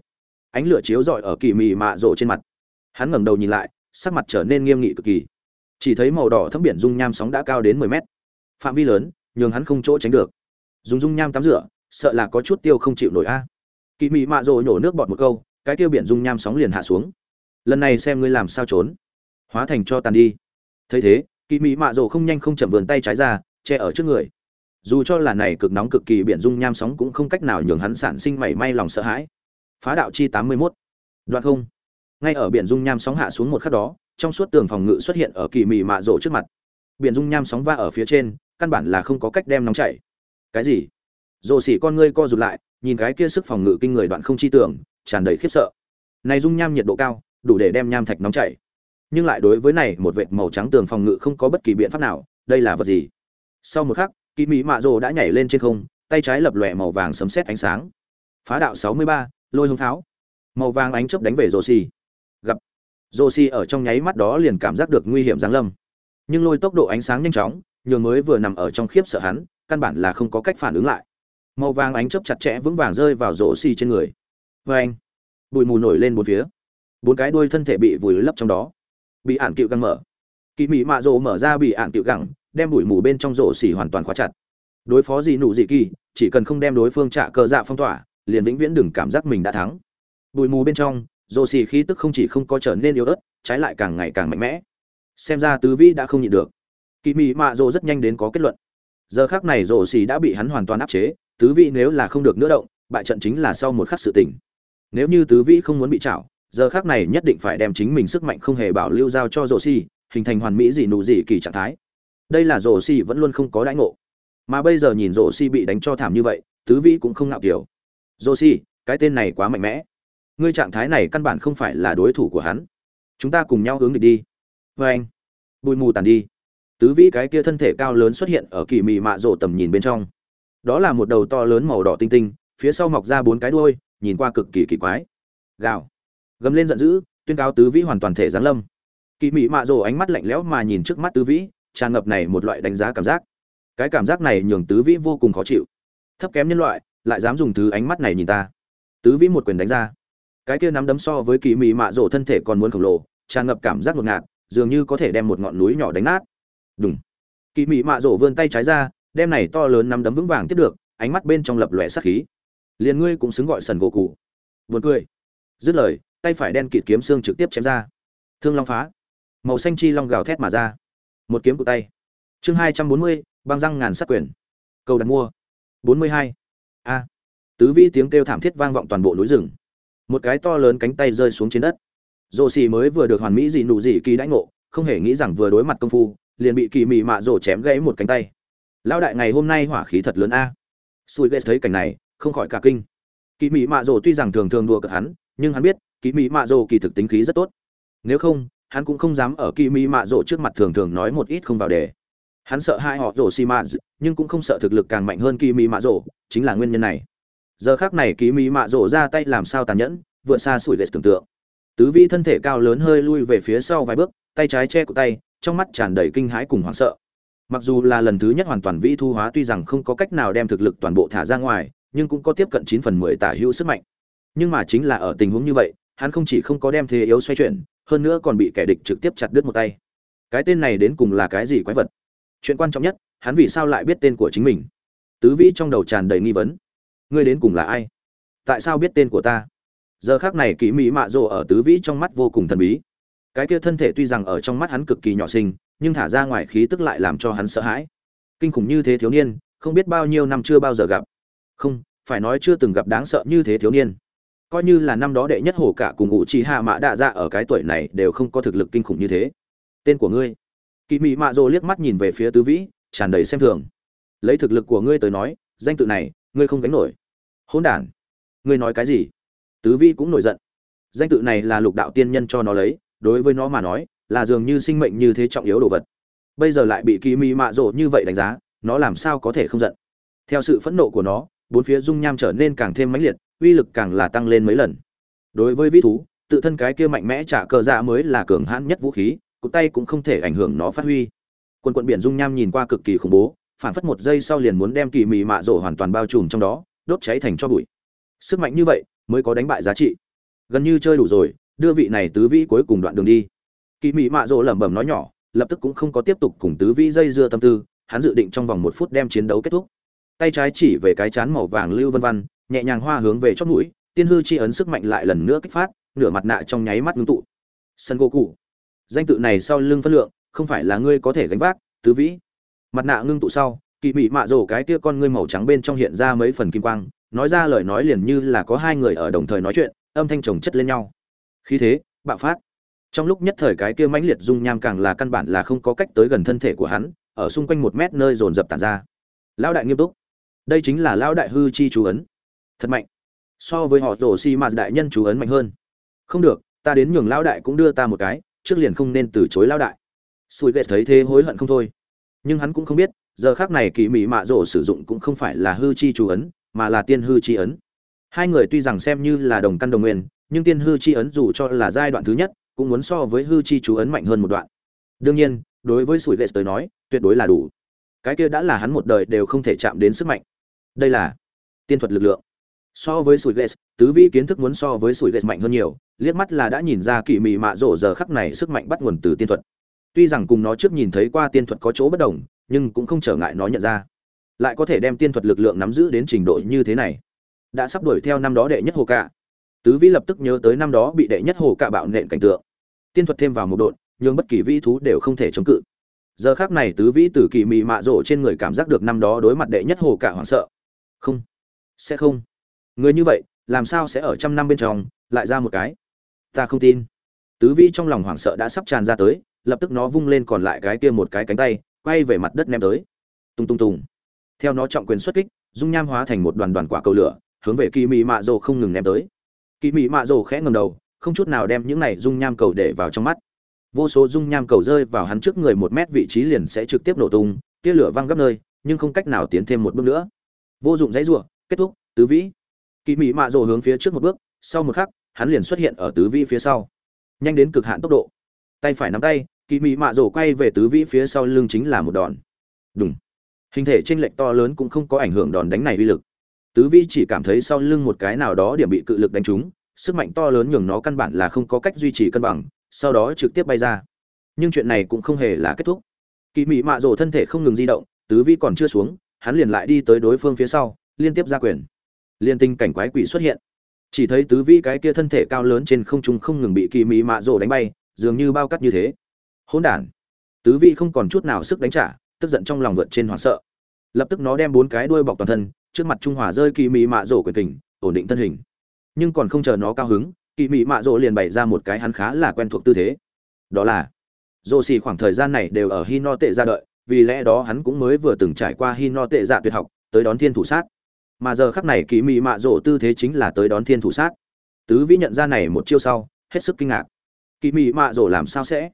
Ánh lửa chiếu rọi ở kỳ mị mạ rồ trên mặt. Hắn ngẩng đầu nhìn lại, sắc mặt trở nên nghiêm nghị cực kỳ. Chỉ thấy màu đỏ thấm biển dung nham sóng đã cao đến mười mét. Phạm vi lớn, nhường hắn không chỗ tránh được. Dùng dung nham tắm rửa, sợ là có chút tiêu không chịu nổi a. Kỳ mị mạ rồ nhổ nước bọt một câu cái tiêu biển dung nham sóng liền hạ xuống. Lần này xem ngươi làm sao trốn. Hóa thành cho tàn đi. Thấy thế kỳ mị mạ rộ không nhanh không chậm vườn tay trái ra, che ở trước người. Dù cho là này cực nóng cực kỳ biển dung nham sóng cũng không cách nào nhường hắn sản sinh mảy may lòng sợ hãi. Phá đạo chi tám mươi 81. đoạn không. Ngay ở biển dung nham sóng hạ xuống một khắc đó, trong suốt tường phòng ngự xuất hiện ở kỳ mị mạ rộ trước mặt. Biển dung nham sóng va ở phía trên, căn bản là không có cách đem nóng chảy. Cái gì? Rộ xỉ con ngươi co rụt lại, nhìn cái kia sức phòng ngự kinh người đoạn không chi tưởng tràn đầy khiếp sợ. Này dung nham nhiệt độ cao, đủ để đem nham thạch nóng chảy. Nhưng lại đối với này một vệt màu trắng tường phòng ngự không có bất kỳ biện pháp nào, đây là vật gì? Sau một khắc kỳ mỹ mạ rồ đã nhảy lên trên không, tay trái lập lòe màu vàng sấm sét ánh sáng. Phá đạo sáu mươi ba, lôi hông tháo màu vàng ánh chớp đánh về rồ xì gặp. Rồ xì ở trong nháy mắt đó liền cảm giác được nguy hiểm giáng lâm. Nhưng lôi tốc độ ánh sáng nhanh chóng, nhường mới vừa nằm ở trong khiếp sợ hắn, căn bản là không có cách phản ứng lại. Màu vàng ánh chớp chặt chẽ vững vàng rơi vào rồ xì trên người vê anh. Bụi mù nổi lên bốn phía. Bốn cái đuôi thân thể bị vùi lấp trong đó. Bị ạn cựu găng mở. Kỳ mỹ mạ rộ mở ra bị ạn cựu gẳng, đem bụi mù bên trong rổ xỉ hoàn toàn khóa chặt. Đối phó gì nụ gì kỳ, chỉ cần không đem đối phương trả cờ dạ phong tỏa, liền vĩnh viễn đừng cảm giác mình đã thắng. Bụi mù bên trong, rổ xỉ khí tức không chỉ không có trở nên yếu ớt, trái lại càng ngày càng mạnh mẽ. Xem ra tứ vĩ đã không nhịn được. Kỳ mỹ mạ rộ rất nhanh đến có kết luận. Giờ khác này rổ xỉ đã bị hắn hoàn toàn áp chế, tứ vĩ nếu là không được nữa động, bại trận chính là sau một khắc sự tỉnh nếu như tứ vĩ không muốn bị chảo giờ khác này nhất định phải đem chính mình sức mạnh không hề bảo lưu giao cho rổ xì hình thành hoàn mỹ gì nụ gì kỳ trạng thái. Đây là rổ xì vẫn luôn không có đãi ngộ. Mà bây giờ nhìn rổ xì bị đánh cho thảm như vậy, tứ vĩ cũng không ngạo kiểu. Rổ xì cái tên này quá mạnh mẽ. Ngươi trạng thái này căn bản không phải là đối thủ của hắn. Chúng ta cùng nhau hướng đi đi. Vê anh, bụi mù tàn đi. Tứ vĩ cái kia thân thể cao lớn xuất hiện ở kỳ mị mạ rổ tầm nhìn bên trong. Đó là một đầu to lớn màu đỏ tinh tinh, phía sau mọc ra bốn cái đuôi nhìn qua cực kỳ kỳ quái. Gào. Gầm lên giận dữ, tuyên cáo tứ vĩ hoàn toàn thể giáng lâm. Kỳ mị mạ rổ ánh mắt lạnh lẽo mà nhìn trước mắt tứ vĩ, tràn ngập này một loại đánh giá cảm giác. Cái cảm giác này nhường tứ vĩ vô cùng khó chịu. Thấp kém nhân loại, lại dám dùng thứ ánh mắt này nhìn ta. Tứ vĩ một quyền đánh ra. Cái kia nắm đấm so với kỳ mị mạ rổ thân thể còn muốn khổng lồ, tràn ngập cảm giác ngột ngạt, dường như có thể đem một ngọn núi nhỏ đánh nát. Đúng kỳ mị mạ rổ vươn tay trái ra, đem này to lớn nắm đấm vững vàng tiếp được, ánh mắt bên trong lập lòe sát khí liền ngươi cũng xứng gọi sần gỗ cụ. Buồn cười. Dứt lời, tay phải đen kịt kiếm xương trực tiếp chém ra. Thương long phá. Màu xanh chi long gào thét mà ra. Một kiếm cụ tay. Chương hai trăm bốn mươi, băng răng ngàn sát quyền. Cầu đặt mua. Bốn mươi hai. A. Tứ vĩ tiếng kêu thảm thiết vang vọng toàn bộ núi rừng. Một cái to lớn cánh tay rơi xuống trên đất. Rồ xì mới vừa được hoàn mỹ dị nụ dị kỳ đãi ngộ, không hề nghĩ rằng vừa đối mặt công phu, liền bị kỳ mị mạ rồ chém gãy một cánh tay. Lão đại ngày hôm nay hỏa khí thật lớn a. Sùi ghét thấy cảnh này không khỏi cả kinh. Kỳ Mỹ mạ rồ tuy rằng thường thường đùa cợt hắn, nhưng hắn biết kỳ Mỹ mạ rồ kỳ thực tính khí rất tốt. Nếu không, hắn cũng không dám ở kỳ mỹ mạ rồ trước mặt thường thường nói một ít không vào đề. Hắn sợ hai họ rồ xi mạ nhưng cũng không sợ thực lực càng mạnh hơn kỳ mỹ mạ rồ, chính là nguyên nhân này. Giờ khác này kỳ mỹ mạ rồ ra tay làm sao tàn nhẫn, vượt xa sủi lệ tưởng tượng. Tứ vĩ thân thể cao lớn hơi lui về phía sau vài bước, tay trái che của tay, trong mắt tràn đầy kinh hãi cùng hoảng sợ. Mặc dù là lần thứ nhất hoàn toàn vĩ thu hóa, tuy rằng không có cách nào đem thực lực toàn bộ thả ra ngoài nhưng cũng có tiếp cận chín phần mười tả hữu sức mạnh. Nhưng mà chính là ở tình huống như vậy, hắn không chỉ không có đem thế yếu xoay chuyển, hơn nữa còn bị kẻ địch trực tiếp chặt đứt một tay. Cái tên này đến cùng là cái gì quái vật? Chuyện quan trọng nhất, hắn vì sao lại biết tên của chính mình? Tứ vĩ trong đầu tràn đầy nghi vấn. Ngươi đến cùng là ai? Tại sao biết tên của ta? Giờ khắc này Kỷ mỹ mạ Dụ ở tứ vĩ trong mắt vô cùng thần bí. Cái kia thân thể tuy rằng ở trong mắt hắn cực kỳ nhỏ xinh, nhưng thả ra ngoài khí tức lại làm cho hắn sợ hãi. Kinh khủng như thế thiếu niên, không biết bao nhiêu năm chưa bao giờ gặp không, phải nói chưa từng gặp đáng sợ như thế thiếu niên. Coi như là năm đó đệ nhất hổ cả cùng ngụ chỉ hạ mã đạ dạ ở cái tuổi này đều không có thực lực kinh khủng như thế. Tên của ngươi. Kỳ mị mạ rồ liếc mắt nhìn về phía tứ vĩ, tràn đầy xem thường. Lấy thực lực của ngươi tới nói, danh tự này, ngươi không gánh nổi. Hỗn đản. Ngươi nói cái gì? Tứ vĩ cũng nổi giận. Danh tự này là lục đạo tiên nhân cho nó lấy, đối với nó mà nói, là dường như sinh mệnh như thế trọng yếu đồ vật. Bây giờ lại bị kỳ mị mạ rồ như vậy đánh giá, nó làm sao có thể không giận? Theo sự phẫn nộ của nó bốn phía dung nham trở nên càng thêm mãnh liệt, uy lực càng là tăng lên mấy lần. Đối với vĩ thú, tự thân cái kia mạnh mẽ trả cờ dạ mới là cường hãn nhất vũ khí, cụt tay cũng không thể ảnh hưởng nó phát huy. Quân quận biển dung nham nhìn qua cực kỳ khủng bố phản phất một giây sau liền muốn đem kỳ mị mạ rổ hoàn toàn bao trùm trong đó, đốt cháy thành cho bụi. Sức mạnh như vậy mới có đánh bại giá trị. Gần như chơi đủ rồi, đưa vị này tứ vĩ cuối cùng đoạn đường đi. Kỳ mị mạ rổ lẩm bẩm nói nhỏ, lập tức cũng không có tiếp tục cùng tứ vĩ dây dưa tâm tư, hắn dự định trong vòng một phút đem chiến đấu kết thúc tay trái chỉ về cái chán màu vàng lưu vân văn, nhẹ nhàng hoa hướng về chót mũi, tiên hư chi ấn sức mạnh lại lần nữa kích phát, nửa mặt nạ trong nháy mắt ngưng tụ. Sân gỗ cụ danh tự này sau lưng phân lượng, không phải là ngươi có thể gánh vác, tứ vĩ. Mặt nạ ngưng tụ sau kỳ mị mạ rổ cái tia con ngươi màu trắng bên trong hiện ra mấy phần kim quang, nói ra lời nói liền như là có hai người ở đồng thời nói chuyện, âm thanh chồng chất lên nhau. Khí thế, bạo phát. Trong lúc nhất thời cái kia mãnh liệt dung nham càng là căn bản là không có cách tới gần thân thể của hắn, ở xung quanh một mét nơi dồn dập tàn ra. Lão đại nghiêm túc đây chính là lão đại hư chi chú ấn. Thật mạnh. So với họ rổ xi mạt đại nhân chú ấn mạnh hơn. Không được, ta đến nhường lão đại cũng đưa ta một cái, trước liền không nên từ chối lão đại. Sùi ghét thấy thế hối hận không thôi. Nhưng hắn cũng không biết, giờ khác này kỳ mỹ mạ rổ sử dụng cũng không phải là hư chi chú ấn, mà là tiên hư chi ấn. Hai người tuy rằng xem như là đồng căn đồng nguyên, nhưng tiên hư chi ấn dù cho là giai đoạn thứ nhất, cũng muốn so với hư chi chú ấn mạnh hơn một đoạn. Đương nhiên, đối với sủi ghét tới nói, tuyệt đối là đủ. Cái kia đã là hắn một đời đều không thể chạm đến sức mạnh đây là tiên thuật lực lượng. So với sủi ghét tứ vĩ kiến thức muốn so với sủi ghét mạnh hơn nhiều, liếc mắt là đã nhìn ra kỳ mị mạ rổ giờ khắc này sức mạnh bắt nguồn từ tiên thuật. Tuy rằng cùng nó trước nhìn thấy qua tiên thuật có chỗ bất đồng, nhưng cũng không trở ngại nó nhận ra. Lại có thể đem tiên thuật lực lượng nắm giữ đến trình độ như thế này. Đã sắp đuổi theo năm đó đệ nhất hồ cạ. Tứ vĩ lập tức nhớ tới năm đó bị đệ nhất hồ cạ bạo nện cảnh tượng. Tiên thuật thêm vào một độn nhưng bất kỳ vĩ thú đều không thể chống cự. Giờ khác này tứ vĩ từ kỳ mị mạ rổ trên người cảm giác được năm đó đối mặt đệ nhất hồ cạ hoảng sợ không. Sẽ không. Người như vậy, làm sao sẽ ở trăm năm bên trong, lại ra một cái? Ta không tin. Tứ vĩ trong lòng hoảng sợ đã sắp tràn ra tới, lập tức nó vung lên còn lại cái kia một cái cánh tay, quay về mặt đất ném tới. Tung tung tùng. Theo nó trọng quyền xuất kích, dung nham hóa thành một đoàn đoàn quả cầu lửa, hướng về kỳ mị mạ rồ không ngừng ném tới. Kỳ mị mạ rồ khẽ ngầm đầu, không chút nào đem những này dung nham cầu để vào trong mắt. Vô số dung nham cầu rơi vào hắn trước người một mét, vị trí liền sẽ trực tiếp nổ tung, tia lửa văng gấp nơi, nhưng không cách nào tiến thêm một bước nữa vô dụng dãy rủa, kết thúc, tứ vĩ. Kỳ mị mạ rồ hướng phía trước một bước, sau một khắc, hắn liền xuất hiện ở tứ vĩ phía sau. Nhanh đến cực hạn tốc độ. Tay phải nắm tay, kỳ mị mạ rồ quay về tứ vĩ phía sau lưng chính là một đòn. Đúng hình thể trên lệch to lớn cũng không có ảnh hưởng đòn đánh này uy lực. Tứ vĩ chỉ cảm thấy sau lưng một cái nào đó điểm bị cự lực đánh trúng, sức mạnh to lớn nhường nó căn bản là không có cách duy trì cân bằng, sau đó trực tiếp bay ra. Nhưng chuyện này cũng không hề là kết thúc. Kỳ mị mạ rồ thân thể không ngừng di động, tứ vĩ còn chưa xuống hắn liền lại đi tới đối phương phía sau, liên tiếp ra quyền. Liên tinh cảnh quái quỷ xuất hiện. Chỉ thấy tứ vĩ cái kia thân thể cao lớn trên không trung không ngừng bị kỳ mị mạ rổ đánh bay, dường như bao cắt như thế. Hỗn đản. Tứ vĩ không còn chút nào sức đánh trả, tức giận trong lòng vượt trên hoảng sợ. Lập tức nó đem bốn cái đuôi bọc toàn thân, trước mặt trung hòa rơi kỳ mị mạ rổ quyền tình ổn định thân hình. Nhưng còn không chờ nó cao hứng, kỳ mị mạ rổ liền bày ra một cái hắn khá là quen thuộc tư thế. Đó là rổ xì khoảng thời gian này đều ở hi no tệ ra đợi vì lẽ đó hắn cũng mới vừa từng trải qua hi no tệ dạ tuyệt học, tới đón thiên thủ sát. Mà giờ khắc này kỳ mị mạ rổ tư thế chính là tới đón thiên thủ sát. Tứ vĩ nhận ra này một chiêu sau, hết sức kinh ngạc. Kỳ mị mạ rổ làm sao sẽ?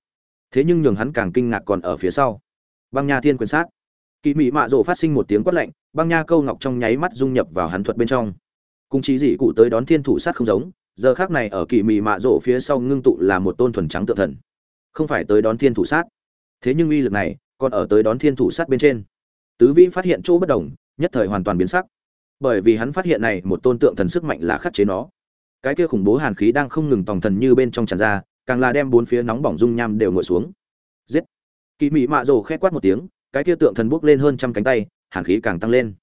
Thế nhưng nhường hắn càng kinh ngạc còn ở phía sau. Băng nha thiên quyền sát. Kỳ mị mạ rổ phát sinh một tiếng quát lạnh, băng nha câu ngọc trong nháy mắt dung nhập vào hắn thuật bên trong. Cùng chí dị cụ tới đón thiên thủ sát không giống, giờ khác này ở kỳ mị mạ rổ phía sau ngưng tụ là một tôn thuần trắng tự thần. Không phải tới đón thiên thủ sát. Thế nhưng uy lực này còn ở tới đón thiên thủ sát bên trên. Tứ vĩ phát hiện chỗ bất đồng, nhất thời hoàn toàn biến sắc. Bởi vì hắn phát hiện này, một tôn tượng thần sức mạnh là khắc chế nó. Cái kia khủng bố hàn khí đang không ngừng tòng thần như bên trong tràn ra, càng là đem bốn phía nóng bỏng dung nham đều ngồi xuống. Giết! Kỳ mị mạ rồ khét quát một tiếng, cái kia tượng thần buốc lên hơn trăm cánh tay, hàn khí càng tăng lên.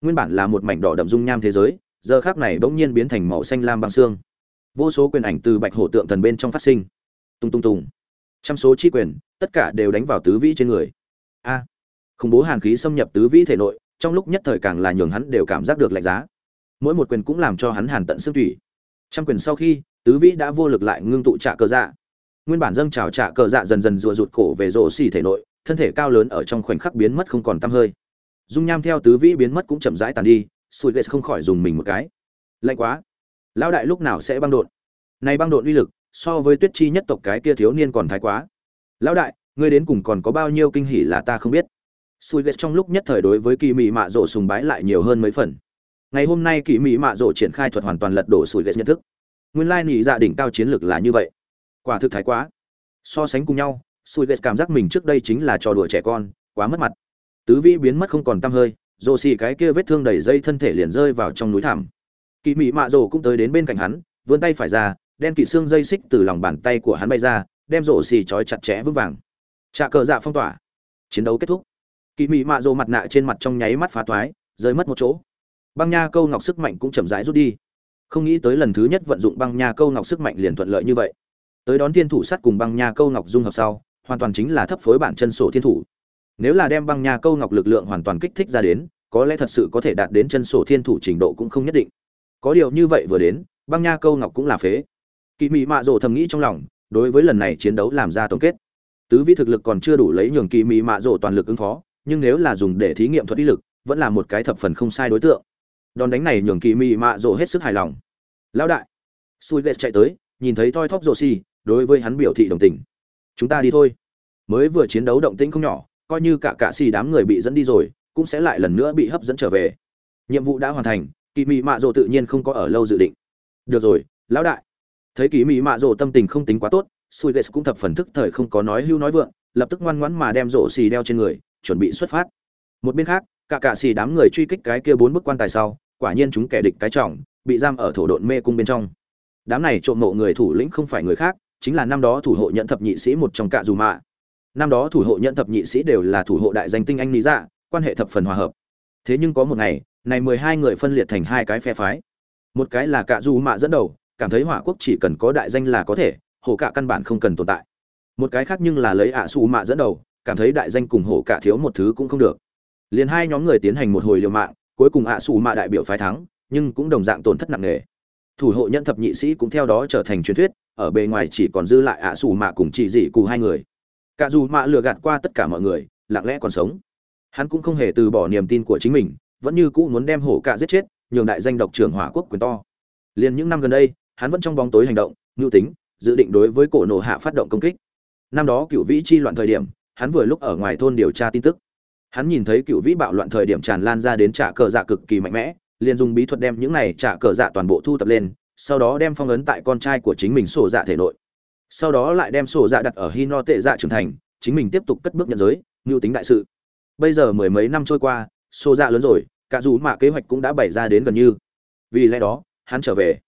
Nguyên bản là một mảnh đỏ đậm dung nham thế giới, giờ khác này bỗng nhiên biến thành màu xanh lam băng xương. Vô số quyền ảnh từ bạch hổ tượng thần bên trong phát sinh. Tung tung tùng trăm số chi quyền, tất cả đều đánh vào tứ vĩ trên người a. Khủng bố hàn khí xâm nhập tứ vĩ thể nội, trong lúc nhất thời càng là nhường hắn đều cảm giác được lạnh giá. Mỗi một quyền cũng làm cho hắn hàn tận xương thủy trăm quyền sau khi, tứ vĩ đã vô lực lại ngưng tụ trạ cờ dạ. Nguyên bản dâng trào trạ cờ dạ dần dần rùa rụt cổ về rổ xì thể nội, thân thể cao lớn ở trong khoảnh khắc biến mất không còn tăm hơi. Dung nham theo tứ vĩ biến mất cũng chậm rãi tàn đi sùi ghét không khỏi dùng mình một cái. Lạnh quá. Lão đại lúc nào sẽ băng đột này băng đột uy lực, so với tuyết chi nhất tộc cái kia thiếu niên còn thái quá. Lão đại ngươi đến cùng còn có bao nhiêu kinh hỉ là ta không biết. Sùi ghét trong lúc nhất thời đối với kỳ mị mạ rộ sùng bái lại nhiều hơn mấy phần. Ngày hôm nay kỳ mị mạ rộ triển khai thuật hoàn toàn lật đổ sùi ghét nhận thức. Nguyên lai nhị dạ đỉnh cao chiến lược là như vậy. Quả thực thái quá. So sánh cùng nhau sùi ghét cảm giác mình trước đây chính là trò đùa trẻ con, quá mất mặt. Tứ vĩ biến mất không còn tăm hơi rồ xì cái kia vết thương đầy dây thân thể liền rơi vào trong núi thảm kỳ mị mạ rồ cũng tới đến bên cạnh hắn, vươn tay phải ra, đen kỵ xương dây xích từ lòng bàn tay của hắn bay ra, đem rổ xì trói chặt chẽ vững vàng trà cờ dạ phong tỏa. Chiến đấu kết thúc. Kỳ mị mạ rồ mặt nạ trên mặt trong nháy mắt phá toái, rơi mất một chỗ. Băng nha câu ngọc sức mạnh cũng chậm rãi rút đi. Không nghĩ tới lần thứ nhất vận dụng băng nha câu ngọc sức mạnh liền thuận lợi như vậy. Tới đón thiên thủ sắt cùng băng nha câu ngọc dung hợp sau, hoàn toàn chính là thấp phối bản chân sổ thiên thủ. Nếu là đem băng nha câu ngọc lực lượng hoàn toàn kích thích ra đến, có lẽ thật sự có thể đạt đến chân sổ thiên thủ trình độ cũng không nhất định. Có điều như vậy vừa đến, băng nha câu ngọc cũng là phế. Kỵ mị mạ rồ thầm nghĩ trong lòng, đối với lần này chiến đấu làm ra tổng kết tứ vi thực lực còn chưa đủ lấy nhường kỳ mị mạ rổ toàn lực ứng phó, nhưng nếu là dùng để thí nghiệm thuật ý lực, vẫn là một cái thập phần không sai đối tượng. Đòn đánh này nhường kỳ mị mạ rổ hết sức hài lòng. Lão đại. Sui ghét chạy tới, nhìn thấy thoi thóp rổ xi đối với hắn biểu thị đồng tình. Chúng ta đi thôi. Mới vừa chiến đấu động tĩnh không nhỏ, coi như cả cả xì đám người bị dẫn đi rồi, cũng sẽ lại lần nữa bị hấp dẫn trở về. Nhiệm vụ đã hoàn thành, kỳ mị mạ rồ tự nhiên không có ở lâu dự định. Được rồi, lão đại. Thấy kỳ mị mạ rồ tâm tình không tính quá tốt sui ghét cũng thập phần thức thời không có nói hưu nói vượng, lập tức ngoan ngoãn mà đem rổ xì đeo trên người, chuẩn bị xuất phát. Một bên khác, cả cả xì đám người truy kích cái kia bốn bức quan tài sau, quả nhiên chúng kẻ địch cái trọng, bị giam ở thổ độn mê cung bên trong. Đám này trộm mộ người thủ lĩnh không phải người khác, chính là năm đó thủ hộ nhận thập nhị sĩ một trong cạ dù mạ. Năm đó thủ hộ nhận thập nhị sĩ đều là thủ hộ đại danh tinh anh lý dạ quan hệ thập phần hòa hợp. Thế nhưng có một ngày, này mười hai người phân liệt thành hai cái phe phái. Một cái là cạ dù mạ dẫn đầu, cảm thấy hỏa quốc chỉ cần có đại danh là có thể hổ cạ căn bản không cần tồn tại. Một cái khác nhưng là lấy ạ xù mạ dẫn đầu, cảm thấy đại danh cùng hổ cạ thiếu một thứ cũng không được. Liền hai nhóm người tiến hành một hồi liều mạng, cuối cùng ạ xù mạ đại biểu phái thắng, nhưng cũng đồng dạng tổn thất nặng nề. Thủ hộ nhân thập nhị sĩ cũng theo đó trở thành truyền thuyết, ở bề ngoài chỉ còn dư lại ạ xù mạ cùng chị dị cù hai người. Cả dù mạ lừa gạt qua tất cả mọi người, lặng lẽ còn sống. Hắn cũng không hề từ bỏ niềm tin của chính mình, vẫn như cũ muốn đem hổ cạ giết chết, nhường đại danh độc trưởng hỏa quốc quyền to. Liền những năm gần đây, hắn vẫn trong bóng tối hành động ngưu tính dự định đối với cổ nổ hạ phát động công kích. Năm đó cựu vĩ chi loạn thời điểm, hắn vừa lúc ở ngoài thôn điều tra tin tức. Hắn nhìn thấy cựu vĩ bạo loạn thời điểm tràn lan ra đến trả cờ dạ cực kỳ mạnh mẽ, liền dùng bí thuật đem những này trả cờ dạ toàn bộ thu tập lên, sau đó đem phong ấn tại con trai của chính mình sổ dạ thể nội. Sau đó lại đem sổ dạ đặt ở hino tệ dạ trưởng thành, chính mình tiếp tục cất bước nhận giới ngưu tính đại sự. Bây giờ mười mấy năm trôi qua, sổ dạ lớn rồi, cả dù mà kế hoạch cũng đã bày ra đến gần như. Vì lẽ đó, hắn trở về.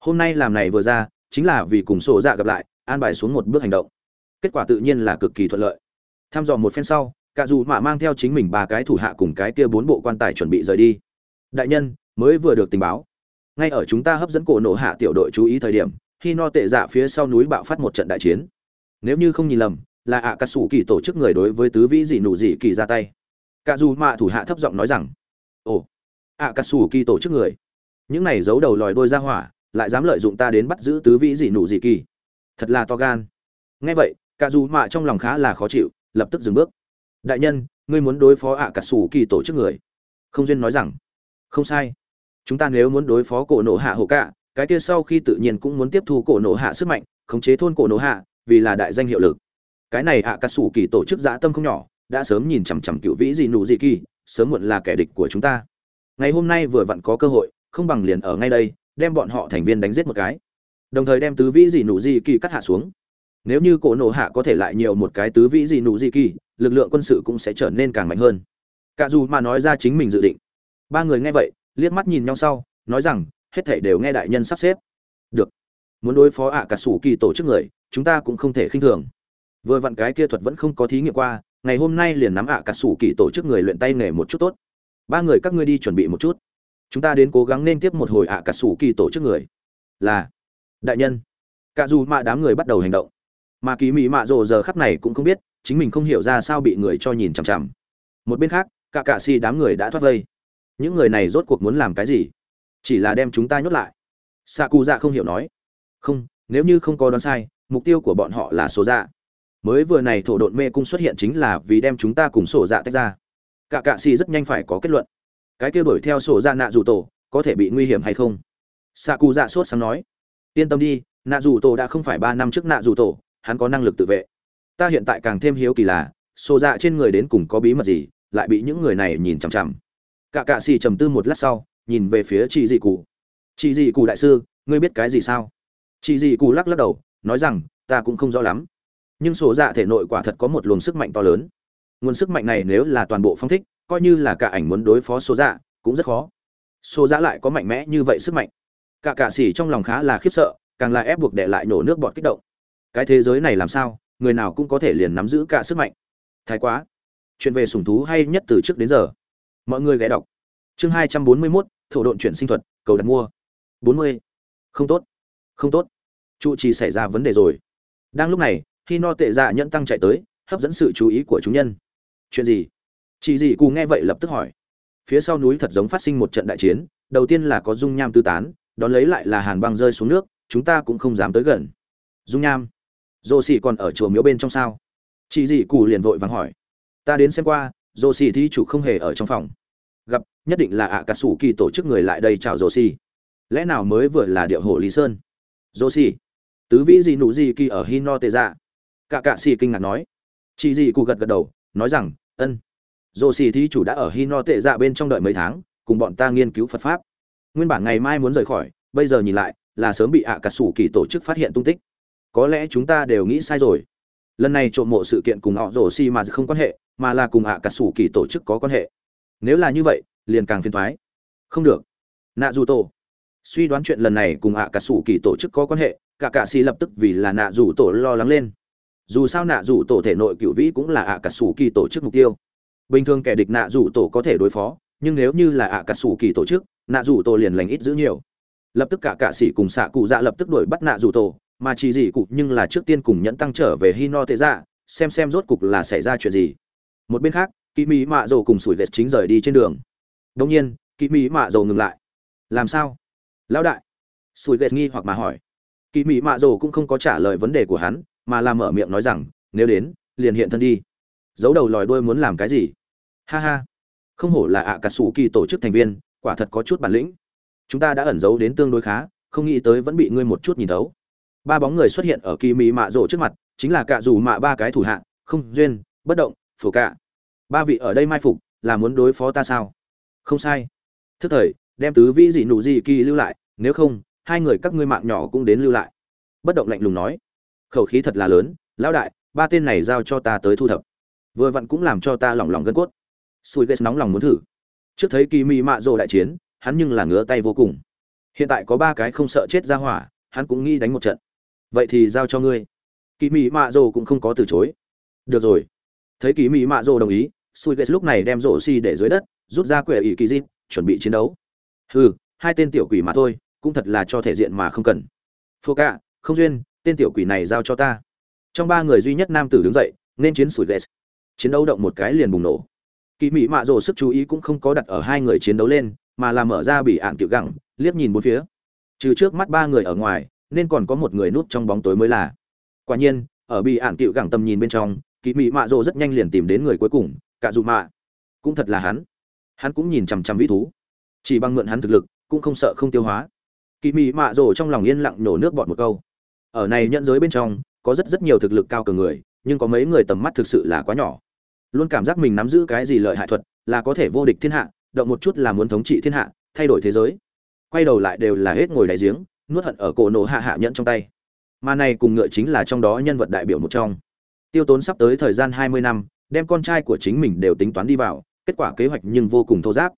Hôm nay làm này vừa ra chính là vì cùng sổ dạ gặp lại, an bài xuống một bước hành động. Kết quả tự nhiên là cực kỳ thuận lợi. Tham dò một phen sau, cả dù mạ mang theo chính mình ba cái thủ hạ cùng cái kia bốn bộ quan tài chuẩn bị rời đi. Đại nhân, mới vừa được tình báo. Ngay ở chúng ta hấp dẫn cổ nổ hạ tiểu đội chú ý thời điểm khi no tệ dạ phía sau núi bạo phát một trận đại chiến. Nếu như không nhìn lầm, là ạ à cà sủ kỳ tổ chức người đối với tứ vĩ dị nụ dị kỳ ra tay. Cả dù mạ thủ hạ thấp giọng nói rằng, ồ ạ à cà sủ kỳ tổ chức người. Những này giấu đầu lòi đôi ra hỏa lại dám lợi dụng ta đến bắt giữ tứ vĩ dị nụ dị kỳ. Thật là to gan. Nghe vậy cả dù mạ trong lòng khá là khó chịu, lập tức dừng bước. Đại nhân, ngươi muốn đối phó ạ à cà sủ kỳ tổ chức người. Không duyên nói rằng. Không sai. Chúng ta nếu muốn đối phó cổ nổ hạ hộ cả cái kia sau khi tự nhiên cũng muốn tiếp thu cổ nổ hạ sức mạnh, khống chế thôn cổ nổ hạ, vì là đại danh hiệu lực. Cái này ạ à cà sủ kỳ tổ chức dã tâm không nhỏ, đã sớm nhìn chằm chằm cựu vĩ dị nụ dị kỳ, sớm muộn là kẻ địch của chúng ta. Ngày hôm nay vừa vặn có cơ hội, không bằng liền ở ngay đây đem bọn họ thành viên đánh giết một cái. Đồng thời đem tứ vĩ dị nụ dị kỳ cắt hạ xuống. Nếu như cổ nổ hạ có thể lại nhiều một cái tứ vĩ dị nụ dị kỳ, lực lượng quân sự cũng sẽ trở nên càng mạnh hơn. Cả dù mà nói ra chính mình dự định. Ba người nghe vậy, liếc mắt nhìn nhau sau, nói rằng, hết thảy đều nghe đại nhân sắp xếp. Được. Muốn đối phó ạ cả sủ kỳ tổ chức người, chúng ta cũng không thể khinh thường. Vừa vặn cái kia thuật vẫn không có thí nghiệm qua, ngày hôm nay liền nắm ạ cả sủ kỳ tổ chức người luyện tay nghề một chút tốt. Ba người các ngươi đi chuẩn bị một chút chúng ta đến cố gắng nên tiếp một hồi ạ cả sủ kỳ tổ chức người. Là, đại nhân. Cả dù mạ đám người bắt đầu hành động. Mà kỳ mỹ mạ rồ giờ khắp này cũng không biết, chính mình không hiểu ra sao bị người cho nhìn chằm chằm. Một bên khác, cả cạ si đám người đã thoát vây. Những người này rốt cuộc muốn làm cái gì? Chỉ là đem chúng ta nhốt lại. Xạ cụ dạ không hiểu nói. Không, nếu như không có đoán sai, mục tiêu của bọn họ là số dạ. Mới vừa này thổ độn mê cung xuất hiện chính là vì đem chúng ta cùng sổ dạ tách ra. Cả cạ xì rất nhanh phải có kết luận cái kia đuổi theo sổ ra nạ dù tổ, có thể bị nguy hiểm hay không? Xạ cụ dạ sốt sáng nói. Yên tâm đi, nạ dù tổ đã không phải ba năm trước nạ dù tổ, hắn có năng lực tự vệ. Ta hiện tại càng thêm hiếu kỳ là, sổ dạ trên người đến cùng có bí mật gì, lại bị những người này nhìn chằm chằm. Cả cạ xì trầm tư một lát sau, nhìn về phía chị dị cụ. Chị dị cụ đại sư, ngươi biết cái gì sao? Chị dị cụ lắc lắc đầu, nói rằng, ta cũng không rõ lắm. Nhưng sổ dạ thể nội quả thật có một luồng sức mạnh to lớn. Nguồn sức mạnh này nếu là toàn bộ phong thích coi như là cả ảnh muốn đối phó số dạ cũng rất khó. Số dạ lại có mạnh mẽ như vậy sức mạnh. Cả cả xỉ trong lòng khá là khiếp sợ càng là ép buộc để lại nổ nước bọt kích động. Cái thế giới này làm sao người nào cũng có thể liền nắm giữ cả sức mạnh. Thái quá. Chuyện về sủng thú hay nhất từ trước đến giờ. Mọi người ghé đọc. Chương hai trăm bốn mươi 241, thổ độn chuyển sinh thuật cầu đặt mua. bốn mươi. Không tốt. Không tốt. Trụ trì xảy ra vấn đề rồi. Đang lúc này khi no tệ dạ nhẫn tăng chạy tới hấp dẫn sự chú ý của chúng nhân. Chuyện gì? Chị dị cù nghe vậy lập tức hỏi. Phía sau núi thật giống phát sinh một trận đại chiến, đầu tiên là có dung nham tư tán, đón lấy lại là hàn băng rơi xuống nước, chúng ta cũng không dám tới gần. Dung nham? Dô xì còn ở chùa miếu bên trong sao? Chị dị cù liền vội vàng hỏi. Ta đến xem qua, dô xì thi chủ không hề ở trong phòng. Gặp, nhất định là ạ cả sủ kỳ tổ chức người lại đây chào dô xì lẽ nào mới vừa là điệu hồ lý sơn? Dô xì tứ vĩ gì nụ gì kỳ ở hino tề dạ cả cạ xì kinh ngạc nói. Chị dị cụ gật gật đầu, nói rằng, ân dô xì thí chủ đã ở hino tệ dạ bên trong đợi mấy tháng, cùng bọn ta nghiên cứu phật pháp. Nguyên bản ngày mai muốn rời khỏi, bây giờ nhìn lại, là sớm bị ạ cả sủ kỳ tổ chức phát hiện tung tích. Có lẽ chúng ta đều nghĩ sai rồi. Lần này trộm mộ sự kiện cùng họ rổ xi mà không quan hệ, mà là cùng ạ cả sủ kỳ tổ chức có quan hệ. Nếu là như vậy, liền càng phiền thoái không được. Nạ dù tổ suy đoán chuyện lần này cùng ạ cả sủ kỳ tổ chức có quan hệ, cả cả xì lập tức vì là nạ dù tổ lo lắng lên. Dù sao nạ dù tổ thể nội cựu vĩ cũng là ạ cả sủ kỳ tổ chức mục tiêu bình thường kẻ địch nạ rủ tổ có thể đối phó, nhưng nếu như là ạ cả sủ kỳ tổ chức, nạ rủ tổ liền lành ít giữ nhiều. Lập tức cả cạ sĩ cùng xạ cụ dạ lập tức đuổi bắt nạ rủ tổ, mà chỉ gì cụ nhưng là trước tiên cùng nhẫn tăng trở về hino tệ dạ xem xem rốt cục là xảy ra chuyện gì. Một bên khác kỳ mỹ mạ dầu cùng sủi lệch chính rời đi trên đường. Đông nhiên kỳ mỹ mạ dầu ngừng lại. Làm sao? Lão đại. Sủi lệch nghi hoặc mà hỏi. Kỳ mỹ mạ dầu cũng không có trả lời vấn đề của hắn, mà làm mở miệng nói rằng, nếu đến, liền hiện thân đi. Giấu đầu lòi đuôi muốn làm cái gì? Ha ha. Không hổ là ạ cả sủ kỳ tổ chức thành viên, quả thật có chút bản lĩnh. Chúng ta đã ẩn giấu đến tương đối khá, không nghĩ tới vẫn bị ngươi một chút nhìn thấu. Ba bóng người xuất hiện ở kỳ mỹ mạ rộ trước mặt, chính là cạ dù mạ ba cái thủ hạ, không, duyên, bất động, phổ cạ. Ba vị ở đây mai phục, là muốn đối phó ta sao? Không sai. Thức thời, đem tứ vĩ dị nụ dị kỳ lưu lại, nếu không, hai người các ngươi mạng nhỏ cũng đến lưu lại. Bất động lạnh lùng nói. Khẩu khí thật là lớn, lão đại, ba tên này giao cho ta tới thu thập. Vừa vặn cũng làm cho ta lỏng lòng gân cốt sùi ghét nóng lòng muốn thử. Trước thấy kỳ mỹ mạ Dồ đại chiến, hắn nhưng là ngứa tay vô cùng. Hiện tại có ba cái không sợ chết ra hỏa, hắn cũng nghĩ đánh một trận. Vậy thì giao cho ngươi. Kỳ mỹ mạ rồ cũng không có từ chối. Được rồi. Thấy kỳ mỹ mạ rồ đồng ý sùi ghét lúc này đem rổ xi để dưới đất, rút ra quẻ ỷ kỳ dịp, chuẩn bị chiến đấu. Hừ, hai tên tiểu quỷ mà thôi, cũng thật là cho thể diện mà không cần. Phô cạ không duyên, tên tiểu quỷ này giao cho ta. Trong ba người duy nhất nam tử đứng dậy, nên chiến sủi ghét chiến đấu động một cái liền bùng nổ kỳ mỹ mạ rồ sức chú ý cũng không có đặt ở hai người chiến đấu lên, mà là mở ra bị ạn cựu gẳng, liếc nhìn bốn phía. Trừ trước mắt ba người ở ngoài, nên còn có một người núp trong bóng tối mới là. Quả nhiên, ở bị ạn cựu gẳng tầm nhìn bên trong, kỳ Mỹ mạ Rồ rất nhanh liền tìm đến người cuối cùng, cả dù mạ. Cũng thật là hắn. Hắn cũng nhìn chằm chằm vĩ thú. Chỉ bằng mượn hắn thực lực, cũng không sợ không tiêu hóa. Kỳ mị mạ Rồ trong lòng yên lặng nổ nước bọt một câu. Ở này nhận giới bên trong, có rất rất nhiều thực lực cao cường người, nhưng có mấy người tầm mắt thực sự là quá nhỏ luôn cảm giác mình nắm giữ cái gì lợi hại thuật là có thể vô địch thiên hạ, động một chút là muốn thống trị thiên hạ, thay đổi thế giới. Quay đầu lại đều là hết ngồi đáy giếng, nuốt hận ở cổ nổ hạ hạ nhẫn trong tay. Mà này cùng ngựa chính là trong đó nhân vật đại biểu một trong. Tiêu tốn sắp tới thời gian hai mươi năm, đem con trai của chính mình đều tính toán đi vào, kết quả kế hoạch nhưng vô cùng thô giáp.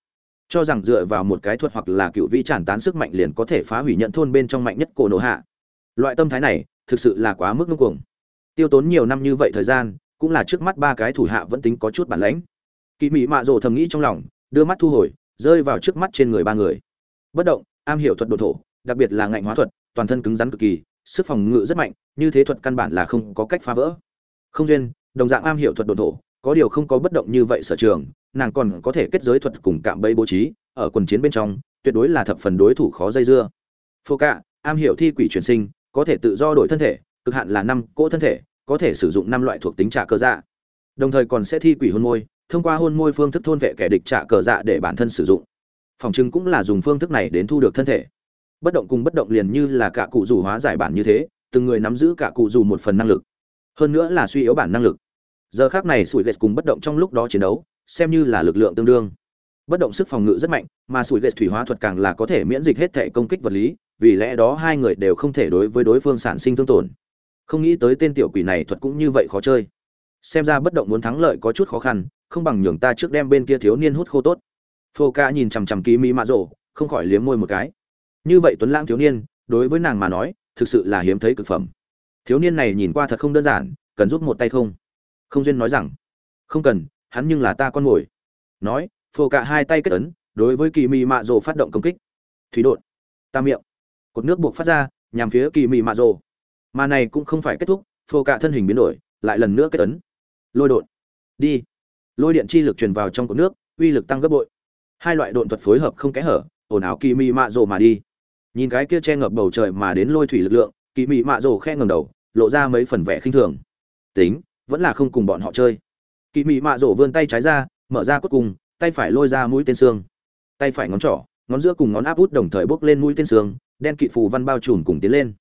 Cho rằng dựa vào một cái thuật hoặc là cựu vĩ tràn tán sức mạnh liền có thể phá hủy nhận thôn bên trong mạnh nhất cổ nổ hạ. Loại tâm thái này thực sự là quá mức ngưng cuồng. Tiêu tốn nhiều năm như vậy thời gian cũng là trước mắt ba cái thủ hạ vẫn tính có chút bản lãnh. Kỳ mỹ mạ rồ thầm nghĩ trong lòng, đưa mắt thu hồi, rơi vào trước mắt trên người ba người. Bất động, am hiểu thuật đồ thổ, đặc biệt là ngạnh hóa thuật, toàn thân cứng rắn cực kỳ, sức phòng ngự rất mạnh, như thế thuật căn bản là không có cách phá vỡ. Không duyên, đồng dạng am hiểu thuật đồ thổ, có điều không có bất động như vậy sở trường, nàng còn có thể kết giới thuật cùng cạm bẫy bố trí, ở quần chiến bên trong, tuyệt đối là thập phần đối thủ khó dây dưa. Phô cạ, am hiểu thi quỷ truyền sinh, có thể tự do đổi thân thể, cực hạn là năm cỗ thân thể có thể sử dụng năm loại thuộc tính trả cơ dạ. Đồng thời còn sẽ thi quỷ hôn môi, thông qua hôn môi phương thức thôn vệ kẻ địch trả cờ dạ để bản thân sử dụng. Phòng chứng cũng là dùng phương thức này đến thu được thân thể. Bất động cùng bất động liền như là cả cụ dù hóa giải bản như thế, từng người nắm giữ cả cụ dù một phần năng lực. Hơn nữa là suy yếu bản năng lực. Giờ khác này sủi lệch cùng bất động trong lúc đó chiến đấu, xem như là lực lượng tương đương. Bất động sức phòng ngự rất mạnh, mà sủi lệch thủy hóa thuật càng là có thể miễn dịch hết thể công kích vật lý, vì lẽ đó hai người đều không thể đối với đối phương sản sinh thương tổn không nghĩ tới tên tiểu quỷ này thuật cũng như vậy khó chơi. Xem ra bất động muốn thắng lợi có chút khó khăn, không bằng nhường ta trước đem bên kia thiếu niên hút khô tốt. Phô ca nhìn chằm chằm ký mỹ mạ rộ không khỏi liếm môi một cái. Như vậy tuấn lãng thiếu niên, đối với nàng mà nói, thực sự là hiếm thấy cực phẩm. Thiếu niên này nhìn qua thật không đơn giản, cần giúp một tay không? Không duyên nói rằng. Không cần, hắn nhưng là ta con mồi. Nói, phô cả hai tay kết ấn, đối với kỳ mị mạ rồ phát động công kích. Thủy đột ta miệng. Cột nước buộc phát ra, nhằm phía kỳ mị mạ rồ mà này cũng không phải kết thúc, phô cả thân hình biến đổi, lại lần nữa kết tấn lôi đột đi. Lôi điện chi lực truyền vào trong cột nước, uy lực tăng gấp bội. Hai loại độn thuật phối hợp không kẽ hở, ồn ào kỳ mị mạ rồ mà đi. Nhìn cái kia che ngập bầu trời mà đến lôi thủy lực lượng kỳ mị mạ rồ khe ngầm đầu, lộ ra mấy phần vẻ khinh thường. Tính, vẫn là không cùng bọn họ chơi. Kỳ mị mạ rồ vươn tay trái ra, mở ra cốt cùng, tay phải lôi ra mũi tên xương. Tay phải ngón trỏ, ngón giữa cùng ngón áp út đồng thời bốc lên mũi tên xương, đen kịt phù văn bao trùm cùng tiến lên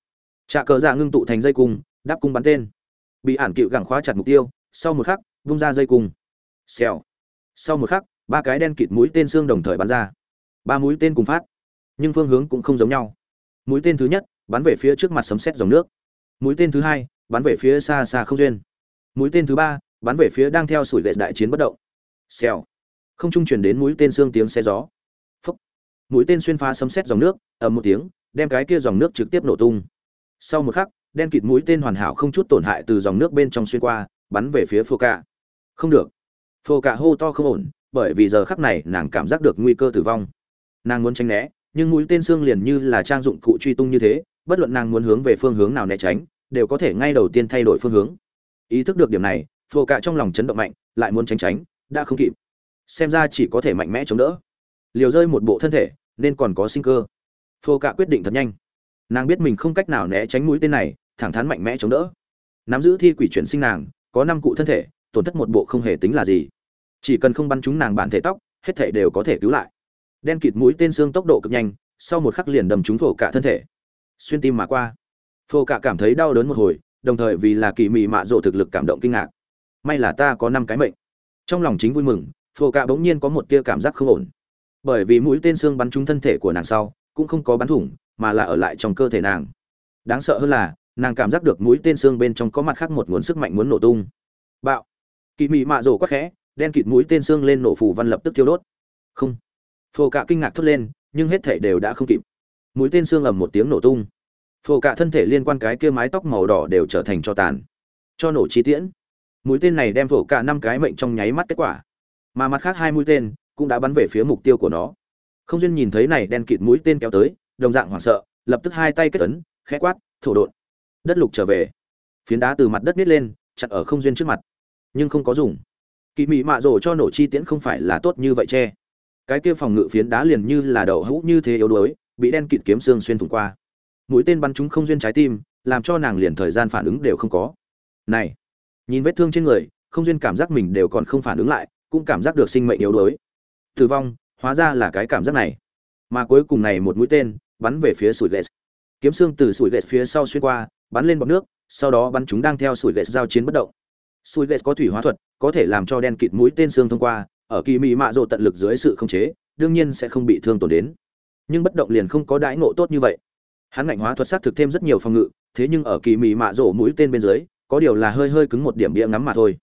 trạ cờ dạ ngưng tụ thành dây cung, đáp cung bắn tên. Bị ản cựu gẳng khóa chặt mục tiêu, sau một khắc, vung ra dây cung. Xèo. Sau một khắc, ba cái đen kịt mũi tên xương đồng thời bắn ra. Ba mũi tên cùng phát, nhưng phương hướng cũng không giống nhau. Mũi tên thứ nhất, bắn về phía trước mặt sấm sét dòng nước. Mũi tên thứ hai, bắn về phía xa xa không duyên. Mũi tên thứ ba, bắn về phía đang theo sủi lệ đại chiến bất động. Xèo. Không trung truyền đến mũi tên xương tiếng xe gió. Phúc. Mũi tên xuyên phá sấm sét dòng nước, ầm một tiếng, đem cái kia dòng nước trực tiếp nổ tung sau một khắc, đen kịt mũi tên hoàn hảo không chút tổn hại từ dòng nước bên trong xuyên qua, bắn về phía phô cạ. Không được. Phô cạ hô to không ổn, bởi vì giờ khắc này nàng cảm giác được nguy cơ tử vong. Nàng muốn tránh né, nhưng mũi tên xương liền như là trang dụng cụ truy tung như thế, bất luận nàng muốn hướng về phương hướng nào né tránh, đều có thể ngay đầu tiên thay đổi phương hướng. Ý thức được điểm này, phô cạ trong lòng chấn động mạnh, lại muốn tránh tránh, đã không kịp. Xem ra chỉ có thể mạnh mẽ chống đỡ. Liều rơi một bộ thân thể, nên còn có sinh cơ. Phô cạ quyết định thật nhanh nàng biết mình không cách nào né tránh mũi tên này, thẳng thắn mạnh mẽ chống đỡ. Nắm giữ thi quỷ chuyển sinh nàng, có năm cụ thân thể, tổn thất một bộ không hề tính là gì. Chỉ cần không bắn trúng nàng bản thể tóc, hết thể đều có thể cứu lại. Đen kịt mũi tên xương tốc độ cực nhanh, sau một khắc liền đầm trúng phổ cả thân thể. Xuyên tim mà qua. Phổ cả cảm thấy đau đớn một hồi, đồng thời vì là kỳ mị mạ rộ thực lực cảm động kinh ngạc. May là ta có năm cái mệnh. Trong lòng chính vui mừng, phổ cả bỗng nhiên có một tia cảm giác không ổn. Bởi vì mũi tên xương bắn trúng thân thể của nàng sau, cũng không có bắn thủng mà là ở lại trong cơ thể nàng. Đáng sợ hơn là, nàng cảm giác được mũi tên xương bên trong có mặt khác một nguồn sức mạnh muốn nổ tung. Bạo. Kỳ mị mạ rổ quắc khẽ, đen kịt mũi tên xương lên nổ phù văn lập tức thiêu đốt. Không. Phô cạ kinh ngạc thốt lên, nhưng hết thể đều đã không kịp. Mũi tên xương ầm một tiếng nổ tung. Phô cạ thân thể liên quan cái kia mái tóc màu đỏ đều trở thành cho tàn. Cho nổ chi tiễn. Mũi tên này đem phổ cả năm cái mệnh trong nháy mắt kết quả. Mà mặt khác hai mũi tên cũng đã bắn về phía mục tiêu của nó. Không duyên nhìn thấy này đen kịt mũi tên kéo tới đồng dạng hoảng sợ, lập tức hai tay kết ấn, khẽ quát, thổ đột đất lục trở về. Phiến đá từ mặt đất nít lên chặn ở không duyên trước mặt, nhưng không có dùng. Kỳ mị mạ rổ cho nổ chi tiễn không phải là tốt như vậy che. Cái kia phòng ngự phiến đá liền như là đậu hũ như thế yếu đuối, bị đen kịt kiếm xương xuyên thủng qua. Mũi tên bắn chúng không duyên trái tim, làm cho nàng liền thời gian phản ứng đều không có. Này, nhìn vết thương trên người, không duyên cảm giác mình đều còn không phản ứng lại, cũng cảm giác được sinh mệnh yếu đuối. Tử vong, hóa ra là cái cảm giác này. Mà cuối cùng này một mũi tên bắn về phía sủi lệ kiếm xương từ sủi lệ phía sau xuyên qua, bắn lên bọt nước, sau đó bắn chúng đang theo sủi lệ giao chiến bất động. Sủi lệ có thủy hóa thuật, có thể làm cho đen kịt mũi tên xương thông qua, ở kỳ mị mạ rộ tận lực dưới sự khống chế, đương nhiên sẽ không bị thương tổn đến. Nhưng bất động liền không có đãi ngộ tốt như vậy. Hắn ngạnh hóa thuật sát thực thêm rất nhiều phòng ngự, thế nhưng ở kỳ mị mạ rộ mũi tên bên dưới, có điều là hơi hơi cứng một điểm bia ngắm mà thôi.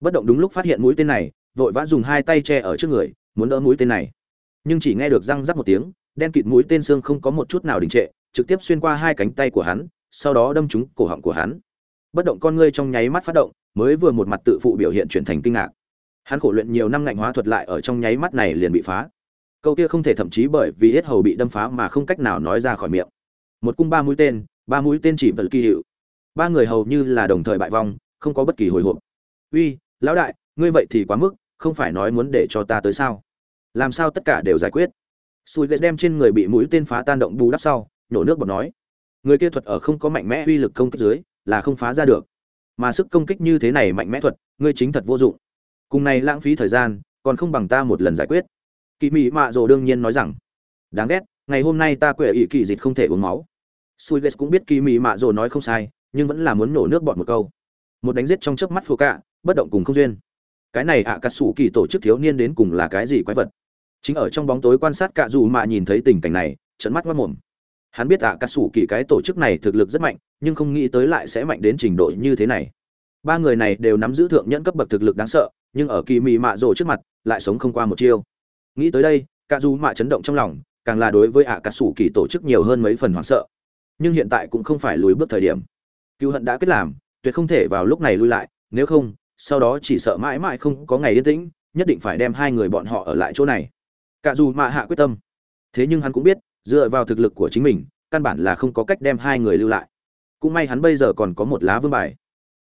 Bất động đúng lúc phát hiện mũi tên này, vội vã dùng hai tay che ở trước người, muốn đỡ mũi tên này. Nhưng chỉ nghe được răng rắc một tiếng đen kịt mũi tên xương không có một chút nào đình trệ, trực tiếp xuyên qua hai cánh tay của hắn, sau đó đâm trúng cổ họng của hắn. Bất động con ngươi trong nháy mắt phát động, mới vừa một mặt tự phụ biểu hiện chuyển thành kinh ngạc. Hắn khổ luyện nhiều năm ngạnh hóa thuật lại ở trong nháy mắt này liền bị phá. Câu kia không thể thậm chí bởi vì hết hầu bị đâm phá mà không cách nào nói ra khỏi miệng. Một cung ba mũi tên, ba mũi tên chỉ vật kỳ hiệu. Ba người hầu như là đồng thời bại vong, không có bất kỳ hồi hộp. Uy, lão đại, ngươi vậy thì quá mức, không phải nói muốn để cho ta tới sao? Làm sao tất cả đều giải quyết? Sùi ghét đem trên người bị mũi tên phá tan động bù đắp sau nhổ nước bọt nói người kia thuật ở không có mạnh mẽ uy lực công kích dưới là không phá ra được. Mà sức công kích như thế này mạnh mẽ thuật ngươi chính thật vô dụng. Cùng này lãng phí thời gian còn không bằng ta một lần giải quyết. Kỳ mỹ mạ rồ đương nhiên nói rằng đáng ghét ngày hôm nay ta quệ ỵ kỳ dịch không thể uống máu. Sùi ghét cũng biết kỳ mỹ mạ rồ nói không sai nhưng vẫn là muốn nổ nước bọt một câu. Một đánh giết trong chớp mắt phù cạ bất động cùng không duyên. Cái này ạ à, cà sủ kỳ tổ chức thiếu niên đến cùng là cái gì quái vật? Chính ở trong bóng tối quan sát cạ dù mạ nhìn thấy tình cảnh này trận mắt mất mồm. Hắn biết ạ à, cà sủ kỳ cái tổ chức này thực lực rất mạnh nhưng không nghĩ tới lại sẽ mạnh đến trình độ như thế này. Ba người này đều nắm giữ thượng nhẫn cấp bậc thực lực đáng sợ nhưng ở kỳ mị mạ rồ trước mặt lại sống không qua một chiêu. Nghĩ tới đây cạ dù mạ chấn động trong lòng càng là đối với ạ cà sủ kỳ tổ chức nhiều hơn mấy phần hoảng sợ. Nhưng hiện tại cũng không phải lùi bước thời điểm. Cựu hận đã kết làm tuyệt không thể vào lúc này lui lại nếu không sau đó chỉ sợ mãi mãi không có ngày yên tĩnh nhất định phải đem hai người bọn họ ở lại chỗ này cả dù mạ hạ quyết tâm. Thế nhưng hắn cũng biết dựa vào thực lực của chính mình căn bản là không có cách đem hai người lưu lại. Cũng may hắn bây giờ còn có một lá vương bài.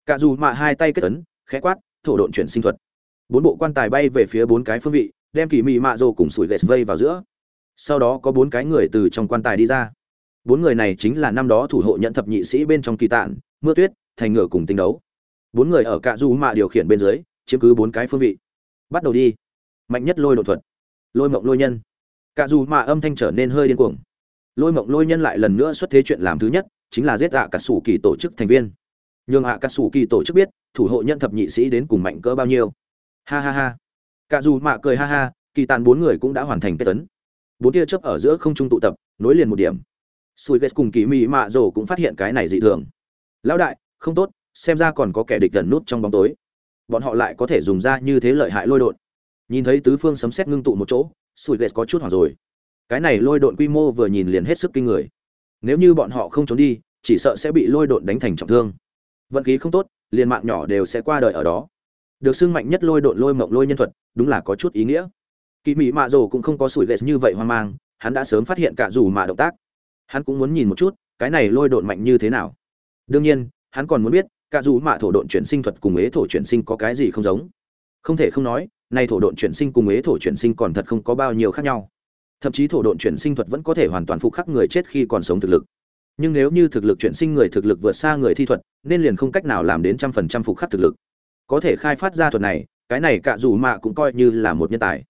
Cả dù mạ hai tay kết tấn, khẽ quát thổ độn chuyển sinh thuật. Bốn bộ quan tài bay về phía bốn cái phương vị đem kỳ mị mạ rồ cùng sủi gậy vây vào giữa. Sau đó có bốn cái người từ trong quan tài đi ra. Bốn người này chính là năm đó thủ hộ nhận thập nhị sĩ bên trong kỳ tạn mưa tuyết thành ngựa cùng tinh đấu. Bốn người ở cạ du mạ điều khiển bên dưới chiếm cứ bốn cái phương vị. Bắt đầu đi. Mạnh nhất lôi đột thuật lôi mộng lôi nhân. Cả dù mạ âm thanh trở nên hơi điên cuồng. Lôi mộng lôi nhân lại lần nữa xuất thế chuyện làm thứ nhất, chính là giết ạ cả sủ kỳ tổ chức thành viên. Nhường ạ cả sủ kỳ tổ chức biết, thủ hộ nhân thập nhị sĩ đến cùng mạnh cỡ bao nhiêu. Ha ha ha. Cả dù mạ cười ha ha, kỳ tàn bốn người cũng đã hoàn thành kết tấn. Bốn tia chớp ở giữa không trung tụ tập, nối liền một điểm. Sùi ghét cùng kỳ mị mạ rồ cũng phát hiện cái này dị thường. Lão đại, không tốt, xem ra còn có kẻ địch gần nút trong bóng tối. Bọn họ lại có thể dùng ra như thế lợi hại lôi đột nhìn thấy tứ phương sấm xét ngưng tụ một chỗ, sủi ghét có chút hoảng rồi. Cái này lôi đột quy mô vừa nhìn liền hết sức kinh người. Nếu như bọn họ không trốn đi, chỉ sợ sẽ bị lôi đột đánh thành trọng thương. Vận khí không tốt, liền mạng nhỏ đều sẽ qua đời ở đó. Được xưng mạnh nhất lôi đột lôi mộng lôi nhân thuật, đúng là có chút ý nghĩa. Kỳ mỹ mạ rồ cũng không có sủi ghét như vậy hoang mang, hắn đã sớm phát hiện cả dù mạ động tác. Hắn cũng muốn nhìn một chút, cái này lôi đột mạnh như thế nào. Đương nhiên, hắn còn muốn biết, cả dù mạ thổ độn chuyển sinh thuật cùng ế thổ chuyển sinh có cái gì không giống. Không thể không nói nay thổ độn chuyển sinh cùng ế thổ chuyển sinh còn thật không có bao nhiêu khác nhau. Thậm chí thổ độn chuyển sinh thuật vẫn có thể hoàn toàn phục khắc người chết khi còn sống thực lực. Nhưng nếu như thực lực chuyển sinh người thực lực vượt xa người thi thuật, nên liền không cách nào làm đến trăm phần trăm phục khắc thực lực. Có thể khai phát ra thuật này, cái này cả dù mạ cũng coi như là một nhân tài.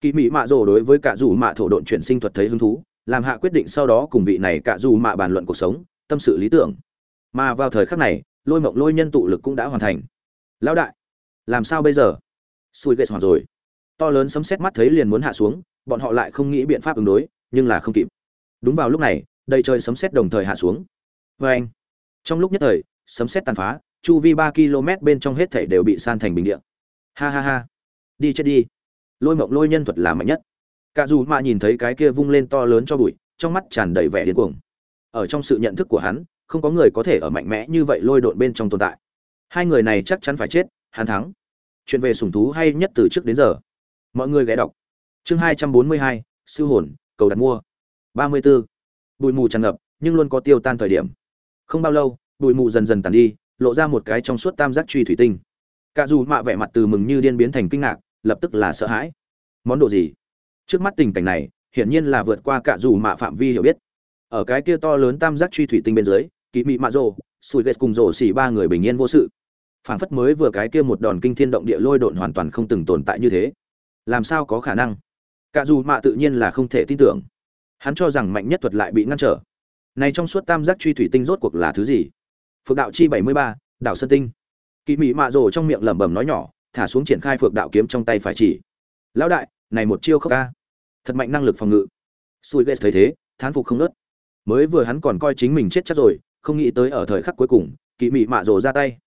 Kỳ mỹ mạ rồ đối với cả dù mạ thổ độn chuyển sinh thuật thấy hứng thú, làm hạ quyết định sau đó cùng vị này cả dù mạ bàn luận cuộc sống, tâm sự lý tưởng. Mà vào thời khắc này, lôi mộng lôi nhân tụ lực cũng đã hoàn thành. Lão đại, làm sao bây giờ? Xui ghét hoặc rồi. To lớn sấm xét mắt thấy liền muốn hạ xuống, bọn họ lại không nghĩ biện pháp ứng đối, nhưng là không kịp. Đúng vào lúc này, đầy trời sấm xét đồng thời hạ xuống. Vê anh, trong lúc nhất thời, sấm xét tàn phá, chu vi ba km bên trong hết thể đều bị san thành bình địa. Ha ha ha. Đi chết đi. Lôi mộng lôi nhân thuật là mạnh nhất. Cả dù mạ nhìn thấy cái kia vung lên to lớn cho bụi, trong mắt tràn đầy vẻ điên cuồng. Ở trong sự nhận thức của hắn, không có người có thể ở mạnh mẽ như vậy lôi độn bên trong tồn tại. Hai người này chắc chắn phải chết, hắn thắng chuyện về sủng thú hay nhất từ trước đến giờ. Mọi người ghé đọc. Chương hai trăm bốn mươi hai siêu hồn, cầu đặt mua. ba mươi 34. bụi mù tràn ngập, nhưng luôn có tiêu tan thời điểm. Không bao lâu, bụi mù dần dần tàn đi, lộ ra một cái trong suốt tam giác truy thủy tinh. Cả dù mạ vẻ mặt từ mừng như điên biến thành kinh ngạc, lập tức là sợ hãi. Món đồ gì? Trước mắt tình cảnh này, hiển nhiên là vượt qua cả dù mạ phạm vi hiểu biết. Ở cái kia to lớn tam giác truy thủy tinh bên dưới kỳ mị mạ rồ sùi ghét cùng rổ xỉ ba người bình yên vô sự phảng phất mới vừa cái kia một đòn kinh thiên động địa lôi độn hoàn toàn không từng tồn tại như thế. Làm sao có khả năng? Cả dù mạ tự nhiên là không thể tin tưởng. Hắn cho rằng mạnh nhất thuật lại bị ngăn trở. Này trong suốt tam giác truy thủy tinh rốt cuộc là thứ gì? Phượng đạo chi bảy mươi ba, đạo sơn tinh. Kỵ mị mạ rồ trong miệng lẩm bẩm nói nhỏ, thả xuống triển khai phượng đạo kiếm trong tay phải chỉ. Lão đại, này một chiêu khốc ca. Thật mạnh năng lực phòng ngự. Sùi ghét thấy thế, thán phục không nớt. Mới vừa hắn còn coi chính mình chết chắc rồi, không nghĩ tới ở thời khắc cuối cùng, kỵ mị mạ rồ ra tay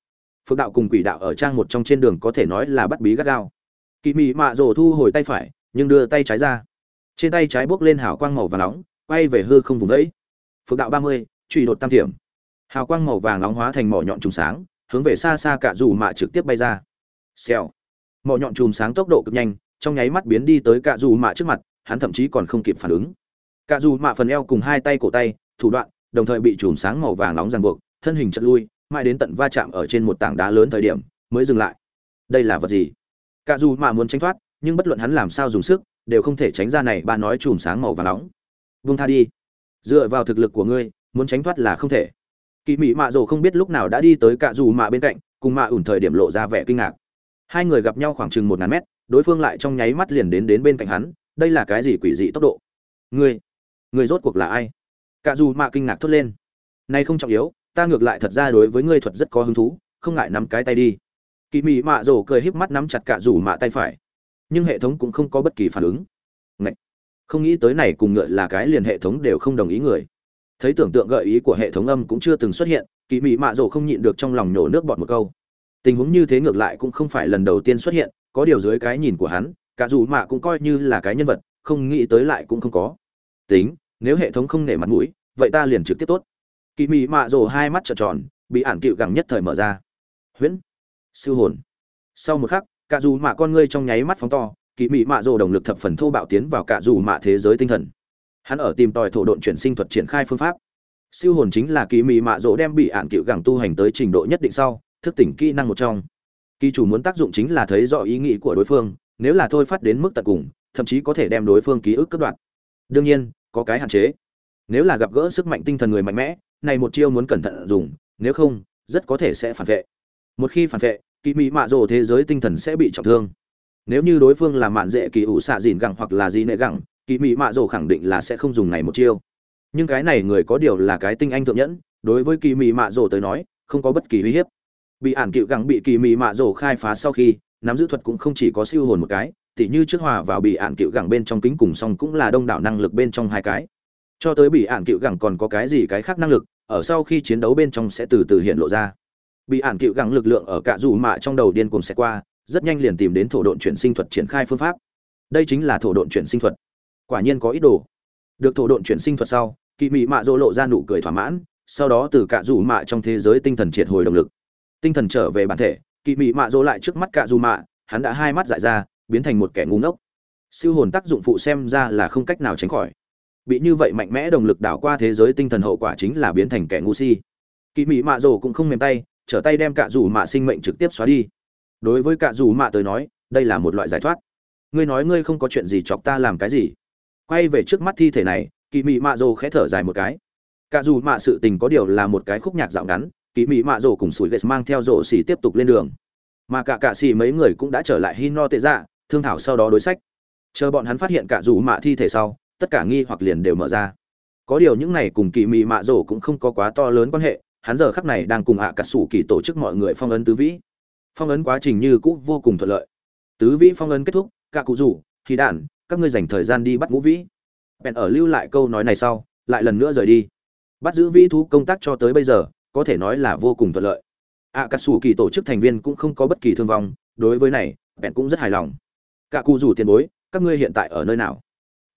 phước đạo cùng quỷ đạo ở trang một trong trên đường có thể nói là bắt bí gắt gao. Kỳ mị mạ rồ thu hồi tay phải, nhưng đưa tay trái ra. Trên tay trái bốc lên hào quang màu vàng nóng, quay về hư không vùng vẫy. Phước đạo ba mươi, truy đột tam thiểm. Hào quang màu vàng nóng hóa thành mỏ nhọn trùng sáng, hướng về xa xa cả dù mạ trực tiếp bay ra. Xèo. Mỏ nhọn chùm sáng tốc độ cực nhanh, trong nháy mắt biến đi tới cả dù mạ trước mặt, hắn thậm chí còn không kịp phản ứng. Cả dù mạ phần eo cùng hai tay cổ tay, thủ đoạn, đồng thời bị chùm sáng màu vàng nóng ràng buộc, thân hình chật lui mãi đến tận va chạm ở trên một tảng đá lớn thời điểm, mới dừng lại. Đây là vật gì? Cả dù mà muốn tránh thoát, nhưng bất luận hắn làm sao dùng sức, đều không thể tránh ra này ba nói chùm sáng màu và nóng. Vung tha đi. Dựa vào thực lực của ngươi, muốn tránh thoát là không thể. Kỳ mỹ mạ rồ không biết lúc nào đã đi tới cả dù mạ bên cạnh, cùng mạ ủn thời điểm lộ ra vẻ kinh ngạc. Hai người gặp nhau khoảng chừng một ngàn mét, đối phương lại trong nháy mắt liền đến đến bên cạnh hắn, đây là cái gì quỷ dị tốc độ? Ngươi ngươi rốt cuộc là ai? Cả dù mạ kinh ngạc thốt lên. Nay không trọng yếu ta ngược lại thật ra đối với ngươi thuật rất có hứng thú, không ngại nắm cái tay đi. Kỳ mị mạ rổ cười híp mắt nắm chặt cả rủ mạ tay phải. Nhưng hệ thống cũng không có bất kỳ phản ứng. Ngậy! không nghĩ tới này cùng ngựa là cái liền hệ thống đều không đồng ý người. Thấy tưởng tượng gợi ý của hệ thống âm cũng chưa từng xuất hiện kỳ mị mạ rổ không nhịn được trong lòng nhổ nước bọt một câu. Tình huống như thế ngược lại cũng không phải lần đầu tiên xuất hiện, có điều dưới cái nhìn của hắn, cả dù mạ cũng coi như là cái nhân vật, không nghĩ tới lại cũng không có. Tính, nếu hệ thống không nể mặt mũi, vậy ta liền trực tiếp tốt kỳ mị mạ rồ hai mắt trợn tròn, bị ản cựu gẳng nhất thời mở ra. Huyễn, siêu hồn. Sau một khắc, cả dù mạ con ngươi trong nháy mắt phóng to, kỳ mị mạ rồ động lực thập phần thô bạo tiến vào cả dù mạ thế giới tinh thần. Hắn ở tìm tòi thổ độn chuyển sinh thuật triển khai phương pháp. Siêu hồn chính là kỳ mị mạ rồ đem bị ản cựu gẳng tu hành tới trình độ nhất định sau, thức tỉnh kỹ năng một trong. Kỳ chủ muốn tác dụng chính là thấy rõ ý nghĩ của đối phương, nếu là thôi phát đến mức tận cùng, thậm chí có thể đem đối phương ký ức cất đoạn đương nhiên, có cái hạn chế. Nếu là gặp gỡ sức mạnh tinh thần người mạnh mẽ này một chiêu muốn cẩn thận dùng, nếu không, rất có thể sẽ phản vệ. Một khi phản vệ, kỳ mỹ mạ rồ thế giới tinh thần sẽ bị trọng thương. Nếu như đối phương là mạn dễ kỳ ủ xạ dìn gẳng hoặc là gì nệ gẳng, kỳ mỹ mạ rồ khẳng định là sẽ không dùng này một chiêu. Nhưng cái này người có điều là cái tinh anh thượng nhẫn, đối với kỳ mỹ mạ rồ tới nói, không có bất kỳ uy hiếp. Bị ản cựu gẳng bị kỳ mỹ mạ rồ khai phá sau khi, nắm giữ thuật cũng không chỉ có siêu hồn một cái, tỉ như trước hòa vào bị ản cựu gẳng bên trong kính cùng song cũng là đông đảo năng lực bên trong hai cái. Cho tới bị ản cựu gẳng còn có cái gì cái khác năng lực ở sau khi chiến đấu bên trong sẽ từ từ hiện lộ ra. Bị ản cựu gắng lực lượng ở cạ dù mạ trong đầu điên cuồng sẽ qua, rất nhanh liền tìm đến thổ độn chuyển sinh thuật triển khai phương pháp. Đây chính là thổ độn chuyển sinh thuật. Quả nhiên có ý đồ. Được thổ độn chuyển sinh thuật sau, kỵ mị mạ dỗ lộ ra nụ cười thỏa mãn, sau đó từ cạ dù mạ trong thế giới tinh thần triệt hồi động lực. Tinh thần trở về bản thể, kỵ mị mạ dỗ lại trước mắt cạ dù mạ, hắn đã hai mắt dại ra, biến thành một kẻ ngu ngốc. Siêu hồn tác dụng phụ xem ra là không cách nào tránh khỏi bị như vậy mạnh mẽ động lực đảo qua thế giới tinh thần hậu quả chính là biến thành kẻ ngu si. Kỳ mỹ mạ rồ cũng không mềm tay, trở tay đem cạ rủ mạ sinh mệnh trực tiếp xóa đi. Đối với cạ rủ mạ tới nói, đây là một loại giải thoát. Ngươi nói ngươi không có chuyện gì chọc ta làm cái gì? Quay về trước mắt thi thể này kỳ mị mạ rồ khẽ thở dài một cái. Cả dù mạ sự tình có điều là một cái khúc nhạc dạo ngắn kỳ mị mạ rồ cùng sủi ghét mang theo rổ xỉ tiếp tục lên đường. Mà cả cạ xỉ mấy người cũng đã trở lại hino tệ dạ thương thảo sau đó đối sách. Chờ bọn hắn phát hiện cả dù mạ thi thể sau tất cả nghi hoặc liền đều mở ra. Có điều những này cùng kỳ mị mạ rổ cũng không có quá to lớn quan hệ, hắn giờ khắc này đang cùng ạ à cà sủ kỳ tổ chức mọi người phong ấn tứ vĩ. Phong ấn quá trình như cũ vô cùng thuận lợi. Tứ vĩ phong ấn kết thúc, cả cụ rủ, thì đản các ngươi dành thời gian đi bắt ngũ vĩ. Bèn ở lưu lại câu nói này sau, lại lần nữa rời đi. Bắt giữ vĩ thú công tác cho tới bây giờ, có thể nói là vô cùng thuận lợi. Ạ à cà sủ kỳ tổ chức thành viên cũng không có bất kỳ thương vong, đối với này, bèn cũng rất hài lòng. Cả cụ rủ tiền bối, các ngươi hiện tại ở nơi nào?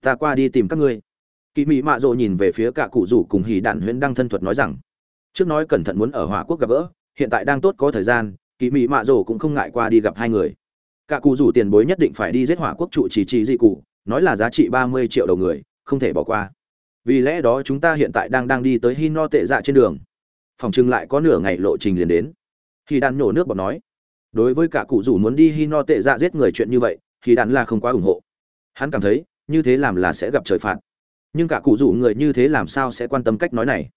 Ta qua đi tìm các ngươi. Kỳ mỹ mạ rộ nhìn về phía cả cụ rủ cùng hì đạn huyễn đăng thân thuật nói rằng, trước nói cẩn thận muốn ở hỏa quốc gặp gỡ, hiện tại đang tốt có thời gian kỳ mỹ mạ rộ cũng không ngại qua đi gặp hai người. Cả cụ rủ tiền bối nhất định phải đi giết hỏa quốc trụ trì trì dị cụ, nói là giá trị ba mươi triệu đầu người, không thể bỏ qua. Vì lẽ đó chúng ta hiện tại đang đang đi tới hino tệ dạ trên đường. Phòng trưng lại có nửa ngày lộ trình liền đến. Khi đàn nhổ nước bọt nói, đối với cả cụ rủ muốn đi hino tệ dạ giết người chuyện như vậy thì đàn là không quá ủng hộ. Hắn cảm thấy như thế làm là sẽ gặp trời phạt. Nhưng cả cụ rủ người như thế làm sao sẽ quan tâm cách nói này?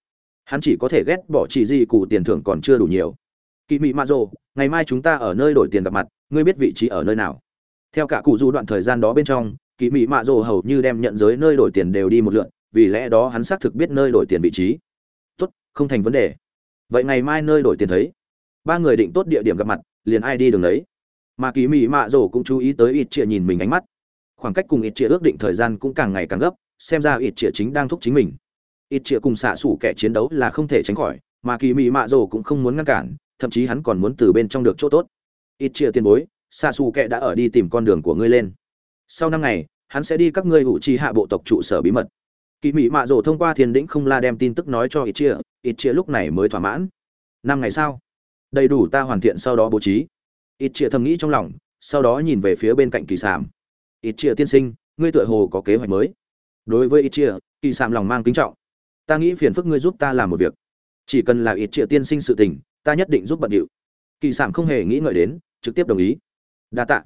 Hắn chỉ có thể ghét bỏ chỉ gì, cụ tiền thưởng còn chưa đủ nhiều. Kỳ mị mạ rồ, ngày mai chúng ta ở nơi đổi tiền gặp mặt, ngươi biết vị trí ở nơi nào? Theo cả cụ rủ đoạn thời gian đó bên trong kỳ mị mạ rồ hầu như đem nhận giới nơi đổi tiền đều đi một lượn, vì lẽ đó hắn xác thực biết nơi đổi tiền vị trí. Tốt, không thành vấn đề. Vậy ngày mai nơi đổi tiền thấy. Ba người định tốt địa điểm gặp mặt, liền ai đi đường đấy. Mà kỳ mị mạ rồ cũng chú ý tới ít chia nhìn mình ánh mắt khoảng cách cùng ít chia ước định thời gian cũng càng ngày càng gấp, xem ra ít chia chính đang thúc chính mình. Ít chia cùng xạ xủ kẻ chiến đấu là không thể tránh khỏi, mà kỳ mị mạ rồ cũng không muốn ngăn cản, thậm chí hắn còn muốn từ bên trong được chỗ tốt. Ít chia tiền bối, xạ xù kẻ đã ở đi tìm con đường của ngươi lên. Sau năm ngày, hắn sẽ đi các ngươi hữu trì hạ bộ tộc trụ sở bí mật. Kỳ mị mạ rồ thông qua thiền đĩnh không la đem tin tức nói cho ít chia ít chia lúc này mới thỏa mãn. Năm ngày sau, đầy đủ ta hoàn thiện sau đó bố trí. Ít chia thầm nghĩ trong lòng, sau đó nhìn về phía bên cạnh kỳ sàm ít chia tiên sinh, ngươi tựa hồ có kế hoạch mới. Đối với ít chia, kỳ sạm lòng mang kính trọng. Ta nghĩ phiền phức ngươi giúp ta làm một việc. Chỉ cần là ít chia tiên sinh sự tình, ta nhất định giúp bận điệu. Kỳ sạm không hề nghĩ ngợi đến, trực tiếp đồng ý. Đa tạ.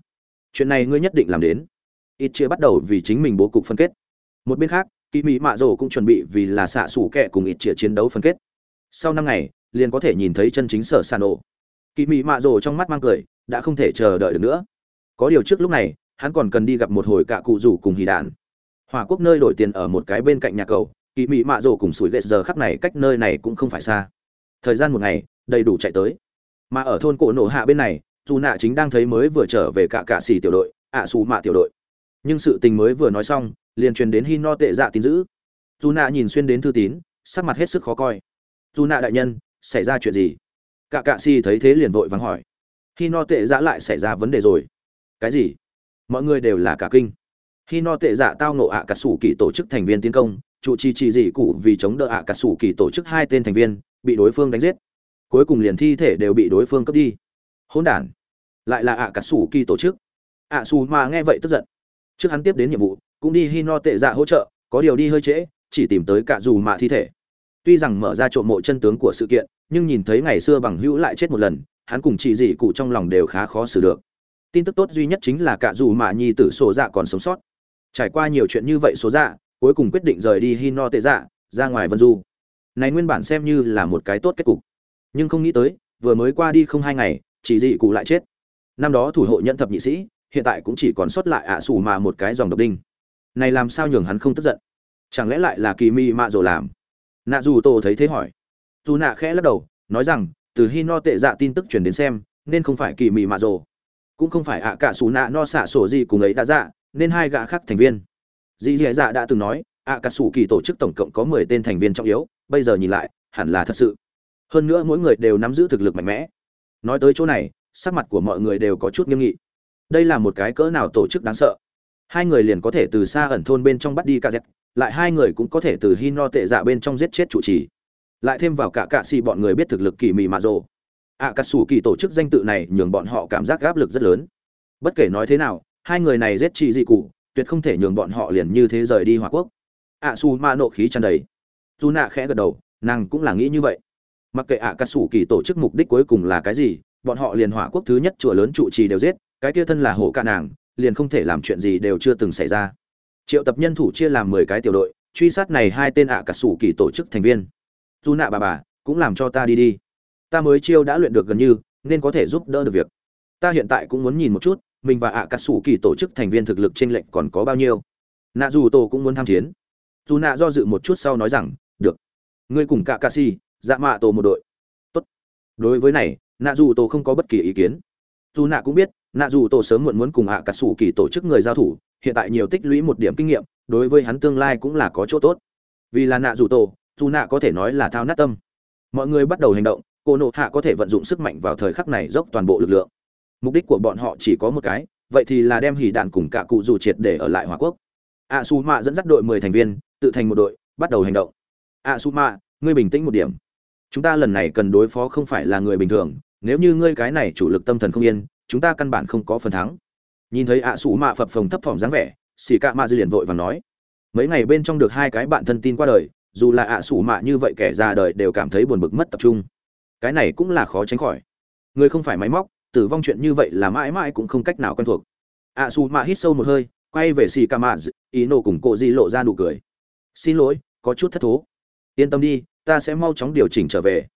Chuyện này ngươi nhất định làm đến. Ít chia bắt đầu vì chính mình bố cục phân kết. Một bên khác kỳ mỹ mạ rồ cũng chuẩn bị vì là xạ xủ kẹ cùng ít chia chiến đấu phân kết. Sau năm ngày, liền có thể nhìn thấy chân chính sở sàn ổ. Kỳ mỹ mạ rồ trong mắt mang cười, đã không thể chờ đợi được nữa. Có điều trước lúc này hắn còn cần đi gặp một hồi cả cụ rủ cùng hì đạn. Hòa quốc nơi đổi tiền ở một cái bên cạnh nhà cầu, kỳ mỹ mạ rổ cùng sủi lệ giờ khắc này cách nơi này cũng không phải xa. Thời gian một ngày, đầy đủ chạy tới. Mà ở thôn cổ nổ hạ bên này, dù nạ chính đang thấy mới vừa trở về cả cạ xỉ tiểu đội, ạ à xù mạ tiểu đội. Nhưng sự tình mới vừa nói xong, liền truyền đến hi no tệ dạ tín dữ. Dù nạ nhìn xuyên đến thư tín, sắc mặt hết sức khó coi. Dù nạ đại nhân, xảy ra chuyện gì? Cả cạ xỉ thấy thế liền vội vắng hỏi. Hi no tệ dạ lại xảy ra vấn đề rồi. Cái gì? Mọi người đều là cả kinh. Khi no tệ dạ tao nộ ạ cả sủ kỳ tổ chức thành viên tiến công trụ trì trì dị cụ vì chống đỡ ạ cả sủ kỳ tổ chức hai tên thành viên, bị đối phương đánh giết. Cuối cùng liền thi thể đều bị đối phương cướp đi. Hỗn đản. Lại là ạ cả sủ kỳ tổ chức. Ạ xù mà nghe vậy tức giận. Trước hắn tiếp đến nhiệm vụ, cũng đi hi no tệ dạ hỗ trợ, có điều đi hơi trễ, chỉ tìm tới cả dù mạ thi thể. Tuy rằng mở ra trộm mộ chân tướng của sự kiện, nhưng nhìn thấy ngày xưa bằng hữu lại chết một lần, hắn cùng chị dị cụ trong lòng đều khá khó xử được tin tức tốt duy nhất chính là cả dù mà nhi tử sổ dạ còn sống sót. Trải qua nhiều chuyện như vậy số dạ cuối cùng quyết định rời đi hi no tệ dạ ra ngoài vân du. Này nguyên bản xem như là một cái tốt kết cục. Nhưng không nghĩ tới, vừa mới qua đi không hai ngày, chỉ dị cụ lại chết. Năm đó thủ hộ nhận thập nhị sĩ, hiện tại cũng chỉ còn sót lại ạ à mà một cái dòng độc đinh. Này làm sao nhường hắn không tức giận? Chẳng lẽ lại là kỳ mi mạ rồ làm? Nạ dù tô thấy thế hỏi. Dù nạ khẽ lắc đầu, nói rằng, từ hi no tệ dạ tin tức truyền đến xem, nên không phải kỳ mị mạ rồ cũng không phải ạ cả xù nạ no xạ sổ gì cùng ấy đã dạ nên hai gã khác thành viên. Dì dì dạ đã từng nói, ạ cả xù kỳ tổ chức tổng cộng có mười tên thành viên trọng yếu, bây giờ nhìn lại, hẳn là thật sự. Hơn nữa mỗi người đều nắm giữ thực lực mạnh mẽ. Nói tới chỗ này, sắc mặt của mọi người đều có chút nghiêm nghị. Đây là một cái cỡ nào tổ chức đáng sợ. Hai người liền có thể từ xa ẩn thôn bên trong bắt đi ca dẹp lại hai người cũng có thể từ hi no tệ dạ bên trong giết chết chủ trì. Lại thêm vào cả cạ xì bọn người biết thực lực kỳ mị mạ rồ ạ cà sủ kỳ tổ chức danh tự này nhường bọn họ cảm giác áp lực rất lớn. Bất kể nói thế nào, hai người này giết chị dị cụ, tuyệt không thể nhường bọn họ liền như thế rời đi hòa quốc. Ạ su ma nộ khí tràn đầy. Dù nạ khẽ gật đầu, nàng cũng là nghĩ như vậy. Mặc kệ ạ cà sủ kỳ tổ chức mục đích cuối cùng là cái gì, bọn họ liền hỏa quốc thứ nhất chùa lớn trụ trì đều giết, cái kia thân là hổ ca nàng, liền không thể làm chuyện gì đều chưa từng xảy ra. Triệu tập nhân thủ chia làm mười cái tiểu đội, truy sát này hai tên ạ cà sủ kỳ tổ chức thành viên. Dù nạ bà bà, cũng làm cho ta đi đi ta mới chiêu đã luyện được gần như, nên có thể giúp đỡ được việc. Ta hiện tại cũng muốn nhìn một chút, mình và ạ cà sủ kỳ tổ chức thành viên thực lực trên lệnh còn có bao nhiêu. Nạ dù tổ cũng muốn tham chiến. Dù nạ do dự một chút sau nói rằng, được. Ngươi cùng cả ca si dạ mạ tổ một đội. Tốt. Đối với này nạ dù tổ không có bất kỳ ý kiến. Dù nạ cũng biết nạ dù tổ sớm muộn muốn cùng ạ cà sủ kỳ tổ chức người giao thủ, hiện tại nhiều tích lũy một điểm kinh nghiệm, đối với hắn tương lai cũng là có chỗ tốt. Vì là nạ dù tổ dù nạ có thể nói là thao nát tâm. Mọi người bắt đầu hành động cô nộ hạ có thể vận dụng sức mạnh vào thời khắc này dốc toàn bộ lực lượng. Mục đích của bọn họ chỉ có một cái, vậy thì là đem hỉ đạn cùng cả cụ dù triệt để ở lại hòa quốc. A su mạ dẫn dắt đội mười thành viên, tự thành một đội, bắt đầu hành động. A su mạ ngươi bình tĩnh một điểm. Chúng ta lần này cần đối phó không phải là người bình thường, nếu như ngươi cái này chủ lực tâm thần không yên, chúng ta căn bản không có phần thắng. Nhìn thấy ạ sủ mạ phập phồng thấp thỏm dáng vẻ xì cạ mạ dư liền vội và nói, mấy ngày bên trong được hai cái bạn thân tin qua đời, dù là ạ sủ mạ như vậy kẻ già đời đều cảm thấy buồn bực mất tập trung cái này cũng là khó tránh khỏi. Người không phải máy móc, tử vong chuyện như vậy là mãi mãi cũng không cách nào quen thuộc. A su mạ hít sâu một hơi, quay về xì ca mạ ý nổ cùng cộ di lộ ra nụ cười. Xin lỗi, có chút thất thố. Yên tâm đi, ta sẽ mau chóng điều chỉnh trở về.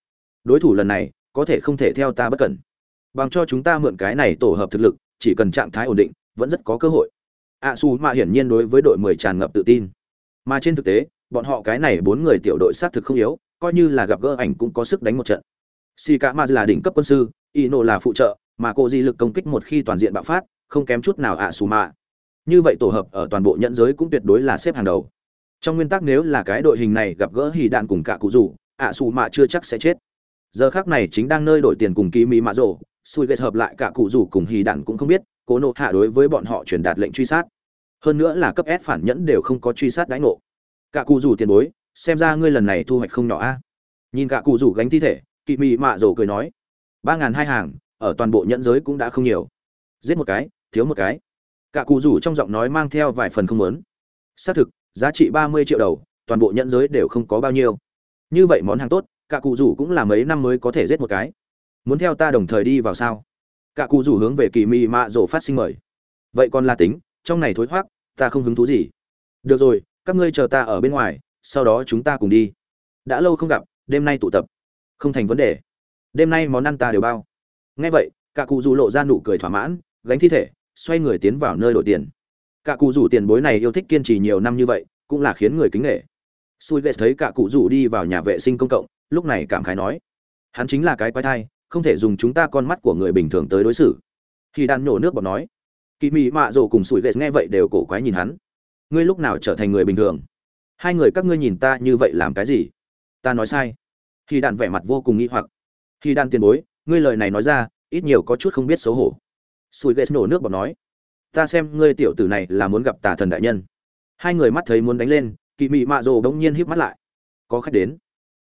Đối thủ lần này, có thể không thể theo ta bất cẩn. Bằng cho chúng ta mượn cái này tổ hợp thực lực, chỉ cần trạng thái ổn định, vẫn rất có cơ hội. A su mạ hiển nhiên đối với đội mười tràn ngập tự tin. Mà trên thực tế, bọn họ cái này bốn người tiểu đội xác thực không yếu, coi như là gặp gỡ ảnh cũng có sức đánh một trận si cả ma là đỉnh cấp quân sư ino là phụ trợ, mà cô di lực công kích một khi toàn diện bạo phát, không kém chút nào ạ xù mạ. Như vậy tổ hợp ở toàn bộ nhẫn giới cũng tuyệt đối là xếp hàng đầu. Trong nguyên tắc nếu là cái đội hình này gặp gỡ hì đạn cùng cả cụ rủ, ạ xù mạ chưa chắc sẽ chết. Giờ khác này chính đang nơi đổi tiền cùng ký mỹ mạ rổ xui kết hợp lại cả cụ rủ cùng hì đạn cũng không biết, cố nộ hạ đối với bọn họ truyền đạt lệnh truy sát. Hơn nữa là cấp s phản nhẫn đều không có truy sát đãi ngộ. Cả cụ rủ tiền bối, xem ra ngươi lần này thu hoạch không nhỏ a. Nhìn cả cụ rủ gánh thi thể kỵ mị mạ rổ cười nói, ba ngàn hai hàng, ở toàn bộ nhẫn giới cũng đã không nhiều. Giết một cái, thiếu một cái. Cả cụ rủ trong giọng nói mang theo vài phần không lớn xác thực, giá trị ba mươi triệu đầu, toàn bộ nhẫn giới đều không có bao nhiêu. Như vậy món hàng tốt, cả cụ rủ cũng là mấy năm mới có thể giết một cái. Muốn theo ta đồng thời đi vào sao? Cả cụ rủ hướng về kỳ mị mạ rổ phát sinh mời. Vậy còn là tính, trong này thối thoát ta không hứng thú gì. Được rồi, các ngươi chờ ta ở bên ngoài, sau đó chúng ta cùng đi. Đã lâu không gặp, đêm nay tụ tập không thành vấn đề. Đêm nay món ăn ta đều bao. Nghe vậy cả cụ rủ lộ ra nụ cười thỏa mãn, gánh thi thể, xoay người tiến vào nơi đổi tiền. Cả cụ rủ tiền bối này yêu thích kiên trì nhiều năm như vậy, cũng là khiến người kính nghệ xui ghét thấy cả cụ rủ đi vào nhà vệ sinh công cộng, lúc này cảm khái nói, hắn chính là cái quái thai, không thể dùng chúng ta con mắt của người bình thường tới đối xử. Khi đàn nhổ nước bọt nói, kỳ mị mạ rồ cùng sủi ghét nghe vậy đều cổ quái nhìn hắn. Ngươi lúc nào trở thành người bình thường? Hai người các ngươi nhìn ta như vậy làm cái gì? Ta nói sai khi đàn vẻ mặt vô cùng nghi hoặc. Khi đàn tiền bối, ngươi lời này nói ra, ít nhiều có chút không biết xấu hổ. Sủi ghét nổ nước bọt nói, ta xem ngươi tiểu tử này là muốn gặp tà thần đại nhân. Hai người mắt thấy muốn đánh lên kỳ mị mạ rồ đống nhiên híp mắt lại. Có khách đến.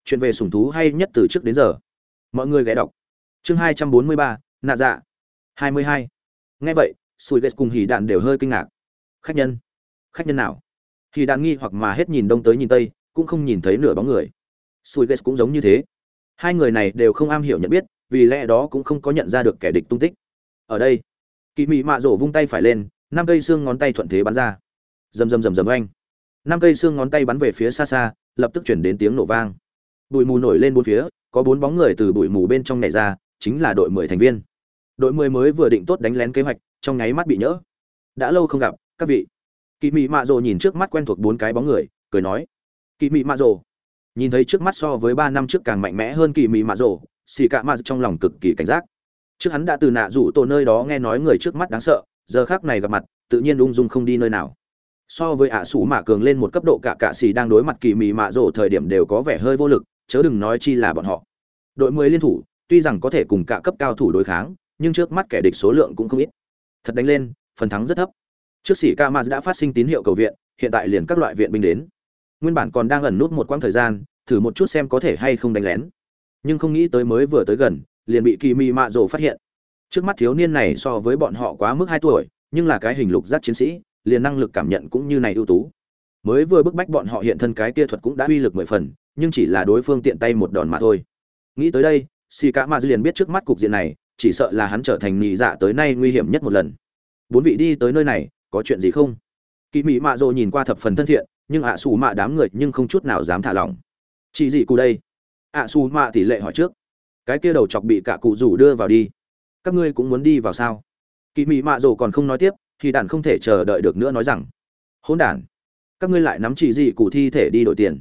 Chuyện về sủng thú hay nhất từ trước đến giờ? Mọi người ghé đọc. Chương hai trăm bốn mươi ba, nạ dạ. Hai mươi hai. Nghe vậy sùi ghét cùng hỉ đạn đều hơi kinh ngạc. Khách nhân? Khách nhân nào? Hỉ đạn nghi hoặc mà hết nhìn đông tới nhìn tây, cũng không nhìn thấy nửa bóng người suiges cũng giống như thế. Hai người này đều không am hiểu nhận biết, vì lẽ đó cũng không có nhận ra được kẻ địch tung tích. Ở đây kỳ mị mạ rổ vung tay phải lên, năm cây xương ngón tay thuận thế bắn ra. Rầm rầm rầm rầm oanh. Năm cây xương ngón tay bắn về phía xa xa, lập tức chuyển đến tiếng nổ vang. Bụi mù nổi lên bốn phía, có bốn bóng người từ bụi mù bên trong nhảy ra, chính là đội mười thành viên. Đội mười mới vừa định tốt đánh lén kế hoạch, trong nháy mắt bị nhỡ. Đã lâu không gặp, các vị. Kỳ mị mạ rồ nhìn trước mắt quen thuộc bốn cái bóng người, cười nói. Kỳ mị mạ rồ nhìn thấy trước mắt so với ba năm trước càng mạnh mẽ hơn kỳ mị mạ rổ xì cạ mạ trong lòng cực kỳ cảnh giác. Trước hắn đã từ nạ rủ tổ nơi đó nghe nói người trước mắt đáng sợ, giờ khác này gặp mặt, tự nhiên ung dung không đi nơi nào. So với ạ à sủ mạ cường lên một cấp độ cả cạ xì đang đối mặt kỳ mị mạ rổ thời điểm đều có vẻ hơi vô lực, chớ đừng nói chi là bọn họ. Đội mười liên thủ, tuy rằng có thể cùng cả cấp cao thủ đối kháng, nhưng trước mắt kẻ địch số lượng cũng không ít. Thật đánh lên, phần thắng rất thấp. Trước sĩ ca đã phát sinh tín hiệu cầu viện, hiện tại liền các loại viện binh đến nguyên bản còn đang ẩn nút một quãng thời gian, thử một chút xem có thể hay không đánh lén. Nhưng không nghĩ tới mới vừa tới gần, liền bị kỳ mị mạ rồ phát hiện. Trước mắt thiếu niên này so với bọn họ quá mức hai tuổi, nhưng là cái hình lục giác chiến sĩ, liền năng lực cảm nhận cũng như này ưu tú. Mới vừa bức bách bọn họ hiện thân cái kia thuật cũng đã uy lực mười phần, nhưng chỉ là đối phương tiện tay một đòn mà thôi. Nghĩ tới đây xì cả ma liền biết trước mắt cục diện này, chỉ sợ là hắn trở thành nhị dạ tới nay nguy hiểm nhất một lần. Bốn vị đi tới nơi này, có chuyện gì không? Kỳ mỹ mạ rồ nhìn qua thập phần thân thiện nhưng ạ xù mạ đám người nhưng không chút nào dám thả lỏng. Chị gì cụ đây? ạ xù mạ tỷ lệ hỏi trước. Cái kia đầu chọc bị cả cụ rủ đưa vào đi. Các ngươi cũng muốn đi vào sao? Kỳ mỹ mạ rồ còn không nói tiếp, thì đàn không thể chờ đợi được nữa nói rằng hôn đản các ngươi lại nắm chị gì cụ thi thể đi đổi tiền.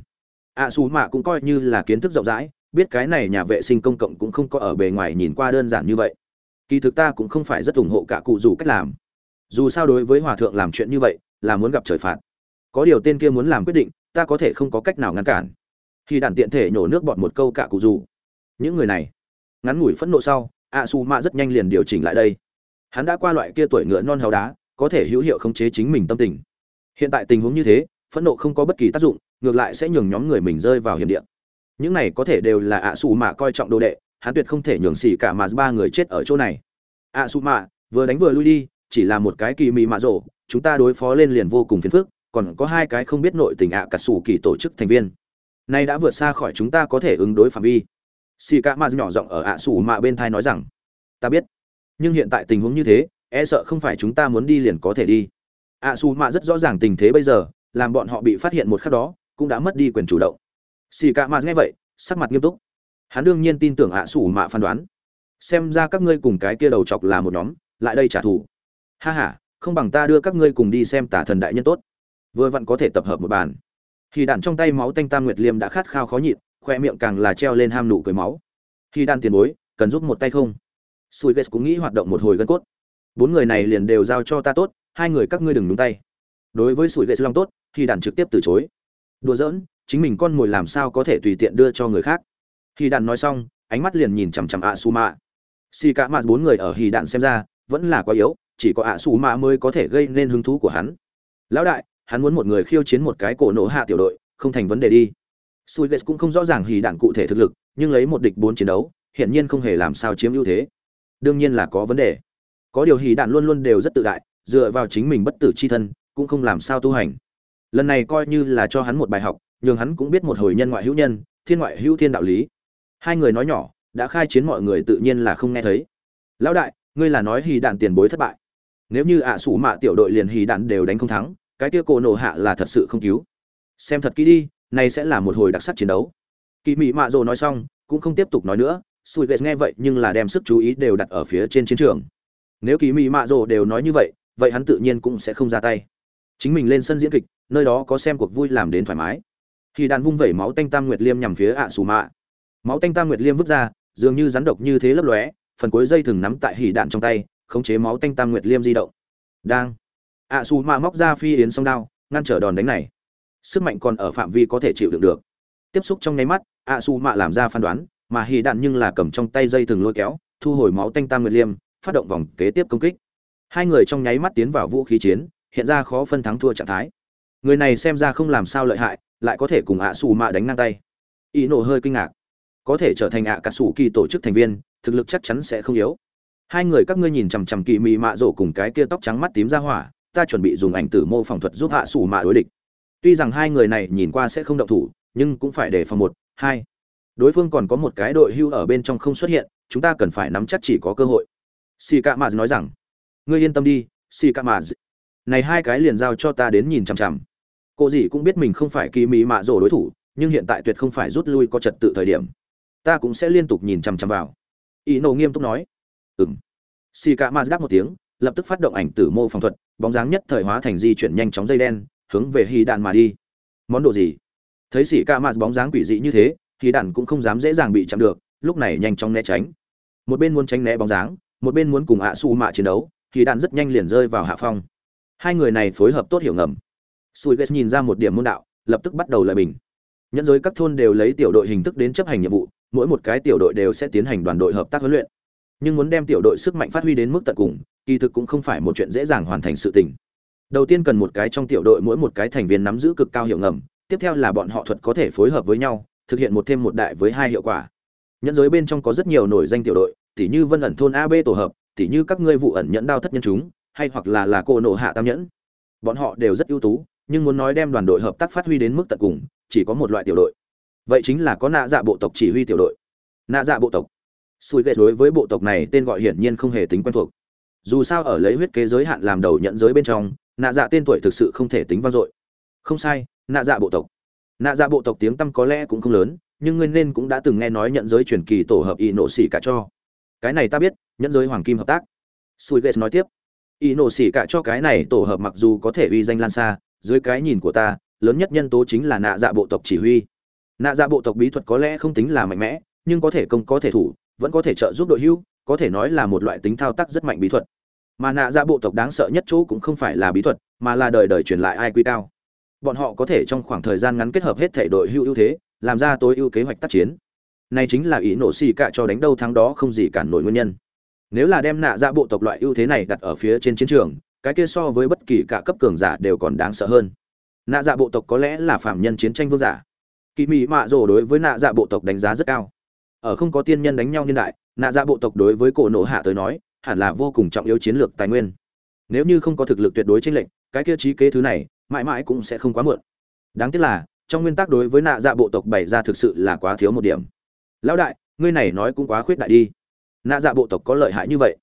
ạ xù mạ cũng coi như là kiến thức rộng rãi, biết cái này nhà vệ sinh công cộng cũng không có ở bề ngoài nhìn qua đơn giản như vậy. Kỳ thực ta cũng không phải rất ủng hộ cả cụ rủ cách làm. Dù sao đối với hòa thượng làm chuyện như vậy, là muốn gặp trời phạt có điều tên kia muốn làm quyết định, ta có thể không có cách nào ngăn cản. Khi đàn tiện thể nhổ nước bọt một câu cả cụ dù. Những người này, ngắn ngủi phẫn nộ sau ạ su mạ rất nhanh liền điều chỉnh lại đây. Hắn đã qua loại kia tuổi ngựa non hào đá, có thể hữu hiệu khống chế chính mình tâm tình. Hiện tại tình huống như thế, phẫn nộ không có bất kỳ tác dụng, ngược lại sẽ nhường nhóm người mình rơi vào hiểm địa. Những này có thể đều là ạ su mạ coi trọng đồ đệ, hắn tuyệt không thể nhường xỉ cả mà ba người chết ở chỗ này. Ạ su mạ vừa đánh vừa lui đi, chỉ là một cái kỳ mị mạ rộ chúng ta đối phó lên liền vô cùng phiền phức còn có hai cái không biết nội tình ạ cả sủ kỳ tổ chức thành viên. Nay đã vượt xa khỏi chúng ta có thể ứng đối phạm vi. Xì cả ma nhỏ giọng ở ạ sủ mạ bên thai nói rằng, ta biết, nhưng hiện tại tình huống như thế e sợ không phải chúng ta muốn đi liền có thể đi. Ạ sủ mạ rất rõ ràng tình thế bây giờ, làm bọn họ bị phát hiện một khắc đó, cũng đã mất đi quyền chủ động. Xì cả ma nghe vậy, sắc mặt nghiêm túc. Hắn đương nhiên tin tưởng ạ sủ mạ phán đoán. Xem ra các ngươi cùng cái kia đầu chọc là một nhóm, lại đây trả thù. Ha ha, không bằng ta đưa các ngươi cùng đi xem tả thần đại nhân tốt vừa vặn có thể tập hợp một bàn. Khi đạn trong tay máu tanh tam nguyệt liêm đã khát khao khó nhịn, khoe miệng càng là treo lên ham nụ cười máu. Khi đạn tiền bối, cần giúp một tay không? Sùi ghét cũng nghĩ hoạt động một hồi gân cốt. Bốn người này liền đều giao cho ta tốt, hai người các ngươi đừng đúng tay. Đối với sùi ghét long tốt, khi đạn trực tiếp từ chối. Đùa giỡn, chính mình con mồi làm sao có thể tùy tiện đưa cho người khác. Khi đạn nói xong, ánh mắt liền nhìn chằm chằm ạ su mạ xì cả mạt bốn người ở hì đạn xem ra, vẫn là quá yếu, chỉ có ạ su mạ mới có thể gây nên hứng thú của hắn. Lão đại hắn muốn một người khiêu chiến một cái cổ nổ hạ tiểu đội, không thành vấn đề đi. Sùi cũng không rõ ràng hì đạn cụ thể thực lực, nhưng lấy một địch bốn chiến đấu, hiển nhiên không hề làm sao chiếm ưu thế. Đương nhiên là có vấn đề. Có điều hì đạn luôn luôn đều rất tự đại, dựa vào chính mình bất tử c h i thân, cũng không làm sao tu hành. Lần này coi như là cho hắn một bài học, nhường hắn cũng biết một hồi nhân ngoại hữu nhân, thiên ngoại hữu thiên đạo lý. Hai người nói nhỏ, đã khai chiến mọi người tự nhiên là không nghe thấy. Lão đại, ngươi là nói hì đạn tiền bối thất bại. Nếu như ạ à sủ mạ tiểu đội liền hì đạn đều đánh không thắng cái kia cổ nổ hạ là thật sự không cứu. Xem thật kỹ đi, này sẽ là một hồi đặc sắc chiến đấu. Kỳ mị mạ rồ nói xong, cũng không tiếp tục nói nữa sùi ghét nghe vậy nhưng là đem sức chú ý đều đặt ở phía trên chiến trường. Nếu kỳ mị mạ rồ đều nói như vậy vậy hắn tự nhiên cũng sẽ không ra tay. Chính mình lên sân diễn kịch, nơi đó có xem cuộc vui làm đến thoải mái. Khi đàn vung vẩy máu tanh tam nguyệt liêm nhằm phía ạ xù mạ. Máu tanh tam nguyệt liêm vứt ra, dường như rắn độc như thế lấp lóe, phần cuối dây thừng nắm tại hỉ đạn trong tay, khống chế máu tanh tam nguyệt liêm di động. Đang ạ xù mạ móc ra phi yến song đao, ngăn trở đòn đánh này. Sức mạnh còn ở phạm vi có thể chịu đựng được. Tiếp xúc trong nháy mắt, ạ xù mạ làm ra phán đoán, mà hỉ đạn nhưng là cầm trong tay dây thừng lôi kéo, thu hồi máu tanh tam nguyệt liêm, phát động vòng kế tiếp công kích. Hai người trong nháy mắt tiến vào vũ khí chiến, hiện ra khó phân thắng thua trạng thái. Người này xem ra không làm sao lợi hại, lại có thể cùng ạ xù mạ đánh ngang tay. Ý nổ hơi kinh ngạc. Có thể trở thành ạ cả sủ kỳ tổ chức thành viên, thực lực chắc chắn sẽ không yếu. Hai người các ngươi nhìn chằm chằm kỳ mị mạ rổ cùng cái kia tóc trắng mắt tím ra hỏa ta chuẩn bị dùng ảnh tử mô phỏng thuật giúp hạ sủ mạ đối địch. Tuy rằng hai người này nhìn qua sẽ không động thủ, nhưng cũng phải để phòng một, hai. Đối phương còn có một cái đội hưu ở bên trong không xuất hiện, chúng ta cần phải nắm chắc chỉ có cơ hội. Si ca maz nói rằng, ngươi yên tâm đi si ca maz này hai cái liền giao cho ta đến nhìn chằm chằm. Cô dì cũng biết mình không phải kỳ mỹ mạ rổ đối thủ, nhưng hiện tại tuyệt không phải rút lui có trật tự thời điểm. Ta cũng sẽ liên tục nhìn chằm chằm vào. Ý nổ nghiêm túc nói. Ừ m si ca maz đáp một tiếng lập tức phát động ảnh tử mô phòng thuật, bóng dáng nhất thời hóa thành di chuyển nhanh chóng dây đen, hướng về hy đạn mà đi. Món đồ gì? Thấy sĩ ca mạt bóng dáng quỷ dị như thế hy đạn cũng không dám dễ dàng bị chạm được, lúc này nhanh chóng né tránh. Một bên muốn tránh né bóng dáng, một bên muốn cùng ạ su mạ chiến đấu hy đạn rất nhanh liền rơi vào hạ phong. Hai người này phối hợp tốt hiểu ngầm. Sùi ghét nhìn ra một điểm môn đạo, lập tức bắt đầu lời bình. Nhẫn giới các thôn đều lấy tiểu đội hình thức đến chấp hành nhiệm vụ, mỗi một cái tiểu đội đều sẽ tiến hành đoàn đội hợp tác huấn luyện. Nhưng muốn đem tiểu đội sức mạnh phát huy đến mức tận cùng kỳ thực cũng không phải một chuyện dễ dàng hoàn thành sự tình. Đầu tiên cần một cái trong tiểu đội mỗi một cái thành viên nắm giữ cực cao hiệu ngầm, tiếp theo là bọn họ thuật có thể phối hợp với nhau, thực hiện một thêm một đại với hai hiệu quả. Nhẫn giới bên trong có rất nhiều nổi danh tiểu đội, tỉ như vân ẩn thôn ab tổ hợp, tỉ như các ngươi vụ ẩn nhẫn đao thất nhân chúng, hay hoặc là là cô nổ hạ tam nhẫn. Bọn họ đều rất ưu tú, nhưng muốn nói đem đoàn đội hợp tác phát huy đến mức tận cùng, chỉ có một loại tiểu đội. Vậy chính là có nạ dạ bộ tộc chỉ huy tiểu đội. Nạ dạ bộ tộc. Sùi ghét đối với bộ tộc này, tên gọi hiển nhiên không hề tính quen thuộc dù sao ở lấy huyết kế giới hạn làm đầu nhận giới bên trong, nạ dạ tên tuổi thực sự không thể tính vang dội. Không sai, nạ dạ bộ tộc. Nạ dạ bộ tộc tiếng tăm có lẽ cũng không lớn, nhưng ngươi nên cũng đã từng nghe nói nhận giới truyền kỳ tổ hợp y nộ xỉ cả cho. Cái này ta biết, nhận giới hoàng kim hợp tác. Sùi gates nói tiếp. Y nộ xỉ cả cho cái này tổ hợp mặc dù có thể uy danh lan xa, dưới cái nhìn của ta, lớn nhất nhân tố chính là nạ dạ bộ tộc chỉ huy. Nạ dạ bộ tộc bí thuật có lẽ không tính là mạnh mẽ, nhưng có thể công có thể thủ, vẫn có thể trợ giúp đội hưu có thể nói là một loại tính thao tác rất mạnh bí thuật. Mà nạ dạ bộ tộc đáng sợ nhất chỗ cũng không phải là bí thuật, mà là đời đời truyền lại ai quy cao. Bọn họ có thể trong khoảng thời gian ngắn kết hợp hết thể đội hưu ưu thế, làm ra tối ưu kế hoạch tác chiến. Này chính là ý nổ xì cạ cho đánh đâu thắng đó không gì cản nổi nguyên nhân. Nếu là đem nạ dạ bộ tộc loại ưu thế này đặt ở phía trên chiến trường, cái kia so với bất kỳ cả cấp cường giả đều còn đáng sợ hơn. Nạ dạ bộ tộc có lẽ là phạm nhân chiến tranh vương giả. Kỳ mỹ mạ rồ đối với nạ dạ bộ tộc đánh giá rất cao. Ở không có tiên nhân đánh nhau niên đại nạ dạ bộ tộc đối với cổ nổ hạ tới nói, hẳn là vô cùng trọng yếu chiến lược tài nguyên. Nếu như không có thực lực tuyệt đối trên lệnh cái kia trí kế thứ này, mãi mãi cũng sẽ không quá muộn. Đáng tiếc là, trong nguyên tắc đối với nạ dạ bộ tộc bày ra thực sự là quá thiếu một điểm. Lão đại, ngươi này nói cũng quá khuyết đại đi. Nạ dạ bộ tộc có lợi hại như vậy?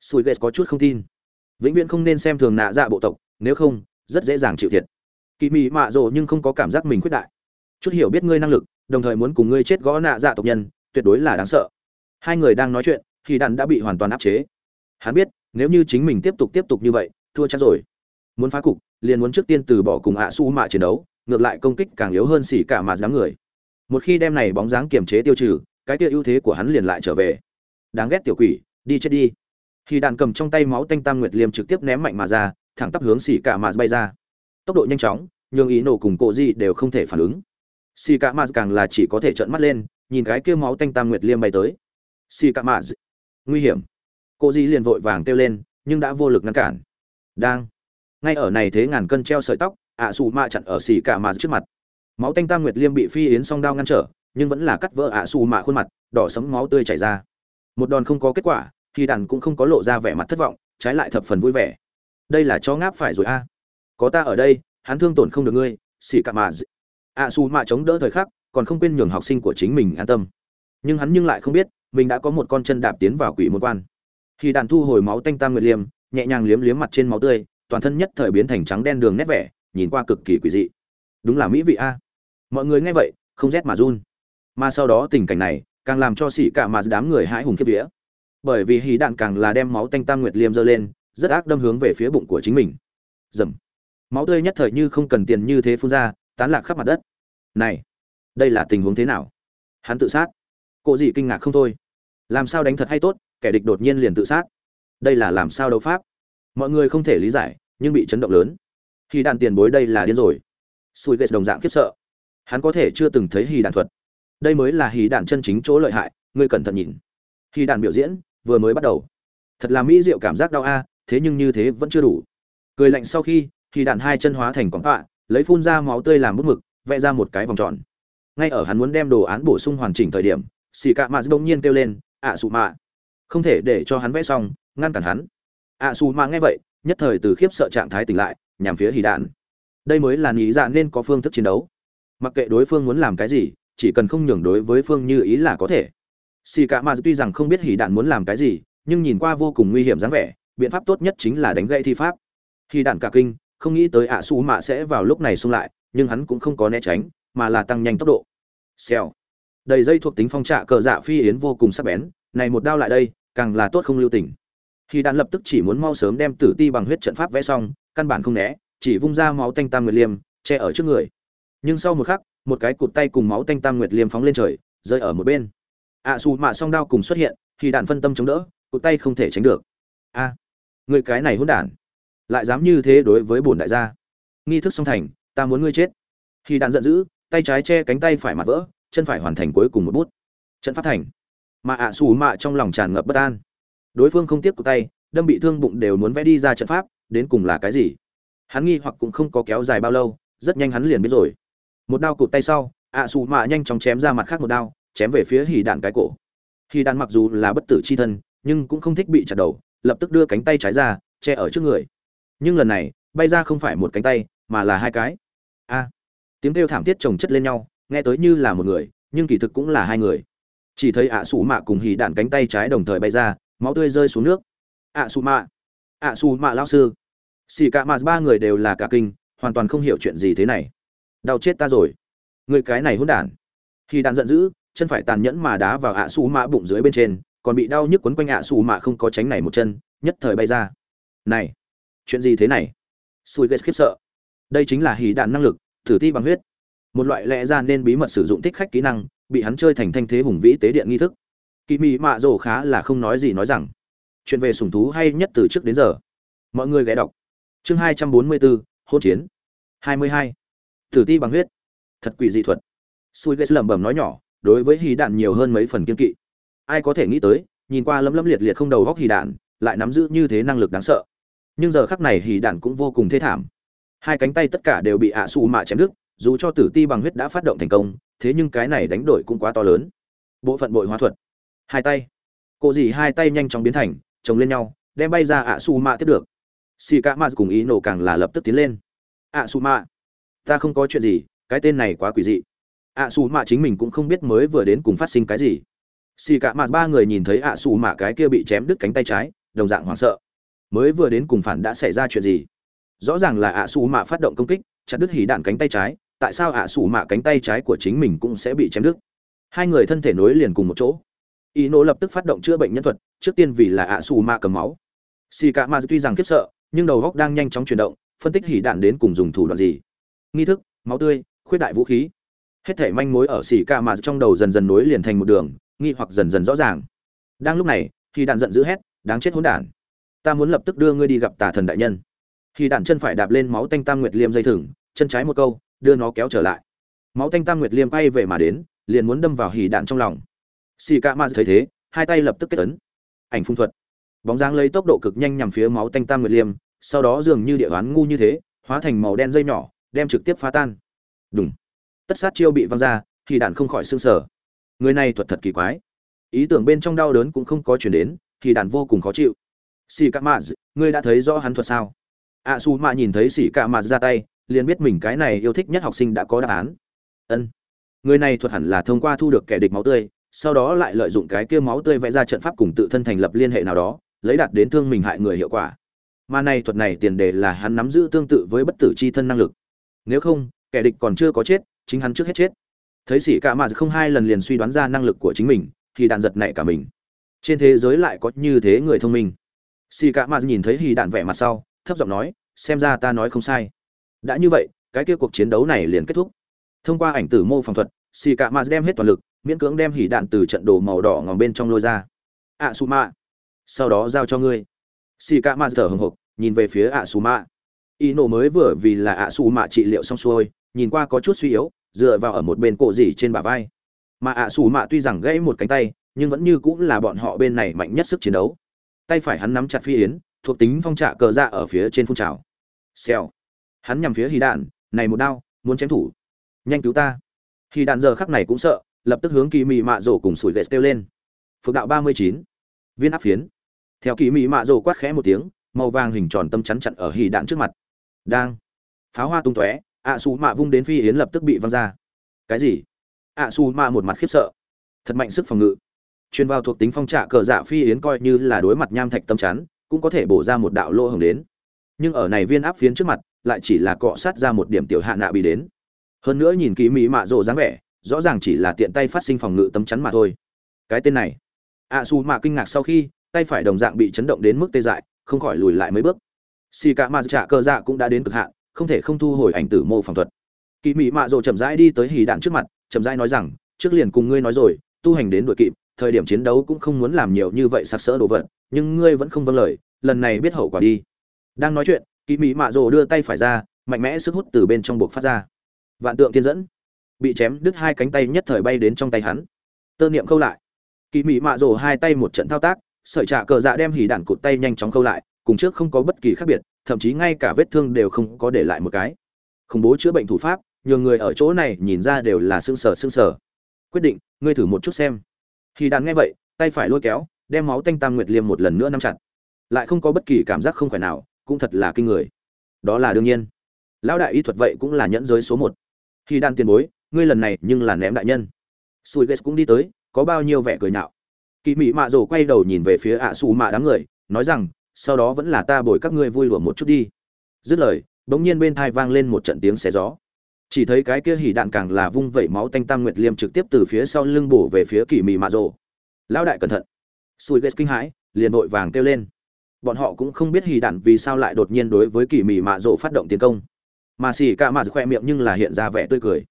Sùi ghét có chút không tin. Vĩnh viễn không nên xem thường nạ dạ bộ tộc, nếu không, rất dễ dàng chịu thiệt. Kỳ mị mạ rộ nhưng không có cảm giác mình khuyết đại. Chút hiểu biết ngươi năng lực, đồng thời muốn cùng ngươi chết gõ nạ dạ tộc nhân, tuyệt đối là đáng sợ hai người đang nói chuyện, thì đàn đã bị hoàn toàn áp chế. Hắn biết, nếu như chính mình tiếp tục tiếp tục như vậy, thua chắc rồi. Muốn phá cục, liền muốn trước tiên từ bỏ cùng ạ su mạ chiến đấu, ngược lại công kích càng yếu hơn xỉ cả mà dám người. Một khi đem này bóng dáng kiềm chế tiêu trừ, cái kia ưu thế của hắn liền lại trở về. Đáng ghét tiểu quỷ, đi chết đi. Khi đàn cầm trong tay máu tanh tam nguyệt liêm trực tiếp ném mạnh mà ra, thẳng tắp hướng xỉ cả mà bay ra. Tốc độ nhanh chóng, nhường ý nổ cùng cộ gì đều không thể phản ứng. Xỉ cả mà càng là chỉ có thể trợn mắt lên, nhìn cái kia máu tanh tam nguyệt liêm bay tới xì cả mạ nguy hiểm. Cô dì liền vội vàng kêu lên, nhưng đã vô lực ngăn cản. Đang. Ngay ở này thế ngàn cân treo sợi tóc, ạ à xù mạ chặn ở xì cả mạ trước mặt. Máu tanh tam nguyệt liêm bị phi yến song đao ngăn trở, nhưng vẫn là cắt vỡ ạ à xù mạ khuôn mặt, đỏ sấm máu tươi chảy ra. Một đòn không có kết quả, thì đàn cũng không có lộ ra vẻ mặt thất vọng, trái lại thập phần vui vẻ. Đây là chó ngáp phải rồi a. Có ta ở đây, hắn thương tổn không được ngươi, xì cả mạ ạ xù mạ chống đỡ thời khắc, còn không quên nhường học sinh của chính mình an tâm. Nhưng hắn nhưng lại không biết mình đã có một con chân đạp tiến vào quỷ môn quan. Khi đàn thu hồi máu tanh tam nguyệt liêm, nhẹ nhàng liếm liếm mặt trên máu tươi, toàn thân nhất thời biến thành trắng đen đường nét vẻ, nhìn qua cực kỳ quỷ dị. Đúng là mỹ vị a. Mọi người nghe vậy, không rét mà run. Mà sau đó tình cảnh này, càng làm cho xỉ cả mà đám người hãi hùng kiếp vía. Bởi vì hí đạn càng là đem máu tanh tam nguyệt liêm dơ lên, rất ác đâm hướng về phía bụng của chính mình. Dầm. Máu tươi nhất thời như không cần tiền như thế phun ra, tán lạc khắp mặt đất. Này, đây là tình huống thế nào? Hắn tự sát. Cô gì kinh ngạc không thôi làm sao đánh thật hay tốt, kẻ địch đột nhiên liền tự sát. Đây là làm sao đấu pháp? Mọi người không thể lý giải, nhưng bị chấn động lớn. Khi đạn tiền bối đây là điên rồi. Sùi ghét đồng dạng khiếp sợ. Hắn có thể chưa từng thấy hì đạn thuật. Đây mới là hì đạn chân chính chỗ lợi hại, ngươi cẩn thận nhìn. Hì đạn biểu diễn, vừa mới bắt đầu. Thật là mỹ diệu cảm giác đau a, thế nhưng như thế vẫn chưa đủ. Cười lạnh sau khi khi đạn hai chân hóa thành quảng tọa lấy phun ra máu tươi làm bút mực, vẽ ra một cái vòng tròn. Ngay ở hắn muốn đem đồ án bổ sung hoàn chỉnh thời điểm xì cạ mạ bỗng nhiên kêu lên ạ xù mạ. Không thể để cho hắn vẽ xong, ngăn cản hắn. ạ xù mạ nghe vậy, nhất thời từ khiếp sợ trạng thái tỉnh lại, nhằm phía hì đạn. Đây mới là nghĩ dạ nên có phương thức chiến đấu. Mặc kệ đối phương muốn làm cái gì, chỉ cần không nhường đối với phương như ý là có thể. Xì Cả mà tuy rằng không biết hì đạn muốn làm cái gì, nhưng nhìn qua vô cùng nguy hiểm dáng vẻ, biện pháp tốt nhất chính là đánh gậy thi pháp. Hì đạn cả kinh, không nghĩ tới ạ xù mạ sẽ vào lúc này xung lại, nhưng hắn cũng không có né tránh, mà là tăng nhanh tốc độ. Xèo đầy dây thuộc tính phong trạ cờ dạ phi yến vô cùng sắc bén, này một đao lại đây, càng là tốt không lưu tình. Khi đạn lập tức chỉ muốn mau sớm đem tử ti bằng huyết trận pháp vẽ xong, căn bản không né, chỉ vung ra máu tanh tam nguyệt liêm, che ở trước người. Nhưng sau một khắc, một cái cụt tay cùng máu tanh tam nguyệt liêm phóng lên trời, rơi ở một bên. Ạ xù mạ song đao cùng xuất hiện, khi đạn phân tâm chống đỡ, cụt tay không thể tránh được. A, người cái này hỗn đản, lại dám như thế đối với bổn đại gia. Nghi thức song thành, ta muốn ngươi chết. Khi đạn giận dữ, tay trái che cánh tay phải mặt vỡ chân phải hoàn thành cuối cùng một bút. Trận pháp thành. Mà ạ xù mạ trong lòng tràn ngập bất an. Đối phương không tiếp cụ tay, đâm bị thương bụng đều muốn vẽ đi ra trận pháp, đến cùng là cái gì? Hắn nghi hoặc cũng không có kéo dài bao lâu, rất nhanh hắn liền biết rồi. Một đao cụt tay sau, ạ xù mạ nhanh chóng chém ra mặt khác một đao, chém về phía hỉ đạn cái cổ. Hì đạn mặc dù là bất tử c h i thân, nhưng cũng không thích bị chặt đầu, lập tức đưa cánh tay trái ra, che ở trước người. Nhưng lần này, bay ra không phải một cánh tay, mà là hai cái. A. Tiếng kêu thảm thiết chồng chất lên nhau nghe tới như là một người, nhưng kỳ thực cũng là hai người. Chỉ thấy ạ xù mạ cùng hì đạn cánh tay trái đồng thời bay ra, máu tươi rơi xuống nước. Ạ xù mạ, ạ xù mạ lao sư. Xì cả mạ ba người đều là cả kinh, hoàn toàn không hiểu chuyện gì thế này. Đau chết ta rồi. Người cái này hỗn đản. Khi đạn giận dữ, chân phải tàn nhẫn mà đá vào ạ xù mạ bụng dưới bên trên, còn bị đau nhức quấn quanh ạ xù mạ không có tránh này một chân, nhất thời bay ra. Này, chuyện gì thế này? Sùi gây khiếp sợ. Đây chính là hì đạn năng lực, thử ti bằng huyết một loại lẽ ra nên bí mật sử dụng thích khách kỹ năng, bị hắn chơi thành thanh thế hùng vĩ tế điện nghi thức. Kỳ mị mạ rổ khá là không nói gì nói rằng, chuyện về sùng thú hay nhất từ trước đến giờ. Mọi người ghé đọc. Chương hai trăm bốn mươi bốn hôn chiến. hai mươi hai. Thử ti bằng huyết. Thật quỷ dị thuật. Sùi ghét lẩm bẩm nói nhỏ, đối với hì đạn nhiều hơn mấy phần kiên kỵ. Ai có thể nghĩ tới, nhìn qua lấm lấm liệt liệt không đầu góc hì đạn, lại nắm giữ như thế năng lực đáng sợ. Nhưng giờ khắc này hì đạn cũng vô cùng thê thảm. Hai cánh tay tất cả đều bị ạ xù mạ chém đứt dù cho tử ti bằng huyết đã phát động thành công, thế nhưng cái này đánh đổi cũng quá to lớn. Bộ phận bội hóa thuật. Hai tay. Cô dì hai tay nhanh chóng biến thành, chồng lên nhau, đem bay ra ạ su mạ tiếp được. Xì cả mạ cùng ý nổ càng là lập tức tiến lên. Ạ su mạ ta không có chuyện gì, cái tên này quá quỷ dị. Ạ su mạ chính mình cũng không biết mới vừa đến cùng phát sinh cái gì. Xì cả mạ ba người nhìn thấy ạ su mạ cái kia bị chém đứt cánh tay trái, đồng dạng hoảng sợ. Mới vừa đến cùng phản đã xảy ra chuyện gì? Rõ ràng là ạ su mạ phát động công kích, chặt đứt hỉ đạn cánh tay trái tại sao ạ sủ mạ cánh tay trái của chính mình cũng sẽ bị chém đứt? Hai người thân thể nối liền cùng một chỗ. Y nỗ lập tức phát động chữa bệnh nhân thuật, trước tiên vì là ạ sủ mạ cầm máu. Xì cả ma tuy rằng khiếp sợ, nhưng đầu góc đang nhanh chóng chuyển động, phân tích hỉ đạn đến cùng dùng thủ đoạn gì. Nghi thức, máu tươi, khuyết đại vũ khí. Hết thể manh mối ở xì cả ma trong đầu dần dần nối liền thành một đường, nghi hoặc dần dần rõ ràng. Đang lúc này thì đạn giận dữ hét, đáng chết hỗn đản. Ta muốn lập tức đưa ngươi đi gặp tà thần đại nhân. Thì đạn chân phải đạp lên máu tanh tam nguyệt liêm dây thừng, chân trái một câu đưa nó kéo trở lại. Máu tanh tam nguyệt liêm quay về mà đến, liền muốn đâm vào hỉ đạn trong lòng. Xì ca ma thấy thế, hai tay lập tức kết tấn ảnh phung thuật. Bóng dáng lấy tốc độ cực nhanh nhằm phía máu tanh tam nguyệt liêm, sau đó dường như địa hoán ngu như thế, hóa thành màu đen dây nhỏ, đem trực tiếp phá tan. Đúng tất sát chiêu bị văng ra thì đạn không khỏi sưng sở người này thuật thật kỳ quái. Ý tưởng bên trong đau đớn cũng không có chuyển đến thì đạn vô cùng khó chịu. Xì ca ma ngươi đã thấy rõ hắn thuật sao? A su mạ nhìn thấy xì ca ma ra tay liền biết mình cái này yêu thích nhất học sinh đã có đáp án. Ân. Người này thuật hẳn là thông qua thu được kẻ địch máu tươi, sau đó lại lợi dụng cái kia máu tươi vẽ ra trận pháp cùng tự thân thành lập liên hệ nào đó, lấy đạt đến thương mình hại người hiệu quả. Mà này thuật này tiền đề là hắn nắm giữ tương tự với bất tử chi thân năng lực. Nếu không, kẻ địch còn chưa có chết, chính hắn trước hết chết. Thấy sĩ cả mà không hai lần liền suy đoán ra năng lực của chính mình, thì đạn giật nảy cả mình. Trên thế giới lại có như thế người thông minh. Sĩ cả mà nhìn thấy hì đạn vẻ mặt sau, thấp giọng nói, xem ra ta nói không sai đã như vậy, cái kia cuộc chiến đấu này liền kết thúc. Thông qua ảnh tử mô phỏng thuật xì cạ mạt đem hết toàn lực, miễn cưỡng đem hỉ đạn từ trận đồ màu đỏ ngòm bên trong lôi ra. Ạ su mạ sau đó giao cho ngươi. Xì cạ mạt thở hồng hộc, nhìn về phía ạ su mạ y nổ mới vừa vì là ạ su mạ trị liệu xong xuôi, nhìn qua có chút suy yếu, dựa vào ở một bên cổ dỉ trên bả vai. Mà ạ su mạ tuy rằng gãy một cánh tay, nhưng vẫn như cũng là bọn họ bên này mạnh nhất sức chiến đấu. Tay phải hắn nắm chặt phi yến, thuộc tính phong trạ cờ dạ ở phía trên phun trào. Xèo hắn nhằm phía hy đạn, này một đao, muốn chém thủ. Nhanh cứu ta. Hy đạn giờ khắc này cũng sợ, lập tức hướng kỳ mị mạ rổ cùng sủi gậy kêu lên. Phước đạo ba mươi chín, viên áp phiến. Theo kỳ mị mạ rổ quát khẽ một tiếng, màu vàng hình tròn tâm chắn chặn ở hy đạn trước mặt. Đang. Pháo hoa tung tóe, ạ xù mạ vung đến phi yến lập tức bị văng ra. Cái gì? Ạ xù mạ một mặt khiếp sợ. Thật mạnh sức phòng ngự. Truyền vào thuộc tính phong trạ cờ dạ phi yến coi như là đối mặt nham thạch tâm chắn, cũng có thể bổ ra một đạo lỗ hồng đến. Nhưng ở này viên áp phiến trước mặt lại chỉ là cọ sát ra một điểm tiểu hạ nạ bị đến. Hơn nữa nhìn kỹ mỹ mạ rộ dáng vẻ, rõ ràng chỉ là tiện tay phát sinh phòng ngự tấm chắn mà thôi. Cái tên này, ạ xù mạ kinh ngạc sau khi, tay phải đồng dạng bị chấn động đến mức tê dại, không khỏi lùi lại mấy bước. Xì cả mạ dạ trạ cờ dạ cũng đã đến cực hạn, không thể không thu hồi ảnh tử mô phỏng thuật. Kỳ mỹ mạ rộ chậm rãi đi tới hì đạn trước mặt, chậm rãi nói rằng, trước liền cùng ngươi nói rồi, tu hành đến đội kịp, thời điểm chiến đấu cũng không muốn làm nhiều như vậy sặc sỡ đồ vật, nhưng ngươi vẫn không vâng lời, lần này biết hậu quả đi. Đang nói chuyện kỳ mỹ mạ rồ đưa tay phải ra, mạnh mẽ sức hút từ bên trong buộc phát ra. Vạn tượng thiên dẫn. Bị chém đứt hai cánh tay nhất thời bay đến trong tay hắn. Tơ niệm khâu lại. Kỳ mỹ mạ rồ hai tay một trận thao tác, sợi trạ cờ dạ đem hỉ đạn cụt tay nhanh chóng khâu lại, cùng trước không có bất kỳ khác biệt, thậm chí ngay cả vết thương đều không có để lại một cái. Khủng bố chữa bệnh thủ pháp nhiều người ở chỗ này nhìn ra đều là xương sở xương sở quyết định, ngươi thử một chút xem. Hỉ đạn nghe vậy, tay phải lôi kéo, đem máu tanh tam nguyệt liêm một lần nữa nắm chặt. Lại không có bất kỳ cảm giác không khỏe nào cũng thật là kinh người. Đó là đương nhiên. Lão đại y thuật vậy cũng là nhẫn giới số một. Khi đan tiền bối, ngươi lần này nhưng là ném đại nhân. Sùi ghét cũng đi tới, có bao nhiêu vẻ cười nhạo. Kỳ mỹ mạ rồ quay đầu nhìn về phía ạ xù mạ đám người, nói rằng, sau đó vẫn là ta bồi các ngươi vui lùa một chút đi. Dứt lời, bỗng nhiên bên thai vang lên một trận tiếng xé gió. Chỉ thấy cái kia hỉ đạn càng là vung vẩy máu tanh tam nguyệt liêm trực tiếp từ phía sau lưng bổ về phía kỳ mỹ mạ rồ lão đại cẩn thận. Sùi ghét kinh hãi, liền vội vàng kêu lên bọn họ cũng không biết hì đạn vì sao lại đột nhiên đối với kỳ mị mạ rộ phát động tiến công. Mà xì ca mạ khoe miệng nhưng là hiện ra vẻ tươi cười.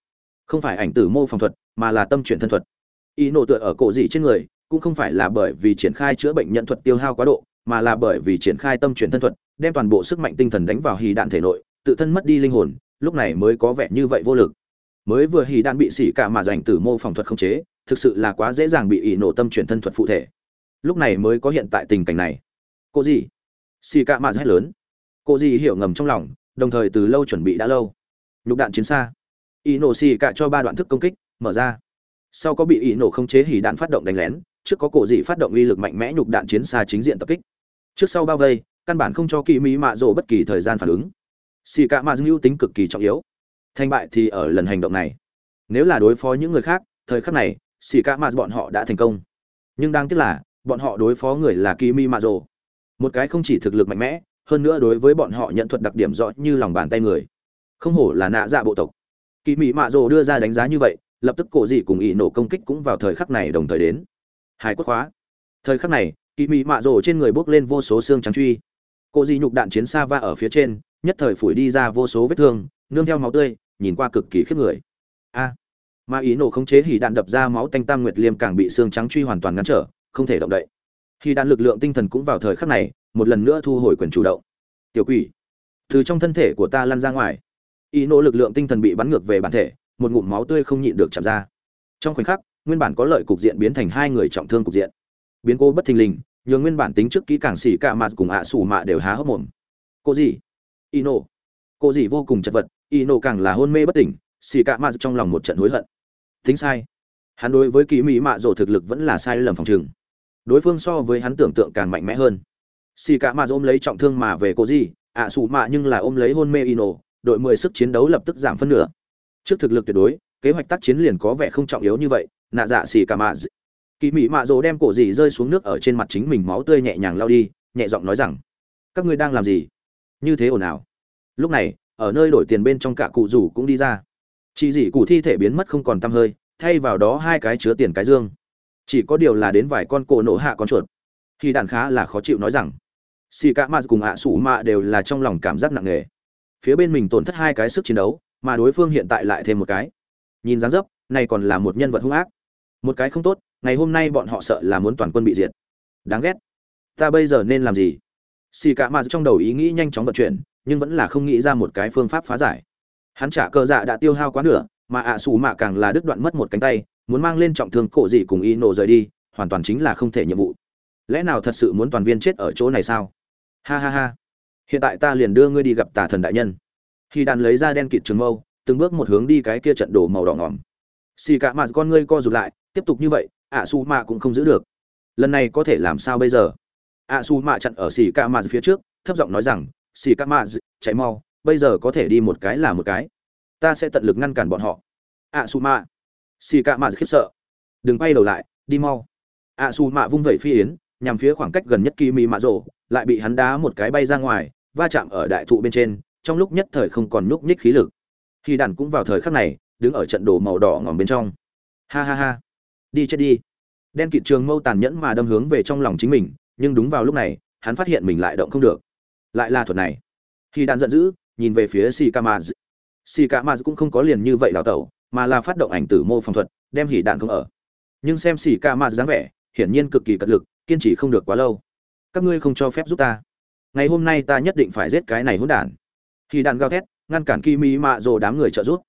Không phải ảnh tử mô phòng thuật, mà là tâm chuyển thân thuật. Ý nổ tựa ở cổ dị trên người, cũng không phải là bởi vì triển khai chữa bệnh nhận thuật tiêu hao quá độ, mà là bởi vì triển khai tâm chuyển thân thuật, đem toàn bộ sức mạnh tinh thần đánh vào hì đạn thể nội, tự thân mất đi linh hồn, lúc này mới có vẻ như vậy vô lực. Mới vừa hì đạn bị xỉ cả mà dành tử mô phòng thuật không chế, thực sự là quá dễ dàng bị ỷ nổ tâm chuyển thân thuật phụ thể. Lúc này mới có hiện tại tình cảnh này cô gì? Xì cạ mạ hét lớn. Cô gì hiểu ngầm trong lòng, đồng thời từ lâu chuẩn bị đã lâu. Nhục đạn chiến xa. Y nổ xì cạ cho ba đoạn thức công kích, mở ra. Sau có bị y nổ không chế hỉ đạn phát động đánh lén, trước có cổ dị phát động uy lực mạnh mẽ nhục đạn chiến xa chính diện tập kích. Trước sau bao vây, căn bản không cho kỳ mỹ mạ rộ bất kỳ thời gian phản ứng. Xì cạ mạ dữ tính cực kỳ trọng yếu. Thành bại thì ở lần hành động này. Nếu là đối phó những người khác, thời khắc này, xì cạ mạ bọn họ đã thành công. Nhưng đáng tiếc là, bọn họ đối phó người là kỳ mỹ mạ rộ một cái không chỉ thực lực mạnh mẽ, hơn nữa đối với bọn họ nhận thuật đặc điểm rõ như lòng bàn tay người. Không hổ là nạ dạ bộ tộc. Kỳ mỹ mạ rồ đưa ra đánh giá như vậy, lập tức cổ dị cùng ỷ nổ công kích cũng vào thời khắc này đồng thời đến. Hai quốc khóa. Thời khắc này, kỳ mỹ mạ rồ trên người bốc lên vô số xương trắng truy. Cổ dị nhục đạn chiến xa va ở phía trên, nhất thời phủi đi ra vô số vết thương, nương theo máu tươi, nhìn qua cực kỳ khiếp người. A. Mà ý nổ không chế hỉ đạn đập ra máu tanh tam nguyệt liêm càng bị xương trắng truy hoàn toàn ngăn trở, không thể động đậy khi đạn lực lượng tinh thần cũng vào thời khắc này, một lần nữa thu hồi quyền chủ động. Tiểu quỷ, từ trong thân thể của ta lăn ra ngoài. Ý nỗ lực lượng tinh thần bị bắn ngược về bản thể, một ngụm máu tươi không nhịn được chạm ra. Trong khoảnh khắc, nguyên bản có lợi cục diện biến thành hai người trọng thương cục diện. Biến cô bất thình lình, nhường nguyên bản tính trước kỹ càng xỉ cả mà cùng ạ à mạ đều há hốc mồm. Cô gì y nỗ cô gì vô cùng chật vật y nỗ càng là hôn mê bất tỉnh, xỉ cả mạt trong lòng một trận hối hận. Tính sai. Hắn đối với kỳ mỹ mạ rổ thực lực vẫn là sai lầm phòng trường đối phương so với hắn tưởng tượng càng mạnh mẽ hơn. Xì cả mà ôm lấy trọng thương mà về cô gì ạ à xù mạ nhưng là ôm lấy hôn mê ino, đội mười sức chiến đấu lập tức giảm phân nửa. Trước thực lực tuyệt đối, kế hoạch tác chiến liền có vẻ không trọng yếu như vậy, nạ dạ xì cả mạ kỳ mỹ mạ rồ đem cổ gì rơi xuống nước ở trên mặt chính mình máu tươi nhẹ nhàng lao đi, nhẹ giọng nói rằng, các ngươi đang làm gì? Như thế ồn ào. Lúc này, ở nơi đổi tiền bên trong cả cụ rủ cũng đi ra. Chỉ dị cụ thi thể biến mất không còn tăm hơi, thay vào đó hai cái chứa tiền cái dương chỉ có điều là đến vài con cổ nổ hạ con chuột. Khi đàn khá là khó chịu nói rằng, xì cả mạt cùng ạ sủ mạ đều là trong lòng cảm giác nặng nề. Phía bên mình tổn thất hai cái sức chiến đấu, mà đối phương hiện tại lại thêm một cái. Nhìn dáng dấp, này còn là một nhân vật hung ác. Một cái không tốt, ngày hôm nay bọn họ sợ là muốn toàn quân bị diệt. Đáng ghét. Ta bây giờ nên làm gì? Xì cả mạt trong đầu ý nghĩ nhanh chóng vận chuyển, nhưng vẫn là không nghĩ ra một cái phương pháp phá giải. Hắn trả cơ dạ đã tiêu hao quá nửa, mà ạ sủ mạ càng là đứt đoạn mất một cánh tay muốn mang lên trọng thương cổ dị cùng y nổ rời đi, hoàn toàn chính là không thể nhiệm vụ. Lẽ nào thật sự muốn toàn viên chết ở chỗ này sao? Ha ha ha. Hiện tại ta liền đưa ngươi đi gặp tà thần đại nhân. Khi đàn lấy ra đen kịt trường mâu, từng bước một hướng đi cái kia trận đổ màu đỏ ngỏm. Xì cả mạt con ngươi co rụt lại, tiếp tục như vậy, ạ su mạ cũng không giữ được. Lần này có thể làm sao bây giờ? Ạ su mạ chặn ở xì cả mạt phía trước, thấp giọng nói rằng, xì cả mạt chạy mau, bây giờ có thể đi một cái là một cái. Ta sẽ tận lực ngăn cản bọn họ. Ạ su mạ xì cạ mạ khiếp sợ. Đừng quay đầu lại, đi mau. Ạ su mạ vung vẩy phi yến, nhằm phía khoảng cách gần nhất kỳ mị mạ rổ lại bị hắn đá một cái bay ra ngoài, va chạm ở đại thụ bên trên, trong lúc nhất thời không còn núp nhích khí lực. Khi đàn cũng vào thời khắc này, đứng ở trận đồ màu đỏ ngòm bên trong. Ha ha ha. Đi chết đi. Đen kịt trường mâu tàn nhẫn mà đâm hướng về trong lòng chính mình, nhưng đúng vào lúc này, hắn phát hiện mình lại động không được. Lại là thuật này. Khi đàn giận dữ, nhìn về phía si kamaz si kamaz cũng không có liền như vậy đào tẩu mà là phát động ảnh tử mô phòng thuật, đem hỉ đạn không ở. Nhưng xem si mạ dáng vẻ, hiển nhiên cực kỳ cật lực, kiên trì không được quá lâu. Các ngươi không cho phép giúp ta. Ngày hôm nay ta nhất định phải giết cái này hỗn đản. Hỉ đạn gào thét, ngăn cản kỳ mỹ mạ rồ đám người trợ giúp.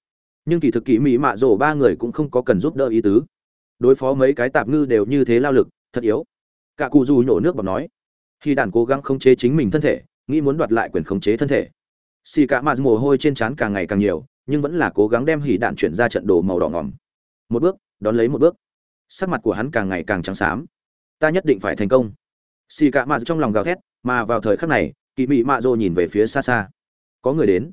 Nhưng kỳ thực kỳ mỹ mạ rồ ba người cũng không có cần giúp đỡ ý tứ. Đối phó mấy cái tạp ngư đều như thế lao lực, thật yếu. Cả cụ dù nhổ nước bọc nói. Khi đàn cố gắng khống chế chính mình thân thể, nghĩ muốn đoạt lại quyền khống chế thân thể. Xì cả mạt mồ hôi trên trán càng ngày càng nhiều nhưng vẫn là cố gắng đem hỉ đạn chuyển ra trận đồ màu đỏ ngỏm một bước, đón lấy một bước. Sắc mặt của hắn càng ngày càng trắng xám. Ta nhất định phải thành công. Xì cả mạ trong lòng gào thét, mà vào thời khắc này kỳ mị mạ dô nhìn về phía xa xa. Có người đến.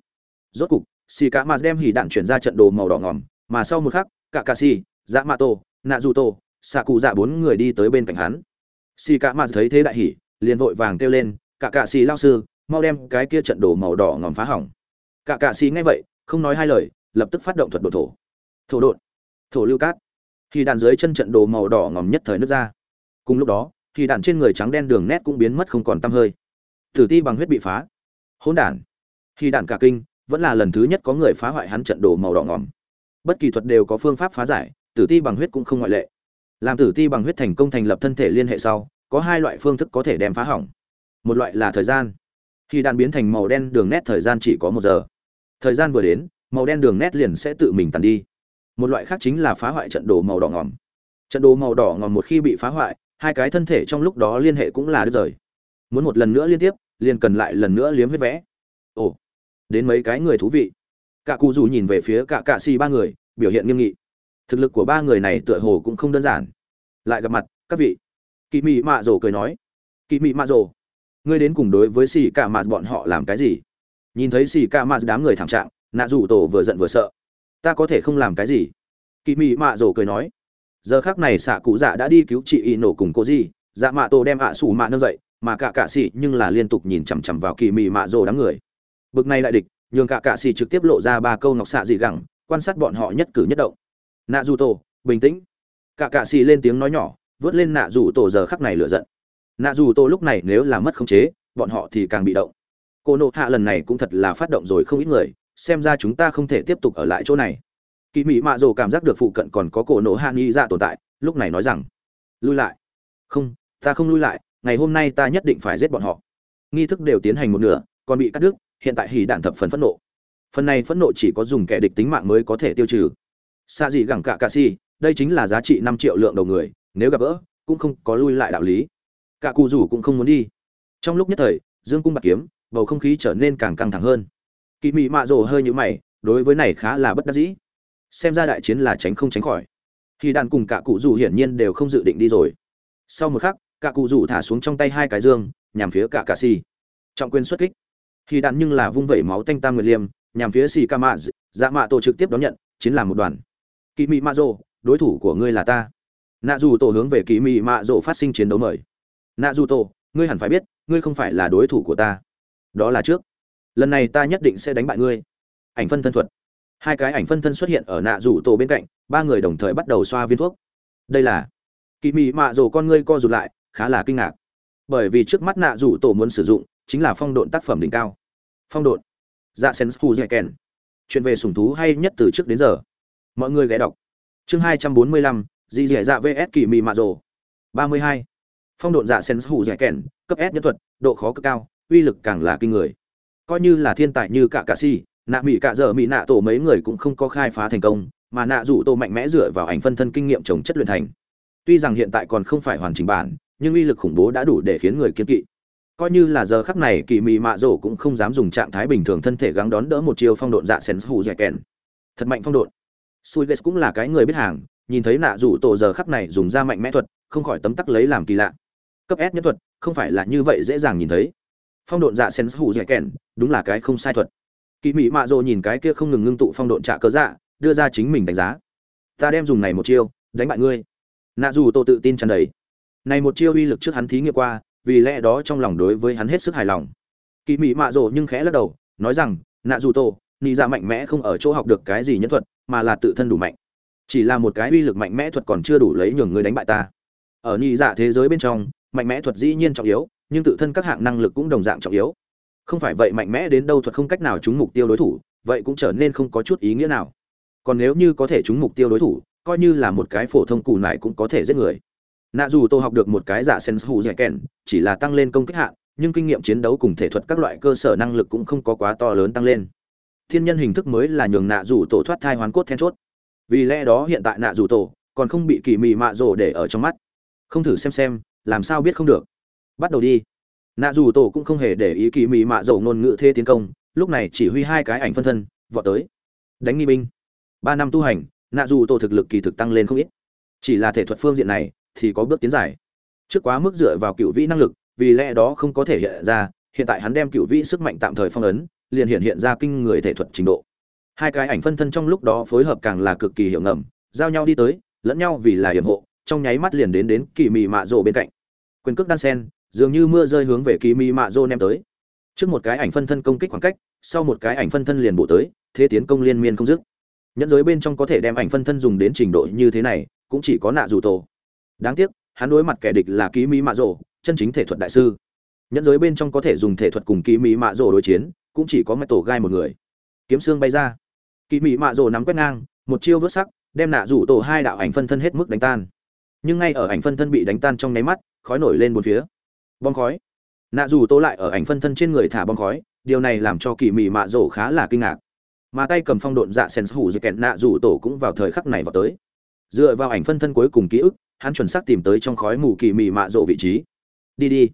Rốt cục, xì cả mạ đem hỉ đạn chuyển ra trận đồ màu đỏ ngỏm mà sau một khắc cả cà xì dạ mạ tô nạ dù tô xạ cụ dạ bốn người đi tới bên cạnh hắn. Xì cả mạ thấy thế đại hỉ, liền vội vàng kêu lên cả cà xì lao sư, mau đem cái kia trận đồ màu đỏ ngòm phá hỏng. Cả cà xì nghe vậy không nói hai lời, lập tức phát động thuật đột thổ. Thổ đột thổ lưu cát. Khi đạn dưới chân trận đồ màu đỏ ngòm nhất thời nước ra. Cùng lúc đó thì đạn trên người trắng đen đường nét cũng biến mất không còn tăm hơi. Tử ti bằng huyết bị phá. Hỗn đản. Khi đạn cả kinh, vẫn là lần thứ nhất có người phá hoại hắn trận đồ màu đỏ ngòm. Bất kỳ thuật đều có phương pháp phá giải, tử ti bằng huyết cũng không ngoại lệ. Làm tử ti bằng huyết thành công thành lập thân thể liên hệ sau, có hai loại phương thức có thể đem phá hỏng. Một loại là thời gian. Khi đạn biến thành màu đen đường nét thời gian chỉ có một giờ thời gian vừa đến, màu đen đường nét liền sẽ tự mình tàn đi. Một loại khác chính là phá hoại trận đồ màu đỏ ngòm. Trận đồ màu đỏ ngòm một khi bị phá hoại, hai cái thân thể trong lúc đó liên hệ cũng là đứt rời. Muốn một lần nữa liên tiếp, liền cần lại lần nữa liếm huyết vẽ. Ồ, đến mấy cái người thú vị. Cả cụ dù nhìn về phía cả cạ xì ba người, biểu hiện nghiêm nghị. Thực lực của ba người này tựa hồ cũng không đơn giản. Lại gặp mặt, các vị. Kỳ mị mạ rồ cười nói. Kỳ mị mạ rồ, ngươi đến cùng đối với xì cả mạt bọn họ làm cái gì? Nhìn thấy xì cả mạ đám người thảm trạng, nạ rủ tổ vừa giận vừa sợ. Ta có thể không làm cái gì? Kỳ mị mạ rồ cười nói. Giờ khác này xạ cụ dạ đã đi cứu chị y nổ cùng cô gì dạ mạ tổ đem ạ à xù mạ nâng dậy, mà cả cạ xì nhưng là liên tục nhìn chằm chằm vào kỳ mị mạ rồ đám người. Bực này đại địch, nhường cả cạ xì trực tiếp lộ ra ba câu ngọc xạ dị gẳng, quan sát bọn họ nhất cử nhất động. Nạ dù tổ, bình tĩnh. Cả cạ xì lên tiếng nói nhỏ, vớt lên nạ dù tổ giờ khắc này lựa giận. Nạ dù tổ lúc này nếu là mất khống chế, bọn họ thì càng bị động cô nộ hạ lần này cũng thật là phát động rồi không ít người, xem ra chúng ta không thể tiếp tục ở lại chỗ này. Kỳ mỹ mạ rồ cảm giác được phụ cận còn có cổ nộ hạ nghi dạ tồn tại, lúc này nói rằng, lui lại. Không, ta không lui lại, ngày hôm nay ta nhất định phải giết bọn họ. Nghi thức đều tiến hành một nửa, còn bị cắt đứt, hiện tại hỉ đạn thập phần phẫn nộ. Phần này phẫn nộ chỉ có dùng kẻ địch tính mạng mới có thể tiêu trừ. Xa gì gẳng cả cà si, đây chính là giá trị năm triệu lượng đầu người, nếu gặp gỡ, cũng không có lui lại đạo lý. Cả cụ rủ cũng không muốn đi. Trong lúc nhất thời, dương cung bạc kiếm bầu không khí trở nên càng căng thẳng hơn. Kỳ mị mạ rồ hơi như mày, đối với này khá là bất đắc dĩ. Xem ra đại chiến là tránh không tránh khỏi. Khi đàn cùng cả cụ rủ hiển nhiên đều không dự định đi rồi. Sau một khắc, cả cụ rủ thả xuống trong tay hai cái dương, nhằm phía cả cà xì. trọng quyền xuất kích. Khi đạn nhưng là vung vẩy máu tanh tam nguyệt liêm, nhằm phía xì ca mạ dạ mạ tổ trực tiếp đón nhận chiến làm một đoàn. Kỳ mị mạ rồ, đối thủ của ngươi là ta. Nạ dù tổ hướng về kỳ mị mạ rồ phát sinh chiến đấu mời. Nạ dù tổ, ngươi hẳn phải biết, ngươi không phải là đối thủ của ta đó là trước. Lần này ta nhất định sẽ đánh bại ngươi. Ảnh phân thân thuật. Hai cái ảnh phân thân xuất hiện ở nạ rủ tổ bên cạnh, ba người đồng thời bắt đầu xoa viên thuốc. Đây là kỳ mị mạ rồ con ngươi co rụt lại, khá là kinh ngạc. Bởi vì trước mắt nạ rủ tổ muốn sử dụng, chính là phong độn tác phẩm đỉnh cao. Phong độn. Dạ sen su dạy kèn. Chuyện về sủng thú hay nhất từ trước đến giờ. Mọi người ghé đọc. Chương hai trăm bốn mươi lăm dị dẻ dạ vs kỳ mị mạ rồ. ba mươi hai. Phong độn dạ sen su dạy kèn, cấp s nhân thuật, độ khó cực cao uy lực càng là kinh người. Coi như là thiên tài như cả cà si, nạ mỹ cạ dở mỹ nạ tổ mấy người cũng không có khai phá thành công, mà nạ rủ tổ mạnh mẽ dựa vào ảnh phân thân kinh nghiệm trồng chất luyện thành. Tuy rằng hiện tại còn không phải hoàn chỉnh bản, nhưng uy lực khủng bố đã đủ để khiến người kiên kỵ. Coi như là giờ khắc này, kỳ mị mạ rổ cũng không dám dùng trạng thái bình thường thân thể gắng đón đỡ một chiều phong độn dạ sen hù dẻ kèn. Thật mạnh phong độn. Sui ghét cũng là cái người biết hàng, nhìn thấy nạ rủ tổ giờ khắc này dùng ra mạnh mẽ thuật, không khỏi tấm tắc lấy làm kỳ lạ. Cấp s nhất thuật, không phải là như vậy dễ dàng nhìn thấy phong độn dạ sen hủ dẻ kèn, đúng là cái không sai thuật. Kỳ Mỹ mạ rổ nhìn cái kia không ngừng ngưng tụ phong độn trạ cớ dạ đưa ra chính mình đánh giá. Ta đem dùng này một chiêu, đánh bại ngươi. Nạ dù tô tự tin tràn đầy. Này một chiêu uy lực trước hắn thí nghiệm qua, vì lẽ đó trong lòng đối với hắn hết sức hài lòng. Kỳ Mỹ mạ rồ nhưng khẽ lắc đầu, nói rằng, nạ dù tô, nị dạ mạnh mẽ không ở chỗ học được cái gì nhân thuật, mà là tự thân đủ mạnh. Chỉ là một cái uy lực mạnh mẽ thuật còn chưa đủ lấy nhường ngươi đánh bại ta. Ở nị dạ thế giới bên trong mạnh mẽ thuật dĩ nhiên trọng yếu, nhưng tự thân các hạng năng lực cũng đồng dạng trọng yếu. Không phải vậy mạnh mẽ đến đâu thuật không cách nào trúng mục tiêu đối thủ, vậy cũng trở nên không có chút ý nghĩa nào. Còn nếu như có thể trúng mục tiêu đối thủ, coi như là một cái phổ thông cù này cũng có thể giết người. Nạ dù tô học được một cái giả sen hù dẻ kèn, chỉ là tăng lên công kích hạn, nhưng kinh nghiệm chiến đấu cùng thể thuật các loại cơ sở năng lực cũng không có quá to lớn tăng lên. Thiên nhân hình thức mới là nhường nạ dù tổ thoát thai hoán cốt then chốt. Vì lẽ đó hiện tại nạ dù tổ còn không bị kỳ mị mạ rổ để ở trong mắt. Không thử xem xem làm sao biết không được. Bắt đầu đi. Nạ dù tổ cũng không hề để ý kỳ mị mạ dầu ngôn ngữ thế tiến công, lúc này chỉ huy hai cái ảnh phân thân, vọt tới. Đánh nghi binh. Ba năm tu hành, nạ dù tổ thực lực kỳ thực tăng lên không ít. Chỉ là thể thuật phương diện này thì có bước tiến dài. Trước quá mức dựa vào cựu vĩ năng lực, vì lẽ đó không có thể hiện ra, hiện tại hắn đem cựu vĩ sức mạnh tạm thời phong ấn, liền hiện hiện ra kinh người thể thuật trình độ. Hai cái ảnh phân thân trong lúc đó phối hợp càng là cực kỳ hiệu ngầm, giao nhau đi tới, lẫn nhau vì là hiểm hộ trong nháy mắt liền đến đến kỳ mị mạ rộ bên cạnh. Quyền cước đan sen, dường như mưa rơi hướng về kỳ mị mạ rộ ném tới. Trước một cái ảnh phân thân công kích khoảng cách, sau một cái ảnh phân thân liền bổ tới, thế tiến công liên miên không dứt. Nhẫn giới bên trong có thể đem ảnh phân thân dùng đến trình độ như thế này, cũng chỉ có nạ dù tổ. Đáng tiếc, hắn đối mặt kẻ địch là ký mỹ mạ rồ, chân chính thể thuật đại sư. Nhẫn giới bên trong có thể dùng thể thuật cùng ký mỹ mạ rồ đối chiến, cũng chỉ có mẹ tổ gai một người. Kiếm xương bay ra. Ký mỹ mạ rồ nắm quét ngang, một chiêu vớt sắc, đem nạ rủ tổ hai đạo ảnh phân thân hết mức đánh tan nhưng ngay ở ảnh phân thân bị đánh tan trong nháy mắt, khói nổi lên bốn phía. Bom khói. Nạ Dù Tô lại ở ảnh phân thân trên người thả bom khói, điều này làm cho kỳ mị mạ rổ khá là kinh ngạc. Mà tay cầm phong độn dạ sen hủ dây kẹn nạ Dù tổ cũng vào thời khắc này vào tới. Dựa vào ảnh phân thân cuối cùng ký ức, hắn chuẩn xác tìm tới trong khói mù kỳ mị mạ rộ vị trí. Đi đi.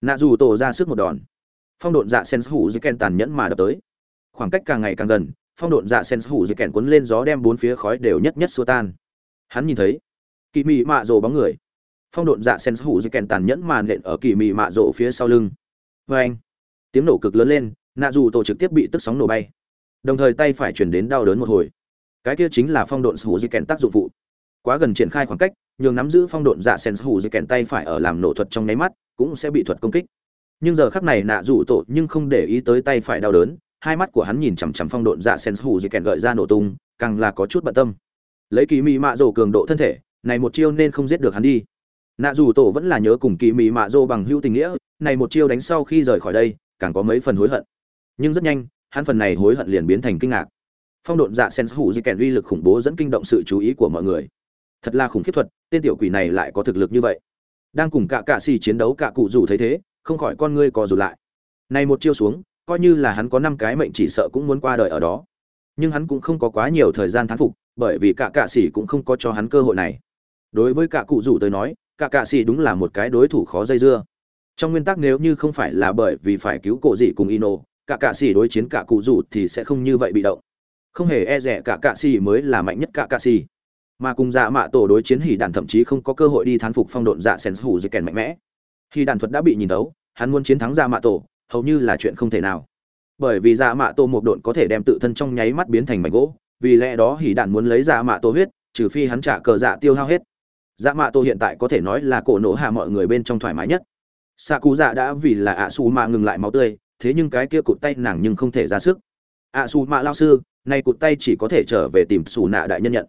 Nạ Dù tổ ra sức một đòn. Phong độn dạ sen hủ dây kẹn tàn nhẫn mà đập tới. Khoảng cách càng ngày càng gần, phong độn dạ sen hủ dây kẹn cuốn lên gió đem bốn phía khói đều nhất nhất xua tan. Hắn nhìn thấy kỳ mị mạ rộ bóng người. Phong độn dạ sen hủ dây kẹn tàn nhẫn màn nện ở kỳ mị mạ rộ phía sau lưng. Vê anh, tiếng nổ cực lớn lên, nạ dù tổ trực tiếp bị tức sóng nổ bay. Đồng thời tay phải chuyển đến đau đớn một hồi. Cái kia chính là phong độn hủ di kèn tác dụng phụ. Quá gần triển khai khoảng cách, nhường nắm giữ phong độn dạ sen hủ di kèn tay phải ở làm nổ thuật trong nháy mắt, cũng sẽ bị thuật công kích. Nhưng giờ khắc này nạ dù tổ nhưng không để ý tới tay phải đau đớn, hai mắt của hắn nhìn chằm chằm phong độn dạ sen hủ di kèn gợi ra nổ tung, càng là có chút bận tâm. Lấy kỳ mị mạ rổ cường độ thân thể này một chiêu nên không giết được hắn đi. Nạ dù tổ vẫn là nhớ cùng kỳ mị mạ dô bằng hữu tình nghĩa, này một chiêu đánh sau khi rời khỏi đây, càng có mấy phần hối hận. Nhưng rất nhanh, hắn phần này hối hận liền biến thành kinh ngạc. Phong độn dạ sen hủ di kèn uy lực khủng bố dẫn kinh động sự chú ý của mọi người. Thật là khủng khiếp thuật, tên tiểu quỷ này lại có thực lực như vậy. Đang cùng cả cạ xì chiến đấu, cả cụ rủ thấy thế, không khỏi con ngươi co rụt lại. Này một chiêu xuống, coi như là hắn có năm cái mệnh chỉ sợ cũng muốn qua đời ở đó. Nhưng hắn cũng không có quá nhiều thời gian thán phục, bởi vì cả cạ xì cũng không có cho hắn cơ hội này đối với cả cụ rủ tới nói, cả cạ xì đúng là một cái đối thủ khó dây dưa. Trong nguyên tắc nếu như không phải là bởi vì phải cứu cổ dị cùng ino, cả cạ xì đối chiến cả cụ rủ thì sẽ không như vậy bị động. Không hề e rẻ cả cạ xì mới là mạnh nhất cả cạ xì. Mà cùng dạ mạ tổ đối chiến hỉ đàn thậm chí không có cơ hội đi thán phục phong độn dạ sen hủ dây kèn mạnh mẽ. Khi đàn thuật đã bị nhìn thấu, hắn muốn chiến thắng dạ mạ tổ, hầu như là chuyện không thể nào. Bởi vì dạ mạ tổ một độn có thể đem tự thân trong nháy mắt biến thành mảnh gỗ, vì lẽ đó hỉ đàn muốn lấy dạ mạ tổ huyết, trừ phi hắn trả cờ dạ tiêu hao hết dạ mạ tổ hiện tại có thể nói là cổ nổ hạ mọi người bên trong thoải mái nhất. Xạ cú dạ đã vì là ạ xù mạ ngừng lại máu tươi, thế nhưng cái kia cụt tay nàng nhưng không thể ra sức. Ạ xù mạ lao sư, nay cụt tay chỉ có thể trở về tìm xù nạ đại nhân nhận.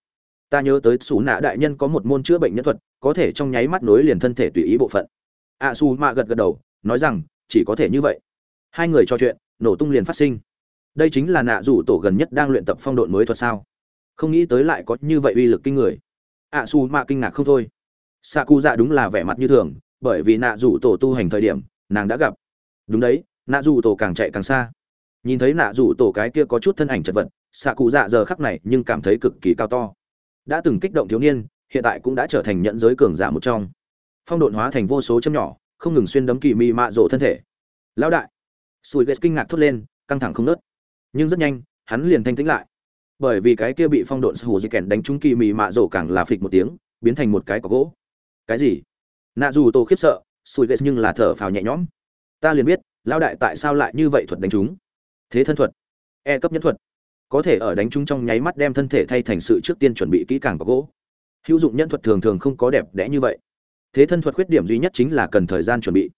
Ta nhớ tới xù nạ đại nhân có một môn chữa bệnh nhân thuật, có thể trong nháy mắt nối liền thân thể tùy ý bộ phận. Ạ xù mạ gật gật đầu, nói rằng, chỉ có thể như vậy. Hai người trò chuyện, nổ tung liền phát sinh. Đây chính là nạ rủ tổ gần nhất đang luyện tập phong độn mới thuật sao? Không nghĩ tới lại có như vậy uy lực kinh người ạ xù mạ kinh ngạc không thôi. Xạ cụ dạ đúng là vẻ mặt như thường, bởi vì nạ rủ tổ tu hành thời điểm, nàng đã gặp. Đúng đấy, nạ rủ tổ càng chạy càng xa. Nhìn thấy nạ rủ tổ cái kia có chút thân ảnh chật vật xạ cụ dạ giờ khắc này nhưng cảm thấy cực kỳ cao to. Đã từng kích động thiếu niên, hiện tại cũng đã trở thành nhận giới cường giả một trong. Phong độn hóa thành vô số châm nhỏ, không ngừng xuyên đấm kỳ mị mạ rộ thân thể. Lão đại. Sùi ghét kinh ngạc thốt lên, căng thẳng không nớt. Nhưng rất nhanh, hắn liền thanh tĩnh lại bởi vì cái kia bị phong độn hù di kèn đánh trúng kỳ mị mạ rổ càng là phịch một tiếng, biến thành một cái có gỗ. Cái gì? Nạ dù tô khiếp sợ sùi ghét nhưng là thở phào nhẹ nhõm. Ta liền biết, lão đại tại sao lại như vậy thuật đánh trúng. Thế thân thuật e cấp nhất thuật, có thể ở đánh trúng trong nháy mắt đem thân thể thay thành sự trước tiên chuẩn bị kỹ càng có gỗ. Hữu dụng nhân thuật thường thường không có đẹp đẽ như vậy. Thế thân thuật khuyết điểm duy nhất chính là cần thời gian chuẩn bị.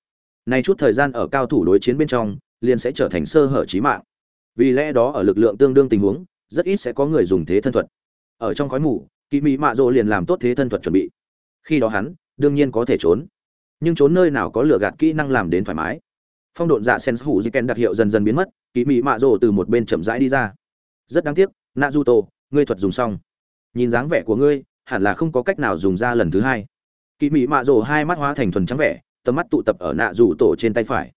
Nay chút thời gian ở cao thủ đối chiến bên trong, liền sẽ trở thành sơ hở trí mạng. Vì lẽ đó ở lực lượng tương đương tình huống rất ít sẽ có người dùng thế thân thuật. Ở trong khói mù kỳ mỹ mạ rộ liền làm tốt thế thân thuật chuẩn bị. Khi đó hắn, đương nhiên có thể trốn. Nhưng trốn nơi nào có lửa gạt kỹ năng làm đến thoải mái. Phong độn dạ sen hủ di ken đặc hiệu dần dần biến mất kỳ mỹ mạ rộ từ một bên chậm rãi đi ra. Rất đáng tiếc nạ du tô ngươi thuật dùng xong. Nhìn dáng vẻ của ngươi, hẳn là không có cách nào dùng ra lần thứ hai. Kỳ mỹ mạ rồ hai mắt hóa thành thuần trắng vẻ, tầm mắt tụ tập ở nạ rủ tổ trên tay phải.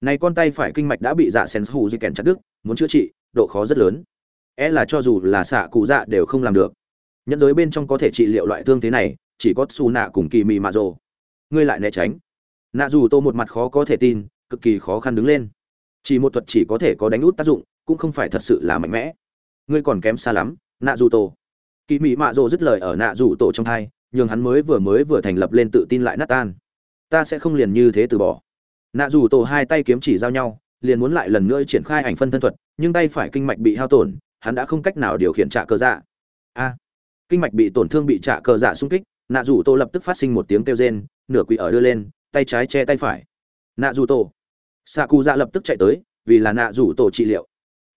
Này con tay phải kinh mạch đã bị dạ sen hù di kèn chặt đứt, muốn chữa trị, độ khó rất lớn e là cho dù là xạ cụ dạ đều không làm được. Nhẫn giới bên trong có thể trị liệu loại thương thế này, chỉ có xù nạ cùng kỳ mị mạ rồ. Ngươi lại né tránh. Nạ dù tô một mặt khó có thể tin, cực kỳ khó khăn đứng lên. Chỉ một thuật chỉ có thể có đánh út tác dụng, cũng không phải thật sự là mạnh mẽ. Ngươi còn kém xa lắm, nạ dù tô. Kỳ mị mạ rồ dứt lời ở nạ dù tổ trong thai, nhường hắn mới vừa mới vừa thành lập lên tự tin lại nát tan. Ta sẽ không liền như thế từ bỏ. Nạ dù tổ hai tay kiếm chỉ giao nhau, liền muốn lại lần nữa triển khai ảnh phân thân thuật, nhưng tay phải kinh mạch bị hao tổn hắn đã không cách nào điều khiển trạ cơ dạ. A, kinh mạch bị tổn thương bị trạ cơ dạ xung kích, nạ dù tổ lập tức phát sinh một tiếng kêu rên, nửa quỷ ở đưa lên, tay trái che tay phải. Nạ dù tổ xạ cụ dạ lập tức chạy tới, vì là nạ dù tổ trị liệu.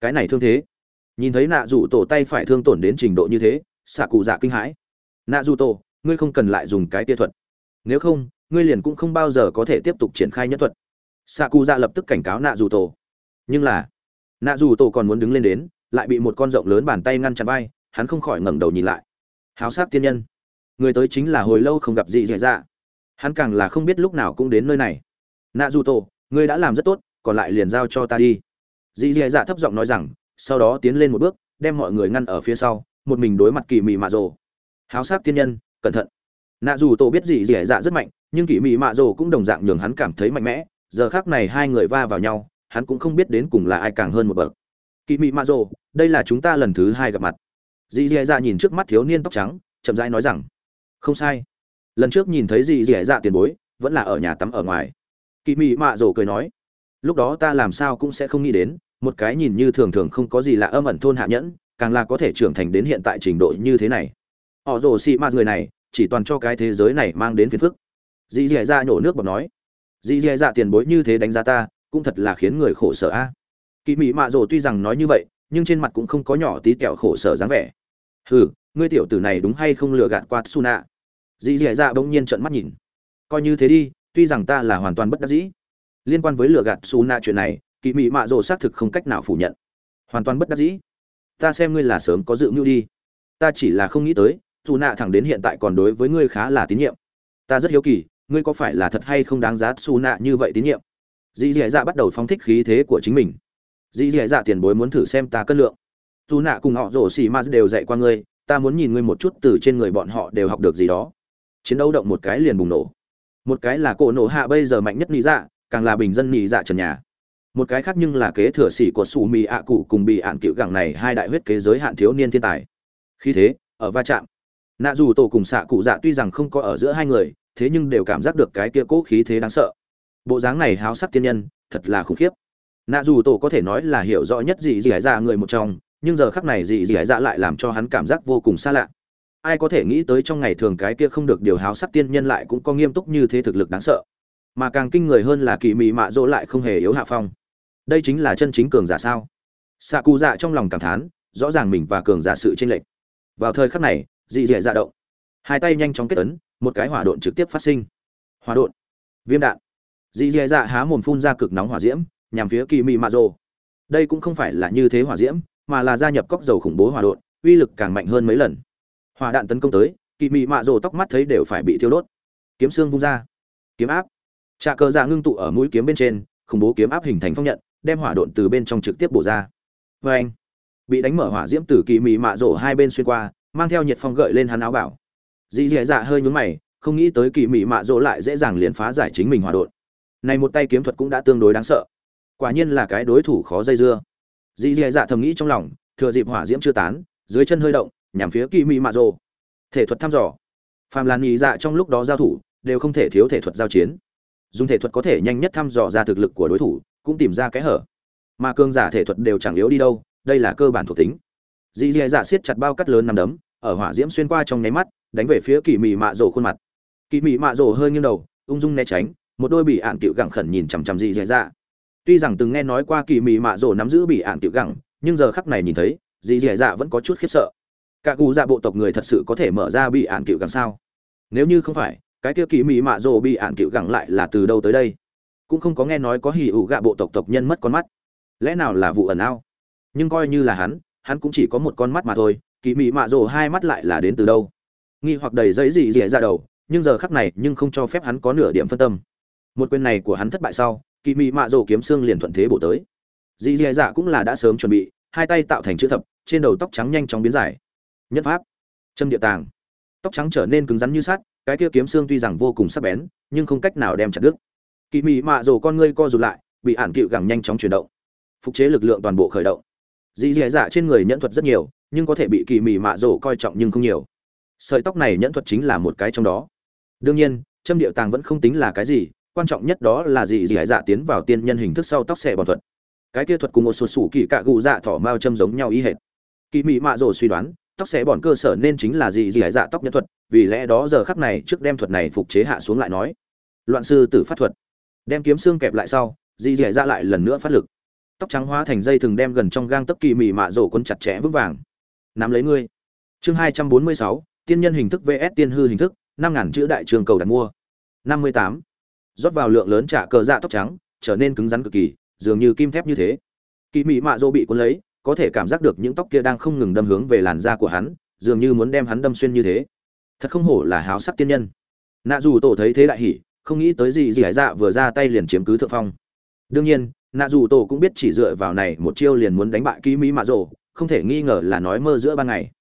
Cái này thương thế. Nhìn thấy nạ dù tổ tay phải thương tổn đến trình độ như thế xạ cụ dạ kinh hãi. Nạ dù tổ ngươi không cần lại dùng cái tia thuật. Nếu không, ngươi liền cũng không bao giờ có thể tiếp tục triển khai nhất thuật. Xạ cụ dạ lập tức cảnh cáo nạ dù tổ nhưng là, nạ dù tổ còn muốn đứng lên đến lại bị một con rộng lớn bàn tay ngăn chặn vai, hắn không khỏi ngẩng đầu nhìn lại. Háo sát tiên nhân. Người tới chính là hồi lâu không gặp gì dễ dạ. Hắn càng là không biết lúc nào cũng đến nơi này. Nạ dù tổ, ngươi đã làm rất tốt, còn lại liền giao cho ta đi. Dì dì dạ thấp giọng nói rằng, sau đó tiến lên một bước, đem mọi người ngăn ở phía sau, một mình đối mặt kỳ mị mạ rồ. Háo sát tiên nhân, cẩn thận. Nạ dù tổ biết dị dì dạ rất mạnh, nhưng kỳ mị mạ rồ cũng đồng dạng nhường hắn cảm thấy mạnh mẽ. Giờ khác này hai người va vào nhau, hắn cũng không biết đến cùng là ai càng hơn một bậc kỳ mị mạ rồ, đây là chúng ta lần thứ hai gặp mặt. Dì dì dạ nhìn trước mắt thiếu niên tóc trắng, chậm rãi nói rằng, không sai. Lần trước nhìn thấy dì dì dạ tiền bối, vẫn là ở nhà tắm ở ngoài. Kỳ mị mạ rồ cười nói, lúc đó ta làm sao cũng sẽ không nghĩ đến, một cái nhìn như thường thường không có gì lạ âm ẩn thôn hạ nhẫn, càng là có thể trưởng thành đến hiện tại trình độ như thế này. Họ rồ xị mạt người này, chỉ toàn cho cái thế giới này mang đến phiền phức. Dì dì dạ nhổ nước bọt nói, dì dì dạ tiền bối như thế đánh giá ta, cũng thật là khiến người khổ sở a. à kỳ mỹ mạ rồ tuy rằng nói như vậy, nhưng trên mặt cũng không có nhỏ tí kẹo khổ sở dáng vẻ. Hừ, ngươi tiểu tử này đúng hay không lừa gạt qua su nạ dì dì dạ bỗng nhiên trợn mắt nhìn. Coi như thế đi, tuy rằng ta là hoàn toàn bất đắc dĩ. Liên quan với lừa gạt su nạ chuyện này kỳ mỹ mạ rồ xác thực không cách nào phủ nhận. Hoàn toàn bất đắc dĩ. Ta xem ngươi là sớm có dự mưu đi. Ta chỉ là không nghĩ tới dù nạ thẳng đến hiện tại còn đối với ngươi khá là tín nhiệm. Ta rất hiếu kỳ, ngươi có phải là thật hay không đáng giá xù nạ như vậy tín nhiệm? Dì dì dạ bắt đầu phóng thích khí thế của chính mình dì dì dạ tiền bối muốn thử xem ta cân lượng. Dù nạ cùng họ rổ xì ma đều dạy qua ngươi, ta muốn nhìn ngươi một chút từ trên người bọn họ đều học được gì đó. Chiến đấu động một cái liền bùng nổ. Một cái là cổ nổ hạ bây giờ mạnh nhất nghĩ dạ càng là bình dân nghĩ dạ trần nhà. Một cái khác nhưng là kế thừa sĩ của sủ mì ạ cụ cùng bị ạn cựu gẳng này hai đại huyết kế giới hạn thiếu niên thiên tài. Khi thế, ở va chạm. Nạ dù tổ cùng xạ cụ dạ tuy rằng không có ở giữa hai người, thế nhưng đều cảm giác được cái kia cố khí thế đáng sợ. Bộ dáng này háo sắc tiên nhân, thật là khủng khiếp nạ dù tổ có thể nói là hiểu rõ nhất gì gì hải dạ người một trong, nhưng giờ khắc này gì gì hải dạ lại làm cho hắn cảm giác vô cùng xa lạ. Ai có thể nghĩ tới trong ngày thường cái kia không được điều háo sắc tiên nhân lại cũng có nghiêm túc như thế thực lực đáng sợ. Mà càng kinh người hơn là kỳ mị mạ dỗ lại không hề yếu hạ phong. Đây chính là chân chính cường giả sao? Xạ cụ dạ trong lòng cảm thán, rõ ràng mình và cường giả sự tranh lệch. Vào thời khắc này, dị dẻ dạ động. Hai tay nhanh chóng kết ấn, một cái hỏa độn trực tiếp phát sinh. Hỏa độn. Viêm đạn. Dị dẻ dạ há mồm phun ra cực nóng hỏa diễm nhằm phía kỳ mị mạ rồ. Đây cũng không phải là như thế hỏa diễm mà là gia nhập cốc dầu khủng bố hỏa đột, uy lực càng mạnh hơn mấy lần. Hỏa đạn tấn công tới kỳ mị mạ rồ tóc mắt thấy đều phải bị thiêu đốt. Kiếm xương vung ra. Kiếm áp. Trà cờ dạ ngưng tụ ở mũi kiếm bên trên khủng bố kiếm áp hình thành phong nhận đem hỏa độn từ bên trong trực tiếp bổ ra. Vê anh bị đánh mở hỏa diễm từ kỳ mị mạ rổ hai bên xuyên qua mang theo nhiệt phong gợi lên hắn áo bảo. Dì dì dạ hơi nhún mày không nghĩ tới kỳ mị mạ rồ lại dễ dàng liền phá giải chính mình hỏa đột. này một tay kiếm thuật cũng đã tương đối đáng sợ quả nhiên là cái đối thủ khó dây dưa. Dì dì dạ thầm nghĩ trong lòng, thừa dịp hỏa diễm chưa tán, dưới chân hơi động, nhằm phía kỳ mị mạ rồ. Thể thuật thăm dò. Phàm làn nhị dạ trong lúc đó giao thủ, đều không thể thiếu thể thuật giao chiến. Dùng thể thuật có thể nhanh nhất thăm dò ra thực lực của đối thủ, cũng tìm ra cái hở. Mà cương giả thể thuật đều chẳng yếu đi đâu, đây là cơ bản thuộc tính. Dì dì dạ siết chặt bao cắt lớn nằm đấm, ở hỏa diễm xuyên qua trong nháy mắt, đánh về phía kỳ mị mạ rổ khuôn mặt. Kỳ mị mạ rổ hơi nghiêng đầu, ung dung né tránh, một đôi bị ạn cựu gẳng khẩn nhìn chằm chằm dì dì dạ tuy rằng từng nghe nói qua kỳ mị mạ rổ nắm giữ bị ạn tiểu gẳng, nhưng giờ khắc này nhìn thấy, dì dì dạ vẫn có chút khiếp sợ. Cả cụ dạ bộ tộc người thật sự có thể mở ra bị ạn cựu gẳng sao? Nếu như không phải, cái kia kỳ mị mạ rồ bị ạn cựu gẳng lại là từ đâu tới đây? Cũng không có nghe nói có hì ủ gạ bộ tộc tộc nhân mất con mắt. Lẽ nào là vụ ẩn ao? Nhưng coi như là hắn hắn cũng chỉ có một con mắt mà thôi, kỳ mị mạ rồ hai mắt lại là đến từ đâu? Nghi hoặc đầy giấy dì dì ra đầu, nhưng giờ khắc này nhưng không cho phép hắn có nửa điểm phân tâm. Một quyền này của hắn thất bại sau kỳ mị mạ rồ kiếm xương liền thuận thế bổ tới. Dì dì dạ cũng là đã sớm chuẩn bị, hai tay tạo thành chữ thập, trên đầu tóc trắng nhanh chóng biến dài. Nhất pháp. Châm địa tàng. Tóc trắng trở nên cứng rắn như sắt, cái kia kiếm xương tuy rằng vô cùng sắc bén, nhưng không cách nào đem chặt đứt. Kỳ mị mạ rồ con ngươi co rụt lại, bị ản cựu gẳng nhanh chóng chuyển động. Phục chế lực lượng toàn bộ khởi động. Dì dì dạ trên người nhẫn thuật rất nhiều, nhưng có thể bị kỳ mị mạ rồ coi trọng nhưng không nhiều. Sợi tóc này nhẫn thuật chính là một cái trong đó. Đương nhiên, châm điệu tàng vẫn không tính là cái gì quan trọng nhất đó là gì? Gì hải dạ tiến vào tiên nhân hình thức sau tóc xẻ bòn thuật. Cái kia thuật cùng một sụt sủ kỳ cạ gù dạ thỏ mao châm giống nhau ý hệt. Kỳ mị mạ rồ suy đoán, tóc xẻ bòn cơ sở nên chính là gì? Gì hải dạ tóc nhân thuật, vì lẽ đó giờ khắc này trước đem thuật này phục chế hạ xuống lại nói. Loạn sư tử phát thuật. Đem kiếm xương kẹp lại sau, dì dì ra dạ lại lần nữa phát lực. Tóc trắng hóa thành dây thừng đem gần trong gang tấc kỳ mị mạ rổ quân chặt chẽ vững vàng. Nắm lấy ngươi. Chương hai trăm bốn mươi sáu, tiên nhân hình thức vs tiên hư hình thức, năm ngàn chữ đại trường cầu đặt mua. Năm mươi tám rót vào lượng lớn trả cờ dạ tóc trắng, trở nên cứng rắn cực kỳ, dường như kim thép như thế. Kỳ mị mạ Dô bị cuốn lấy, có thể cảm giác được những tóc kia đang không ngừng đâm hướng về làn da của hắn, dường như muốn đem hắn đâm xuyên như thế. Thật không hổ là háo sắc tiên nhân. Nạ dù tổ thấy thế đại hỉ, không nghĩ tới gì gì hải dạ vừa ra tay liền chiếm cứ thượng phong. Đương nhiên, nạ dù tổ cũng biết chỉ dựa vào này một chiêu liền muốn đánh bại kỳ mỹ mạ rồ không thể nghi ngờ là nói mơ giữa ban ngày.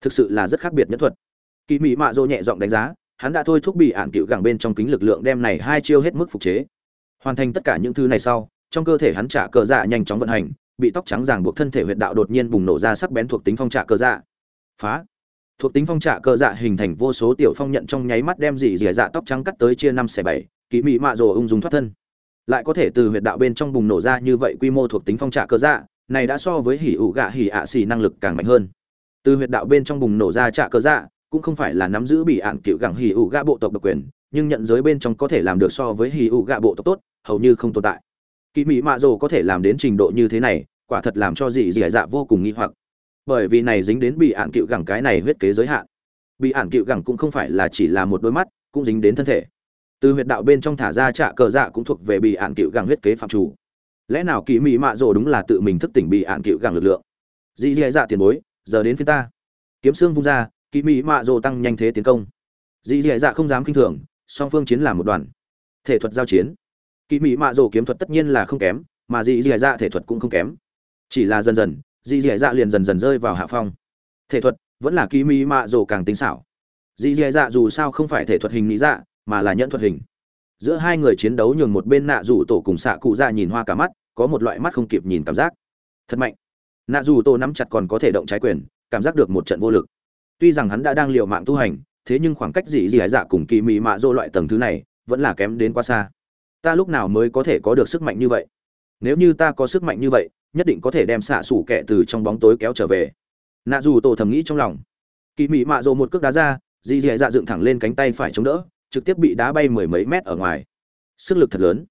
Thực sự là rất khác biệt nhất thuật. Kỳ mỹ mạ rồ nhẹ giọng đánh giá hắn đã thôi thúc bị ạn cựu gẳng bên trong kính lực lượng đem này hai chiêu hết mức phục chế. Hoàn thành tất cả những thứ này sau, trong cơ thể hắn trả cờ dạ nhanh chóng vận hành, bị tóc trắng ràng buộc thân thể huyệt đạo đột nhiên bùng nổ ra sắc bén thuộc tính phong trả cờ dạ. Phá. Thuộc tính phong trả cờ dạ hình thành vô số tiểu phong nhận trong nháy mắt đem dì dì dạ tóc trắng cắt tới chia năm xẻ bảy kỹ mỹ mạ rồ ung dung thoát thân. Lại có thể từ huyệt đạo bên trong bùng nổ ra như vậy quy mô thuộc tính phong trạ cờ dạ này đã so với hỉ ủ gạ hỉ ạ xì năng lực càng mạnh hơn. Từ huyệt đạo bên trong bùng nổ ra trạ cờ dạ cũng không phải là nắm giữ bị ạn cựu gẳng hì ủ gạ bộ tộc độc quyền, nhưng nhận giới bên trong có thể làm được so với hì ủ gạ bộ tộc tốt, hầu như không tồn tại. Kỳ mỹ mạ rồ có thể làm đến trình độ như thế này, quả thật làm cho dị dị dạ vô cùng nghi hoặc. Bởi vì này dính đến bị ạn cựu gẳng cái này huyết kế giới hạn. Bị ạn cựu gẳng cũng không phải là chỉ là một đôi mắt, cũng dính đến thân thể. Từ huyệt đạo bên trong thả ra trạ cờ dạ cũng thuộc về bị ạn cựu gẳng huyết kế phạm chủ. Lẽ nào kỳ mỹ mạ rồ đúng là tự mình thức tỉnh bị ạn cựu gẳng lực lượng? Dị dì dạ tiền bối, giờ đến phía ta. Kiếm xương vung ra kỳ mỹ mạ rồ tăng nhanh thế tiến công. Dì dì dạ không dám k i n h thường, song phương chiến làm một đoàn. Thể thuật giao chiến. Kỳ mỹ mạ rồ kiếm thuật tất nhiên là không kém, mà dì dì dạ thể thuật cũng không kém. Chỉ là dần dần dì dì dạ liền dần dần rơi vào hạ phong. Thể thuật, vẫn là kỳ mỹ mạ rồ càng tính xảo. Dì dì dạ dù sao không phải thể thuật hình mỹ dạ mà là nhận thuật hình. Giữa hai người chiến đấu nhường một bên nạ rủ tổ cùng xạ cụ ra nhìn hoa cả mắt, có một loại mắt không kịp nhìn cảm giác. Thật mạnh. Nạ rủ tổ nắm chặt còn có thể động trái quyền, cảm giác được một trận vô lực tuy rằng hắn đã đang liều mạng tu hành, thế nhưng khoảng cách gì gì hải dạ cùng kỳ mị mạ dô loại tầng thứ này vẫn là kém đến quá xa. Ta lúc nào mới có thể có được sức mạnh như vậy? Nếu như ta có sức mạnh như vậy, nhất định có thể đem xạ sủ kẻ từ trong bóng tối kéo trở về. Nạ dù tổ thầm nghĩ trong lòng. Kỳ mị mạ dô một cước đá ra dì dì dạ dựng thẳng lên cánh tay phải chống đỡ, trực tiếp bị đá bay mười mấy mét ở ngoài. Sức lực thật lớn.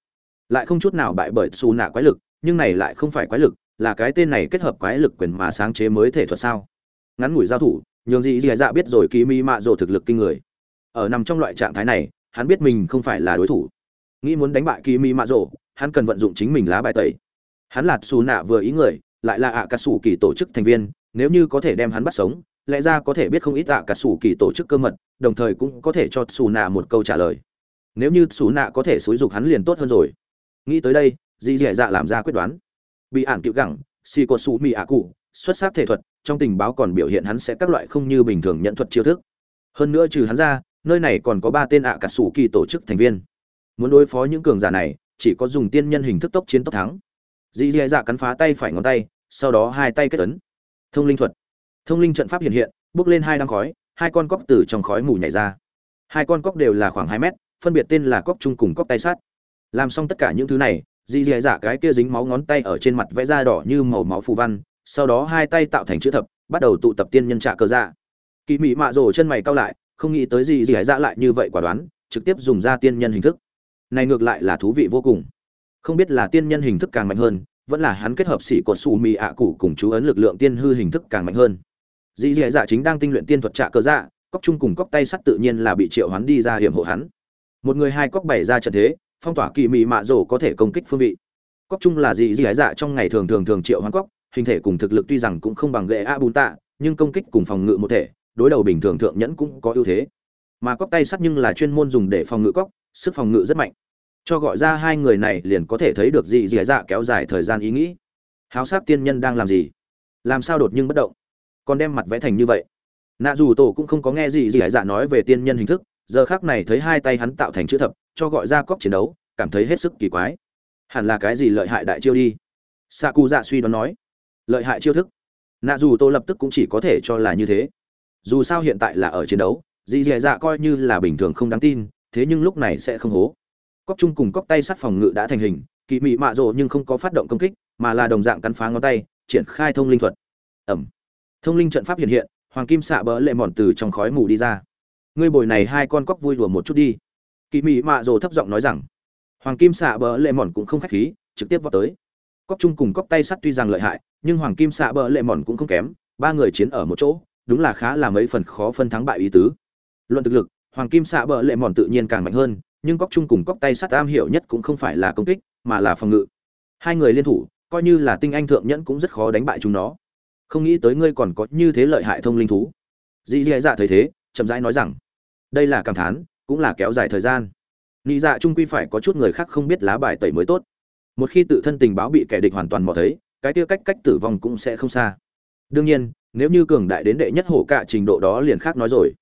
Lại không chút nào bại bởi xù nạ quái lực, nhưng này lại không phải quái lực, là cái tên này kết hợp quái lực quyền mà sáng chế mới thể thuật sao? Ngắn ngủi giao thủ nhường gì dị dạ biết rồi kỳ mi mạ rồ thực lực kinh người. Ở nằm trong loại trạng thái này, hắn biết mình không phải là đối thủ. Nghĩ muốn đánh bại kỳ mi mạ rồ, hắn cần vận dụng chính mình lá bài tẩy. Hắn là xù nạ vừa ý người, lại là ạ cà sủ kỳ tổ chức thành viên, nếu như có thể đem hắn bắt sống, lẽ ra có thể biết không ít ạ cà sủ kỳ tổ chức cơ mật, đồng thời cũng có thể cho xù nạ một câu trả lời. Nếu như xù nạ có thể xúi dục hắn liền tốt hơn rồi. Nghĩ tới đây, dì dẻ dạ làm ra quyết đoán. Bị ản cựu gẳng xì có xù mi ạ cụ xuất sắc thể thuật trong tình báo còn biểu hiện hắn sẽ các loại không như bình thường nhận thuật chiêu thức. Hơn nữa trừ hắn ra, nơi này còn có ba tên ạ cà sủ kỳ tổ chức thành viên. Muốn đối phó những cường giả này, chỉ có dùng tiên nhân hình thức tốc chiến tốc thắng. Dì dì dạ cắn phá tay phải ngón tay, sau đó hai tay kết ấn. Thông linh thuật. Thông linh trận pháp hiện hiện, bước lên hai đám khói, hai con cóc từ trong khói mù nhảy ra. Hai con cóc đều là khoảng hai mét, phân biệt tên là cóc chung cùng cóc tay sát. Làm xong tất cả những thứ này, dì dì dạ cái kia dính máu ngón tay ở trên mặt vẽ da đỏ như màu máu phù văn sau đó hai tay tạo thành chữ thập, bắt đầu tụ tập tiên nhân trả cơ dạ. Kỳ mị mạ rồ chân mày cao lại, không nghĩ tới gì gì hải dạ lại như vậy quả đoán, trực tiếp dùng ra tiên nhân hình thức. Này ngược lại là thú vị vô cùng. Không biết là tiên nhân hình thức càng mạnh hơn, vẫn là hắn kết hợp sĩ của su mì ạ cụ cùng chú ấn lực lượng tiên hư hình thức càng mạnh hơn. Dì dì dạ chính đang tinh luyện tiên thuật trạ cơ dạ cóc chung cùng cóc tay sắt tự nhiên là bị triệu hắn đi ra hiểm hộ hắn. Một người hai cóc bày ra trận thế, phong tỏa kỳ mị mạ rổ có thể công kích phương vị. Cóc chung là dì dì dạ trong ngày thường thường thường triệu hoán cóc hình thể cùng thực lực tuy rằng cũng không bằng ghệ a bùn tạ, nhưng công kích cùng phòng ngự một thể, đối đầu bình thường thượng nhẫn cũng có ưu thế. Mà cóc tay sắt nhưng là chuyên môn dùng để phòng ngự cóc, sức phòng ngự rất mạnh. Cho gọi ra hai người này liền có thể thấy được dị dì dạ kéo dài thời gian ý nghĩ. Háo sát tiên nhân đang làm gì? Làm sao đột nhưng bất động? Còn đem mặt vẽ thành như vậy? Nạ dù tổ cũng không có nghe gì dì dạ nói về tiên nhân hình thức, giờ khác này thấy hai tay hắn tạo thành chữ thập, cho gọi ra cóc chiến đấu, cảm thấy hết sức kỳ quái. Hẳn là cái gì lợi hại đại chiêu đi? Sa cu dạ suy đoán nói lợi hại chiêu thức. Nạ dù tô lập tức cũng chỉ có thể cho là như thế. Dù sao hiện tại là ở chiến đấu, dì dì dạ coi như là bình thường không đáng tin, thế nhưng lúc này sẽ không hố. Cóc chung cùng cóc tay sát phòng ngự đã thành hình, kỳ mị mạ rộ nhưng không có phát động công kích, mà là đồng dạng cắn phá ngón tay, triển khai thông linh thuật. Ẩm. Thông linh trận pháp hiện hiện, hoàng kim xạ bỡ lệ mòn từ trong khói mù đi ra. Ngươi bồi này hai con cóc vui đùa một chút đi. Kỳ mị mạ rộ thấp giọng nói rằng. Hoàng kim xạ bỡ lệ mòn cũng không khách khí, trực tiếp vào tới cóc chung cùng cóc tay sắt tuy rằng lợi hại, nhưng hoàng kim xạ bờ lệ mòn cũng không kém, ba người chiến ở một chỗ, đúng là khá là mấy phần khó phân thắng bại ý tứ. Luận thực lực, hoàng kim xạ bờ lệ mòn tự nhiên càng mạnh hơn, nhưng cóc chung cùng cóc tay sắt am hiểu nhất cũng không phải là công kích, mà là phòng ngự. Hai người liên thủ, coi như là tinh anh thượng nhẫn cũng rất khó đánh bại chúng nó. Không nghĩ tới ngươi còn có như thế lợi hại thông linh thú. Dĩ dì dạ thấy thế, chậm rãi nói rằng, đây là cảm thán, cũng là kéo dài thời gian. Nị dạ trung quy phải có chút người khác không biết lá bài tẩy mới tốt một khi tự thân tình báo bị kẻ địch hoàn toàn mò thấy, cái tiêu cách cách tử vong cũng sẽ không xa. Đương nhiên, nếu như cường đại đến đệ nhất hổ cả trình độ đó liền khác nói rồi.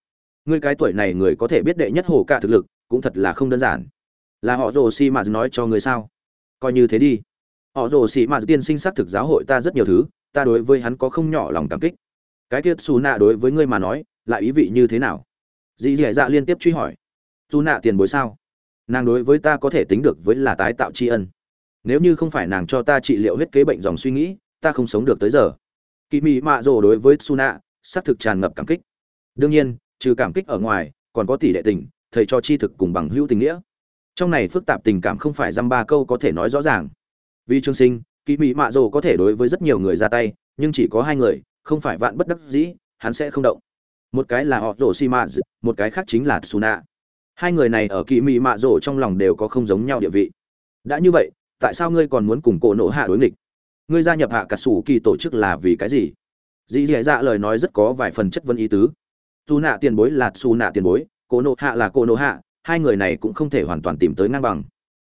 Ngươi cái tuổi này người có thể biết đệ nhất hổ cả thực lực, cũng thật là không đơn giản. Là họ rồ si mà nói cho người sao? Coi như thế đi. Họ rồ si mà tiên sinh xác thực giáo hội ta rất nhiều thứ, ta đối với hắn có không nhỏ lòng cảm kích. Cái tiết xù nạ đối với ngươi mà nói lại ý vị như thế nào? Dì dì dạ liên tiếp truy hỏi. Dù nạ tiền bối sao? Nàng đối với ta có thể tính được với là tái tạo tri ân nếu như không phải nàng cho ta trị liệu huyết kế bệnh dòng suy nghĩ, ta không sống được tới giờ. Kỳ mị mạ rồ đối với su nạ xác thực tràn ngập cảm kích. Đương nhiên, trừ cảm kích ở ngoài, còn có tỷ đệ tình, thầy cho chi thực cùng bằng hữu tình nghĩa. Trong này phức tạp tình cảm không phải dăm ba câu có thể nói rõ ràng. Vì trương sinh kỳ mỹ mạ rồ có thể đối với rất nhiều người ra tay, nhưng chỉ có hai người, không phải vạn bất đắc dĩ, hắn sẽ không động. Một cái là họ rồ si mạ một cái khác chính là suna. Hai người này ở kỳ mỹ mạ rồ trong lòng đều có không giống nhau địa vị. Đã như vậy tại sao ngươi còn muốn cùng cổ nộ hạ đối nghịch? Ngươi gia nhập hạ cả sủ kỳ tổ chức là vì cái gì? Dì dì dạ lời nói rất có vài phần chất vấn ý tứ. Dù nạ tiền bối là xù nạ tiền bối, cổ nộ hạ là cổ nộ hạ, hai người này cũng không thể hoàn toàn tìm tới ngang bằng.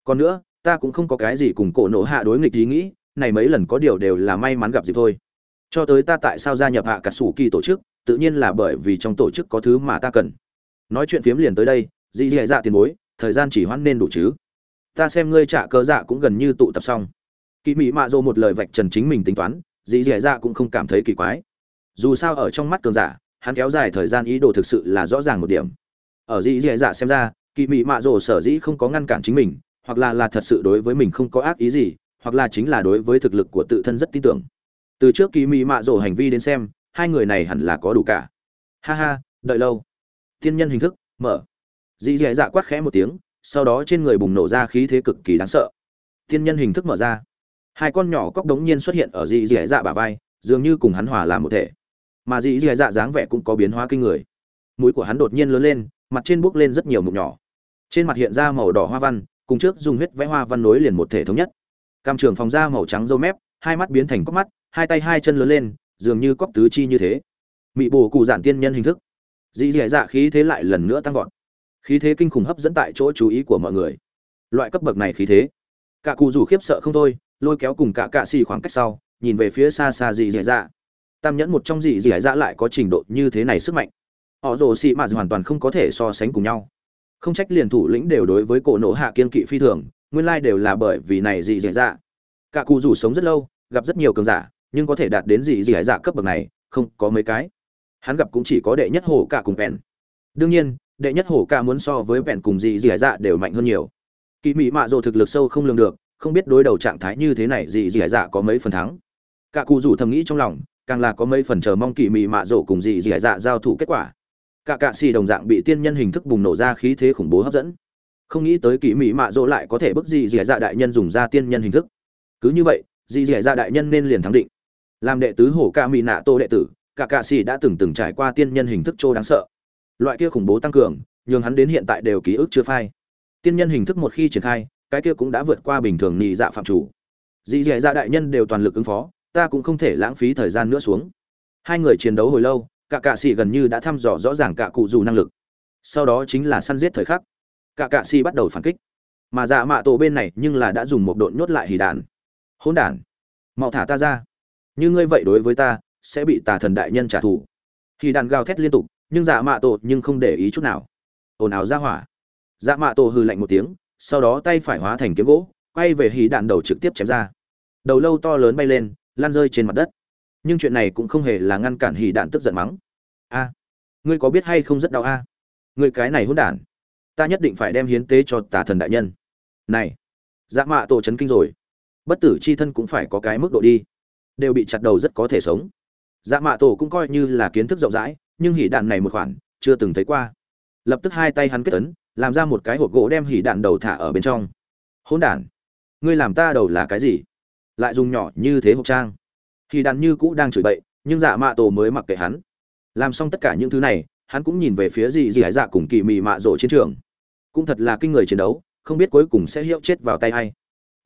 Còn nữa, ta cũng không có cái gì cùng cổ nộ hạ đối nghịch ý nghĩ, này mấy lần có điều đều là may mắn gặp dịp thôi. Cho tới ta tại sao gia nhập hạ cả sủ kỳ tổ chức, tự nhiên là bởi vì trong tổ chức có thứ mà ta cần. Nói chuyện phiếm liền tới đây, dì dì dạ tiền bối, thời gian chỉ hoãn nên đủ chứ? Ta xem ngươi trả cơ dạ cũng gần như tụ tập xong. Kỳ mỹ mạ dô một lời vạch trần chính mình tính toán, dì Dẻ dạ cũng không cảm thấy kỳ quái. Dù sao ở trong mắt cường giả, hắn kéo dài thời gian ý đồ thực sự là rõ ràng một điểm. Ở dì Dẻ dạ xem ra kỳ mỹ mạ dô sở dĩ không có ngăn cản chính mình, hoặc là là thật sự đối với mình không có ác ý gì, hoặc là chính là đối với thực lực của tự thân rất tin tưởng. Từ trước kỳ mỹ mạ dô hành vi đến xem, hai người này hẳn là có đủ cả. Ha ha, đợi lâu. Tiên nhân hình thức, mở. Dì Dẻ dạ quát khẽ một tiếng sau đó trên người bùng nổ ra khí thế cực kỳ đáng sợ. Tiên nhân hình thức mở ra. Hai con nhỏ cóc đống nhiên xuất hiện ở dị dị dạ bả vai, dường như cùng hắn hòa làm một thể. Mà dị dị dạ dáng vẻ cũng có biến hóa kinh người. Mũi của hắn đột nhiên lớn lên, mặt trên bước lên rất nhiều mụn nhỏ. Trên mặt hiện ra màu đỏ hoa văn, cùng trước dùng huyết vẽ hoa văn nối liền một thể thống nhất. Cam trường phòng da màu trắng râu mép, hai mắt biến thành cóc mắt, hai tay hai chân lớn lên, dường như cóc tứ chi như thế. Mị bồ cụ giản tiên nhân hình thức. Dị dị dạ khí thế lại lần nữa tăng vọt khí thế kinh khủng hấp dẫn tại chỗ chú ý của mọi người. Loại cấp bậc này khí thế, cả cụ rủ khiếp sợ không thôi, lôi kéo cùng cả cạ xì khoảng cách sau, nhìn về phía xa xa dì dì dạ. Tam nhẫn một trong dì dì dạ lại có trình độ như thế này sức mạnh. Họ rồ xì mà hoàn toàn không có thể so sánh cùng nhau. Không trách liền thủ lĩnh đều đối với cổ nổ hạ kiên kỵ phi thường, nguyên lai đều là bởi vì này dì dì dạ. Cả cụ rủ sống rất lâu, gặp rất nhiều cường giả, nhưng có thể đạt đến gì dì dạ cấp bậc này, không có mấy cái. Hắn gặp cũng chỉ có đệ nhất hồ cả cùng bèn. đương nhiên đệ nhất hổ ca muốn so với vẹn cùng dì dì dạ đều mạnh hơn nhiều. Kỳ mỹ mạ rồ thực lực sâu không lường được, không biết đối đầu trạng thái như thế này dì dì dạ có mấy phần thắng. Cả cụ rủ thầm nghĩ trong lòng, càng là có mấy phần chờ mong kỳ mỹ mạ rồ cùng dì dì dạ giao thủ kết quả. Cả cạ xì đồng dạng bị tiên nhân hình thức bùng nổ ra khí thế khủng bố hấp dẫn. Không nghĩ tới kỳ mỹ mạ rỗ lại có thể bức dì dì dạ đại nhân dùng ra tiên nhân hình thức. Cứ như vậy dì dì dạ đại nhân nên liền thắng định. Làm đệ tứ hổ ca mỹ nạ tô đệ tử, cả cạ xì đã từng từng trải qua tiên nhân hình thức trô đáng sợ loại kia khủng bố tăng cường, nhường hắn đến hiện tại đều ký ức chưa phai. Tiên nhân hình thức một khi triển khai, cái kia cũng đã vượt qua bình thường nhị dạ phạm chủ. Dị dạ dạ đại nhân đều toàn lực ứng phó, ta cũng không thể lãng phí thời gian nữa xuống. Hai người chiến đấu hồi lâu, cả cạ xì gần như đã thăm dò rõ ràng cả cụ dù năng lực. Sau đó chính là săn giết thời khắc. Cả cạ xì bắt đầu phản kích. Mà dạ mạ tổ bên này nhưng là đã dùng một độn nhốt lại hì đàn hỗn đản, mau thả ta ra. Như ngươi vậy đối với ta, sẽ bị tà thần đại nhân trả thù. Hì đàn gào thét liên tục nhưng dạ mạ tổ nhưng không để ý chút nào. Ồn ào ra hỏa. Dạ mạ tổ hư lạnh một tiếng, sau đó tay phải hóa thành kiếm gỗ, quay về hì đạn đầu trực tiếp chém ra. Đầu lâu to lớn bay lên, lan rơi trên mặt đất. Nhưng chuyện này cũng không hề là ngăn cản hì đạn tức giận mắng. A, ngươi có biết hay không rất đau a? Ngươi cái này hỗn đản. Ta nhất định phải đem hiến tế cho tà thần đại nhân. Này dạ mạ tổ chấn kinh rồi. Bất tử c h i thân cũng phải có cái mức độ đi. Đều bị chặt đầu rất có thể sống. Dạ mạ tổ cũng coi như là kiến thức rộng rãi nhưng hỉ đạn này một khoản, chưa từng thấy qua. Lập tức hai tay hắn kết tấn làm ra một cái hộp gỗ đem hỉ đạn đầu thả ở bên trong. Hỗn đản, ngươi làm ta đầu là cái gì? Lại dùng nhỏ như thế hộp trang. Hỉ đạn như cũ đang chửi bậy, nhưng dạ mạ tổ mới mặc kệ hắn. Làm xong tất cả những thứ này, hắn cũng nhìn về phía dì dì hải dạ cùng kỳ mị mạ rộ chiến trường. Cũng thật là kinh người chiến đấu, không biết cuối cùng sẽ hiệu chết vào tay hay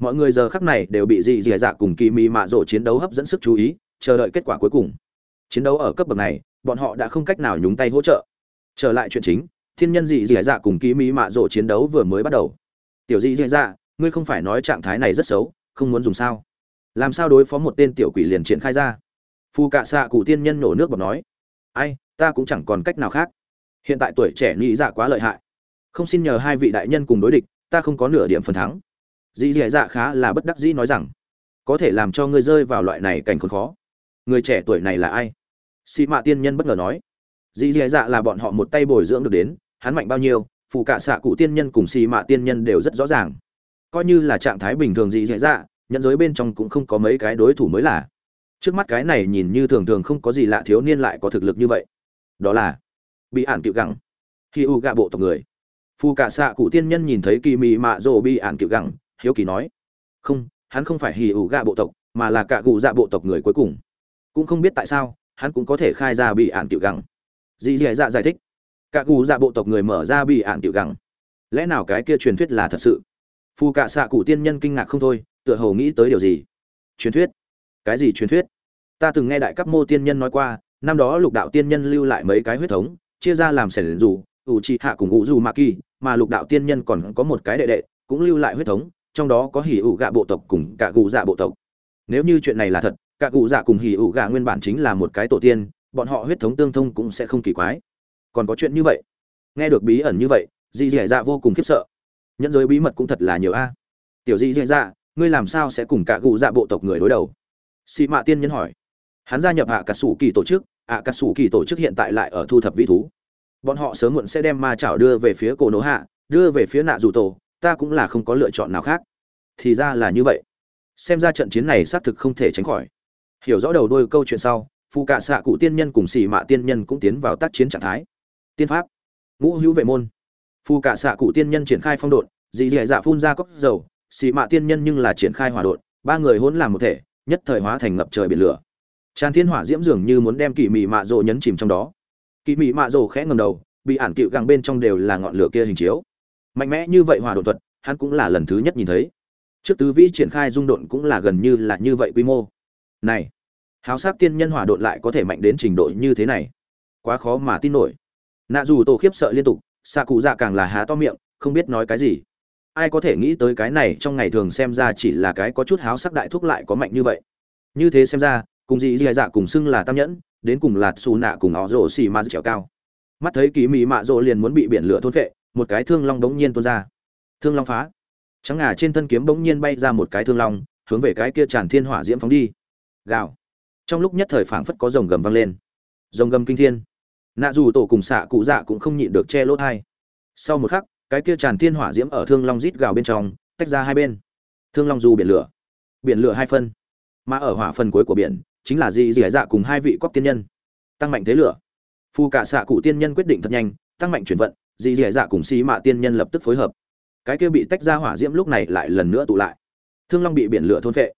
mọi người giờ khắc này đều bị dì dị dạ cùng kỳ mị mạ rộ chiến đấu hấp dẫn sức chú ý, chờ đợi kết quả cuối cùng chiến đấu ở cấp bậc này, bọn họ đã không cách nào nhúng tay hỗ trợ. Trở lại chuyện chính, thiên nhân dị dị dạ cùng ký mỹ mạ rộ chiến đấu vừa mới bắt đầu. Tiểu dị dị dạ ngươi không phải nói trạng thái này rất xấu, không muốn dùng sao? Làm sao đối phó một tên tiểu quỷ liền triển khai ra? Phu cạ xạ cụ tiên nhân nổ nước bọt nói. Ai, ta cũng chẳng còn cách nào khác. Hiện tại tuổi trẻ nghĩ dạ quá lợi hại. Không xin nhờ hai vị đại nhân cùng đối địch, ta không có nửa điểm phần thắng. Dì dì dạ khá là bất đắc dĩ nói rằng, có thể làm cho ngươi rơi vào loại này cảnh khốn khó. Người trẻ tuổi này là ai? Xị mạ tiên nhân bất ngờ nói, dì dì dạ là bọn họ một tay bồi dưỡng được đến, hắn mạnh bao nhiêu phụ cả xạ cụ tiên nhân cùng xì mạ tiên nhân đều rất rõ ràng. Coi như là trạng thái bình thường dì dì dạ nhận giới bên trong cũng không có mấy cái đối thủ mới là. Trước mắt cái này nhìn như thường thường không có gì lạ thiếu niên lại có thực lực như vậy. Đó là bị ản cựu gẳng khi u gạ bộ tộc người. Phù cả xạ cụ tiên nhân nhìn thấy kỳ mị mạ rồ bị ản cựu gẳng, hiếu kỳ nói, không, hắn không phải hì ủ gạ bộ tộc, mà là cả cụ dạ bộ tộc người cuối cùng. Cũng không biết tại sao hắn cũng có thể khai ra bị ạn tiểu gẳng. Dì dì dạ giải thích. Cả cụ dạ bộ tộc người mở ra bị ạn tiểu gẳng. Lẽ nào cái kia truyền thuyết là thật sự? Phù cả xạ cụ tiên nhân kinh ngạc không thôi, tựa hồ nghĩ tới điều gì? Truyền thuyết? Cái gì truyền thuyết? Ta từng nghe đại cấp mô tiên nhân nói qua, năm đó lục đạo tiên nhân lưu lại mấy cái huyết thống, chia ra làm sẻn dù, ủ trị hạ cùng ngũ dù ma kỳ, mà lục đạo tiên nhân còn có một cái đệ đệ, cũng lưu lại huyết thống, trong đó có hỉ ủ gạ bộ tộc cùng cả gù dạ bộ tộc. Nếu như chuyện này là thật cả cụ dạ cùng hỉ ủ gà nguyên bản chính là một cái tổ tiên, bọn họ huyết thống tương thông cũng sẽ không kỳ quái. Còn có chuyện như vậy? Nghe được bí ẩn như vậy, dì dì dạ vô cùng khiếp sợ. Nhẫn giới bí mật cũng thật là nhiều a. Tiểu dì dì dạ ngươi làm sao sẽ cùng cả cụ dạ bộ tộc người đối đầu? Xị mạ tiên nhân hỏi. Hắn gia nhập hạ cả sủ kỳ tổ chức ạ cả sủ kỳ tổ chức hiện tại lại ở thu thập vĩ thú. Bọn họ sớm muộn sẽ đem ma chảo đưa về phía cổ nổ hạ, đưa về phía nạ dù tổ, ta cũng là không có lựa chọn nào khác. Thì ra là như vậy. Xem ra trận chiến này xác thực không thể tránh khỏi hiểu rõ đầu đôi câu chuyện sau phụ cạ xạ cụ tiên nhân cùng xì mạ tiên nhân cũng tiến vào tác chiến trạng thái. Tiên pháp. Ngũ hữu vệ môn. Phụ cạ xạ cụ tiên nhân triển khai phong độn, dì dì dạ phun ra cốc dầu, xì mạ tiên nhân nhưng là triển khai hỏa độn, ba người hỗn làm một thể, nhất thời hóa thành ngập trời biển lửa. Tràn thiên hỏa diễm dường như muốn đem kỳ mị mạ rộ nhấn chìm trong đó. Kỳ mị mạ rộ khẽ ngầm đầu, bị ản cựu găng bên trong đều là ngọn lửa kia hình chiếu. Mạnh mẽ như vậy hỏa đột thuật, hắn cũng là lần thứ nhất nhìn thấy. Trước tứ vĩ triển khai dung độn cũng là gần như là như vậy quy mô này, háo sắc tiên nhân hỏa độn lại có thể mạnh đến trình độ như thế này. Quá khó mà tin nổi. Nạ dù tổ khiếp sợ liên tục xạ cụ dạ càng là há to miệng, không biết nói cái gì. Ai có thể nghĩ tới cái này trong ngày thường xem ra chỉ là cái có chút háo sắc đại thuốc lại có mạnh như vậy. Như thế xem ra, cùng gì dì dạ cùng xưng là tam nhẫn, đến cùng là xù nạ cùng họ rổ xì ma trèo cao. Mắt thấy kỳ mị mạ rộ liền muốn bị biển lửa thôn vệ một cái thương long bỗng nhiên tuôn ra. Thương long phá. Trắng ngà trên thân kiếm bỗng nhiên bay ra một cái thương long, hướng về cái kia tràn thiên hỏa diễm phóng đi gào. Trong lúc nhất thời phảng phất có rồng gầm vang lên. Rồng gầm kinh thiên. Nạ dù tổ cùng xạ cụ dạ cũng không nhịn được che lỗ thai. Sau một khắc, cái kia tràn thiên hỏa diễm ở thương long rít gào bên trong, tách ra hai bên. Thương long du biển lửa. Biển lửa hai phân. Mà ở hỏa phần cuối của biển, chính là dị dị dạ cùng hai vị cóc tiên nhân. Tăng mạnh thế lửa. Phu cả xạ cụ tiên nhân quyết định thật nhanh, tăng mạnh chuyển vận dị dị dạ cùng xí mạ tiên nhân lập tức phối hợp. Cái kia bị tách ra hỏa diễm lúc này lại lần nữa tụ lại. Thương long bị biển lửa thôn phệ.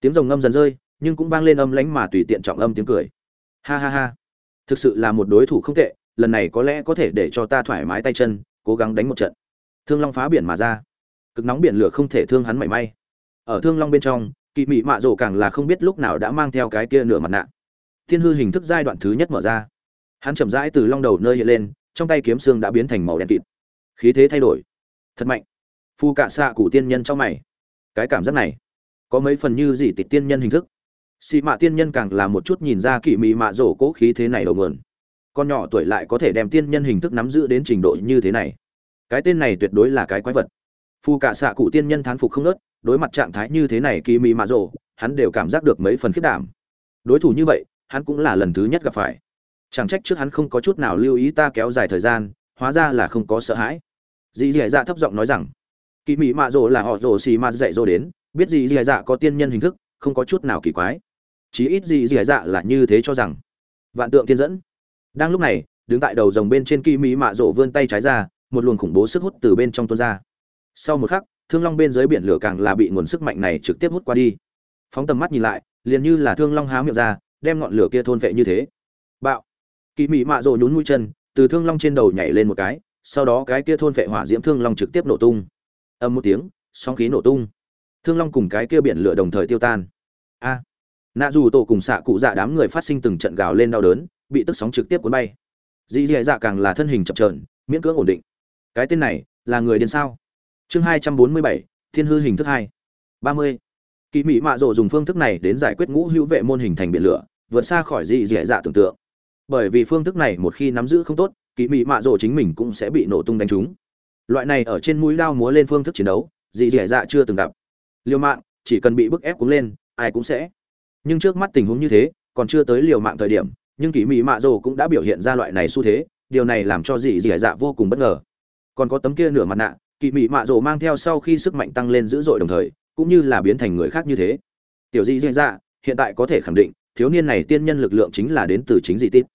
Tiếng rồng ngâm dần rơi nhưng cũng vang lên âm lánh mà tùy tiện trọng âm tiếng cười. Ha ha ha. Thực sự là một đối thủ không tệ, lần này có lẽ có thể để cho ta thoải mái tay chân, cố gắng đánh một trận. Thương long phá biển mà ra. Cực nóng biển lửa không thể thương hắn mảy may. Ở thương long bên trong kỳ mị mạ rổ càng là không biết lúc nào đã mang theo cái kia nửa mặt nạ. Thiên hư hình thức giai đoạn thứ nhất mở ra. Hắn chậm rãi từ long đầu nơi hiện lên, trong tay kiếm xương đã biến thành màu đen kịt. Khí thế thay đổi. Thật mạnh. Phu cạ xạ cụ tiên nhân trong mày. Cái cảm giác này, có mấy phần như gì tịch tiên nhân hình thức xị mạ tiên nhân càng là một chút nhìn ra kỳ mị mạ rổ cố khí thế này đầu nguồn. Con nhỏ tuổi lại có thể đem tiên nhân hình thức nắm giữ đến trình độ như thế này. Cái tên này tuyệt đối là cái quái vật. Phu cả xạ cụ tiên nhân thán phục không nớt, đối mặt trạng thái như thế này kỳ mị mạ rổ, hắn đều cảm giác được mấy phần khiết đảm. Đối thủ như vậy, hắn cũng là lần thứ nhất gặp phải. Chẳng trách trước hắn không có chút nào lưu ý ta kéo dài thời gian, hóa ra là không có sợ hãi. Dì dì dạ thấp giọng nói rằng, kỳ mị mạ rổ là họ rổ xì mạ dạy rổ đến, biết dì dì dạ có tiên nhân hình thức, không có chút nào kỳ quái chí ít gì gì dạ là như thế cho rằng. Vạn tượng tiên dẫn. Đang lúc này, đứng tại đầu rồng bên trên kỳ mỹ mạ rổ vươn tay trái ra, một luồng khủng bố sức hút từ bên trong tuôn ra. Sau một khắc, thương long bên dưới biển lửa càng là bị nguồn sức mạnh này trực tiếp hút qua đi. Phóng tầm mắt nhìn lại, liền như là thương long há miệng ra, đem ngọn lửa kia thôn vệ như thế. Bạo. Kỳ mỹ mạ rổ nhún mũi chân, từ thương long trên đầu nhảy lên một cái, sau đó cái kia thôn vệ hỏa diễm thương long trực tiếp nổ tung. Âm một tiếng, sóng khí nổ tung. Thương long cùng cái kia biển lửa đồng thời tiêu tan. A nạ dù tổ cùng xạ cụ dạ đám người phát sinh từng trận gào lên đau đớn, bị tức sóng trực tiếp cuốn bay. Dì dì dạ càng là thân hình chập trờn miễn cưỡng ổn định. Cái tên này, là người điên sao? Chương hai trăm bốn mươi bảy, thiên hư hình thức hai, ba mươi. Kỳ mỹ mạ rộ dùng phương thức này đến giải quyết ngũ hữu vệ môn hình thành biển lửa, vượt xa khỏi dì dì dạ tưởng tượng. Bởi vì phương thức này một khi nắm giữ không tốt kỳ mỹ mạ rộ chính mình cũng sẽ bị nổ tung đánh trúng. Loại này ở trên mũi đao múa lên phương thức chiến đấu, dì dì dạ chưa từng gặp. Liêu mạng, chỉ cần bị bức ép cuốn lên, ai cũng sẽ nhưng trước mắt tình huống như thế, còn chưa tới liều mạng thời điểm, nhưng kỳ mỹ mạ rồ cũng đã biểu hiện ra loại này xu thế, điều này làm cho dì dì dạ vô cùng bất ngờ. Còn có tấm kia nửa mặt nạ kỳ mỹ mạ rồ mang theo sau khi sức mạnh tăng lên dữ dội đồng thời, cũng như là biến thành người khác như thế. Tiểu dì dì dạ hiện tại có thể khẳng định, thiếu niên này tiên nhân lực lượng chính là đến từ chính dị tít.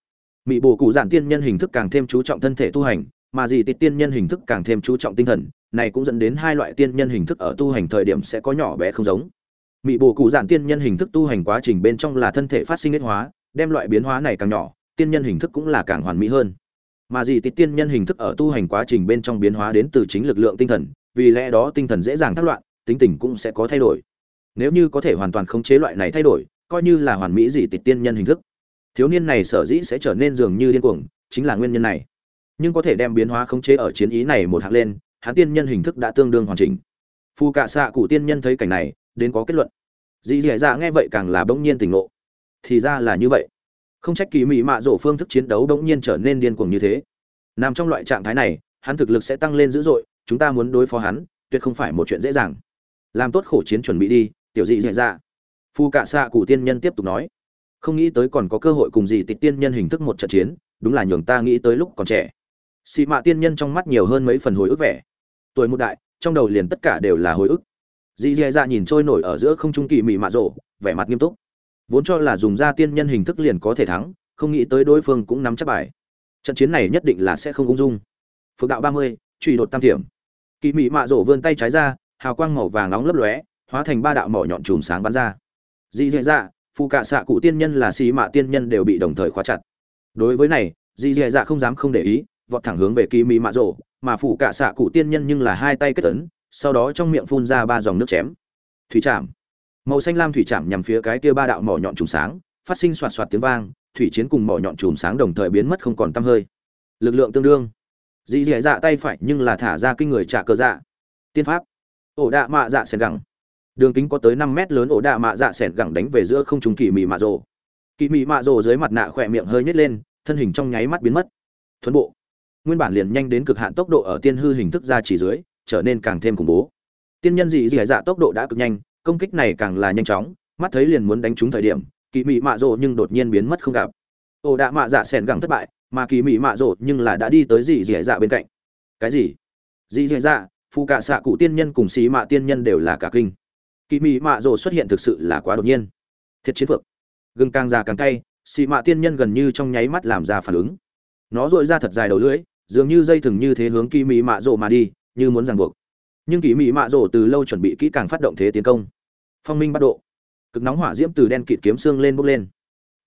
Mỹ bồ cụ giản tiên nhân hình thức càng thêm chú trọng thân thể tu hành, mà dị tít tiên nhân hình thức càng thêm chú trọng tinh thần, này cũng dẫn đến hai loại tiên nhân hình thức ở tu hành thời điểm sẽ có nhỏ bé không giống mỹ bồ cụ giản tiên nhân hình thức tu hành quá trình bên trong là thân thể phát sinh biến hóa, đem loại biến hóa này càng nhỏ, tiên nhân hình thức cũng là càng hoàn mỹ hơn. Mà gì tít tiên nhân hình thức ở tu hành quá trình bên trong biến hóa đến từ chính lực lượng tinh thần, vì lẽ đó tinh thần dễ dàng thất loạn, tính tình cũng sẽ có thay đổi. Nếu như có thể hoàn toàn khống chế loại này thay đổi, coi như là hoàn mỹ gì tít tiên nhân hình thức. Thiếu niên này sở dĩ sẽ trở nên dường như điên cuồng, chính là nguyên nhân này. Nhưng có thể đem biến hóa khống chế ở chiến ý này một hạng lên, hắn tiên nhân hình thức đã tương đương hoàn chỉnh. Phù cạ xạ cụ tiên nhân thấy cảnh này đến có kết luận. Dì dì dạ nghe vậy càng là bỗng nhiên tỉnh ngộ. Thì ra là như vậy. Không trách kỳ mỹ mạ rổ phương thức chiến đấu bỗng nhiên trở nên điên cuồng như thế. Nằm trong loại trạng thái này, hắn thực lực sẽ tăng lên dữ dội, chúng ta muốn đối phó hắn, tuyệt không phải một chuyện dễ dàng. Làm tốt khổ chiến chuẩn bị đi, tiểu dị dạy ra phu cạ xạ cụ tiên nhân tiếp tục nói. Không nghĩ tới còn có cơ hội cùng Dị tịch tiên nhân hình thức một trận chiến, đúng là nhường ta nghĩ tới lúc còn trẻ. Xị mạ tiên nhân trong mắt nhiều hơn mấy phần hồi ức vẻ. Tuổi một đại, trong đầu liền tất cả đều là hồi ức dì dì dạ nhìn trôi nổi ở giữa không trung kỳ mị mạ rộ, vẻ mặt nghiêm túc. Vốn cho là dùng ra tiên nhân hình thức liền có thể thắng, không nghĩ tới đối phương cũng nắm chắc bài. Trận chiến này nhất định là sẽ không ung dung. Phước đạo ba mươi, truy đột tam thiểm. Kỳ mị mạ rổ vươn tay trái ra, hào quang màu vàng nóng lấp lóe, hóa thành ba đạo mỏ nhọn chùm sáng bắn ra. Dì dì dạ phụ cạ xạ cụ tiên nhân là xì mạ tiên nhân đều bị đồng thời khóa chặt. Đối với này, dì dì dạ không dám không để ý, vọt thẳng hướng về kỳ mị mạ rổ mà phụ cạ xạ cụ tiên nhân nhưng là hai tay kết tấn sau đó trong miệng phun ra ba dòng nước chém. Thủy trảm. Màu xanh lam thủy trảm nhằm phía cái kia ba đạo mỏ nhọn trùng sáng, phát sinh soạt soạt tiếng vang, thủy chiến cùng mỏ nhọn trùng sáng đồng thời biến mất không còn tăm hơi. Lực lượng tương đương. Dì dẻ dạ tay phải nhưng là thả ra kinh người trả cơ dạ. Tiên pháp. Ổ đạ mạ dạ sẻn gẳng. Đường kính có tới năm mét lớn ổ đạ mạ dạ sẻn gẳng đánh về giữa không trung kỳ mị mạ rồ. Kỳ mị mạ rồ dưới mặt nạ khỏe miệng hơi nhét lên, thân hình trong nháy mắt biến mất. Thuấn bộ. Nguyên bản liền nhanh đến cực hạn tốc độ ở tiên hư hình thức ra chỉ dưới trở nên càng thêm khủng bố. Tiên nhân dị dị dạ tốc độ đã cực nhanh, công kích này càng là nhanh chóng, mắt thấy liền muốn đánh trúng thời điểm kỳ mị mạ rộ nhưng đột nhiên biến mất không gặp. Ồ đạ mạ dạ sẻn gẳng thất bại, mà kỳ mị mạ rộ nhưng là đã đi tới dị dẻ dạ bên cạnh. Cái gì? Dị dẻ dạ phụ cả xạ cụ tiên nhân cùng sĩ mạ tiên nhân đều là cả kinh. Kỳ mị mạ rộ xuất hiện thực sự là quá đột nhiên. Thiệt chiến phược gừng càng già càng cay sĩ mạ tiên nhân gần như trong nháy mắt làm ra phản ứng. Nó dội ra thật dài đầu lưỡi, dường như dây thừng như thế hướng kỳ mị mạ rộ mà đi như muốn ràng buộc. Nhưng kỳ mị mạ rổ từ lâu chuẩn bị kỹ càng phát động thế tiến công. Phong minh bắt độ. Cực nóng hỏa diễm từ đen kịt kiếm xương lên bốc lên.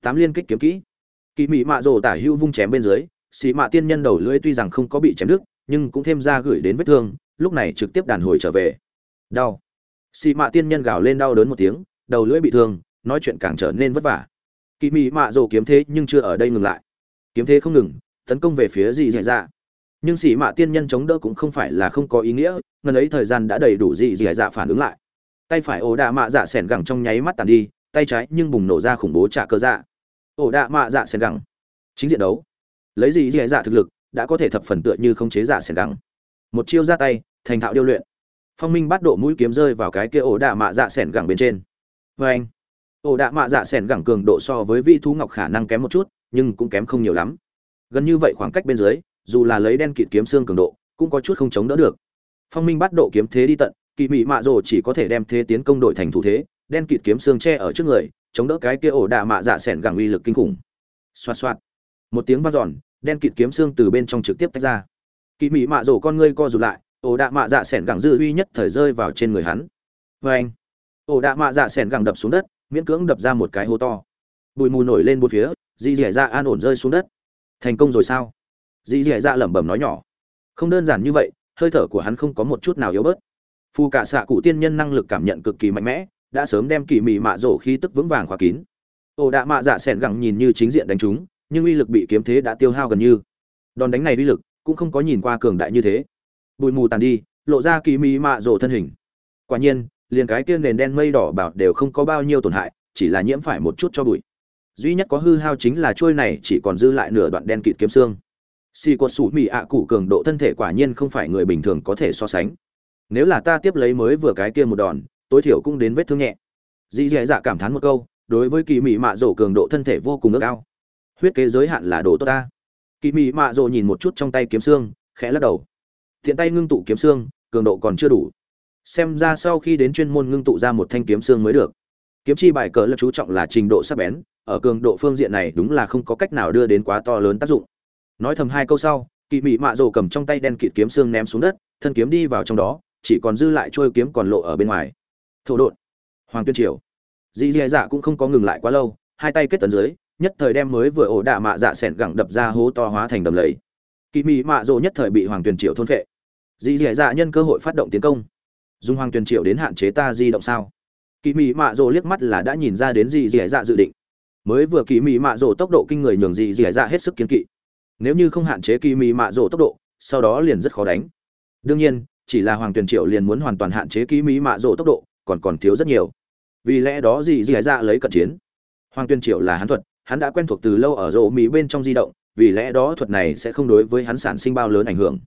Tám liên kích kiếm kỹ. Kỳ mị mạ rổ tả hữu vung chém bên dưới xì mạ tiên nhân đầu lưỡi tuy rằng không có bị chém đứt, nhưng cũng thêm ra gửi đến vết thương, lúc này trực tiếp đàn hồi trở về. Đau. Xì mạ tiên nhân gào lên đau đớn một tiếng, đầu lưỡi bị thương, nói chuyện càng trở nên vất vả. Kỳ mị mạ rổ kiếm thế nhưng chưa ở đây ngừng lại. Kiếm thế không ngừng, tấn công về phía dị dạ dạ nhưng sĩ mạ tiên nhân chống đỡ cũng không phải là không có ý nghĩa, ngần ấy thời gian đã đầy đủ dị dạ dạ phản ứng lại. Tay phải ổ đạ mạ dạ sẻn gẳng trong nháy mắt tàn đi, tay trái nhưng bùng nổ ra khủng bố trả cơ dạ. Ổ đạ mạ dạ sẻn gẳng. Chính diện đấu. Lấy gì dì dạ thực lực, đã có thể thập phần tựa như không chế dạ sẻn gẳng. Một chiêu ra tay, thành thạo điêu luyện. Phong minh bắt độ mũi kiếm rơi vào cái kia ổ đạ mạ dạ sẻn gẳng bên trên. Vê anh ổ đạ mạ dạ sẻn gẳng cường độ so với vị thú ngọc khả năng kém một chút, nhưng cũng kém không nhiều lắm. Gần như vậy khoảng cách bên dưới dù là lấy đen kịt kiếm xương cường độ cũng có chút không chống đỡ được. Phong minh bắt độ kiếm thế đi tận kỳ mị mạ rồ chỉ có thể đem thế tiến công đội thành thủ thế đen kịt kiếm xương che ở trước người chống đỡ cái kia ổ đạ mạ dạ xẻn gẳng uy lực kinh khủng. Xoạt xoạt. Một tiếng vang dọn, đen kịt kiếm xương từ bên trong trực tiếp tách ra. Kỳ mị mạ rồ con ngươi co rụt lại ổ đạ mạ dạ xẻn gẳng dư uy nhất thời rơi vào trên người hắn. Oeng. anh ổ đạ mạ dạ xẻn gẳng đập xuống đất miễn cưỡng đập ra một cái hố to. Bụi mù nổi lên bốn phía dị dẻ ra an ổn rơi xuống đất. Thành công rồi sao? Dì dì dạ lẩm bẩm nói nhỏ. Không đơn giản như vậy hơi thở của hắn không có một chút nào yếu bớt. Phù cả xạ cụ tiên nhân năng lực cảm nhận cực kỳ mạnh mẽ đã sớm đem kỳ mị mạ rổ khí tức vững vàng khóa kín. Ổ đạ mạ dạ sẻn gẳng nhìn như chính diện đánh chúng, nhưng uy lực bị kiếm thế đã tiêu hao gần như. Đòn đánh này uy lực cũng không có nhìn qua cường đại như thế. Bụi mù tàn đi lộ ra kỳ mị mạ rổ thân hình. Quả nhiên liền cái kia nền đen mây đỏ bảo đều không có bao nhiêu tổn hại chỉ là nhiễm phải một chút cho bụi. Duy nhất có hư hao chính là trôi này chỉ còn dư lại nửa đoạn đen kịt kiếm xương xì cột sủ mị ạ cụ cường độ thân thể quả nhiên không phải người bình thường có thể so sánh. Nếu là ta tiếp lấy mới vừa cái kia một đòn, tối thiểu cũng đến vết thương nhẹ. Dì dì dạ cảm thán một câu, đối với kỳ mị mạ rổ cường độ thân thể vô cùng ước ao. Huyết kế giới hạn là đồ tốt ta. Kỳ mị mạ rổ nhìn một chút trong tay kiếm xương, khẽ lắc đầu. Thiện tay ngưng tụ kiếm xương, cường độ còn chưa đủ. Xem ra sau khi đến chuyên môn ngưng tụ ra một thanh kiếm xương mới được. Kiếm chi bài cờ là chú trọng là trình độ sắc bén, ở cường độ phương diện này đúng là không có cách nào đưa đến quá to lớn tác dụng nói thầm hai câu sau, kỵ mị mạ rổ cầm trong tay đen kịt kiếm xương ném xuống đất, thân kiếm đi vào trong đó, chỉ còn dư lại trôi kiếm còn lộ ở bên ngoài. Thổ đột hoàng tuyên triều. Dì dì dạ cũng không có ngừng lại quá lâu, hai tay kết tấn dưới, nhất thời đem mới vừa ổ đạ mạ dạ sẻn gẳng đập ra hố to hóa thành đầm lầy. Kỵ mị mạ rồ nhất thời bị hoàng tuyền triệu thôn vệ. dì dì dạ nhân cơ hội phát động tiến công. Dùng hoàng tuyền triệu đến hạn chế ta di động sao? Kỵ mị mạ rồ liếc mắt là đã nhìn ra đến dì dì dạ dự định. Mới vừa kỵ mị mạ rồ tốc độ kinh người nhường dì dì dạ hết sức kiến kỵ nếu như không hạn chế kỳ mị mạ rộ tốc độ, sau đó liền rất khó đánh. Đương nhiên, chỉ là hoàng tuyền triệu liền muốn hoàn toàn hạn chế kỹ mỹ mạ rộ tốc độ, còn còn thiếu rất nhiều. Vì lẽ đó gì gì ra lấy cận chiến. Hoàng tuyền triệu là hắn thuật, hắn đã quen thuộc từ lâu ở rộ mỹ bên trong di động, vì lẽ đó thuật này sẽ không đối với hắn sản sinh bao lớn ảnh hưởng.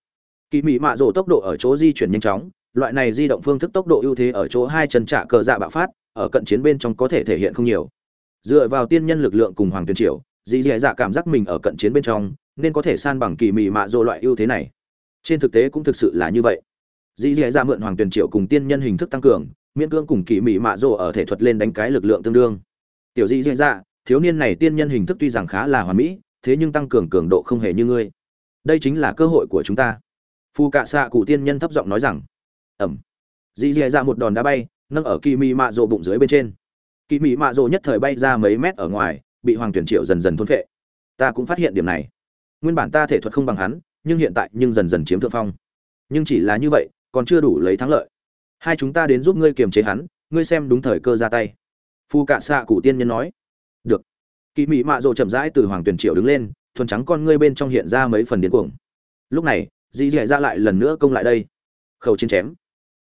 Kỹ mỹ mạ rộ tốc độ ở chỗ di chuyển nhanh chóng, loại này di động phương thức tốc độ ưu thế ở chỗ hai chân trạ cờ dạ bạo phát, ở cận chiến bên trong có thể thể hiện không nhiều. Dựa vào tiên nhân lực lượng cùng hoàng tuyền triệu dì dì dạ cảm giác mình ở cận chiến bên trong nên có thể san bằng kỳ mị mạ rộ loại ưu thế này. Trên thực tế cũng thực sự là như vậy. Dì dì dạ mượn hoàng tuyền triệu cùng tiên nhân hình thức tăng cường, miễn cưỡng cùng kỳ mị mạ dô ở thể thuật lên đánh cái lực lượng tương đương. Tiểu dì dì dạ thiếu niên này tiên nhân hình thức tuy rằng khá là hoàn mỹ, thế nhưng tăng cường cường độ không hề như ngươi. Đây chính là cơ hội của chúng ta. Phu cạ xạ cụ tiên nhân thấp giọng nói rằng, ẩm. Dì dì dạ một đòn đá bay, nâng ở kỳ mị mạ dô bụng dưới bên trên. Kỳ mị mạ dô nhất thời bay ra mấy mét ở ngoài, bị hoàng tuyển triệu dần dần thôn phệ. Ta cũng phát hiện điểm này nguyên bản ta thể thuật không bằng hắn, nhưng hiện tại nhưng dần dần chiếm thượng phong. Nhưng chỉ là như vậy, còn chưa đủ lấy thắng lợi. Hai chúng ta đến giúp ngươi kiềm chế hắn, ngươi xem đúng thời cơ ra tay. Phu cạ xạ cụ tiên nhân nói. Được. Kỳ mị mạ rộ chậm rãi từ hoàng tuyển triệu đứng lên, thuần trắng con ngươi bên trong hiện ra mấy phần điên cuồng. Lúc này dì dì ra lại lần nữa công lại đây. Khẩu chiến chém.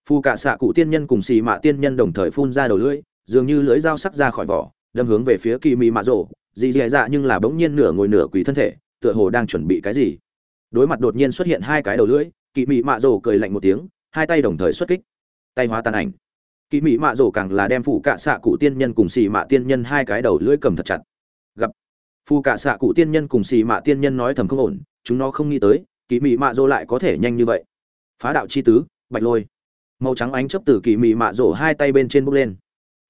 Phu cạ xạ cụ tiên nhân cùng xì mạ tiên nhân đồng thời phun ra đầu lưỡi, dường như lưỡi dao sắc ra khỏi vỏ, đâm hướng về phía kỳ mị mạ rộ dì dì dạ nhưng là bỗng nhiên nửa ngồi nửa quỳ thân thể tựa hồ đang chuẩn bị cái gì. Đối mặt đột nhiên xuất hiện hai cái đầu lưỡi kỳ mị mạ rổ cười lạnh một tiếng, hai tay đồng thời xuất kích. Tay hóa tàn ảnh. Kỳ mỹ mạ rổ càng là đem phụ cạ xạ cụ tiên nhân cùng xì mạ tiên nhân hai cái đầu lưỡi cầm thật chặt. Gặp. Phụ cạ xạ cụ tiên nhân cùng xì mạ tiên nhân nói thầm không ổn, chúng nó không nghĩ tới kỳ mỹ mạ rổ lại có thể nhanh như vậy. Phá đạo chi tứ, bạch lôi. Màu trắng ánh chớp từ kỳ mỹ mạ rổ hai tay bên trên bốc lên.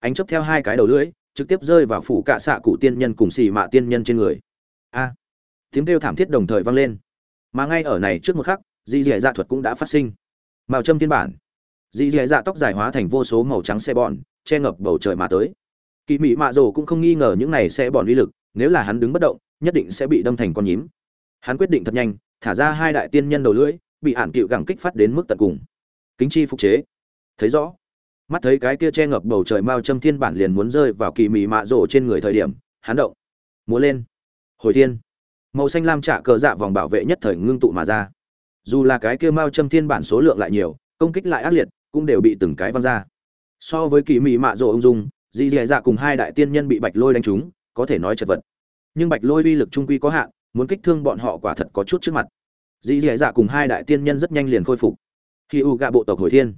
Ánh chớp theo hai cái đầu lưỡi, trực tiếp rơi vào phủ cạ xạ cụ tiên nhân cùng xì mạ tiên nhân trên người. A tiếng kêu thảm thiết đồng thời vang lên. Mà ngay ở này trước một khắc dị dẻ dạ thuật cũng đã phát sinh. Màu châm thiên bản. Dị dẻ dạ tóc dài hóa thành vô số màu trắng xe bòn, che ngập bầu trời mà tới. Kỳ mỹ mạ rồ cũng không nghi ngờ những này sẽ bòn uy lực, nếu là hắn đứng bất động, nhất định sẽ bị đâm thành con nhím. Hắn quyết định thật nhanh, thả ra hai đại tiên nhân đầu lưỡi, bị hạn cựu gẳng kích phát đến mức tận cùng. Kính chi phục chế. Thấy rõ. Mắt thấy cái kia che ngập bầu trời mao châm thiên bản liền muốn rơi vào kỳ mị mạ rổ trên người thời điểm, hắn động. Múa lên. Hồi thiên màu xanh lam trả cờ dạ vòng bảo vệ nhất thời ngưng tụ mà ra. Dù là cái kia mao châm thiên bản số lượng lại nhiều, công kích lại ác liệt, cũng đều bị từng cái văng ra. So với kỳ mị mạ rộ ông dung, dì dì dạ cùng hai đại tiên nhân bị bạch lôi đánh trúng, có thể nói chật vật. Nhưng bạch lôi uy lực trung quy có hạn, muốn kích thương bọn họ quả thật có chút trước mặt. Dì dì dạ cùng hai đại tiên nhân rất nhanh liền khôi phục. Khi u gạ bộ tộc hồi thiên,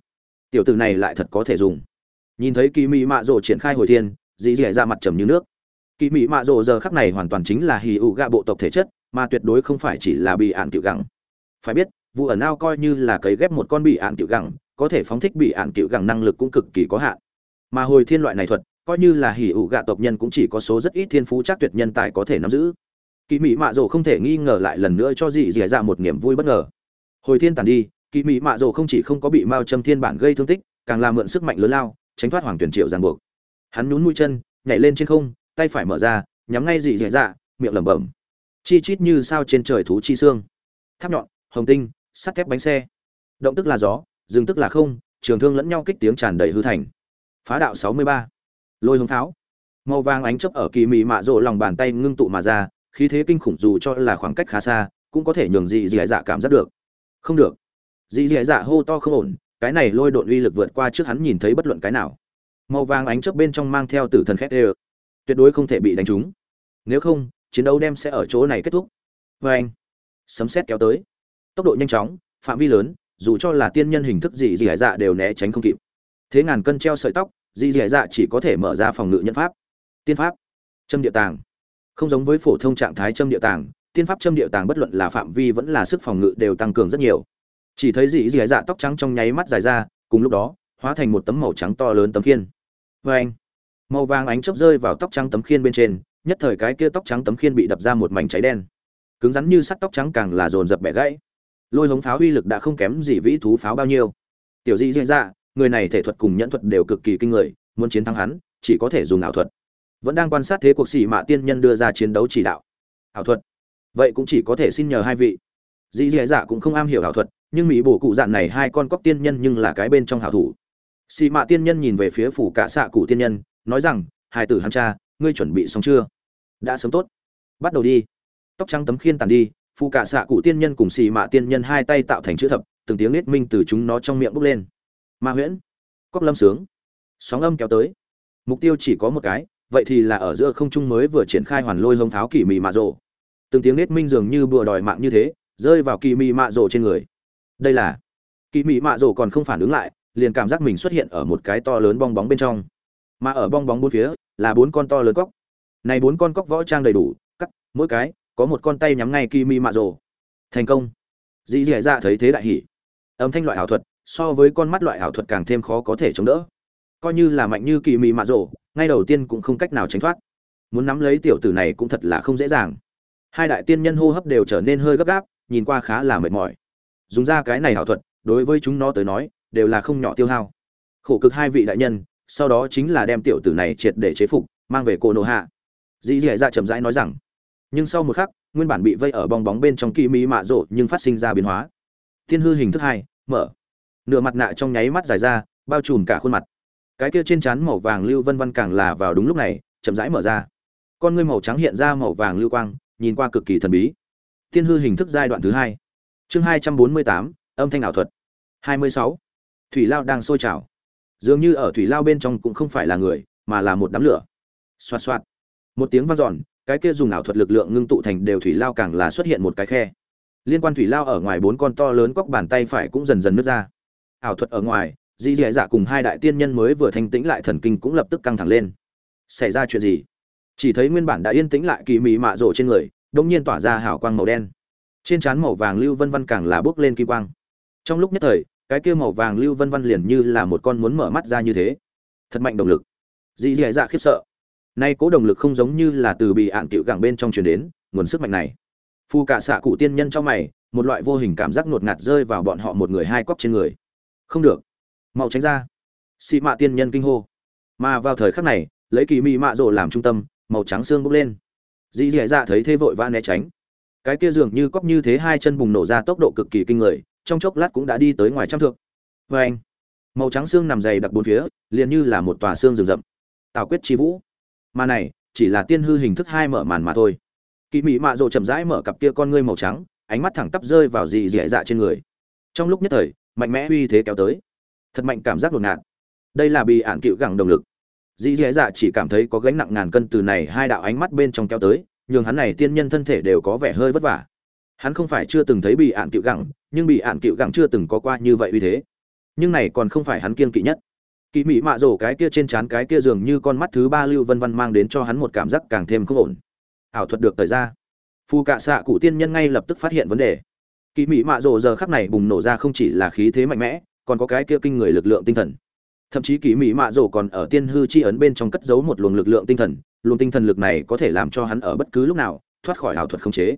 tiểu tử này lại thật có thể dùng. Nhìn thấy kỳ mỹ mạ rộ triển khai hồi thiên, dì dì dạ mặt trầm như nước kỳ Mị mạ rộ giờ khắc này hoàn toàn chính là hì ụ gạ bộ tộc thể chất, mà tuyệt đối không phải chỉ là bị ạn tiểu gẳng. Phải biết, vụ ẩn ao coi như là cấy ghép một con bị ạn tiểu gẳng, có thể phóng thích bị ạn tiểu gẳng năng lực cũng cực kỳ có hạn. Mà hồi thiên loại này thuật, coi như là hỉ ụ gạ tộc nhân cũng chỉ có số rất ít thiên phú chắc tuyệt nhân tài có thể nắm giữ. Kỳ mỹ mạ rồ không thể nghi ngờ lại lần nữa cho dị dì ra dạ một niềm vui bất ngờ. Hồi thiên tàn đi, kỳ mỹ mạ rồ không chỉ không có bị mao châm thiên bản gây thương tích, càng làm mượn sức mạnh lớn lao, tránh thoát hoàng tuyển triệu ràng buộc. Hắn nhún mũi chân, nhảy lên trên không tay phải mở ra, nhắm ngay dị dạ dạ miệng lẩm bẩm. Chi chít như sao trên trời thú chi xương. Tháp nhọn, hồng tinh, sắt thép bánh xe. Động tức là gió dừng tức là không, trường thương lẫn nhau kích tiếng tràn đầy hư thành. Phá đạo sáu mươi ba. Lôi hướng pháo. Màu vàng ánh chấp ở kỳ mị mạ rộ lòng bàn tay ngưng tụ mà ra, khí thế kinh khủng dù cho là khoảng cách khá xa, cũng có thể nhường dị dị dạ cảm giác được. Không được. Dị dị dạ hô to không ổn, cái này lôi độn uy lực vượt qua trước hắn nhìn thấy bất luận cái nào. Màu vàng ánh chớp bên trong mang theo tử thần khét ê tuyệt đối không thể bị đánh trúng. Nếu không, chiến đấu đem sẽ ở chỗ này kết thúc. Vê anh, sấm sét kéo tới. Tốc độ nhanh chóng, phạm vi lớn, dù cho là tiên nhân hình thức gì dị hải dạ đều né tránh không kịp. Thế ngàn cân treo sợi tóc dị dị dạ chỉ có thể mở ra phòng ngự nhân pháp. Tiên pháp, châm địa tàng. Không giống với phổ thông trạng thái châm địa tàng, tiên pháp châm địa tàng bất luận là phạm vi vẫn là sức phòng ngự đều tăng cường rất nhiều. Chỉ thấy dị dị dạ tóc trắng trong nháy mắt dài ra, cùng lúc đó, hóa thành một tấm màu trắng to lớn tấm khiên. Vê anh màu vàng ánh chớp rơi vào tóc trắng tấm khiên bên trên, nhất thời cái kia tóc trắng tấm khiên bị đập ra một mảnh cháy đen. Cứng rắn như sắt tóc trắng càng là dồn dập bẻ gãy. Lôi hống pháo uy lực đã không kém gì vĩ thú pháo bao nhiêu. Tiểu dị dị dạ người này thể thuật cùng nhẫn thuật đều cực kỳ kinh người, muốn chiến thắng hắn, chỉ có thể dùng ảo thuật. Vẫn đang quan sát thế cuộc xỉ mạ tiên nhân đưa ra chiến đấu chỉ đạo. Ảo thuật? Vậy cũng chỉ có thể xin nhờ hai vị. Dĩ dì dạ cũng không am hiểu ảo thuật, nhưng mỹ bổ cụ dạn này hai con cóc tiên nhân nhưng là cái bên trong hảo thủ. Xì mạ tiên nhân nhìn về phía phủ cả xạ cụ tiên nhân nói rằng hai tử hắn cha, ngươi chuẩn bị xong chưa? Đã sớm tốt. Bắt đầu đi. Tóc trắng tấm khiên tàn đi phụ cả xạ cụ tiên nhân cùng xì mạ tiên nhân hai tay tạo thành chữ thập, từng tiếng nết minh từ chúng nó trong miệng bốc lên. Ma huyễn cóc lâm sướng. Sóng âm kéo tới. Mục tiêu chỉ có một cái, vậy thì là ở giữa không trung mới vừa triển khai hoàn lôi hông tháo kỳ mị mạ rộ từng tiếng nết minh dường như bùa đòi mạng như thế, rơi vào kỳ mị mạ rộ trên người. Đây là kỳ mị mạ rộ còn không phản ứng lại, liền cảm giác mình xuất hiện ở một cái to lớn bong bóng bên trong mà ở bong bóng bốn phía là bốn con to lớn cóc. Này bốn con cóc võ trang đầy đủ, cắt, mỗi cái có một con tay nhắm ngay kỳ mạ rồ. Thành công. Dì dì dạ thấy thế đại hỉ. Âm thanh loại ảo thuật, so với con mắt loại ảo thuật càng thêm khó có thể chống đỡ. Coi như là mạnh như kỳ mị mạ rổ ngay đầu tiên cũng không cách nào tránh thoát. Muốn nắm lấy tiểu tử này cũng thật là không dễ dàng. Hai đại tiên nhân hô hấp đều trở nên hơi gấp gáp, nhìn qua khá là mệt mỏi. Dùng ra cái này ảo thuật, đối với chúng nó tới nói, đều là không nhỏ tiêu hao. Khổ cực hai vị đại nhân sau đó chính là đem tiểu tử này triệt để chế phục, mang về cô nô hạ. Dì dì dạ chậm rãi nói rằng, nhưng sau một khắc, nguyên bản bị vây ở bong bóng bên trong kỳ mỹ mạ rộ nhưng phát sinh ra biến hóa. Thiên hư hình thức hai, mở. Nửa mặt nạ trong nháy mắt dài ra, bao trùm cả khuôn mặt. Cái kia trên trán màu vàng lưu vân vân càng là vào đúng lúc này, chậm rãi mở ra. Con ngươi màu trắng hiện ra màu vàng lưu quang, nhìn qua cực kỳ thần bí. Thiên hư hình thức giai đoạn thứ hai. Chương hai trăm bốn mươi tám, âm thanh ảo thuật. Hai mươi sáu. Thủy lao đang sôi trào dường như ở thủy lao bên trong cũng không phải là người, mà là một đám lửa. Xoạt xoạt. Một tiếng vang dọn, cái kia dùng ảo thuật lực lượng ngưng tụ thành đều thủy lao càng là xuất hiện một cái khe. Liên quan thủy lao ở ngoài bốn con to lớn cóc bàn tay phải cũng dần dần nứt ra. Ảo thuật ở ngoài dì dì dạ cùng hai đại tiên nhân mới vừa thanh tĩnh lại thần kinh cũng lập tức căng thẳng lên. Xảy ra chuyện gì? Chỉ thấy nguyên bản đã yên tĩnh lại kỳ mị mạ rổ trên người đông nhiên tỏa ra hào quang màu đen. Trên trán màu vàng lưu vân vân càng là bước lên kim quang. Trong lúc nhất thời cái kia màu vàng lưu vân vân liền như là một con muốn mở mắt ra như thế. Thật mạnh động lực. Dì dì dạ khiếp sợ. Nay cố động lực không giống như là từ bị ạn cựu gẳng bên trong truyền đến, nguồn sức mạnh này. Phu cả xạ cụ tiên nhân trong mày, một loại vô hình cảm giác ngột ngạt rơi vào bọn họ một người hai cóc trên người. Không được. Mau tránh ra. Xị mạ tiên nhân kinh hô. Mà vào thời khắc này, lấy kỳ mị mạ rộ làm trung tâm, màu trắng xương bốc lên. Dì dì dạ thấy thế vội vã né tránh. Cái kia dường như cóc như thế hai chân bùng nổ ra tốc độ cực kỳ kinh người trong chốc lát cũng đã đi tới ngoài trăm thước. Vê anh, màu trắng xương nằm dày đặc bốn phía, liền như là một tòa xương rừng rậm. Tào quyết chi vũ. Mà này, chỉ là tiên hư hình thức hai mở màn mà thôi. Kỳ mị mạ rộ chậm rãi mở cặp kia con ngươi màu trắng, ánh mắt thẳng tắp rơi vào dị dị dạ trên người. Trong lúc nhất thời, mạnh mẽ uy thế kéo tới. Thật mạnh cảm giác đột ngạt đây là bị ản cựu gẳng động lực. Dị dị dạ chỉ cảm thấy có gánh nặng ngàn cân từ này hai đạo ánh mắt bên trong kéo tới, nhường hắn này tiên nhân thân thể đều có vẻ hơi vất vả hắn không phải chưa từng thấy bị ạn cựu gẳng, nhưng bị ạn cựu gẳng chưa từng có qua như vậy uy thế. Nhưng này còn không phải hắn kiên kỵ nhất. Kỳ mị mạ rổ cái kia trên trán cái kia dường như con mắt thứ ba lưu vân văn mang đến cho hắn một cảm giác càng thêm không ổn. Ảo thuật được thời ra. Phù cạ xạ cụ tiên nhân ngay lập tức phát hiện vấn đề. Kỳ mị mạ rổ giờ khắc này bùng nổ ra không chỉ là khí thế mạnh mẽ, còn có cái kia kinh người lực lượng tinh thần. Thậm chí kỳ mỹ mạ rổ còn ở tiên hư chi ấn bên trong cất giấu một luồng lực lượng tinh thần, luồng tinh thần lực này có thể làm cho hắn ở bất cứ lúc nào thoát khỏi ảo thuật không chế.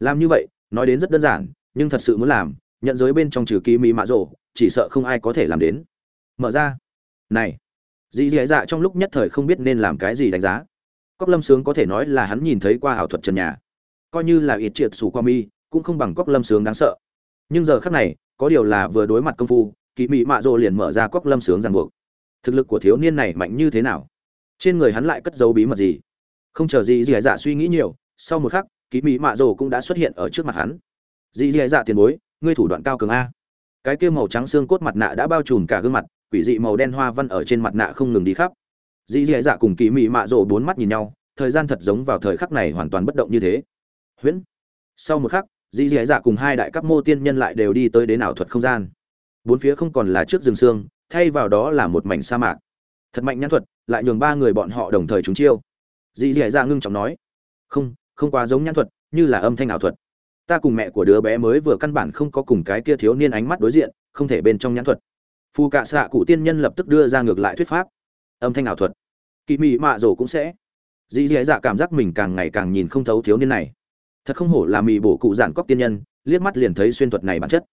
Làm như vậy nói đến rất đơn giản, nhưng thật sự muốn làm, nhận giới bên trong trừ kỳ mỹ mạ rổ, chỉ sợ không ai có thể làm đến. Mở ra. Này. Dì dì dạ trong lúc nhất thời không biết nên làm cái gì đánh giá. Cóc lâm sướng có thể nói là hắn nhìn thấy qua ảo thuật trần nhà. Coi như là ít triệt sủ qua mi, cũng không bằng cóc lâm sướng đáng sợ. Nhưng giờ khác này, có điều là vừa đối mặt công phu kỳ mị mạ rộ liền mở ra cóc lâm sướng ràng buộc. Thực lực của thiếu niên này mạnh như thế nào? Trên người hắn lại cất dấu bí mật gì? Không chờ gì dì dạ suy nghĩ nhiều, sau một khắc kỳ mỹ mạ rồ cũng đã xuất hiện ở trước mặt hắn. Dì dì dạ tiền bối, ngươi thủ đoạn cao cường a. Cái kia màu trắng xương cốt mặt nạ đã bao trùm cả gương mặt, quỷ dị màu đen hoa văn ở trên mặt nạ không ngừng đi khắp. Dì dì dạ cùng kỳ mị mạ rồ bốn mắt nhìn nhau, thời gian thật giống vào thời khắc này hoàn toàn bất động như thế. Huyễn. Sau một khắc, dì dì dạ cùng hai đại cấp mô tiên nhân lại đều đi tới đến ảo thuật không gian. Bốn phía không còn là trước rừng xương, thay vào đó là một mảnh sa mạc. Thật mạnh nhãn thuật, lại nhường ba người bọn họ đồng thời trúng chiêu. Dì dì dạ ngưng trọng nói. Không không quá giống nhãn thuật, như là âm thanh ảo thuật. Ta cùng mẹ của đứa bé mới vừa căn bản không có cùng cái kia thiếu niên ánh mắt đối diện, không thể bên trong nhãn thuật. Phù cạ xạ cụ tiên nhân lập tức đưa ra ngược lại thuyết pháp. Âm thanh ảo thuật. Kỳ mị mạ rổ cũng sẽ. Dì dì dạ cảm giác mình càng ngày càng nhìn không thấu thiếu niên này. Thật không hổ là mị bổ cụ giản cóc tiên nhân, liếc mắt liền thấy xuyên thuật này bản chất.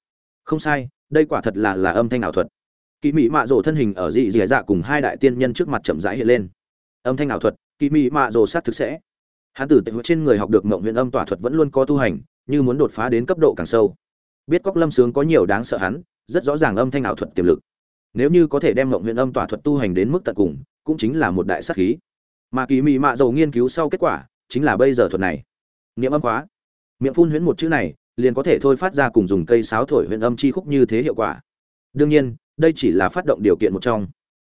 Không sai, đây quả thật là là âm thanh ảo thuật. Kỳ mị mạ rổ thân hình ở dị dì dạ cùng hai đại tiên nhân trước mặt chậm rãi hiện lên. Âm thanh ảo thuật kỳ mị mạ rổ sát thực sẽ hắn tử tệ trên người học được mộng huyện âm tỏa thuật vẫn luôn có tu hành, như muốn đột phá đến cấp độ càng sâu. Biết cóc lâm sướng có nhiều đáng sợ hắn, rất rõ ràng âm thanh ảo thuật tiềm lực. Nếu như có thể đem mộng huyện âm tỏa thuật tu hành đến mức tận cùng, cũng chính là một đại sắc khí. Mà kỳ mị mạ dầu nghiên cứu sau kết quả, chính là bây giờ thuật này. Niệm âm khóa. Miệng phun huyễn một chữ này, liền có thể thôi phát ra cùng dùng cây sáo thổi huyện âm chi khúc như thế hiệu quả. Đương nhiên, đây chỉ là phát động điều kiện một trong.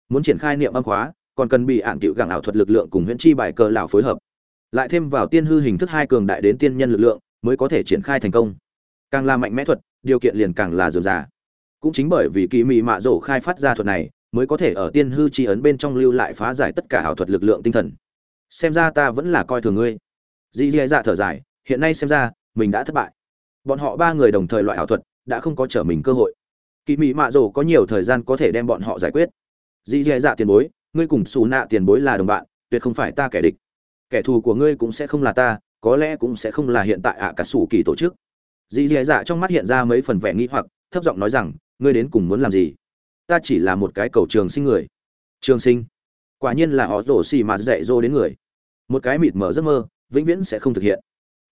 Muốn triển khai niệm âm khóa, còn cần bị ạn cựu gặng ảo thuật lực lượng cùng huyễn chi bài cờ lão phối hợp lại thêm vào tiên hư hình thức hai cường đại đến tiên nhân lực lượng, mới có thể triển khai thành công. Càng là mạnh mẽ thuật, điều kiện liền càng là dườm già. Cũng chính bởi vì kỳ mị mạ rổ khai phát ra thuật này, mới có thể ở tiên hư chi ấn bên trong lưu lại phá giải tất cả ảo thuật lực lượng tinh thần. Xem ra ta vẫn là coi thường ngươi. Dì dì dạ thở dài, hiện nay xem ra, mình đã thất bại. Bọn họ ba người đồng thời loại ảo thuật, đã không có trở mình cơ hội. Kỳ mị mạ rổ có nhiều thời gian có thể đem bọn họ giải quyết. Dì dì dạ tiền bối, ngươi cùng xù nạ tiền bối là đồng bạn, tuyệt không phải ta kẻ địch kẻ thù của ngươi cũng sẽ không là ta, có lẽ cũng sẽ không là hiện tại ạ cả sủ kỳ tổ chức. Dì dì dạ trong mắt hiện ra mấy phần vẻ nghi hoặc, thấp giọng nói rằng, ngươi đến cùng muốn làm gì? Ta chỉ là một cái cầu trường sinh người. Trường sinh? Quả nhiên là họ rổ xì mà dạy dỗ đến người. Một cái mịt mở giấc mơ, vĩnh viễn sẽ không thực hiện.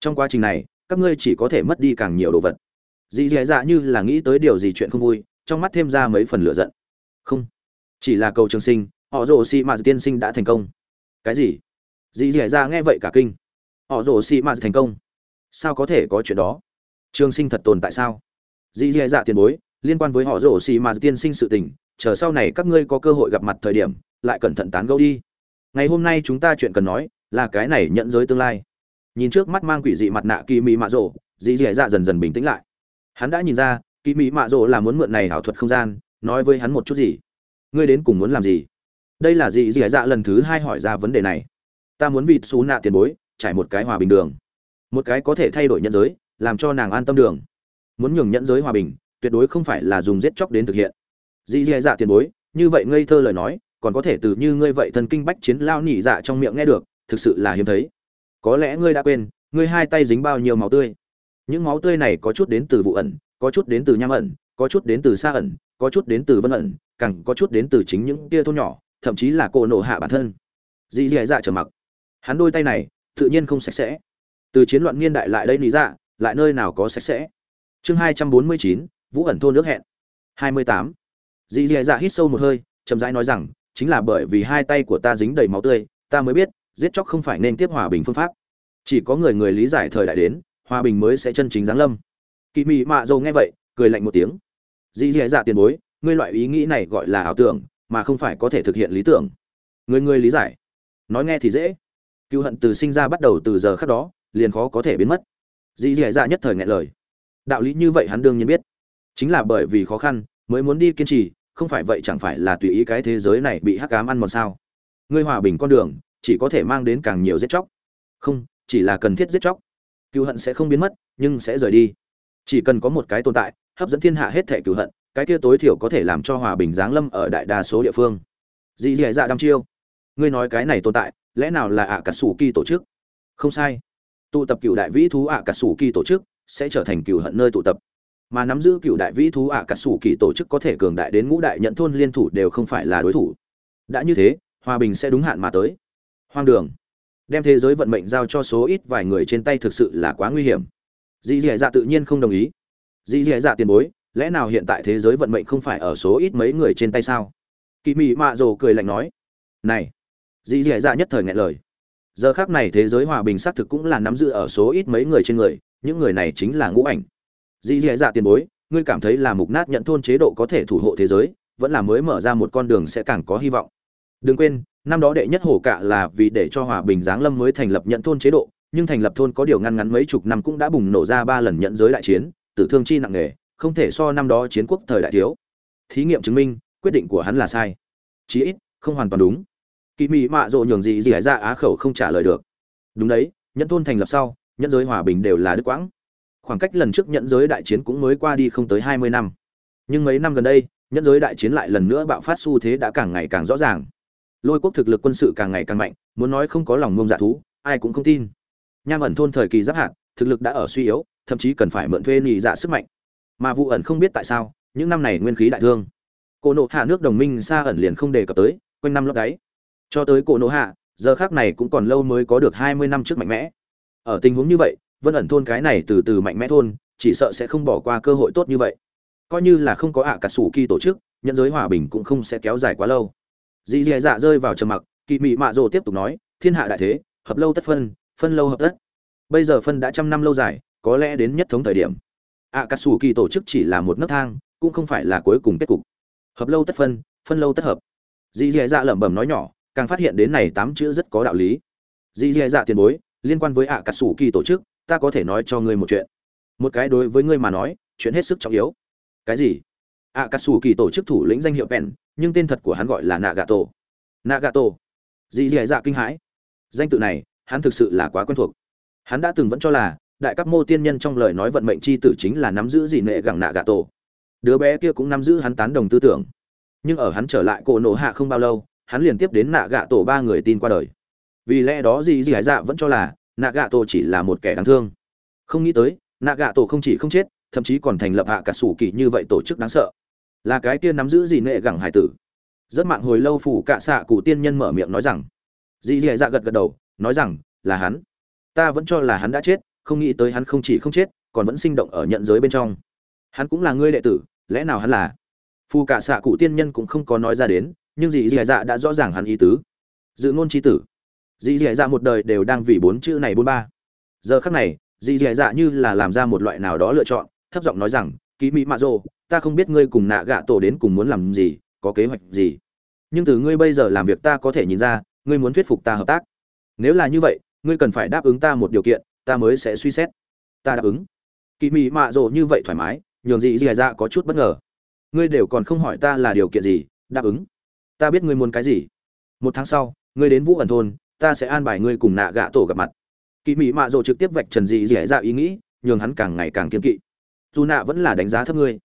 Trong quá trình này, các ngươi chỉ có thể mất đi càng nhiều đồ vật. Dì dì dạ như là nghĩ tới điều gì chuyện không vui, trong mắt thêm ra mấy phần lửa giận. Không. Chỉ là cầu trường sinh, họ rổ xì mà tiên sinh đã thành công. Cái gì? Dì dì ra nghe vậy cả kinh. Họ rồ xì mà thành công. Sao có thể có chuyện đó? Trường sinh thật tồn tại sao? Dì dì dạ tiền bối, liên quan với họ rồ xì mà tiên sinh sự tình, chờ sau này các ngươi có cơ hội gặp mặt thời điểm, lại cẩn thận tán gẫu đi. Ngày hôm nay chúng ta chuyện cần nói là cái này nhận giới tương lai. Nhìn trước mắt mang quỷ dị mặt nạ kỳ mỹ mạ rộ dì dì dạ dần dần bình tĩnh lại. Hắn đã nhìn ra, kỳ mỹ mạ rộ là muốn mượn này ảo thuật không gian, nói với hắn một chút gì. Ngươi đến cùng muốn làm gì? Đây là dì dì dạ lần thứ hai hỏi ra vấn đề này ta muốn vịt xú nạ tiền bối, trải một cái hòa bình đường. Một cái có thể thay đổi nhân giới, làm cho nàng an tâm đường. Muốn nhường nhẫn giới hòa bình, tuyệt đối không phải là dùng giết chóc đến thực hiện. Dì dì dạ tiền bối, như vậy ngây thơ lời nói, còn có thể từ như ngươi vậy thần kinh bách chiến lao nỉ dạ trong miệng nghe được, thực sự là hiếm thấy. Có lẽ ngươi đã quên, ngươi hai tay dính bao nhiêu máu tươi. Những máu tươi này có chút đến từ vụ ẩn, có chút đến từ nham ẩn, có chút đến từ xa ẩn, có chút đến từ vân ẩn, càng có chút đến từ chính những kia thôn nhỏ, thậm chí là cô nộ hạ bản thân. Dì dì dạ trở mặc hắn đôi tay này, tự nhiên không sạch sẽ. Từ chiến loạn niên đại lại đây lý dạ lại nơi nào có sạch sẽ. Chương hai trăm bốn mươi chín, vũ ẩn thôn nước hẹn. hai mươi tám. Dì dì dạ hít sâu một hơi, chậm rãi nói rằng, chính là bởi vì hai tay của ta dính đầy máu tươi, ta mới biết, giết chóc không phải nên tiếp hòa bình phương pháp. Chỉ có người người lý giải thời đại đến, hòa bình mới sẽ chân chính giáng lâm. Kỳ mị mạ dầu nghe vậy, cười lạnh một tiếng. Dì dì dạ tiền bối, ngươi loại ý nghĩ này gọi là ảo tưởng, mà không phải có thể thực hiện lý tưởng. Người người lý giải. Nói nghe thì dễ cựu hận từ sinh ra bắt đầu từ giờ khác đó, liền khó có thể biến mất. Dì dì dạ nhất thời ngại lời. Đạo lý như vậy hắn đương nhiên biết. Chính là bởi vì khó khăn, mới muốn đi kiên trì, không phải vậy chẳng phải là tùy ý cái thế giới này bị hắc cám ăn mòn sao? Ngươi hòa bình con đường, chỉ có thể mang đến càng nhiều giết chóc. Không, chỉ là cần thiết giết chóc. Cựu hận sẽ không biến mất, nhưng sẽ rời đi. Chỉ cần có một cái tồn tại, hấp dẫn thiên hạ hết thẻ cựu hận, cái kia tối thiểu có thể làm cho hòa bình giáng lâm ở đại đa số địa phương. Dì dì dạ đăm chiêu. Ngươi nói cái này tồn tại lẽ nào là ạ cà sủ kỳ tổ chức? Không sai. Tụ tập cựu đại vĩ thú ạ cà sủ kỳ tổ chức sẽ trở thành cựu hận nơi tụ tập. Mà nắm giữ cựu đại vĩ thú ạ cà sủ kỳ tổ chức có thể cường đại đến ngũ đại nhận thôn liên thủ đều không phải là đối thủ. Đã như thế, hòa bình sẽ đúng hạn mà tới. Hoang đường. Đem thế giới vận mệnh giao cho số ít vài người trên tay thực sự là quá nguy hiểm. Dì dì dạ tự nhiên không đồng ý. Dì dì dạ tiền bối, lẽ nào hiện tại thế giới vận mệnh không phải ở số ít mấy người trên tay sao? Kỳ mị mạ rồ cười lạnh nói. Này! Dì dì dạ nhất thời ngại lời. Giờ khác này thế giới hòa bình xác thực cũng là nắm giữ ở số ít mấy người trên người, những người này chính là ngũ ảnh. Dì dì dạ tiền bối, ngươi cảm thấy là mục nát nhận thôn chế độ có thể thủ hộ thế giới, vẫn là mới mở ra một con đường sẽ càng có hy vọng. Đừng quên, năm đó đệ nhất hổ cạ là vì để cho hòa bình giáng lâm mới thành lập nhận thôn chế độ, nhưng thành lập thôn có điều ngăn ngắn mấy chục năm cũng đã bùng nổ ra ba lần nhận giới đại chiến, tử thương chi nặng nề, không thể so năm đó chiến quốc thời đại thiếu. Thí nghiệm chứng minh, quyết định của hắn là sai. Chí ít, không hoàn toàn đúng kỳ mị mạ rộ nhường gì gì hải ra á khẩu không trả lời được. Đúng đấy, nhẫn thôn thành lập sau, nhẫn giới hòa bình đều là đức quãng. Khoảng cách lần trước nhẫn giới đại chiến cũng mới qua đi không tới hai mươi năm. Nhưng mấy năm gần đây, nhẫn giới đại chiến lại lần nữa bạo phát xu thế đã càng ngày càng rõ ràng. Lôi quốc thực lực quân sự càng ngày càng mạnh, muốn nói không có lòng ngông dạ thú, ai cũng không tin. Nham ẩn thôn thời kỳ giáp hạn thực lực đã ở suy yếu, thậm chí cần phải mượn thuê nhị dạ sức mạnh. Mà vụ ẩn không biết tại sao, những năm này nguyên khí đại thương. Cô nộ hạ nước đồng minh xa ẩn liền không đề cập tới, quanh năm lấp đáy cho tới cổ nộ hạ, giờ khác này cũng còn lâu mới có được hai mươi năm trước mạnh mẽ. Ở tình huống như vậy, vân ẩn thôn cái này từ từ mạnh mẽ thôn, chỉ sợ sẽ không bỏ qua cơ hội tốt như vậy. Coi như là không có ạ cả sủ kỳ tổ chức, nhân giới hòa bình cũng không sẽ kéo dài quá lâu. Dì dì dạ rơi vào trầm mặc kỳ mị mạ rồ tiếp tục nói, thiên hạ đại thế, hợp lâu tất phân phân lâu hợp tất. Bây giờ phân đã trăm năm lâu dài, có lẽ đến nhất thống thời điểm. Ạ cà sủ kỳ tổ chức chỉ là một nấc thang, cũng không phải là cuối cùng kết cục. Hợp lâu tất phân phân lâu tất hợp. Dì dì dạ lẩm bẩm nói nhỏ càng phát hiện đến này tám chữ rất có đạo lý. Dì dì dạ tiền bối, liên quan với ạ cà sủ kỳ tổ chức, ta có thể nói cho ngươi một chuyện. Một cái đối với ngươi mà nói, chuyện hết sức trọng yếu. Cái gì? Ạ cà sủ kỳ tổ chức thủ lĩnh danh hiệu pen nhưng tên thật của hắn gọi là nagato. Nagato. Dì dì dạ kinh hãi. Danh tự này, hắn thực sự là quá quen thuộc. Hắn đã từng vẫn cho là, đại cấp mô tiên nhân trong lời nói vận mệnh chi tử chính là nắm giữ gì nệ gẳng nạ gà tổ đứa bé kia cũng nắm giữ hắn tán đồng tư tưởng. Nhưng ở hắn trở lại cổ nổ hạ không bao lâu hắn liền tiếp đến nạ gạ tổ ba người tin qua đời. Vì lẽ đó gì dì hải dạ vẫn cho là nạ gạ tổ chỉ là một kẻ đáng thương. Không nghĩ tới nạ gạ tổ không chỉ không chết, thậm chí còn thành lập hạ cả sủ kỳ như vậy tổ chức đáng sợ. Là cái tiên nắm giữ gì nệ gẳng hải tử. Rất mạng hồi lâu phủ cạ xạ cụ tiên nhân mở miệng nói rằng dì dì dạ gật gật đầu, nói rằng, là hắn. Ta vẫn cho là hắn đã chết, không nghĩ tới hắn không chỉ không chết, còn vẫn sinh động ở nhận giới bên trong. Hắn cũng là ngươi đệ tử, lẽ nào hắn là? Phù cả xạ cụ tiên nhân cũng không có nói ra đến nhưng dì dì dạ đã rõ ràng hắn ý tứ. Dự ngôn trí tử. Dì dì dạ một đời đều đang vì bốn chữ này bốn ba. Giờ khắc này, dì dì dạ như là làm ra một loại nào đó lựa chọn, thấp giọng nói rằng ký mỹ mạ rồ, ta không biết ngươi cùng nạ gạ tổ đến cùng muốn làm gì, có kế hoạch gì. Nhưng từ ngươi bây giờ làm việc ta có thể nhìn ra, ngươi muốn thuyết phục ta hợp tác. Nếu là như vậy, ngươi cần phải đáp ứng ta một điều kiện, ta mới sẽ suy xét. Ta đáp ứng. Kỳ mị mạ rộ như vậy thoải mái, nhường dị dị dạ có chút bất ngờ. Ngươi đều còn không hỏi ta là điều kiện gì, đáp ứng ta biết ngươi muốn cái gì. Một tháng sau, ngươi đến vũ ẩn thôn, ta sẽ an bài ngươi cùng nạ gạ tổ gặp mặt. Kỳ mỹ mạ rồ trực tiếp vạch trần dị dẻ ra dạ ý nghĩ, nhường hắn càng ngày càng kiên kỵ. Dù nạ vẫn là đánh giá thấp ngươi.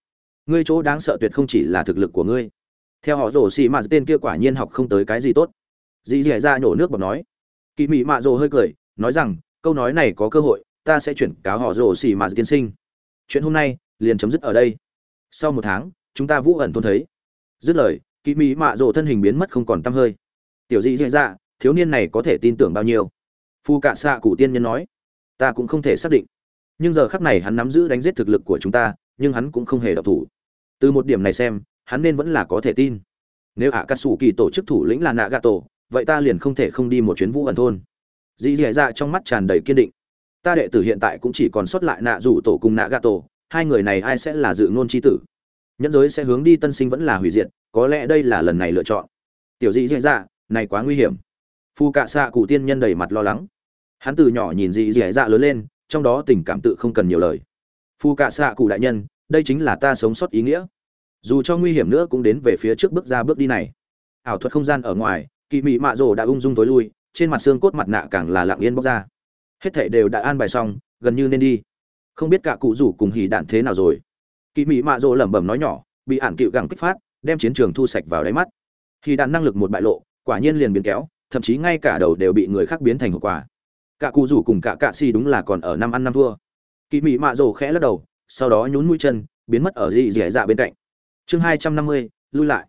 Ngươi chỗ đáng sợ tuyệt không chỉ là thực lực của ngươi. Theo họ rồ xì mạ tên kia quả nhiên học không tới cái gì tốt. Dị dẻ ra dạ nhổ nước bọt nói. Kỳ mỹ mạ rồ hơi cười, nói rằng, câu nói này có cơ hội, ta sẽ chuyển cáo họ rồ xì mạ tiên sinh. Chuyện hôm nay liền chấm dứt ở đây. Sau một tháng, chúng ta vũ ẩn thôn thấy. Dứt lời kỳ mỹ mạ rồ thân hình biến mất không còn t hơi. Tiểu dị dẻ ra thiếu niên này có thể tin tưởng bao nhiêu? Phu cạ xạ cụ tiên nhân nói. Ta cũng không thể xác định. Nhưng giờ khắc này hắn nắm giữ đánh giết thực lực của chúng ta, nhưng hắn cũng không hề độc thủ. Từ một điểm này xem, hắn nên vẫn là có thể tin. Nếu ạ cà sủ kỳ tổ chức thủ lĩnh là nạ gà tổ vậy ta liền không thể không đi một chuyến vũ ẩn thôn. Dì dì dạ trong mắt tràn đầy kiên định. Ta đệ tử hiện tại cũng chỉ còn sót lại nạ rủ tổ cùng nạ gà tổ hai người này ai sẽ là dự ngôn c tử? Nhân giới sẽ hướng đi tân sinh vẫn là hủy diệt, có lẽ đây là lần này lựa chọn. Tiểu dị dễ dạ này quá nguy hiểm. Phu cạ xạ cụ tiên nhân đầy mặt lo lắng. Hắn từ nhỏ nhìn dị dễ dạ lớn lên, trong đó tình cảm tự không cần nhiều lời. Phu cạ xạ cụ đại nhân, đây chính là ta sống sót ý nghĩa. Dù cho nguy hiểm nữa cũng đến về phía trước bước ra bước đi này. Ảo thuật không gian ở ngoài kỳ mị mạ rồ đã ung dung tối lui, trên mặt xương cốt mặt nạ càng là lặng yên bóc ra. Hết thảy đều đã an bài xong, gần như nên đi. Không biết cả cụ rủ cùng hỉ đạn thế nào rồi kỳ Mỹ mạ rồ lẩm bẩm nói nhỏ, bị ản cựu gẳng kích phát, đem chiến trường thu sạch vào đáy mắt. Khi đạn năng lực một bại lộ, quả nhiên liền biến kéo, thậm chí ngay cả đầu đều bị người khác biến thành hậu quả. Cả cụ rủ cùng cả cạ si đúng là còn ở năm ăn năm thua. Kỳ Mỹ mạ rồ khẽ lắc đầu, sau đó nhún mũi chân, biến mất ở dị dẻ dạ bên cạnh. Chương hai trăm năm mươi, lui lại.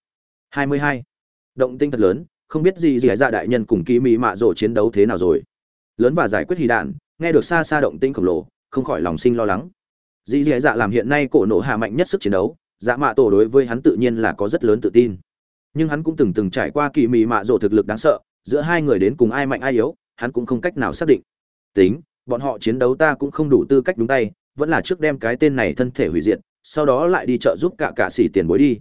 Hai mươi hai. Động tinh thật lớn, không biết gì dẻ dạ đại nhân cùng kỳ Mỹ mạ rồ chiến đấu thế nào rồi. Lớn và giải quyết hy đạn, nghe được xa xa động tinh khổng lồ, không khỏi lòng sinh lo lắng dị dẻ dạ làm hiện nay cổ nổ hạ mạnh nhất sức chiến đấu dạ mạ tổ đối với hắn tự nhiên là có rất lớn tự tin. Nhưng hắn cũng từng từng trải qua kỳ mị mạ rộ thực lực đáng sợ, giữa hai người đến cùng ai mạnh ai yếu, hắn cũng không cách nào xác định. Tính, bọn họ chiến đấu ta cũng không đủ tư cách đúng tay, vẫn là trước đem cái tên này thân thể hủy diệt, sau đó lại đi chợ giúp cả cả xỉ tiền bối đi.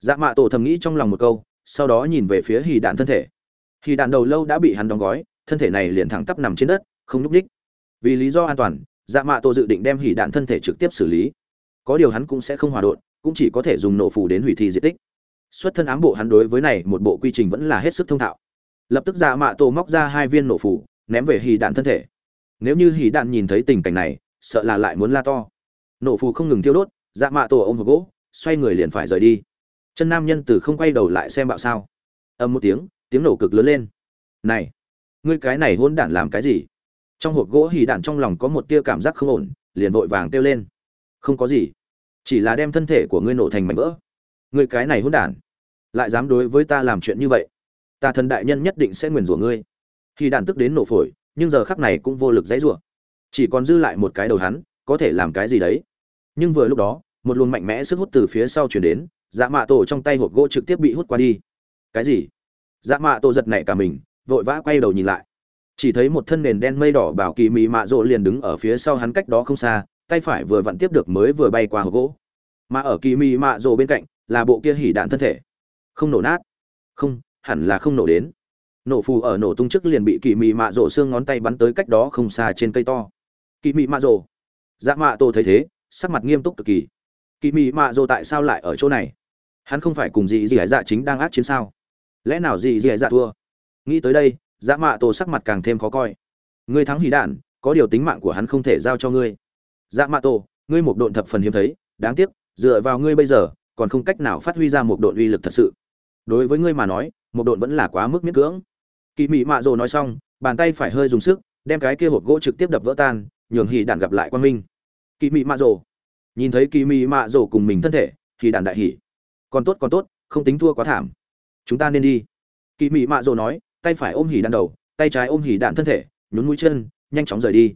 Dạ mạ tổ thầm nghĩ trong lòng một câu, sau đó nhìn về phía hì đạn thân thể. Hì đạn đầu lâu đã bị hắn đóng gói, thân thể này liền thẳng tắp nằm trên đất, không nhúc ních vì lý do an toàn dạ mạ tổ dự định đem hỉ đạn thân thể trực tiếp xử lý. Có điều hắn cũng sẽ không hòa đột cũng chỉ có thể dùng nổ phủ đến hủy thi di tích. Xuất thân ám bộ hắn đối với này một bộ quy trình vẫn là hết sức thông thạo. Lập tức dạ mạ tổ móc ra hai viên nổ phủ ném về hỉ đạn thân thể. Nếu như hỉ đạn nhìn thấy tình cảnh này, sợ là lại muốn la to. Nổ phù không ngừng thiêu đốt dạ mạ tổ ôm hộp gỗ, xoay người liền phải rời đi. Chân nam nhân từ không quay đầu lại xem bạo sao. Âm một tiếng tiếng nổ cực lớn lên. Này, ngươi cái này hôn đản làm cái gì? Trong hộp gỗ hì đạn trong lòng có một tia cảm giác không ổn, liền vội vàng kêu lên. Không có gì, chỉ là đem thân thể của ngươi nổ thành mảnh vỡ. Ngươi cái này hôn đản, lại dám đối với ta làm chuyện như vậy? Ta thần đại nhân nhất định sẽ nguyền rủa ngươi. Khi đạn tức đến nổ phổi, nhưng giờ khắc này cũng vô lực dãy rủa. Chỉ còn dư lại một cái đầu hắn, có thể làm cái gì đấy? Nhưng vừa lúc đó, một luồng mạnh mẽ sức hút từ phía sau chuyển đến dạ mạ tổ trong tay hộp gỗ trực tiếp bị hút qua đi. Cái gì? Dạ mạ tổ giật nảy cả mình, vội vã quay đầu nhìn lại chỉ thấy một thân nền đen mây đỏ bảo kỳ mị mạ rộ liền đứng ở phía sau hắn cách đó không xa, tay phải vừa vặn tiếp được mới vừa bay qua hộp gỗ. Mà ở kỳ mị mạ rộ bên cạnh là bộ kia hỉ đạn thân thể. Không nổ nát. Không, hẳn là không nổ đến. Nổ phù ở nổ tung trước liền bị kỳ mị mạ rộ xương ngón tay bắn tới cách đó không xa trên cây to. Kỳ mị mạ rộ. Dạ mạ tô thấy thế, sắc mặt nghiêm túc cực kỳ. Kỳ mị mạ rộ tại sao lại ở chỗ này? Hắn không phải cùng dì dì dạ chính đang át chiến sao? Lẽ nào dì dì dạ thua? Nghĩ tới đây dã mạ tổ sắc mặt càng thêm khó coi. Ngươi thắng hí đạn, có điều tính mạng của hắn không thể giao cho ngươi. Dã mạ tổ, ngươi một độn thập phần hiếm thấy, đáng tiếc, dựa vào ngươi bây giờ, còn không cách nào phát huy ra một độn uy lực thật sự. Đối với ngươi mà nói, một độn vẫn là quá mức miễn cưỡng. Kỳ mị mạ rồ nói xong, bàn tay phải hơi dùng sức, đem cái kia hộp gỗ trực tiếp đập vỡ tan, nhường hỉ đạn gặp lại quan minh. Kỳ mị mạ rồ. Nhìn thấy kỳ mị mạ rồ cùng mình thân thể thì đạn đại hỉ. Còn tốt còn tốt, không tính thua quá thảm. Chúng ta nên đi. Kỳ mị mạ rồ nói tay phải ôm hỉ đạn đầu, tay trái ôm hỉ đạn thân thể, nhún mũi chân, nhanh chóng rời đi.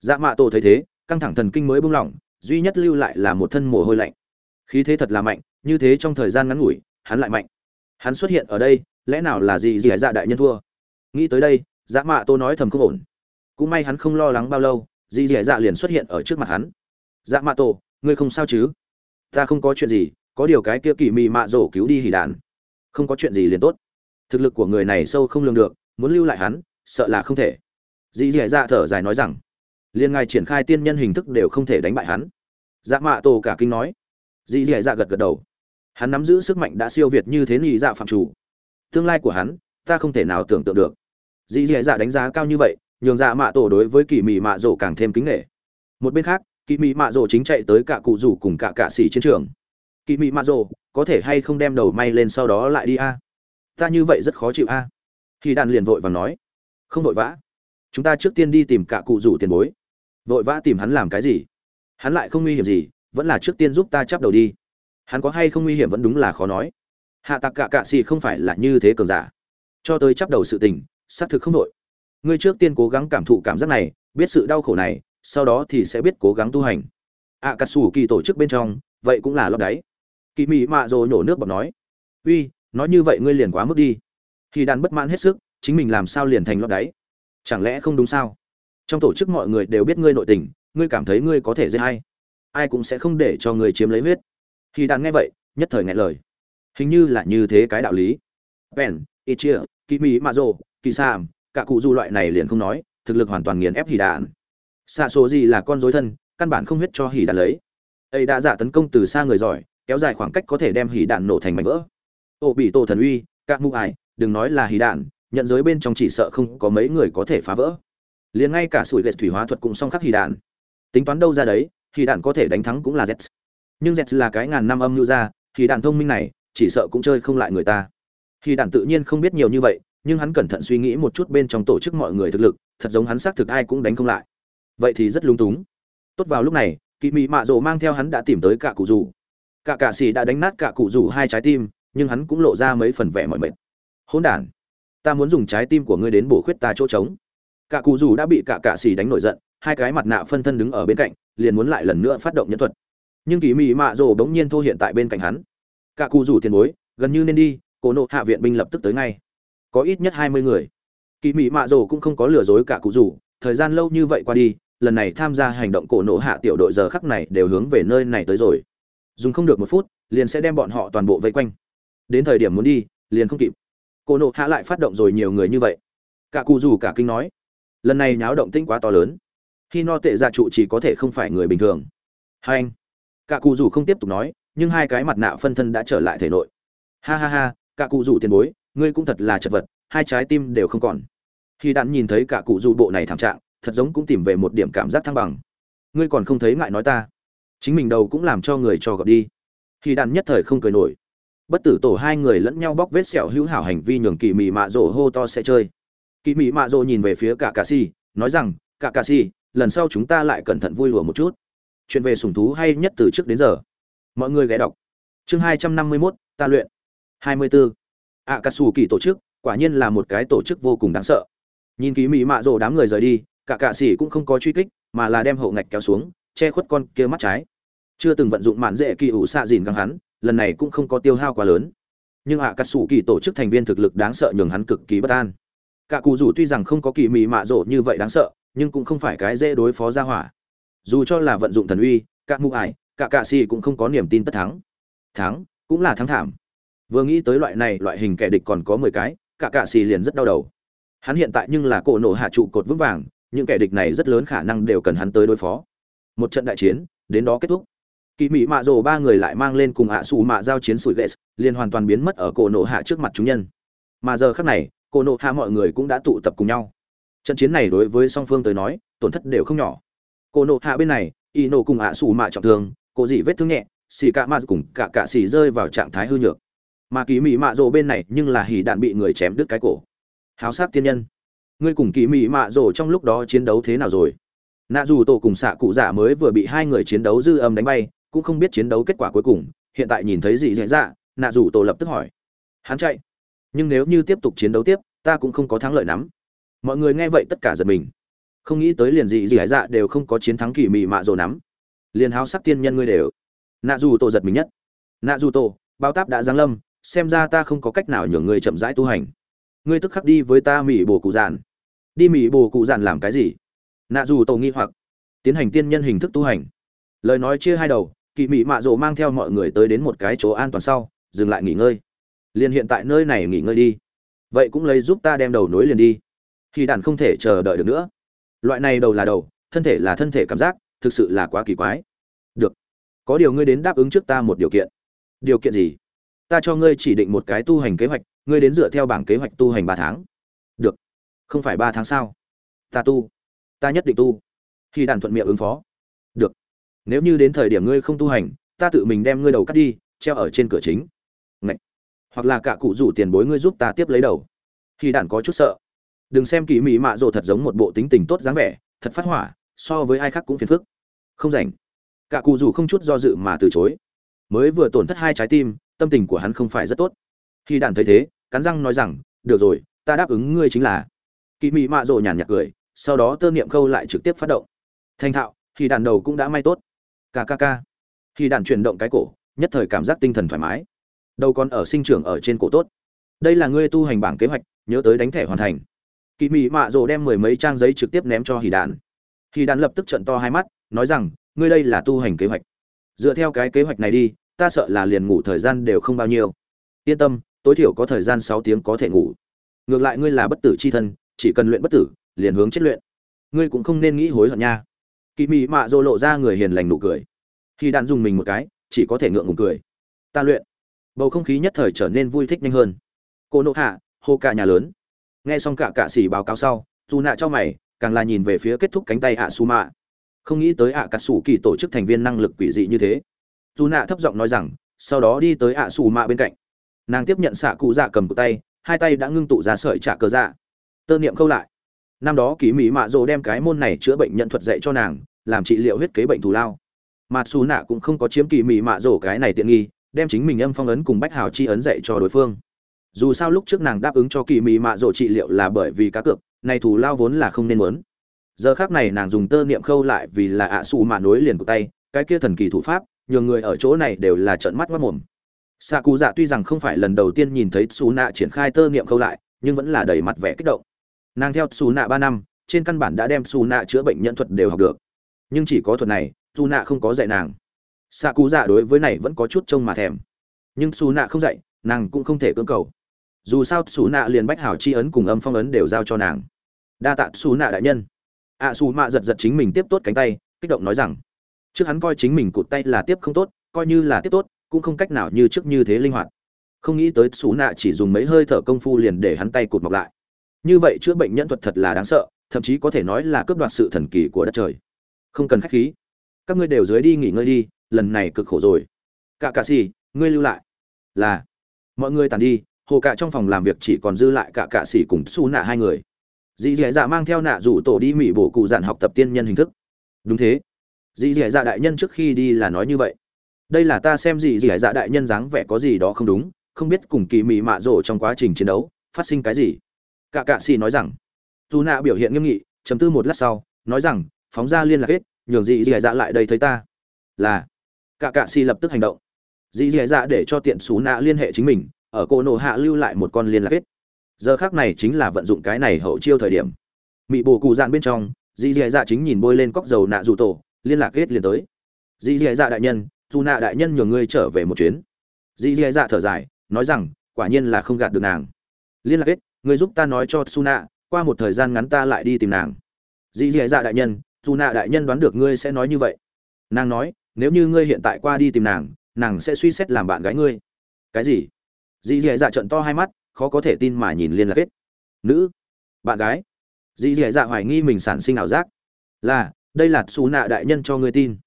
Dạ mạ tổ thấy thế, căng thẳng thần kinh mới buông lỏng, duy nhất lưu lại là một thân mồ hôi lạnh. Khí thế thật là mạnh, như thế trong thời gian ngắn ngủi, hắn lại mạnh. Hắn xuất hiện ở đây, lẽ nào là gì gì dạ đại nhân thua? Nghĩ tới đây dạ mạ tô nói thầm không ổn. Cũng may hắn không lo lắng bao lâu dì dì dạ liền xuất hiện ở trước mặt hắn. Dạ mạ tổ, ngươi không sao chứ? Ta không có chuyện gì, có điều cái kia kỳ mị mạ rổ cứu đi hỉ đạn. Không có chuyện gì liền tốt thực lực của người này sâu không lường được, muốn lưu lại hắn, sợ là không thể. Dì dì dạ thở dài nói rằng, liên ngài triển khai tiên nhân hình thức đều không thể đánh bại hắn. Dạ mạ tổ cả kinh nói. Dì dì dạ gật gật đầu. Hắn nắm giữ sức mạnh đã siêu việt như thế nhị dạ phạm chủ. Tương lai của hắn, ta không thể nào tưởng tượng được. Dì dì dạ đánh giá cao như vậy, nhường dạ mạ tổ đối với kỳ mị mạ rổ càng thêm kính nghệ một bên khác kỳ mị mạ rổ chính chạy tới cả cụ rủ cùng cả cạ xỉ chiến trường. Kỳ mị mạ rổ, có thể hay không đem đầu may lên sau đó lại đi a? Ta như vậy rất khó chịu a. Khi đàn liền vội và nói, không vội vã. Chúng ta trước tiên đi tìm cả cụ rủ tiền bối. Vội vã tìm hắn làm cái gì? Hắn lại không nguy hiểm gì, vẫn là trước tiên giúp ta chắp đầu đi. Hắn có hay không nguy hiểm vẫn đúng là khó nói. Hạ tặc cả cạ xì không phải là như thế cường giả. Cho tới chắp đầu sự tình, xác thực không đội ngươi trước tiên cố gắng cảm thụ cảm giác này, biết sự đau khổ này, sau đó thì sẽ biết cố gắng tu hành. Ạ cà sủ kỳ tổ chức bên trong, vậy cũng là lót đáy. Kỳ mị mạ rồi nhổ nước bọt nói, uy nói như vậy ngươi liền quá mức đi. Khi đàn bất mãn hết sức, chính mình làm sao liền thành lót đáy? Chẳng lẽ không đúng sao? Trong tổ chức mọi người đều biết ngươi nội tình, ngươi cảm thấy ngươi có thể dễ hay ai cũng sẽ không để cho ngươi chiếm lấy huyết. Khi đàn nghe vậy, nhất thời nghe lời. Hình như là như thế cái đạo lý. Ben ichia kỳ mỹ mạ rồ kỳ sam cả cụ du loại này liền không nói, thực lực hoàn toàn nghiền ép hỉ đạn. Xa số gì là con dối thân, căn bản không huyết cho hỉ đạn lấy. Ấy đã giả tấn công từ xa người giỏi, kéo dài khoảng cách có thể đem hỉ đạn nổ thành mảnh vỡ ô bị tổ thần uy các mụ ải, đừng nói là hỉ đạn, nhận giới bên trong chỉ sợ không có mấy người có thể phá vỡ. Liền ngay cả sủi gạch thủy hóa thuật cũng song khắc hỉ đạn. Tính toán đâu ra đấy hỉ đạn có thể đánh thắng cũng là z nhưng z là cái ngàn năm âm lưu ra hỉ đạn thông minh này, chỉ sợ cũng chơi không lại người ta. Hỉ đạn tự nhiên không biết nhiều như vậy, nhưng hắn cẩn thận suy nghĩ một chút bên trong tổ chức mọi người thực lực, thật giống hắn xác thực ai cũng đánh không lại. Vậy thì rất lung túng. Tốt vào lúc này kỳ mị mạ rồ mang theo hắn đã tìm tới cả cụ rủ. Cả cạ xì đã đánh nát cả cụ rủ hai trái tim nhưng hắn cũng lộ ra mấy phần vẻ mọi mệt. Hỗn đản, ta muốn dùng trái tim của ngươi đến bổ khuyết ta chỗ trống. Cả cụ rủ đã bị cả cạ xì đánh nổi giận, hai cái mặt nạ phân thân đứng ở bên cạnh, liền muốn lại lần nữa phát động nhân thuật. Nhưng kỳ mị mạ rồ bỗng nhiên thô hiện tại bên cạnh hắn. Cả cụ rủ tiền bối, gần như nên đi, cổ nộ hạ viện binh lập tức tới ngay. Có ít nhất hai mươi người. Kỳ mị mạ rồ cũng không có lừa dối cả cụ rủ thời gian lâu như vậy qua đi, lần này tham gia hành động cổ nộ hạ tiểu đội giờ khắc này đều hướng về nơi này tới rồi. Dùng không được một phút, liền sẽ đem bọn họ toàn bộ vây quanh đến thời điểm muốn đi, liền không kịp. Cô nộ hạ lại phát động rồi nhiều người như vậy. Cả cụ dù cả kinh nói, lần này nháo động tinh quá to lớn. Khi no tệ gia trụ chỉ có thể không phải người bình thường. Hai anh, cả cụ dù không tiếp tục nói, nhưng hai cái mặt nạ phân thân đã trở lại thể nội. Ha ha ha, cả cụ dù tiền bối, ngươi cũng thật là chật vật, hai trái tim đều không còn. Khi đạn nhìn thấy cả cụ dù bộ này thảm trạng, thật giống cũng tìm về một điểm cảm giác thăng bằng. Ngươi còn không thấy ngại nói ta. Chính mình đầu cũng làm cho người cho gặp đi. Khi đạn nhất thời không cười nổi bất tử tổ hai người lẫn nhau bóc vết sẹo hữu hảo hành vi nhường kỳ mị mạ rổ hô to sẽ chơi. Kỳ mị mạ rổ nhìn về phía cả cà si, nói rằng, cả cà si, lần sau chúng ta lại cẩn thận vui lùa một chút. Chuyện về sùng thú hay nhất từ trước đến giờ. Mọi người ghé đọc. Chương hai trăm năm mươi mốt, ta luyện. hai mươi bốn ạ cà sù kỳ tổ chức, quả nhiên là một cái tổ chức vô cùng đáng sợ. Nhìn kỳ mị mạ rồ đám người rời đi, cả cạ sĩ cũng không có truy kích, mà là đem hậu ngạch kéo xuống, che khuất con kia mắt trái. Chưa từng vận dụng mạn dễ kỳ ủ xạ dìn găng hắn lần này cũng không có tiêu hao quá lớn. Nhưng ạ cà sủ kỳ tổ chức thành viên thực lực đáng sợ nhường hắn cực kỳ bất an. Cả cụ rủ tuy rằng không có kỳ mị mạ rộ như vậy đáng sợ, nhưng cũng không phải cái dễ đối phó ra hỏa. Dù cho là vận dụng thần uy cả mụ ải cả cạ xì cũng không có niềm tin tất thắng. Thắng, cũng là thắng thảm. Vừa nghĩ tới loại này, loại hình kẻ địch còn có mười cái cả cạ xì liền rất đau đầu. Hắn hiện tại nhưng là cổ nổ hạ trụ cột vững vàng, những kẻ địch này rất lớn khả năng đều cần hắn tới đối phó. Một trận đại chiến, đến đó kết thúc kỳ mỹ mạ rồ ba người lại mang lên cùng hạ xù mạ giao chiến sủi ghét liền hoàn toàn biến mất ở cổ nộ hạ trước mặt chúng nhân. Mà giờ khác này, cổ nộ hạ mọi người cũng đã tụ tập cùng nhau. Trận chiến này đối với song phương tới nói, tổn thất đều không nhỏ. Cổ nộ hạ bên này, y nộ cùng hạ xù mạ trọng thương, cổ dị vết thương nhẹ, xì cả mạ cùng cả cả xì rơi vào trạng thái hư nhược. Mà kỳ mỹ mạ rồ bên này nhưng là hỉ đạn bị người chém đứt cái cổ. Háo sát tiên nhân. Ngươi cùng kỳ mỹ mạ rồ trong lúc đó chiến đấu thế nào rồi? Nạ dù tổ cùng xạ cụ giả mới vừa bị hai người chiến đấu dư âm đánh bay cũng không biết chiến đấu kết quả cuối cùng, hiện tại nhìn thấy gì dễ dạ nạ dù tổ lập tức hỏi. Hắn chạy. Nhưng nếu như tiếp tục chiến đấu tiếp, ta cũng không có thắng lợi lắm. Mọi người nghe vậy tất cả giật mình. Không nghĩ tới liền gì gì hải dạ đều không có chiến thắng kỳ mị mạ rồ nắm. Liền háo sắc tiên nhân ngươi đều. Nạ dù tổ giật mình nhất. Nạ dù tổ, bao táp đã giáng lâm, xem ra ta không có cách nào nhường ngươi chậm rãi tu hành. Ngươi tức khắc đi với ta mỹ bồ cụ giản. Đi mỹ bồ cụ giản làm cái gì? Nạ dù tổ nghi hoặc. Tiến hành tiên nhân hình thức tu hành. Lời nói chia hai đầu kỳ mị mạ rộ mang theo mọi người tới đến một cái chỗ an toàn sau, dừng lại nghỉ ngơi. Liền hiện tại nơi này nghỉ ngơi đi. Vậy cũng lấy giúp ta đem đầu nối liền đi. Khi đàn không thể chờ đợi được nữa. Loại này đầu là đầu, thân thể là thân thể cảm giác, thực sự là quá kỳ quái. Được. Có điều ngươi đến đáp ứng trước ta một điều kiện. Điều kiện gì? Ta cho ngươi chỉ định một cái tu hành kế hoạch, ngươi đến dựa theo bảng kế hoạch tu hành ba tháng. Được. Không phải ba tháng sao? Ta tu. Ta nhất định tu. Khi đàn thuận miệng ứng phó nếu như đến thời điểm ngươi không tu hành, ta tự mình đem ngươi đầu cắt đi, treo ở trên cửa chính. Ngậy. hoặc là cả cụ rủ tiền bối ngươi giúp ta tiếp lấy đầu. Khi đạn có chút sợ. Đừng xem kỳ mỹ mạ rồ thật giống một bộ tính tình tốt dáng vẻ, thật phát hỏa, so với ai khác cũng phiền phức. Không rảnh. Cả cụ rủ không chút do dự mà từ chối. Mới vừa tổn thất hai trái tim, tâm tình của hắn không phải rất tốt. Khi đạn thấy thế, cắn răng nói rằng, được rồi, ta đáp ứng ngươi chính là. Kỳ mỹ mạ rồ nhàn nhạt cười, sau đó tơ niệm khâu lại trực tiếp phát động. Thành thạo, khi đàn đầu cũng đã may tốt kkk khi đạn chuyển động cái cổ, nhất thời cảm giác tinh thần thoải mái. Đâu còn ở sinh trưởng ở trên cổ tốt. Đây là ngươi tu hành bảng kế hoạch, nhớ tới đánh thẻ hoàn thành. Kỳ mị mạ rồ đem mười mấy trang giấy trực tiếp ném cho hì đạn. Hì đạn lập tức trận to hai mắt, nói rằng, ngươi đây là tu hành kế hoạch. Dựa theo cái kế hoạch này đi, ta sợ là liền ngủ thời gian đều không bao nhiêu. Yên tâm, tối thiểu có thời gian sáu tiếng có thể ngủ. Ngược lại ngươi là bất tử c h i thân, chỉ cần luyện bất tử, liền hướng chết luyện. Ngươi cũng không nên nghĩ hối hận nha kỳ mị mạ dô lộ ra người hiền lành nụ cười. Khi đạn dùng mình một cái, chỉ có thể ngượng ngùng cười. Ta luyện. Bầu không khí nhất thời trở nên vui thích nhanh hơn. Cô nộ hạ, hô cả nhà lớn. Nghe xong cả cạ xỉ báo cáo sau, dù nạ cho mày, càng là nhìn về phía kết thúc cánh tay ạ su mạ. Không nghĩ tới ạ cà sủ kỳ tổ chức thành viên năng lực quỷ dị như thế. Dù nạ thấp giọng nói rằng, sau đó đi tới ạ su mạ bên cạnh. Nàng tiếp nhận xạ cụ dạ cầm cụ tay, hai tay đã ngưng tụ ra sợi trả cờ dạ. Tơ niệm câu lại năm đó kỳ mỹ mạ rồ đem cái môn này chữa bệnh nhận thuật dạy cho nàng, làm trị liệu huyết kế bệnh thù lao. Mà xù nạ cũng không có chiếm kỳ mỹ mạ rồ cái này tiện nghi, đem chính mình âm phong ấn cùng bách hào chi ấn dạy cho đối phương. Dù sao lúc trước nàng đáp ứng cho kỳ mỹ mạ rồ trị liệu là bởi vì cá cược, này thù lao vốn là không nên muốn. Giờ khác này nàng dùng tơ niệm khâu lại vì là ạ xù mạ nối liền của tay, cái kia thần kỳ thủ pháp, nhường người ở chỗ này đều là trợn mắt mất mồm. Xạ cụ dạ tuy rằng không phải lần đầu tiên nhìn thấy xù nạ triển khai tơ niệm khâu lại, nhưng vẫn là đầy mặt vẻ kích động nàng theo xù nạ ba năm, trên căn bản đã đem xù nạ chữa bệnh nhân thuật đều học được. Nhưng chỉ có thuật này xù nạ không có dạy nàng. Xạ Cú dạ đối với này vẫn có chút trông mà thèm. Nhưng xù nạ không dạy, nàng cũng không thể cưỡng cầu. Dù sao xù nạ liền bách hảo chi ấn cùng âm phong ấn đều giao cho nàng. Đa tạ xù nạ đại nhân. Ạ xù mạ giật giật chính mình tiếp tốt cánh tay, kích động nói rằng, trước hắn coi chính mình cụt tay là tiếp không tốt, coi như là tiếp tốt, cũng không cách nào như trước như thế linh hoạt. Không nghĩ tới xù nạ chỉ dùng mấy hơi thở công phu liền để hắn tay cụt mọc lại như vậy chữa bệnh nhân thuật thật là đáng sợ, thậm chí có thể nói là cướp đoạt sự thần kỳ của đất trời. Không cần khách khí. Các ngươi đều dưới đi nghỉ ngơi đi, lần này cực khổ rồi. Cả cạ xì, ngươi lưu lại. Là. Mọi người tàn đi, hồ cạ trong phòng làm việc chỉ còn dư lại cả cạ xì cùng su nạ hai người. Dì dì dạ mang theo nạ rủ tổ đi mỹ bổ cụ dạn học tập tiên nhân hình thức. Đúng thế. Dì dì dạ đại nhân trước khi đi là nói như vậy. Đây là ta xem dì dì dạ đại nhân dáng vẻ có gì đó không đúng, không biết cùng kỳ mị mạ rổ trong quá trình chiến đấu, phát sinh cái gì cả cạ xì nói rằng, dù nạ biểu hiện nghiêm nghị chấm tư một lát sau, nói rằng, phóng ra liên lạc hết, nhường dì dị dạ lại đây thấy ta. Là, cả cạ xì lập tức hành động. Dì dị dạ để cho tiện xú nạ liên hệ chính mình, ở cô nổ hạ lưu lại một con liên lạc hết. Giờ khác này chính là vận dụng cái này hậu chiêu thời điểm. Mị bồ cụ dạn bên trong, dì dị dạ chính nhìn bôi lên cóc dầu nạ dù tổ, liên lạc hết liền tới. Dì dị dạ đại nhân, dù nạ đại nhân nhường ngươi trở về một chuyến. Dì dì dạ thở dài, nói rằng, quả nhiên là không gạt được nàng. Liên lạc hết người giúp ta nói cho Suna, qua một thời gian ngắn ta lại đi tìm nàng. dì dì Dạ đại nhân, Suna đại nhân đoán được ngươi sẽ nói như vậy. Nàng nói, nếu như ngươi hiện tại qua đi tìm nàng, nàng sẽ suy xét làm bạn gái ngươi. Cái gì? dì dì Dạ trợn to hai mắt, khó có thể tin mà nhìn liên lạc kết. Nữ? Bạn gái? dì dì Dạ hoài nghi mình sản sinh ảo giác. Là, đây là Suna đại nhân cho ngươi tin.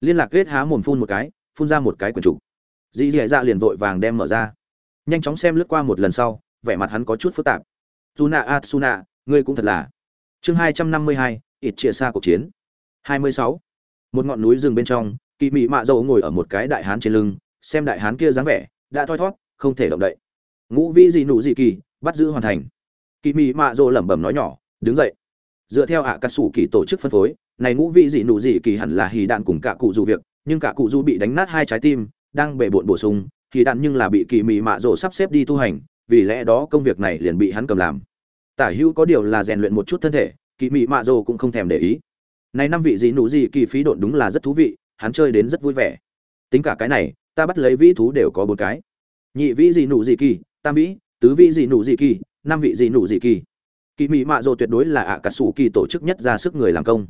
Liên lạc kết há mồm phun một cái, phun ra một cái quyển trục. dì dì Dạ liền vội vàng đem mở ra. Nhanh chóng xem lướt qua một lần sau, vẻ mặt hắn có chút phức tạp Suna Atsuna, ngươi cũng thật là. Chương 252, ít chia xa cuộc chiến. 26. Một ngọn núi rừng bên trong, Kỷ Mị Mạ Dầu ngồi ở một cái đại hán trên lưng, xem đại hán kia dáng vẻ, đã thoi thoát, không thể động đậy. Ngũ vi gì nụ gì kỳ, bắt giữ hoàn thành. Kỷ Mị Mạ Dầu lẩm bẩm nói nhỏ, đứng dậy. Dựa theo ạ cát sủ kỳ tổ chức phân phối, này ngũ vị gì nụ gì kỳ hẳn là hì đạn cùng cả cụ du việc, nhưng cả cụ du bị đánh nát hai trái tim, đang bể bộn bổ sung, hì đạn nhưng là bị Kỳ Mị Mạ Dầu sắp xếp đi tu hành, vì lẽ đó công việc này liền bị hắn cầm làm. Tả hữu có điều là rèn luyện một chút thân thể kỳ mị mạ rồ cũng không thèm để ý. Này năm vị gì nụ gì kỳ phí độn đúng là rất thú vị, hắn chơi đến rất vui vẻ. Tính cả cái này, ta bắt lấy vĩ thú đều có bốn cái. Nhị vĩ gì nụ gì kỳ, tam vĩ, tứ vĩ gì nụ gì kỳ, năm vị gì nụ gì kỳ. Kỳ mị mạ rồ tuyệt đối là ạ cả sủ kỳ tổ chức nhất ra sức người làm công.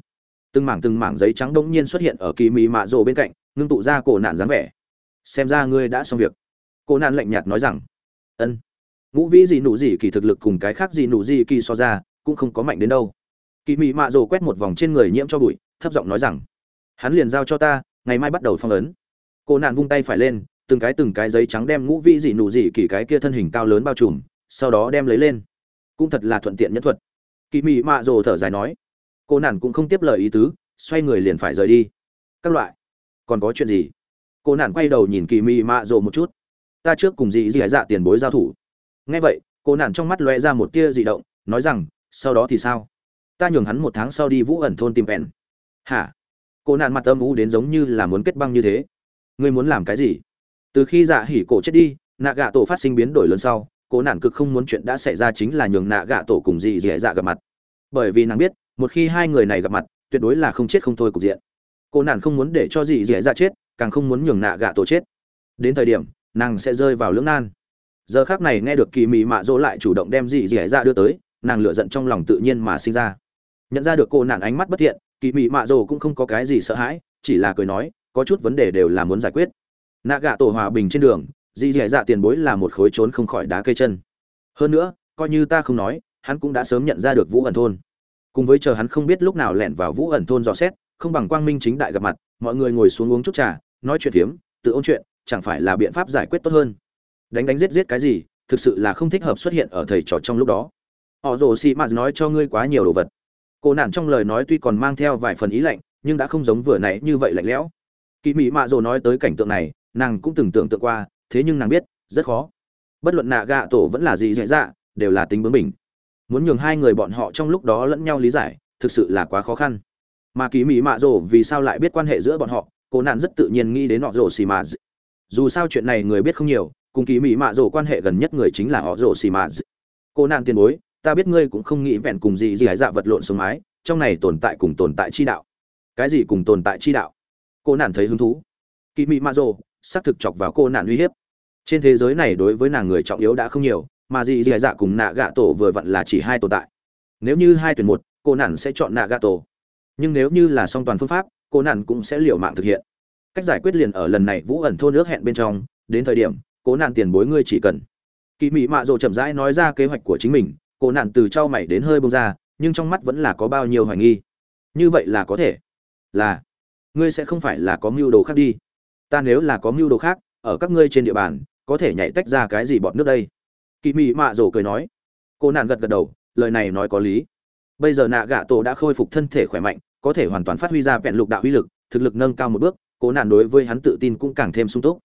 Từng mảng từng mảng giấy trắng đông nhiên xuất hiện ở kỳ mị mạ rồ bên cạnh, ngưng tụ ra cổ nạn dáng vẻ. Xem ra ngươi đã xong việc. Cô nạn lạnh nhạt nói rằng, ân ngũ vĩ gì nụ gì kỳ thực lực cùng cái khác gì nụ gì kỳ so ra, cũng không có mạnh đến đâu. Kỳ mị mạ rồ quét một vòng trên người nhiễm cho bụi, thấp giọng nói rằng, hắn liền giao cho ta, ngày mai bắt đầu phong ấn. Cô nạn vung tay phải lên, từng cái từng cái giấy trắng đem ngũ vĩ gì nụ gì kỳ cái kia thân hình cao lớn bao trùm, sau đó đem lấy lên. Cũng thật là thuận tiện nhất thuật. Kỳ mị mạ rồ thở dài nói, cô nạn cũng không tiếp lời ý tứ, xoay người liền phải rời đi. Các loại, còn có chuyện gì? Cô nạn quay đầu nhìn kỳ mị mạ rồ một chút. Ta trước cùng dị dị dạ tiền bối giao thủ nghe vậy, cô nạn trong mắt lóe ra một tia dị động, nói rằng, sau đó thì sao? Ta nhường hắn một tháng sau đi vũ ẩn thôn tìm bèn hả? Cô nạn mặt âm u đến giống như là muốn kết băng như thế. Ngươi muốn làm cái gì? Từ khi dạ hỉ cổ chết đi, nạ gạ tổ phát sinh biến đổi lớn sau, cô nạn cực không muốn chuyện đã xảy ra chính là nhường nạ gạ tổ cùng dị dẻ dạ gặp mặt. Bởi vì nàng biết, một khi hai người này gặp mặt, tuyệt đối là không chết không thôi cục diện. Cô nạn không muốn để cho dị dẻ dạ chết, càng không muốn nhường nạ gạ tổ chết. Đến thời điểm, nàng sẽ rơi vào lưỡng nan giờ khác này nghe được kỳ mị mạ dỗ lại chủ động đem dì dì dạ đưa tới, nàng lựa giận trong lòng tự nhiên mà sinh ra. Nhận ra được cô nàng ánh mắt bất thiện, kỳ mị mạ dỗ cũng không có cái gì sợ hãi, chỉ là cười nói, có chút vấn đề đều là muốn giải quyết. Nạ gạ tổ hòa bình trên đường, dị dì dạ tiền bối là một khối trốn không khỏi đá cây chân. Hơn nữa, coi như ta không nói, hắn cũng đã sớm nhận ra được vũ ẩn thôn. Cùng với chờ hắn không biết lúc nào lẻn vào vũ ẩn thôn dò xét, không bằng quang minh chính đại gặp mặt, mọi người ngồi xuống uống chút trà, nói chuyện phiếm, tự ôn chuyện, chẳng phải là biện pháp giải quyết tốt hơn đánh đánh giết giết cái gì, thực sự là không thích hợp xuất hiện ở thầy trò trong lúc đó. Họ rồ xì mạt nói cho ngươi quá nhiều đồ vật. Cô nạn trong lời nói tuy còn mang theo vài phần ý lạnh, nhưng đã không giống vừa nãy như vậy lạnh lẽo. Kỳ mỹ mạ rồ nói tới cảnh tượng này, nàng cũng từng tưởng tượng qua, thế nhưng nàng biết, rất khó. Bất luận nạ gạ tổ vẫn là gì dễ dạ đều là tính bướng mình muốn nhường hai người bọn họ trong lúc đó lẫn nhau lý giải, thực sự là quá khó khăn. Mà kỳ mỹ mạ rồ vì sao lại biết quan hệ giữa bọn họ, cô nạn rất tự nhiên nghĩ đến họ rồ xì mạt. Dù sao chuyện này người biết không nhiều cùng kỳ mỹ mạ rổ quan hệ gần nhất người chính là họ rổ xì mạ cô nạn tiền bối, ta biết ngươi cũng không nghĩ vẹn cùng gì gì hải dạ vật lộn xuống mái, trong này tồn tại cùng tồn tại chi đạo. Cái gì cùng tồn tại chi đạo? Cô nạn thấy hứng thú. Kỳ mỹ mạ rổ xác thực chọc vào cô nạn uy hiếp. Trên thế giới này đối với nàng người trọng yếu đã không nhiều, mà gì gì dạ cùng nạ gạ tổ vừa vặn là chỉ hai tồn tại. Nếu như hai tuyển một, cô nạn sẽ chọn nạ gạ tổ. Nhưng nếu như là song toàn phương pháp, cô nạn cũng sẽ liều mạng thực hiện. Cách giải quyết liền ở lần này vũ ẩn thôn nước hẹn bên trong, đến thời điểm cố nạn tiền bối ngươi chỉ cần. Kỳ mỹ mạ rồ chậm rãi nói ra kế hoạch của chính mình, cố nạn từ trao mày đến hơi bông ra, nhưng trong mắt vẫn là có bao nhiêu hoài nghi. Như vậy là có thể. Là. Ngươi sẽ không phải là có mưu đồ khác đi. Ta nếu là có mưu đồ khác, ở các ngươi trên địa bàn, có thể nhảy tách ra cái gì bọt nước đây? Kỳ mỹ mạ rồ cười nói. Cô nạn gật gật đầu, lời này nói có lý. Bây giờ nạ gạ tổ đã khôi phục thân thể khỏe mạnh, có thể hoàn toàn phát huy ra vẹn lục đạo uy lực, thực lực nâng cao một bước, cố nạn đối với hắn tự tin cũng càng thêm sung túc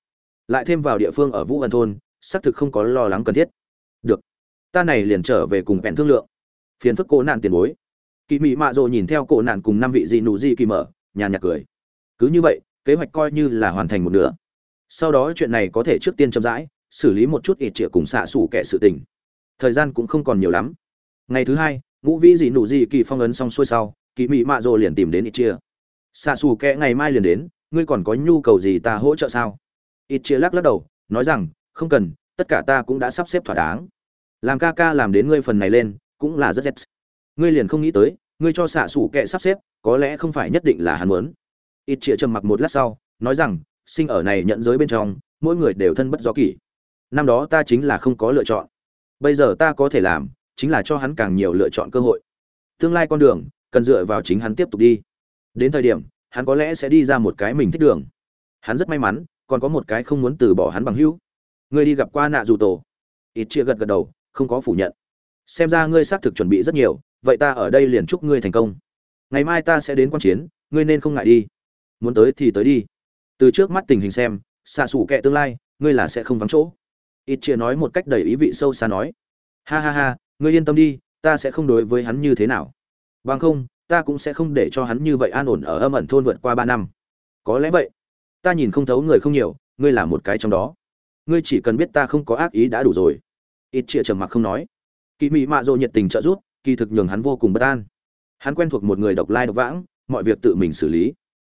lại thêm vào địa phương ở vũ ẩn thôn, xác thực không có lo lắng cần thiết. Được, ta này liền trở về cùng bèn thương lượng. Phiền phức cố nạn tiền bối. Kỳ mị mạ rộ nhìn theo cổ nạn cùng năm vị dị nụ dị kỳ mở nhà nhạc cười. Cứ như vậy, kế hoạch coi như là hoàn thành một nửa. Sau đó chuyện này có thể trước tiên chậm rãi, xử lý một chút ít trịa cùng xạ xủ kẻ sự tình. Thời gian cũng không còn nhiều lắm. Ngày thứ hai, ngũ vĩ dị nụ dị kỳ phong ấn xong xuôi sau, kỳ mị mạ rộ liền tìm đến ít chia xạ xù kẻ ngày mai liền đến, ngươi còn có nhu cầu gì ta hỗ trợ sao? Ít chia lắc lắc đầu, nói rằng, không cần, tất cả ta cũng đã sắp xếp thỏa đáng. Làm ca ca làm đến ngươi phần này lên, cũng là rất dẹt. ngươi liền không nghĩ tới, ngươi cho xạ xủ kệ sắp xếp, có lẽ không phải nhất định là hắn muốn. Ít chia trầm mặc một lát sau, nói rằng, sinh ở này nhận giới bên trong, mỗi người đều thân bất do kỷ. Năm đó ta chính là không có lựa chọn. Bây giờ ta có thể làm, chính là cho hắn càng nhiều lựa chọn cơ hội. Tương lai con đường, cần dựa vào chính hắn tiếp tục đi. Đến thời điểm, hắn có lẽ sẽ đi ra một cái mình thích đường. Hắn rất may mắn còn có một cái không muốn từ bỏ hắn bằng hữu. Ngươi đi gặp qua nạ dù tổ. Ít chia gật gật đầu, không có phủ nhận. Xem ra ngươi xác thực chuẩn bị rất nhiều, vậy ta ở đây liền chúc ngươi thành công. Ngày mai ta sẽ đến quan chiến, ngươi nên không ngại đi. Muốn tới thì tới đi. Từ trước mắt tình hình xem xa xù kệ tương lai, ngươi là sẽ không vắng chỗ. Ít chia nói một cách đầy ý vị sâu xa nói. Ha ha ha, ngươi yên tâm đi, ta sẽ không đối với hắn như thế nào. Bằng không, ta cũng sẽ không để cho hắn như vậy an ổn ở âm ẩn thôn vượt qua ba năm. Có lẽ vậy ta nhìn không thấu người không nhiều, ngươi là một cái trong đó. Ngươi chỉ cần biết ta không có ác ý đã đủ rồi. Ít chĩa trầm mặc không nói. Kỳ mị mạ dỗ nhiệt tình trợ giúp, kỳ thực nhường hắn vô cùng bất an. Hắn quen thuộc một người độc lai độc vãng, mọi việc tự mình xử lý.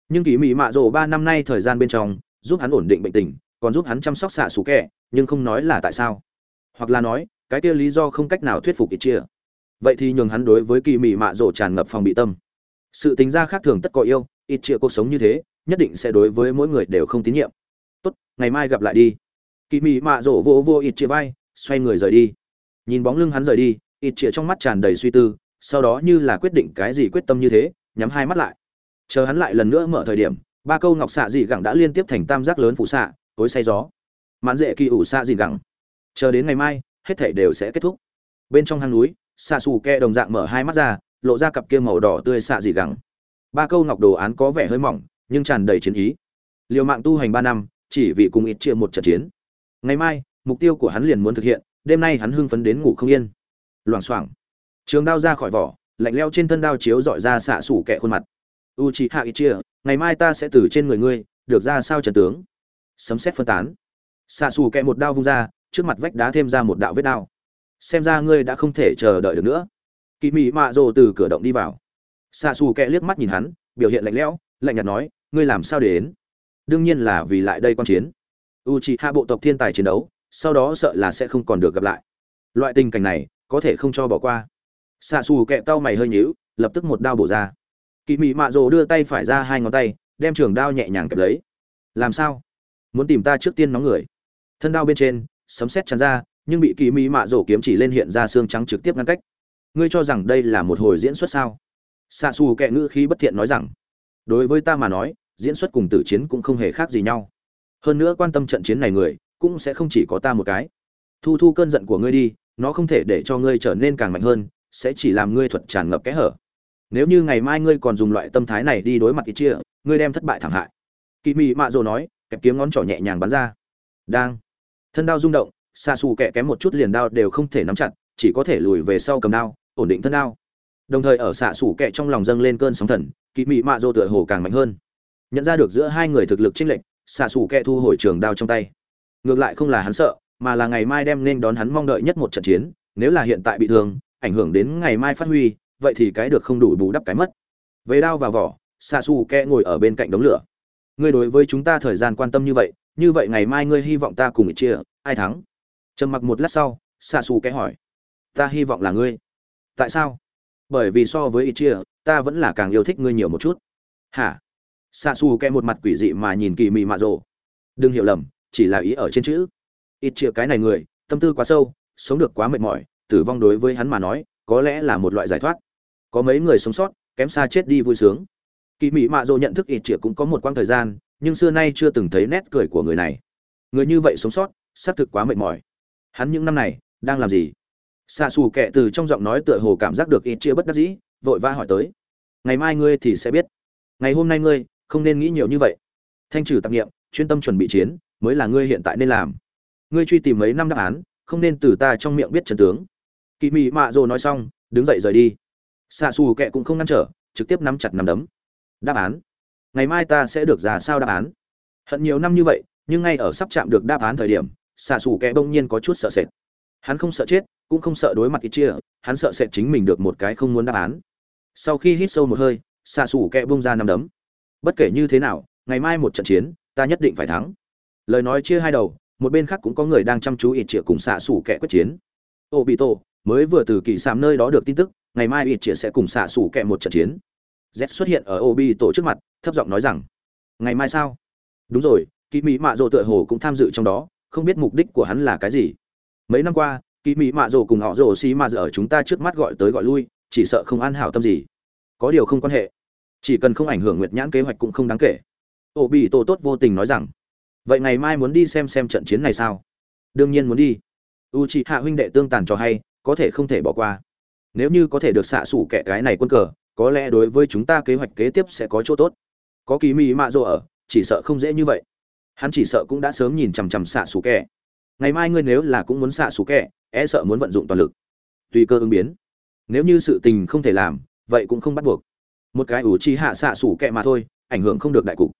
Nhưng kỳ mị mạ dỗ ba năm nay thời gian bên trong, giúp hắn ổn định bệnh tình, còn giúp hắn chăm sóc xạ xù kẹ nhưng không nói là tại sao. Hoặc là nói, cái kia lý do không cách nào thuyết phục ít chia vậy thì nhường hắn đối với kỳ mị mạ rổ tràn ngập phòng bị tâm. Sự tính ra khác thường tất có yêu, ít chĩa cuộc sống như thế nhất định sẽ đối với mỗi người đều không tín nhiệm. Tốt, ngày mai gặp lại đi. Kỳ mị mạ rổ vô vô ít chia vai, xoay người rời đi. Nhìn bóng lưng hắn rời đi ít chia trong mắt tràn đầy suy tư, sau đó như là quyết định cái gì quyết tâm như thế, nhắm hai mắt lại. Chờ hắn lại lần nữa mở thời điểm, ba câu ngọc xạ dị gẳng đã liên tiếp thành tam giác lớn phủ xạ, tối say gió. Mãn dễ kỳ ủ xạ dị gẳng. Chờ đến ngày mai, hết thảy đều sẽ kết thúc. Bên trong hang núi, xạ xù kẹ đồng dạng mở hai mắt ra, lộ ra cặp kia màu đỏ tươi xạ dị gẳng. Ba câu ngọc đồ án có vẻ hơi mỏng nhưng tràn đầy chiến ý. Liều mạng tu hành ba năm, chỉ vì cùng ít chia một trận chiến. Ngày mai, mục tiêu của hắn liền muốn thực hiện, đêm nay hắn hưng phấn đến ngủ không yên. Loảng xoảng. Trường đao ra khỏi vỏ, lạnh leo trên thân đao chiếu dọi ra xạ sủ kẹ khuôn mặt. U chị hạ ít chia ngày mai ta sẽ từ trên người ngươi, được ra sao trần tướng? Sấm xét phân tán. Xạ xù kẹ một đao vung ra, trước mặt vách đá thêm ra một đạo vết đao. Xem ra ngươi đã không thể chờ đợi được nữa. Kỳ mị mạ rồ từ cửa động đi vào. Xạ xù kẹ liếc mắt nhìn hắn, biểu hiện lạnh lẽo lạnh nhạt nói, ngươi làm sao để đến? Đương nhiên là vì lại đây quan chiến. U c hạ bộ tộc thiên tài chiến đấu, sau đó sợ là sẽ không còn được gặp lại. Loại tình cảnh này, có thể không cho bỏ qua. Xạ xù kẹ tao mày hơi nhíu, lập tức một đao bổ ra. Kỳ mị mạ rồ đưa tay phải ra hai ngón tay, đem trường đao nhẹ nhàng kẹp lấy. Làm sao? Muốn tìm ta trước tiên nóng người? Thân đao bên trên, sấm sét tràn ra, nhưng bị kỳ mỹ mạ rổ kiếm chỉ lên hiện ra xương trắng trực tiếp ngăn cách. Ngươi cho rằng đây là một hồi diễn xuất sao? Xạ xù kẹ ngữ khí bất thiện nói rằng đối với ta mà nói, diễn xuất cùng tử chiến cũng không hề khác gì nhau. Hơn nữa quan tâm trận chiến này người, cũng sẽ không chỉ có ta một cái. Thu thu cơn giận của ngươi đi, nó không thể để cho ngươi trở nên càng mạnh hơn, sẽ chỉ làm ngươi thuật tràn ngập kẽ hở. Nếu như ngày mai ngươi còn dùng loại tâm thái này đi đối mặt ít chia ngươi đem thất bại thảm hại. Kỳ mị mạ rồ nói, kẹp kiếm ngón trỏ nhẹ nhàng bắn ra. Đang. Thân đao rung động xa xù kẹ kém một chút liền đao đều không thể nắm chặt, chỉ có thể lùi về sau cầm đao, ổn định thân đao. Đồng thời ở xạ xù kẹ trong lòng dâng lên cơn sóng thần kỳ mị mạ dô tựa hồ càng mạnh hơn. Nhận ra được giữa hai người thực lực chênh lệch, xạ xù kẹ thu hồi trường đao trong tay. Ngược lại không là hắn sợ, mà là ngày mai đem nên đón hắn mong đợi nhất một trận chiến, nếu là hiện tại bị thương, ảnh hưởng đến ngày mai phát huy, vậy thì cái được không đủ bù đắp cái mất. Về đao vào vỏ, xạ xù kẹ ngồi ở bên cạnh đống lửa. Ngươi đối với chúng ta thời gian quan tâm như vậy như vậy ngày mai ngươi hy vọng ta cùng ít chia, ai thắng? Trầm mặc một lát sau, xạ xù kẹ hỏi. Ta hy vọng là ngươi. Tại sao? Bởi vì so với ít chia, ta vẫn là càng yêu thích ngươi nhiều một chút. Hả? Xạ xù kẹ một mặt quỷ dị mà nhìn kỳ mị mạ rồ. Đừng hiểu lầm, chỉ là ý ở trên chữ. Ít chia cái này người, tâm tư quá sâu, sống được quá mệt mỏi, tử vong đối với hắn mà nói, có lẽ là một loại giải thoát. Có mấy người sống sót, kém xa chết đi vui sướng. Kỳ Mị mạ dỗ nhận thức ít chia cũng có một quãng thời gian, nhưng xưa nay chưa từng thấy nét cười của người này. Người như vậy sống sót, xác thực quá mệt mỏi. Hắn những năm này, đang làm gì? Xạ xù kệ từ trong giọng nói tựa hồ cảm giác được ít chia bất đắc dĩ, vội vã hỏi tới. Ngày mai ngươi thì sẽ biết. Ngày hôm nay ngươi, không nên nghĩ nhiều như vậy. Thanh trừ tạp nghiệm chuyên tâm chuẩn bị chiến, mới là ngươi hiện tại nên làm. Ngươi truy tìm mấy năm đáp án, không nên từ ta trong miệng biết trần tướng. Kỳ mị mạ rồ nói xong, đứng dậy rời đi. Xạ xù kệ cũng không ngăn trở, trực tiếp nắm chặt nắm đấm. Đáp án. Ngày mai ta sẽ được ra sao đáp án? Hận nhiều năm như vậy, nhưng ngay ở sắp chạm được đáp án thời điểm, xạ xù kệ bỗng nhiên có chút sợ sệt. Hắn không sợ chết cũng không sợ đối mặt ít chia, hắn sợ sẽ chính mình được một cái không muốn đáp án. Sau khi hít sâu một hơi xạ xù Kẹ bông ra năm đấm. Bất kể như thế nào, ngày mai một trận chiến, ta nhất định phải thắng. Lời nói chia hai đầu, một bên khác cũng có người đang chăm chú ít chia cùng xạ xù Kẹ quyết chiến. Ô bị tổ mới vừa từ kỳ sàm nơi đó được tin tức, ngày mai ít chia sẽ cùng xạ xù Kẹ một trận chiến. Z xuất hiện ở ô bị tổ trước mặt, thấp giọng nói rằng, ngày mai sao? Đúng rồi kỳ mỹ mạ rồ tựa hồ cũng tham dự trong đó, không biết mục đích của hắn là cái gì. Mấy năm qua kỳ mỹ mạ rồ cùng họ rồ xì mạ ở chúng ta trước mắt gọi tới gọi lui, chỉ sợ không an hảo tâm gì. Có điều không quan hệ. Chỉ cần không ảnh hưởng nguyệt nhãn kế hoạch cũng không đáng kể. Ổ bị tổ tốt vô tình nói rằng, vậy ngày mai muốn đi xem xem trận chiến này sao? Đương nhiên muốn đi. U c hạ huynh đệ tương tàn cho hay, có thể không thể bỏ qua. Nếu như có thể được xạ xủ kẻ cái này quân cờ, có lẽ đối với chúng ta kế hoạch kế tiếp sẽ có chỗ tốt. Có kỳ mỹ mạ Rồ ở, chỉ sợ không dễ như vậy. Hắn chỉ sợ cũng đã sớm nhìn chằm chằm xạ xủ kẻ ngày mai ngươi nếu là cũng muốn xạ sủ kẹ e sợ muốn vận dụng toàn lực. Tùy cơ ứng biến. Nếu như sự tình không thể làm, vậy cũng không bắt buộc. Một cái ủ chi hạ xạ sủ kẹ mà thôi, ảnh hưởng không được đại cục.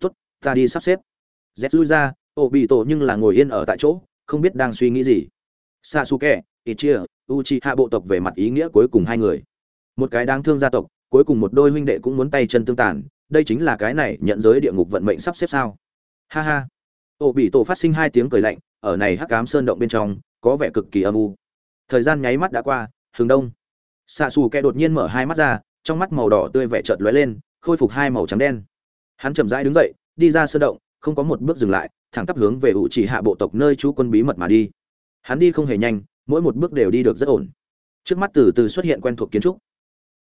Tốt, ta đi sắp xếp. Z lui ra ổ bị tổ nhưng là ngồi yên ở tại chỗ, không biết đang suy nghĩ gì. Xạ xù kẹ ít chia u chi hạ bộ tộc về mặt ý nghĩa cuối cùng hai người. Một cái đáng thương gia tộc, cuối cùng một đôi huynh đệ cũng muốn tay chân tương tàn, đây chính là cái này nhận giới địa ngục vận mệnh sắp xếp sao. Ha ha. Ổ bị tổ phát sinh hai tiếng cười lạnh ở này hắc ám sơn động bên trong, có vẻ cực kỳ âm u. Thời gian nháy mắt đã qua, hướng đông. Xạ xù kẹ đột nhiên mở hai mắt ra, trong mắt màu đỏ tươi vẻ chợt lóe lên, khôi phục hai màu trắng đen. Hắn chậm rãi đứng dậy, đi ra sơn động, không có một bước dừng lại, thẳng tắp hướng về ủ chỉ hạ bộ tộc nơi trú quân bí mật mà đi. Hắn đi không hề nhanh, mỗi một bước đều đi được rất ổn. Trước mắt từ từ xuất hiện quen thuộc kiến trúc.